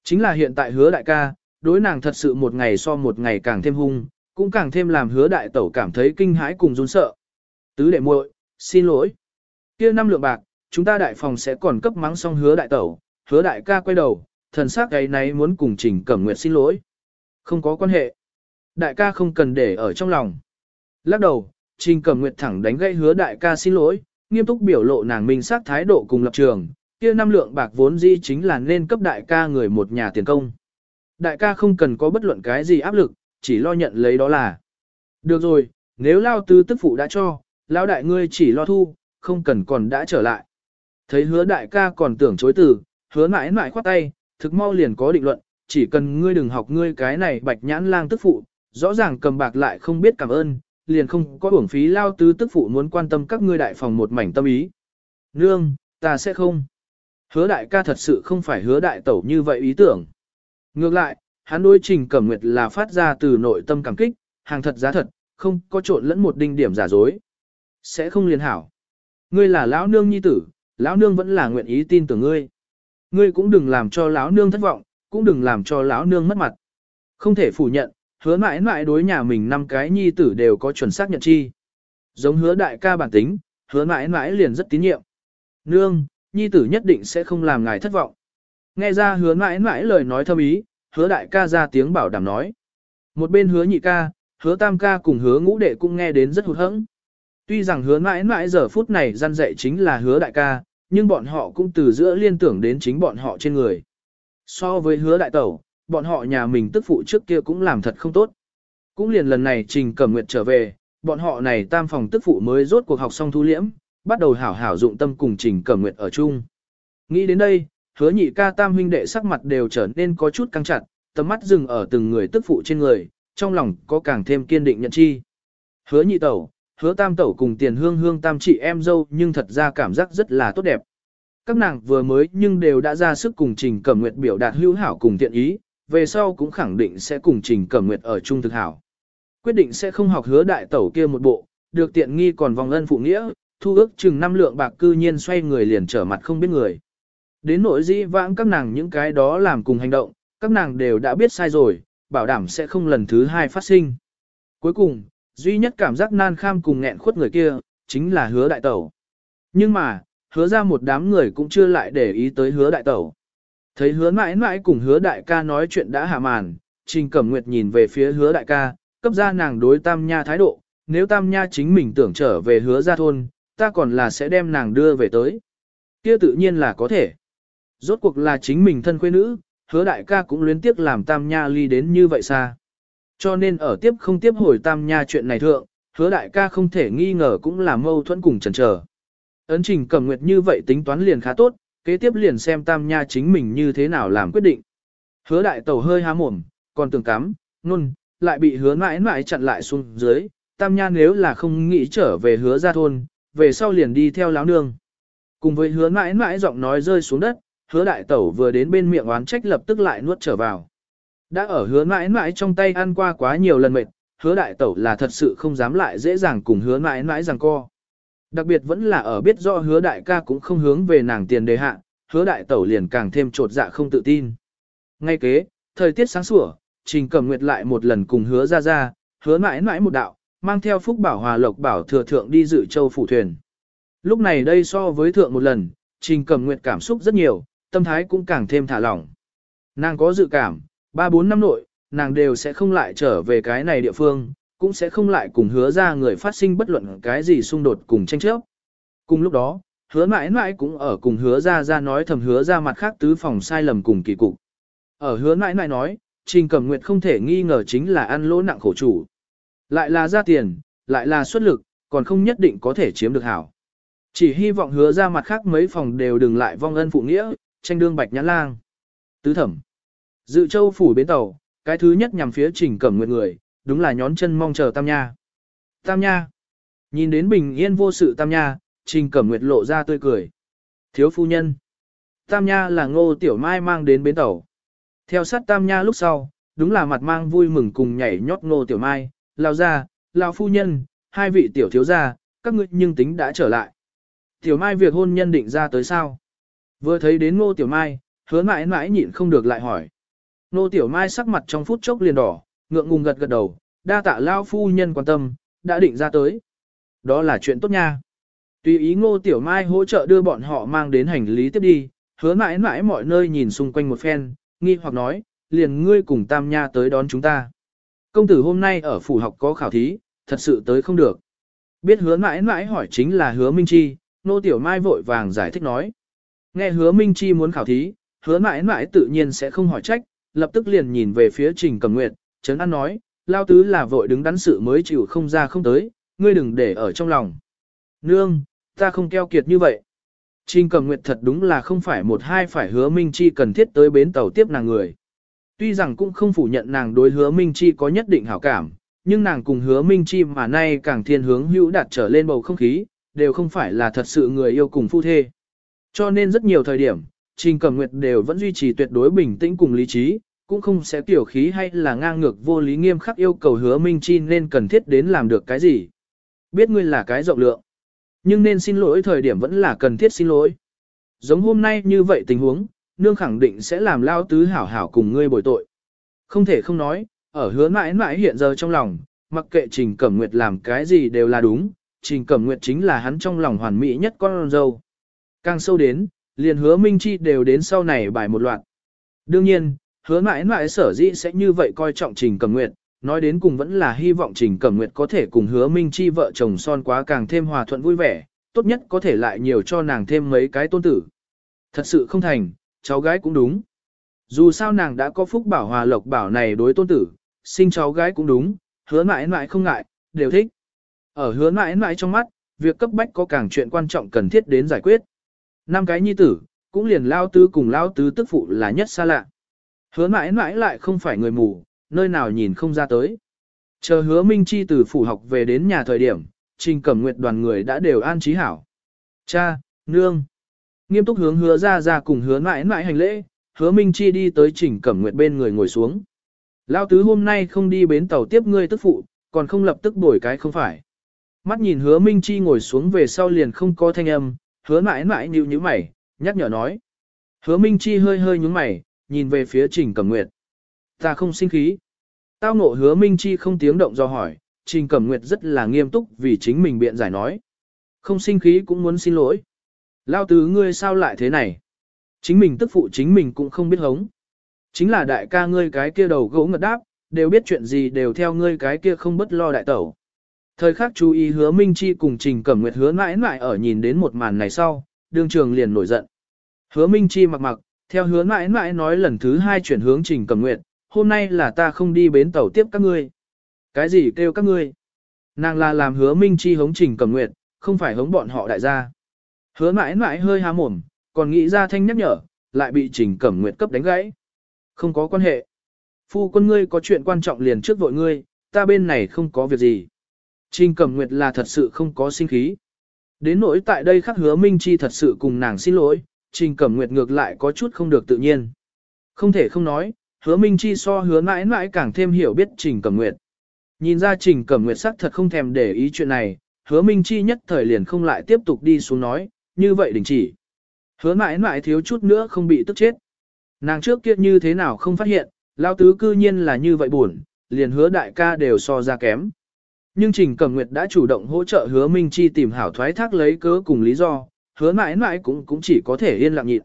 Chính là hiện tại hứa đại ca, đối nàng thật sự một ngày so một ngày càng thêm hung, cũng càng thêm làm hứa đại tẩu cảm thấy kinh hãi cùng run sợ. Tứ đệ muội, xin lỗi. Kia năm lượng bạc, chúng ta đại phòng sẽ còn cấp mắng xong hứa đại tẩu, hứa đại ca quay đầu, thần sắc cái này muốn cùng Trình Cẩm Nguyệt xin lỗi. Không có quan hệ. Đại ca không cần để ở trong lòng. Lắc đầu, Trình Cẩm Nguyệt thẳng đánh gãy hứa đại ca xin lỗi, nghiêm túc biểu lộ nàng minh xác thái độ cùng lập trường, kia năm lượng bạc vốn dĩ chính là nên cấp đại ca người một nhà tiền công. Đại ca không cần có bất luận cái gì áp lực, chỉ lo nhận lấy đó là. Được rồi, nếu lao tứ tức phụ đã cho, lao đại ngươi chỉ lo thu, không cần còn đã trở lại. Thấy hứa đại ca còn tưởng chối từ, hứa mãi mãi khoát tay, thực mau liền có định luận, chỉ cần ngươi đừng học ngươi cái này bạch nhãn lang tức phụ, rõ ràng cầm bạc lại không biết cảm ơn, liền không có uổng phí lao tứ tức phụ muốn quan tâm các ngươi đại phòng một mảnh tâm ý. Nương, ta sẽ không. Hứa đại ca thật sự không phải hứa đại tẩu như vậy ý tưởng. Ngược lại, hắn đối trình cẩm nguyệt là phát ra từ nội tâm cảm kích, hàng thật giá thật, không có trộn lẫn một đinh điểm giả dối. Sẽ không liên hảo. Ngươi là lão nương nhi tử, lão nương vẫn là nguyện ý tin tưởng ngươi. Ngươi cũng đừng làm cho lão nương thất vọng, cũng đừng làm cho lão nương mất mặt. Không thể phủ nhận, hứa mãi mãi đối nhà mình năm cái nhi tử đều có chuẩn xác nhận chi. Giống hứa đại ca bản tính, hứa mãi mãi liền rất tín nhiệm. Nương, nhi tử nhất định sẽ không làm ngài thất vọng. Nghe ra hứa mãi mãi lời nói thâm ý, hứa đại ca ra tiếng bảo đảm nói. Một bên hứa nhị ca, hứa tam ca cùng hứa ngũ đệ cũng nghe đến rất hụt hẫng. Tuy rằng hứa mãi mãi giờ phút này gian dạy chính là hứa đại ca, nhưng bọn họ cũng từ giữa liên tưởng đến chính bọn họ trên người. So với hứa đại tẩu, bọn họ nhà mình tức phụ trước kia cũng làm thật không tốt. Cũng liền lần này Trình Cẩm Nguyệt trở về, bọn họ này tam phòng tức phụ mới rốt cuộc học xong thu liễm, bắt đầu hảo hảo dụng tâm cùng Trình Cẩm Nguyệt ở chung. Nghĩ đến đây, hứa nhị ca tam huynh đệ sắc mặt đều trở nên có chút căng chặt, tầm mắt dừng ở từng người tức phụ trên người, trong lòng có càng thêm kiên định nhận chi. Hứa nhị tẩu, hứa tam tẩu cùng tiền hương hương tam chị em dâu nhưng thật ra cảm giác rất là tốt đẹp. Các nàng vừa mới nhưng đều đã ra sức cùng Trình Cẩm Nguyệt biểu đạt hữu hảo cùng tiện ý, về sau cũng khẳng định sẽ cùng Trình Cẩm Nguyệt ở chung thực hảo. Quyết định sẽ không học hứa đại tẩu kia một bộ, được tiện nghi còn vòng ân phụ nghĩa, thu ước chừng năm lượng bạc cư nhiên xoay người liền trở mặt không biết người. Đến nỗi dĩ vãng các nàng những cái đó làm cùng hành động, các nàng đều đã biết sai rồi, bảo đảm sẽ không lần thứ hai phát sinh. Cuối cùng, duy nhất cảm giác nan kham cùng nghẹn khuất người kia, chính là hứa đại tẩu. Nhưng mà, hứa ra một đám người cũng chưa lại để ý tới hứa đại tẩu. Thấy hứa mãi mãi cùng hứa đại ca nói chuyện đã hạ màn, Trình Cẩm Nguyệt nhìn về phía hứa đại ca, cấp ra nàng đối tam nha thái độ, nếu tam nha chính mình tưởng trở về hứa ra thôn, ta còn là sẽ đem nàng đưa về tới. kia tự nhiên là có thể. Rốt cuộc là chính mình thân quê nữ, hứa đại ca cũng luyến tiếc làm tam nha ly đến như vậy xa. Cho nên ở tiếp không tiếp hồi tam nha chuyện này thượng, hứa đại ca không thể nghi ngờ cũng là mâu thuẫn cùng chần chờ. Ấn trình cẩm nguyệt như vậy tính toán liền khá tốt, kế tiếp liền xem tam nha chính mình như thế nào làm quyết định. Hứa đại tẩu hơi há mồm, còn tưởng cắm, nôn, lại bị hứa mãi mãi chặn lại xuống dưới, tam nha nếu là không nghĩ trở về hứa ra thôn, về sau liền đi theo láo nương. Cùng với hứa mãi mãi giọng nói rơi xuống đất, hứa đại tẩu vừa đến bên miệng oán trách lập tức lại nuốt trở vào. Đã ở hứa mãi mãi trong tay ăn qua quá nhiều lần mệt, hứa đại tẩu là thật sự không dám lại dễ dàng cùng hứa mãi mãi rằng co. Đặc biệt vẫn là ở biết rõ hứa đại ca cũng không hướng về nàng tiền đề hạ, hứa đại tẩu liền càng thêm trột dạ không tự tin. Ngay kế, thời tiết sáng sủa, trình cầm nguyệt lại một lần cùng hứa ra ra, hứa mãi mãi một đạo, mang theo phúc bảo hòa lộc bảo thừa thượng đi dự châu phủ thuyền. Lúc này đây so với thượng một lần, trình cầm nguyệt cảm xúc rất nhiều, tâm thái cũng càng thêm thả lỏng. Nàng có dự cảm, 3-4 năm nội, nàng đều sẽ không lại trở về cái này địa phương, cũng sẽ không lại cùng hứa ra người phát sinh bất luận cái gì xung đột cùng tranh chấp. Cùng lúc đó, hứa mãi mãi cũng ở cùng hứa ra ra nói thầm hứa ra mặt khác tứ phòng sai lầm cùng kỳ cục. Ở hứa mãi mãi nói, Trình Cẩm Nguyệt không thể nghi ngờ chính là ăn lỗ nặng khổ chủ. Lại là ra tiền, lại là xuất lực, còn không nhất định có thể chiếm được hảo. Chỉ hy vọng hứa ra mặt khác mấy phòng đều đừng lại vong ân phụ nghĩa, tranh đương bạch nhãn lang. Tứ thẩm. Dự châu phủ bến tàu, cái thứ nhất nhằm phía Trình Cẩm Nguyệt người, đúng là nhón chân mong chờ Tam Nha. Tam Nha. Nhìn đến bình yên vô sự Tam Nha, Trình Cẩm Nguyệt lộ ra tươi cười. Thiếu phu nhân. Tam Nha là ngô tiểu mai mang đến bến tàu. Theo sát Tam Nha lúc sau, đúng là mặt mang vui mừng cùng nhảy nhót ngô tiểu mai, lao ra, lao phu nhân, hai vị tiểu thiếu gia, các ngươi nhưng tính đã trở lại. Tiểu mai việc hôn nhân định ra tới sao? Vừa thấy đến ngô tiểu mai, hứa mãi mãi nhịn không được lại hỏi. Ngô tiểu mai sắc mặt trong phút chốc liền đỏ, ngượng ngùng gật gật đầu, đa tạ lao phu nhân quan tâm, đã định ra tới. Đó là chuyện tốt nha. Tùy ý ngô tiểu mai hỗ trợ đưa bọn họ mang đến hành lý tiếp đi, hứa mãi mãi mọi nơi nhìn xung quanh một phen, nghi hoặc nói, liền ngươi cùng tam nha tới đón chúng ta. Công tử hôm nay ở phủ học có khảo thí, thật sự tới không được. Biết hứa mãi mãi hỏi chính là hứa Minh Chi, nô tiểu mai vội vàng giải thích nói. Nghe hứa Minh Chi muốn khảo thí, hứa mãi mãi tự nhiên sẽ không hỏi trách, lập tức liền nhìn về phía trình cầm nguyệt, chấn an nói, lao tứ là vội đứng đắn sự mới chịu không ra không tới, ngươi đừng để ở trong lòng. Nương, ta không keo kiệt như vậy. Trình cầm nguyệt thật đúng là không phải một hai phải hứa Minh Chi cần thiết tới bến tàu tiếp nàng người. Tuy rằng cũng không phủ nhận nàng đối hứa Minh Chi có nhất định hảo cảm, nhưng nàng cùng hứa Minh Chi mà nay càng thiên hướng hữu đạt trở lên bầu không khí, đều không phải là thật sự người yêu cùng phu thê. Cho nên rất nhiều thời điểm, Trình Cẩm Nguyệt đều vẫn duy trì tuyệt đối bình tĩnh cùng lý trí, cũng không sẽ tiểu khí hay là ngang ngược vô lý nghiêm khắc yêu cầu hứa Minh Chi nên cần thiết đến làm được cái gì. Biết ngươi là cái rộng lượng, nhưng nên xin lỗi thời điểm vẫn là cần thiết xin lỗi. Giống hôm nay như vậy tình huống, nương khẳng định sẽ làm lao tứ hảo hảo cùng ngươi bồi tội. Không thể không nói, ở hứa mãi mãi hiện giờ trong lòng, mặc kệ Trình Cẩm Nguyệt làm cái gì đều là đúng, Trình Cẩm Nguyệt chính là hắn trong lòng hoàn mỹ nhất con dâu. Càng sâu đến, liền hứa Minh Chi đều đến sau này bài một loạt. Đương nhiên, hứa mãi mãi sở dĩ sẽ như vậy coi trọng Trình Cẩm Nguyệt, nói đến cùng vẫn là hy vọng Trình Cẩm Nguyệt có thể cùng hứa Minh Chi vợ chồng son quá càng thêm hòa thuận vui vẻ, tốt nhất có thể lại nhiều cho nàng thêm mấy cái tôn tử. Thật sự không thành, cháu gái cũng đúng. Dù sao nàng đã có phúc bảo hòa lộc bảo này đối tôn tử, sinh cháu gái cũng đúng, hứa mãi mãi không ngại, đều thích. Ở hứa mãi mãi trong mắt, việc cấp bách có càng chuyện quan trọng cần thiết đến giải quyết. Năm cái nhi tử, cũng liền lao tứ cùng lao tứ tức phụ là nhất xa lạ. Hứa mãi mãi lại không phải người mù, nơi nào nhìn không ra tới. Chờ hứa Minh Chi từ phủ học về đến nhà thời điểm, trình cẩm nguyệt đoàn người đã đều an trí hảo. Cha, nương. Nghiêm túc hướng hứa ra ra cùng hứa mãi mãi hành lễ, hứa Minh Chi đi tới trình cẩm nguyệt bên người ngồi xuống. Lao tứ hôm nay không đi bến tàu tiếp ngươi tức phụ, còn không lập tức đổi cái không phải. Mắt nhìn hứa Minh Chi ngồi xuống về sau liền không có thanh âm, hứa mãi mãi nhíu nhíu mày, nhắc nhở nói. Hứa Minh Chi hơi hơi nhúng mày, nhìn về phía Trình Cẩm Nguyệt. Ta không sinh khí. Tao ngộ hứa Minh Chi không tiếng động do hỏi, Trình Cẩm Nguyệt rất là nghiêm túc vì chính mình biện giải nói. Không sinh khí cũng muốn xin lỗi. Lao tứ ngươi sao lại thế này? Chính mình tức phụ chính mình cũng không biết hống. Chính là đại ca ngươi cái kia đầu gỗ ngật đáp, đều biết chuyện gì đều theo ngươi cái kia không bất lo đại tẩu. Thời khắc chú ý hứa Minh Chi cùng Trình Cẩm Nguyệt hứa mãi mãi ở nhìn đến một màn này sau, đương trường liền nổi giận. Hứa Minh Chi mặc mặc, theo hứa mãi mãi nói lần thứ hai chuyển hướng Trình Cẩm Nguyệt, hôm nay là ta không đi bến tàu tiếp các ngươi. Cái gì kêu các ngươi? Nàng là làm hứa Minh Chi hống Trình Cẩm Nguyệt, không phải hống bọn họ đại gia. Hứa mãi mãi hơi há mồm, còn nghĩ ra thanh nhắc nhở, lại bị Trình Cẩm Nguyệt cấp đánh gãy. Không có quan hệ. Phu quân ngươi có chuyện quan trọng liền trước vội ngươi, ta bên này không có việc gì. Trình Cẩm Nguyệt là thật sự không có sinh khí. Đến nỗi tại đây khắc hứa Minh Chi thật sự cùng nàng xin lỗi, Trình Cẩm Nguyệt ngược lại có chút không được tự nhiên. Không thể không nói, hứa Minh Chi so hứa mãi mãi càng thêm hiểu biết Trình Cẩm Nguyệt. Nhìn ra Trình Cẩm Nguyệt sắc thật không thèm để ý chuyện này, hứa Minh Chi nhất thời liền không lại tiếp tục đi xuống nói, như vậy đình chỉ. Hứa mãi mãi thiếu chút nữa không bị tức chết. Nàng trước kia như thế nào không phát hiện, lao tứ cư nhiên là như vậy buồn, liền hứa đại ca đều so ra kém. Nhưng Trình Cẩm Nguyệt đã chủ động hỗ trợ hứa Minh Chi tìm hảo thoái thác lấy cớ cùng lý do, hứa mãi mãi cũng cũng chỉ có thể yên lặng nhịn.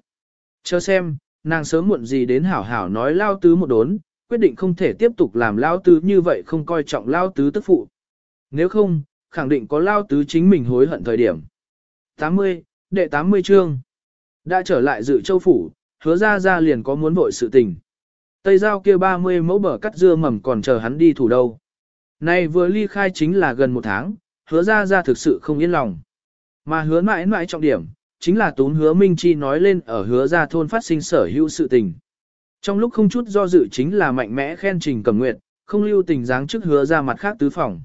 Chờ xem, nàng sớm muộn gì đến hảo hảo nói lao tứ một đốn, quyết định không thể tiếp tục làm lao tứ như vậy không coi trọng lao tứ tức phụ. Nếu không, khẳng định có lao tứ chính mình hối hận thời điểm. 80, đệ 80 chương. Đã trở lại dự châu phủ, hứa ra ra liền có muốn vội sự tình. Tây giao kia 30 mẫu bờ cắt dưa mầm còn chờ hắn đi thủ đâu. Nay vừa ly khai chính là gần một tháng, hứa ra ra thực sự không yên lòng. Mà hứa mãi mãi trọng điểm, chính là tún hứa Minh Chi nói lên ở hứa ra thôn phát sinh sở hữu sự tình. Trong lúc không chút do dự chính là mạnh mẽ khen trình cầm nguyện, không lưu tình dáng trước hứa ra mặt khác tứ phòng.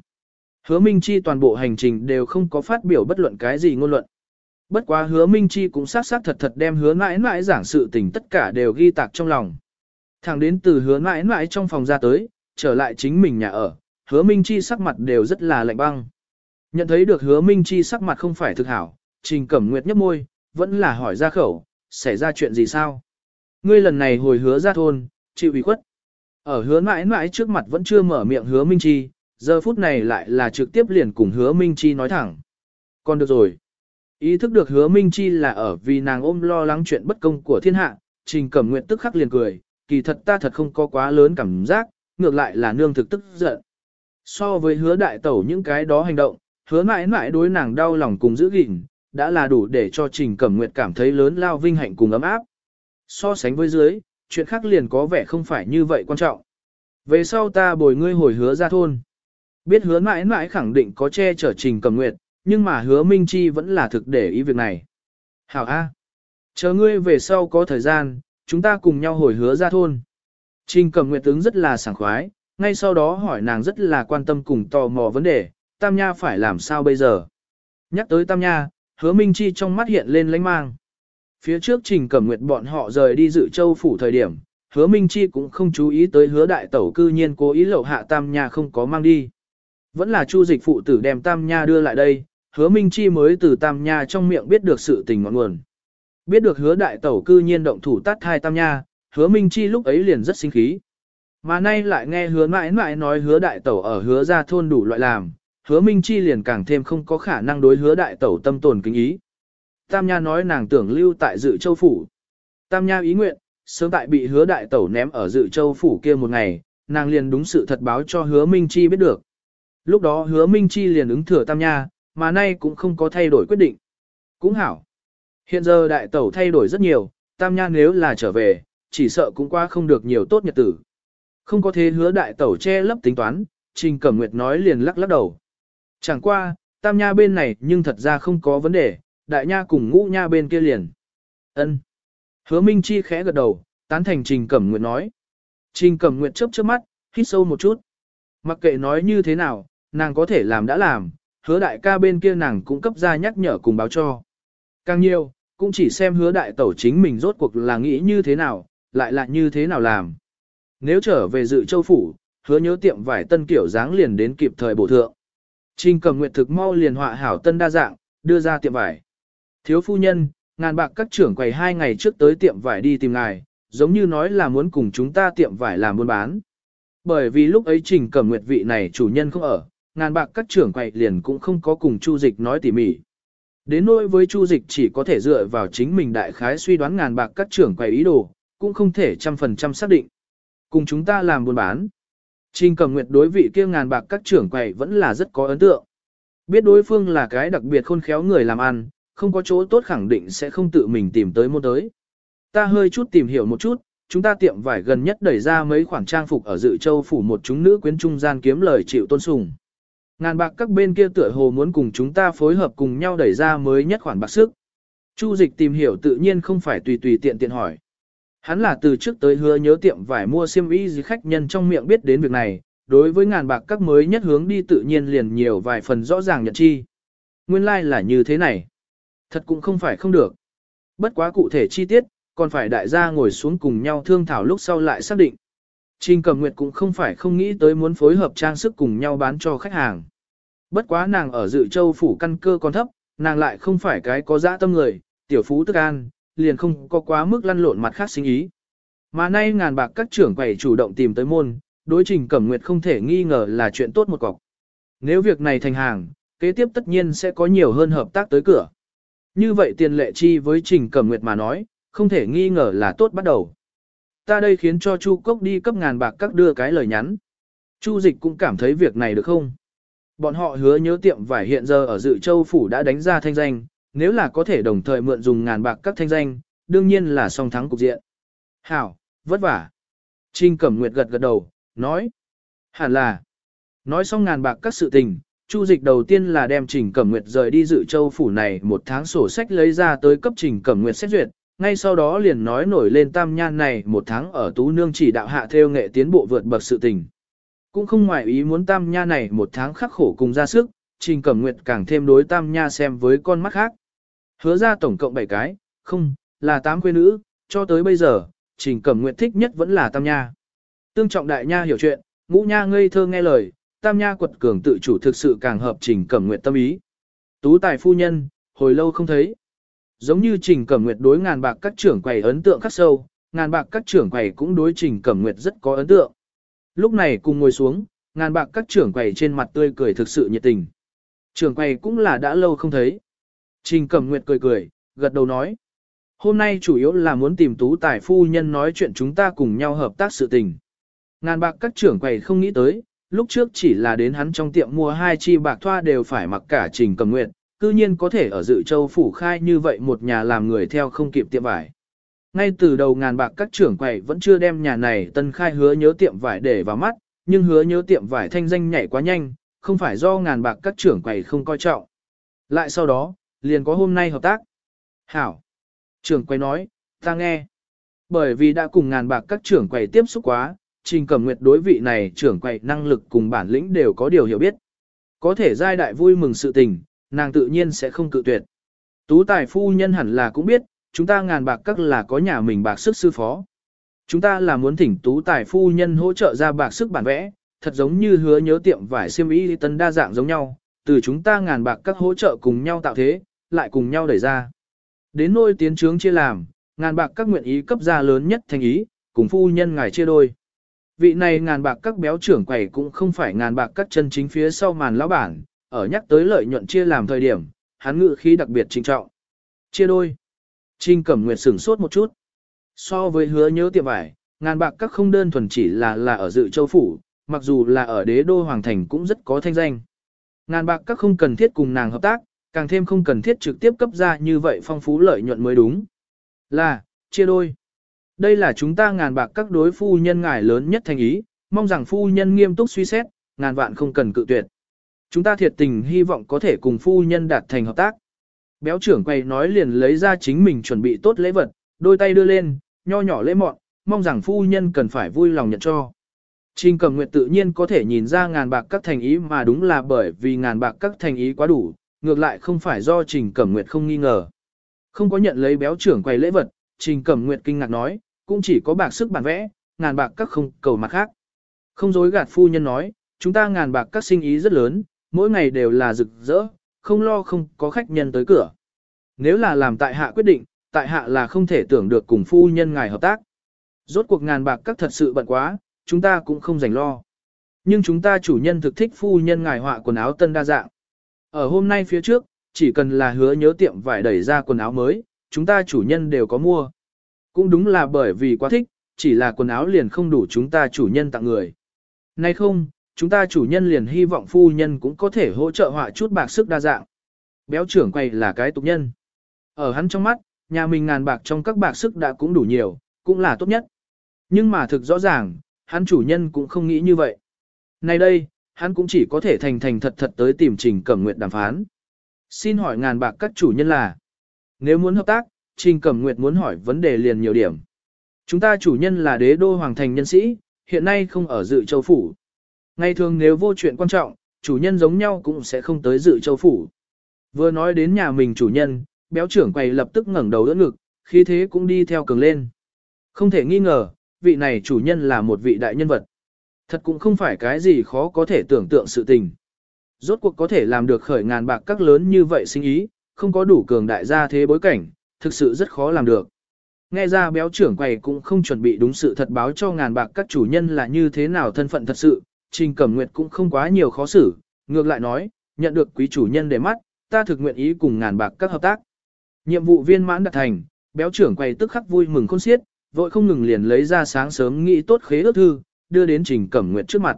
Hứa Minh Chi toàn bộ hành trình đều không có phát biểu bất luận cái gì ngôn luận. Bất quá hứa Minh Chi cũng sát sát thật thật đem hứa mãi mãi giảng sự tình tất cả đều ghi tạc trong lòng. Thẳng đến từ hứa mãi mãi trong phòng ra tới, trở lại chính mình nhà ở, hứa Minh Chi sắc mặt đều rất là lạnh băng. Nhận thấy được hứa Minh Chi sắc mặt không phải thực hảo, trình cẩm nguyệt nhấp môi, vẫn là hỏi ra khẩu, xảy ra chuyện gì sao? Ngươi lần này hồi hứa ra thôn, chịu ủy khuất. Ở hứa mãi mãi trước mặt vẫn chưa mở miệng hứa Minh Chi, giờ phút này lại là trực tiếp liền cùng hứa Minh Chi nói thẳng. Còn được rồi. Ý thức được hứa Minh Chi là ở vì nàng ôm lo lắng chuyện bất công của thiên hạ, trình cẩm Nguyệt tức khắc liền cười, kỳ thật ta thật không có quá lớn cảm giác, ngược lại là nương thực tức giận. So với hứa đại tẩu những cái đó hành động, hứa mãi mãi đối nàng đau lòng cùng giữ gìn, đã là đủ để cho Trình Cẩm Nguyệt cảm thấy lớn lao vinh hạnh cùng ấm áp. So sánh với dưới, chuyện khác liền có vẻ không phải như vậy quan trọng. Về sau ta bồi ngươi hồi hứa ra thôn. Biết hứa mãi mãi khẳng định có che chở Trình Cẩm Nguyệt, nhưng mà hứa Minh Chi vẫn là thực để ý việc này. Hảo A. Chờ ngươi về sau có thời gian, chúng ta cùng nhau hồi hứa ra thôn. Trình Cẩm Nguyệt tướng rất là sảng khoái, ngay sau đó hỏi nàng rất là quan tâm cùng tò mò vấn đề, Tam Nha phải làm sao bây giờ? Nhắc tới Tam Nha, hứa Minh Chi trong mắt hiện lên lánh mang. Phía trước Trình Cẩm Nguyệt bọn họ rời đi dự châu phủ thời điểm, hứa Minh Chi cũng không chú ý tới hứa đại tẩu cư nhiên cố ý lậu hạ Tam Nha không có mang đi. Vẫn là Chu dịch phụ tử đem Tam Nha đưa lại đây, hứa Minh Chi mới từ Tam Nha trong miệng biết được sự tình ngọn nguồn. Biết được hứa đại tẩu cư nhiên động thủ tát hai Tam Nha, hứa Minh Chi lúc ấy liền rất sinh khí. Mà nay lại nghe hứa mãi mãi nói hứa đại tẩu ở hứa ra thôn đủ loại làm, hứa Minh Chi liền càng thêm không có khả năng đối hứa đại tẩu tâm tồn kính ý. Tam Nha nói nàng tưởng lưu tại dự châu phủ. Tam Nha ý nguyện, sớm tại bị hứa đại tẩu ném ở dự châu phủ kia một ngày, nàng liền đúng sự thật báo cho hứa Minh Chi biết được. Lúc đó hứa Minh Chi liền ứng thừa Tam Nha, mà nay cũng không có thay đổi quyết định. Cũng hảo. Hiện giờ đại tẩu thay đổi rất nhiều, Tam Nha nếu là trở về, chỉ sợ cũng qua không được nhiều tốt nhật tử. Không có thế hứa đại tẩu che lấp tính toán, Trình Cẩm Nguyệt nói liền lắc lắc đầu. Chẳng qua, Tam Nha bên này nhưng thật ra không có vấn đề, Đại Nha cùng Ngũ Nha bên kia liền. ân Hứa Minh Chi khẽ gật đầu, tán thành Trình Cẩm Nguyệt nói. Trình Cẩm Nguyệt chớp chớp mắt, hít sâu một chút. Mặc kệ nói như thế nào, nàng có thể làm đã làm, hứa đại ca bên kia nàng cũng cấp ra nhắc nhở cùng báo cho. Càng nhiều, cũng chỉ xem hứa đại tẩu chính mình rốt cuộc là nghĩ như thế nào, lại là như thế nào làm. Nếu trở về dự châu phủ, hứa nhớ tiệm vải tân kiểu dáng liền đến kịp thời bổ thượng. Trình cầm nguyệt thực mau liền họa hảo tân đa dạng, đưa ra tiệm vải. Thiếu phu nhân, ngàn bạc các trưởng quầy hai ngày trước tới tiệm vải đi tìm ngài, giống như nói là muốn cùng chúng ta tiệm vải làm buôn bán. Bởi vì lúc ấy trình cầm nguyệt vị này chủ nhân không ở, ngàn bạc các trưởng quầy liền cũng không có cùng Chu Dịch nói tỉ mỉ. Đến nỗi với Chu Dịch chỉ có thể dựa vào chính mình đại khái suy đoán ngàn bạc các trưởng quầy ý đồ, cũng không thể trăm phần trăm xác định. Cùng chúng ta làm buôn bán. Trình cầm nguyệt đối vị kia ngàn bạc các trưởng quầy vẫn là rất có ấn tượng. Biết đối phương là cái đặc biệt khôn khéo người làm ăn, không có chỗ tốt khẳng định sẽ không tự mình tìm tới mua tới. Ta hơi chút tìm hiểu một chút, chúng ta tiệm vải gần nhất đẩy ra mấy khoản trang phục ở dự châu phủ một chúng nữ quyến trung gian kiếm lời chịu tôn sùng. Ngàn bạc các bên kia tựa hồ muốn cùng chúng ta phối hợp cùng nhau đẩy ra mới nhất khoản bạc sức. Chu dịch tìm hiểu tự nhiên không phải tùy tùy tiện tiện hỏi. Hắn là từ trước tới hứa nhớ tiệm vải mua xiêm y gì khách nhân trong miệng biết đến việc này, đối với ngàn bạc các mới nhất hướng đi tự nhiên liền nhiều vài phần rõ ràng nhận chi. Nguyên lai like là như thế này. Thật cũng không phải không được. Bất quá cụ thể chi tiết, còn phải đại gia ngồi xuống cùng nhau thương thảo lúc sau lại xác định. Trình Cẩm Nguyệt cũng không phải không nghĩ tới muốn phối hợp trang sức cùng nhau bán cho khách hàng. Bất quá nàng ở dự châu phủ căn cơ còn thấp, nàng lại không phải cái có dã tâm người, tiểu phú tức an, liền không có quá mức lăn lộn mặt khác sinh ý. Mà nay ngàn bạc các trưởng quầy chủ động tìm tới môn, đối trình Cẩm Nguyệt không thể nghi ngờ là chuyện tốt một cọc. Nếu việc này thành hàng, kế tiếp tất nhiên sẽ có nhiều hơn hợp tác tới cửa. Như vậy tiền lệ chi với trình Cẩm Nguyệt mà nói, không thể nghi ngờ là tốt bắt đầu ta đây khiến cho Chu Cốc đi cấp ngàn bạc các đưa cái lời nhắn. Chu Dịch cũng cảm thấy việc này được không? Bọn họ hứa nhớ tiệm vải hiện giờ ở dự châu phủ đã đánh ra thanh danh, nếu là có thể đồng thời mượn dùng ngàn bạc các thanh danh, đương nhiên là song thắng cục diện. Hảo, vất vả. Trinh Cẩm Nguyệt gật gật đầu, nói. Hẳn là. Nói xong ngàn bạc các sự tình, Chu Dịch đầu tiên là đem Trình Cẩm Nguyệt rời đi dự châu phủ này một tháng sổ sách lấy ra tới cấp Trình Cẩm Nguyệt xét duyệt, ngay sau đó liền nói nổi lên tam nhan này một tháng ở tú nương chỉ đạo hạ theo nghệ tiến bộ vượt bậc sự tình. Cũng không ngoại ý muốn tam nha này một tháng khắc khổ cùng ra sức, trình cẩm nguyệt càng thêm đối tam nha xem với con mắt khác. Hứa ra tổng cộng 7 cái, không, là 8 quê nữ, cho tới bây giờ, trình cẩm nguyện thích nhất vẫn là tam nha. Tương trọng đại nha hiểu chuyện, ngũ nha ngây thơ nghe lời, tam nha quật cường tự chủ thực sự càng hợp trình cẩm nguyện tâm ý. Tú tài phu nhân, hồi lâu không thấy. Giống như Trình Cẩm Nguyệt đối ngàn bạc các trưởng quầy ấn tượng khắc sâu, ngàn bạc các trưởng quầy cũng đối Trình Cẩm Nguyệt rất có ấn tượng. Lúc này cùng ngồi xuống, ngàn bạc các trưởng quầy trên mặt tươi cười thực sự nhiệt tình. Trưởng quầy cũng là đã lâu không thấy. Trình Cẩm Nguyệt cười cười, gật đầu nói. Hôm nay chủ yếu là muốn tìm tú tài phu nhân nói chuyện chúng ta cùng nhau hợp tác sự tình. Ngàn bạc các trưởng quầy không nghĩ tới, lúc trước chỉ là đến hắn trong tiệm mua hai chi bạc thoa đều phải mặc cả Trình Cẩm Nguyệt, cư nhiên có thể ở dự châu phủ khai như vậy một nhà làm người theo không kịp tiệm vải. Ngay từ đầu ngàn bạc các trưởng quầy vẫn chưa đem nhà này tân khai hứa nhớ tiệm vải để vào mắt, nhưng hứa nhớ tiệm vải thanh danh nhảy quá nhanh, không phải do ngàn bạc các trưởng quầy không coi trọng. Lại sau đó, liền có hôm nay hợp tác. Hảo. Trưởng quầy nói, ta nghe. Bởi vì đã cùng ngàn bạc các trưởng quầy tiếp xúc quá, trình cẩm nguyệt đối vị này trưởng quầy năng lực cùng bản lĩnh đều có điều hiểu biết. Có thể giai đại vui mừng sự tình, nàng tự nhiên sẽ không cự tuyệt. Tú tài phu nhân hẳn là cũng biết, chúng ta ngàn bạc các là có nhà mình bạc sức sư phó. Chúng ta là muốn thỉnh tú tài phu nhân hỗ trợ ra bạc sức bản vẽ, thật giống như hứa nhớ tiệm vải xiêm y tân đa dạng giống nhau, từ chúng ta ngàn bạc các hỗ trợ cùng nhau tạo thế, lại cùng nhau đẩy ra. Đến nôi tiến trướng chia làm, ngàn bạc các nguyện ý cấp ra lớn nhất thành ý, cùng phu nhân ngài chia đôi. Vị này ngàn bạc các béo trưởng quầy cũng không phải ngàn bạc các chân chính phía sau màn lão bản, ở nhắc tới lợi nhuận chia làm thời điểm, hắn ngự khí đặc biệt trinh trọng. Chia đôi. Trinh Cẩm Nguyệt sửng sốt một chút. So với hứa nhớ tiệm vải, ngàn bạc các không đơn thuần chỉ là là ở dự châu phủ, mặc dù là ở đế đô hoàng thành cũng rất có thanh danh. Ngàn bạc các không cần thiết cùng nàng hợp tác, càng thêm không cần thiết trực tiếp cấp ra như vậy phong phú lợi nhuận mới đúng. Là, chia đôi. Đây là chúng ta ngàn bạc các đối phu nhân ngài lớn nhất thành ý, mong rằng phu nhân nghiêm túc suy xét, ngàn vạn không cần cự tuyệt. Chúng ta thiệt tình hy vọng có thể cùng phu nhân đạt thành hợp tác. Béo trưởng quay nói liền lấy ra chính mình chuẩn bị tốt lễ vật, đôi tay đưa lên, nho nhỏ lễ mọn, mong rằng phu nhân cần phải vui lòng nhận cho. Trình Cẩm nguyệt tự nhiên có thể nhìn ra ngàn bạc các thành ý mà đúng là bởi vì ngàn bạc các thành ý quá đủ, ngược lại không phải do trình cẩm nguyệt không nghi ngờ. Không có nhận lấy béo trưởng quay lễ vật, trình cẩm nguyệt kinh ngạc nói, cũng chỉ có bạc sức bản vẽ, ngàn bạc các không cầu mặt khác. Không dối gạt phu nhân nói, chúng ta ngàn bạc các sinh ý rất lớn, mỗi ngày đều là rực rỡ, không lo không có khách nhân tới cửa. Nếu là làm tại hạ quyết định, tại hạ là không thể tưởng được cùng phu nhân ngài hợp tác. Rốt cuộc ngàn bạc các thật sự bận quá, chúng ta cũng không rảnh lo. Nhưng chúng ta chủ nhân thực thích phu nhân ngài họa quần áo tân đa dạng. Ở hôm nay phía trước, chỉ cần là hứa nhớ tiệm vải đẩy ra quần áo mới, chúng ta chủ nhân đều có mua. Cũng đúng là bởi vì quá thích, chỉ là quần áo liền không đủ chúng ta chủ nhân tặng người. Nay không, chúng ta chủ nhân liền hy vọng phu nhân cũng có thể hỗ trợ họa chút bạc sức đa dạng. Béo trưởng quay là cái tục nhân. Ở hắn trong mắt, nhà mình ngàn bạc trong các bạc sức đã cũng đủ nhiều, cũng là tốt nhất. Nhưng mà thực rõ ràng, hắn chủ nhân cũng không nghĩ như vậy. Nay đây, hắn cũng chỉ có thể thành thành thật thật tới tìm Trình Cẩm Nguyệt đàm phán. Xin hỏi ngàn bạc các chủ nhân là, nếu muốn hợp tác, Trình Cẩm Nguyệt muốn hỏi vấn đề liền nhiều điểm. Chúng ta chủ nhân là đế đô hoàng thành nhân sĩ, hiện nay không ở dự châu phủ. Ngày thường nếu vô chuyện quan trọng, chủ nhân giống nhau cũng sẽ không tới dự châu phủ. Vừa nói đến nhà mình chủ nhân, béo trưởng quầy lập tức ngẩng đầu đỡ ngực, khí thế cũng đi theo cường lên. Không thể nghi ngờ, vị này chủ nhân là một vị đại nhân vật. Thật cũng không phải cái gì khó có thể tưởng tượng sự tình. Rốt cuộc có thể làm được khởi ngàn bạc các lớn như vậy sinh ý, không có đủ cường đại gia thế bối cảnh, thực sự rất khó làm được. Nghe ra béo trưởng quầy cũng không chuẩn bị đúng sự thật báo cho ngàn bạc các chủ nhân là như thế nào thân phận thật sự, Trình Cẩm Nguyệt cũng không quá nhiều khó xử, ngược lại nói, nhận được quý chủ nhân để mắt, ta thực nguyện ý cùng ngàn bạc các hợp tác. Nhiệm vụ viên mãn đạt thành, béo trưởng quầy tức khắc vui mừng khôn xiết, vội không ngừng liền lấy ra sáng sớm nghĩ tốt khế ước thư, đưa đến Trình Cẩm Nguyệt trước mặt.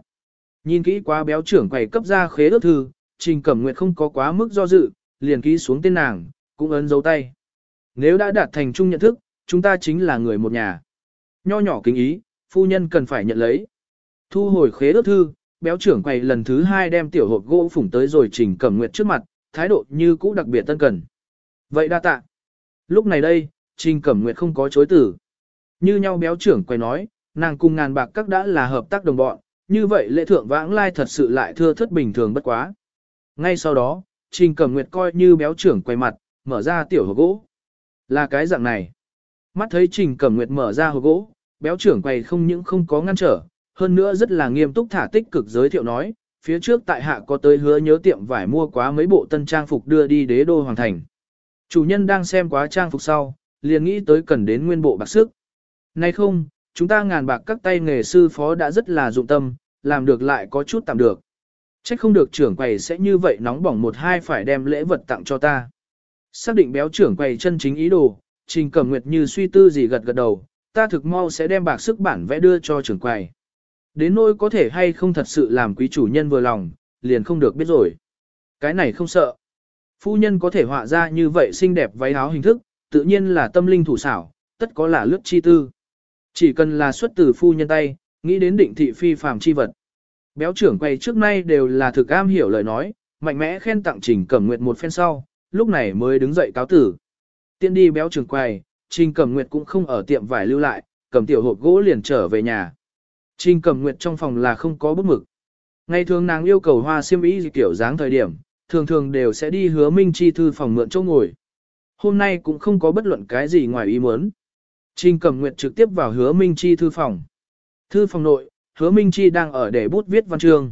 Nhìn kỹ quá béo trưởng quầy cấp ra khế ước thư, Trình Cẩm Nguyệt không có quá mức do dự, liền ký xuống tên nàng, cũng ấn dấu tay. Nếu đã đạt thành chung nhận thức, chúng ta chính là người một nhà. Nho nhỏ kính ý, phu nhân cần phải nhận lấy. Thu hồi khế ước thư, béo trưởng quầy lần thứ hai đem tiểu hộp gỗ phủng tới rồi Trình Cẩm Nguyệt trước mặt, thái độ như cũ đặc biệt tân cần. Vậy đa tạ. Lúc này đây, Trình Cẩm Nguyệt không có chối tử. Như nhau béo trưởng quay nói, nàng cùng ngàn bạc các đã là hợp tác đồng bọn, như vậy lễ thượng vãng lai thật sự lại thưa thất bình thường bất quá. Ngay sau đó, Trình Cẩm Nguyệt coi như béo trưởng quay mặt, mở ra tiểu hộp gỗ. Là cái dạng này. Mắt thấy Trình Cẩm Nguyệt mở ra hộp gỗ, béo trưởng quay không những không có ngăn trở, hơn nữa rất là nghiêm túc thả tích cực giới thiệu nói, phía trước tại hạ có tới hứa nhớ tiệm vải mua quá mấy bộ tân trang phục đưa đi đế đô hoàng thành. Chủ nhân đang xem quá trang phục sau, liền nghĩ tới cần đến nguyên bộ bạc sức. Nay không, chúng ta ngàn bạc các tay nghề sư phó đã rất là dụng tâm, làm được lại có chút tạm được. Trách không được trưởng quầy sẽ như vậy nóng bỏng một hai phải đem lễ vật tặng cho ta. Xác định béo trưởng quầy chân chính ý đồ, trình cẩm nguyệt như suy tư gì gật gật đầu, ta thực mau sẽ đem bạc sức bản vẽ đưa cho trưởng quầy. Đến nỗi có thể hay không thật sự làm quý chủ nhân vừa lòng, liền không được biết rồi. Cái này không sợ. Phu nhân có thể họa ra như vậy xinh đẹp váy áo hình thức, tự nhiên là tâm linh thủ xảo, tất có là lướt chi tư. Chỉ cần là xuất từ phu nhân tay, nghĩ đến định thị phi phàm chi vật. Béo trưởng quay trước nay đều là thực am hiểu lời nói, mạnh mẽ khen tặng Trình Cẩm Nguyệt một phen sau, lúc này mới đứng dậy cáo tử. Tiên đi béo trưởng quay, Trình Cẩm Nguyệt cũng không ở tiệm vải lưu lại, cầm tiểu hộp gỗ liền trở về nhà. Trình Cẩm Nguyệt trong phòng là không có bút mực. Ngày thường nàng yêu cầu hoa xiêm y kiểu dáng thời điểm, thường thường đều sẽ đi hứa Minh Chi thư phòng mượn chỗ ngồi. Hôm nay cũng không có bất luận cái gì ngoài ý muốn. Trình Cẩm Nguyệt trực tiếp vào hứa Minh Chi thư phòng. Thư phòng nội, hứa Minh Chi đang ở để bút viết văn chương.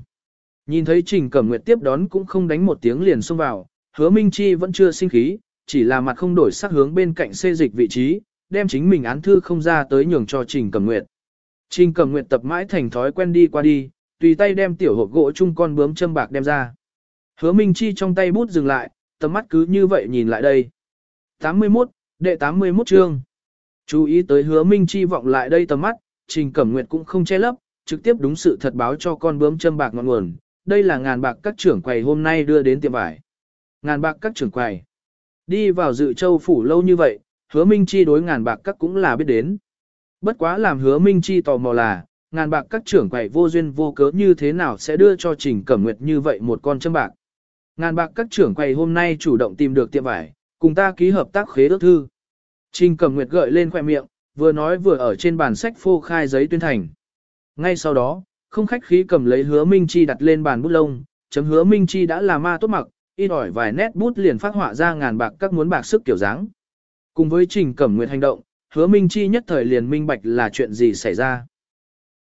Nhìn thấy Trình Cẩm Nguyệt tiếp đón cũng không đánh một tiếng liền xông vào, hứa Minh Chi vẫn chưa sinh khí, chỉ là mặt không đổi sắc hướng bên cạnh xê dịch vị trí, đem chính mình án thư không ra tới nhường cho Trình Cẩm Nguyệt. Trình Cẩm Nguyệt tập mãi thành thói quen đi qua đi, tùy tay đem tiểu hộp gỗ chung con bướm châm bạc đem ra. Hứa Minh Chi trong tay bút dừng lại, tầm mắt cứ như vậy nhìn lại đây. 81, đệ 81 chương. Chú ý tới hứa Minh Chi vọng lại đây tầm mắt, Trình Cẩm Nguyệt cũng không che lấp, trực tiếp đúng sự thật báo cho con bướm châm bạc ngọn nguồn. Đây là ngàn bạc các trưởng quầy hôm nay đưa đến tiệm vải. Ngàn bạc các trưởng quầy. Đi vào dự châu phủ lâu như vậy, hứa Minh Chi đối ngàn bạc các cũng là biết đến. Bất quá làm hứa Minh Chi tò mò là, ngàn bạc các trưởng quầy vô duyên vô cớ như thế nào sẽ đưa cho Trình Cẩm Nguyệt như vậy một con châm bạc. Ngàn bạc các trưởng quầy hôm nay chủ động tìm được tiệm vải, cùng ta ký hợp tác khế ước thư. Trình Cẩm Nguyệt gợi lên khoẻ miệng, vừa nói vừa ở trên bàn sách phô khai giấy tuyên thành. Ngay sau đó, không khách khí cầm lấy hứa Minh Chi đặt lên bàn bút lông, chấm hứa Minh Chi đã là ma tốt mặc, in ỏi vài nét bút liền phát họa ra ngàn bạc các muốn bạc sức kiểu dáng. Cùng với Trình Cẩm Nguyệt hành động, hứa Minh Chi nhất thời liền minh bạch là chuyện gì xảy ra.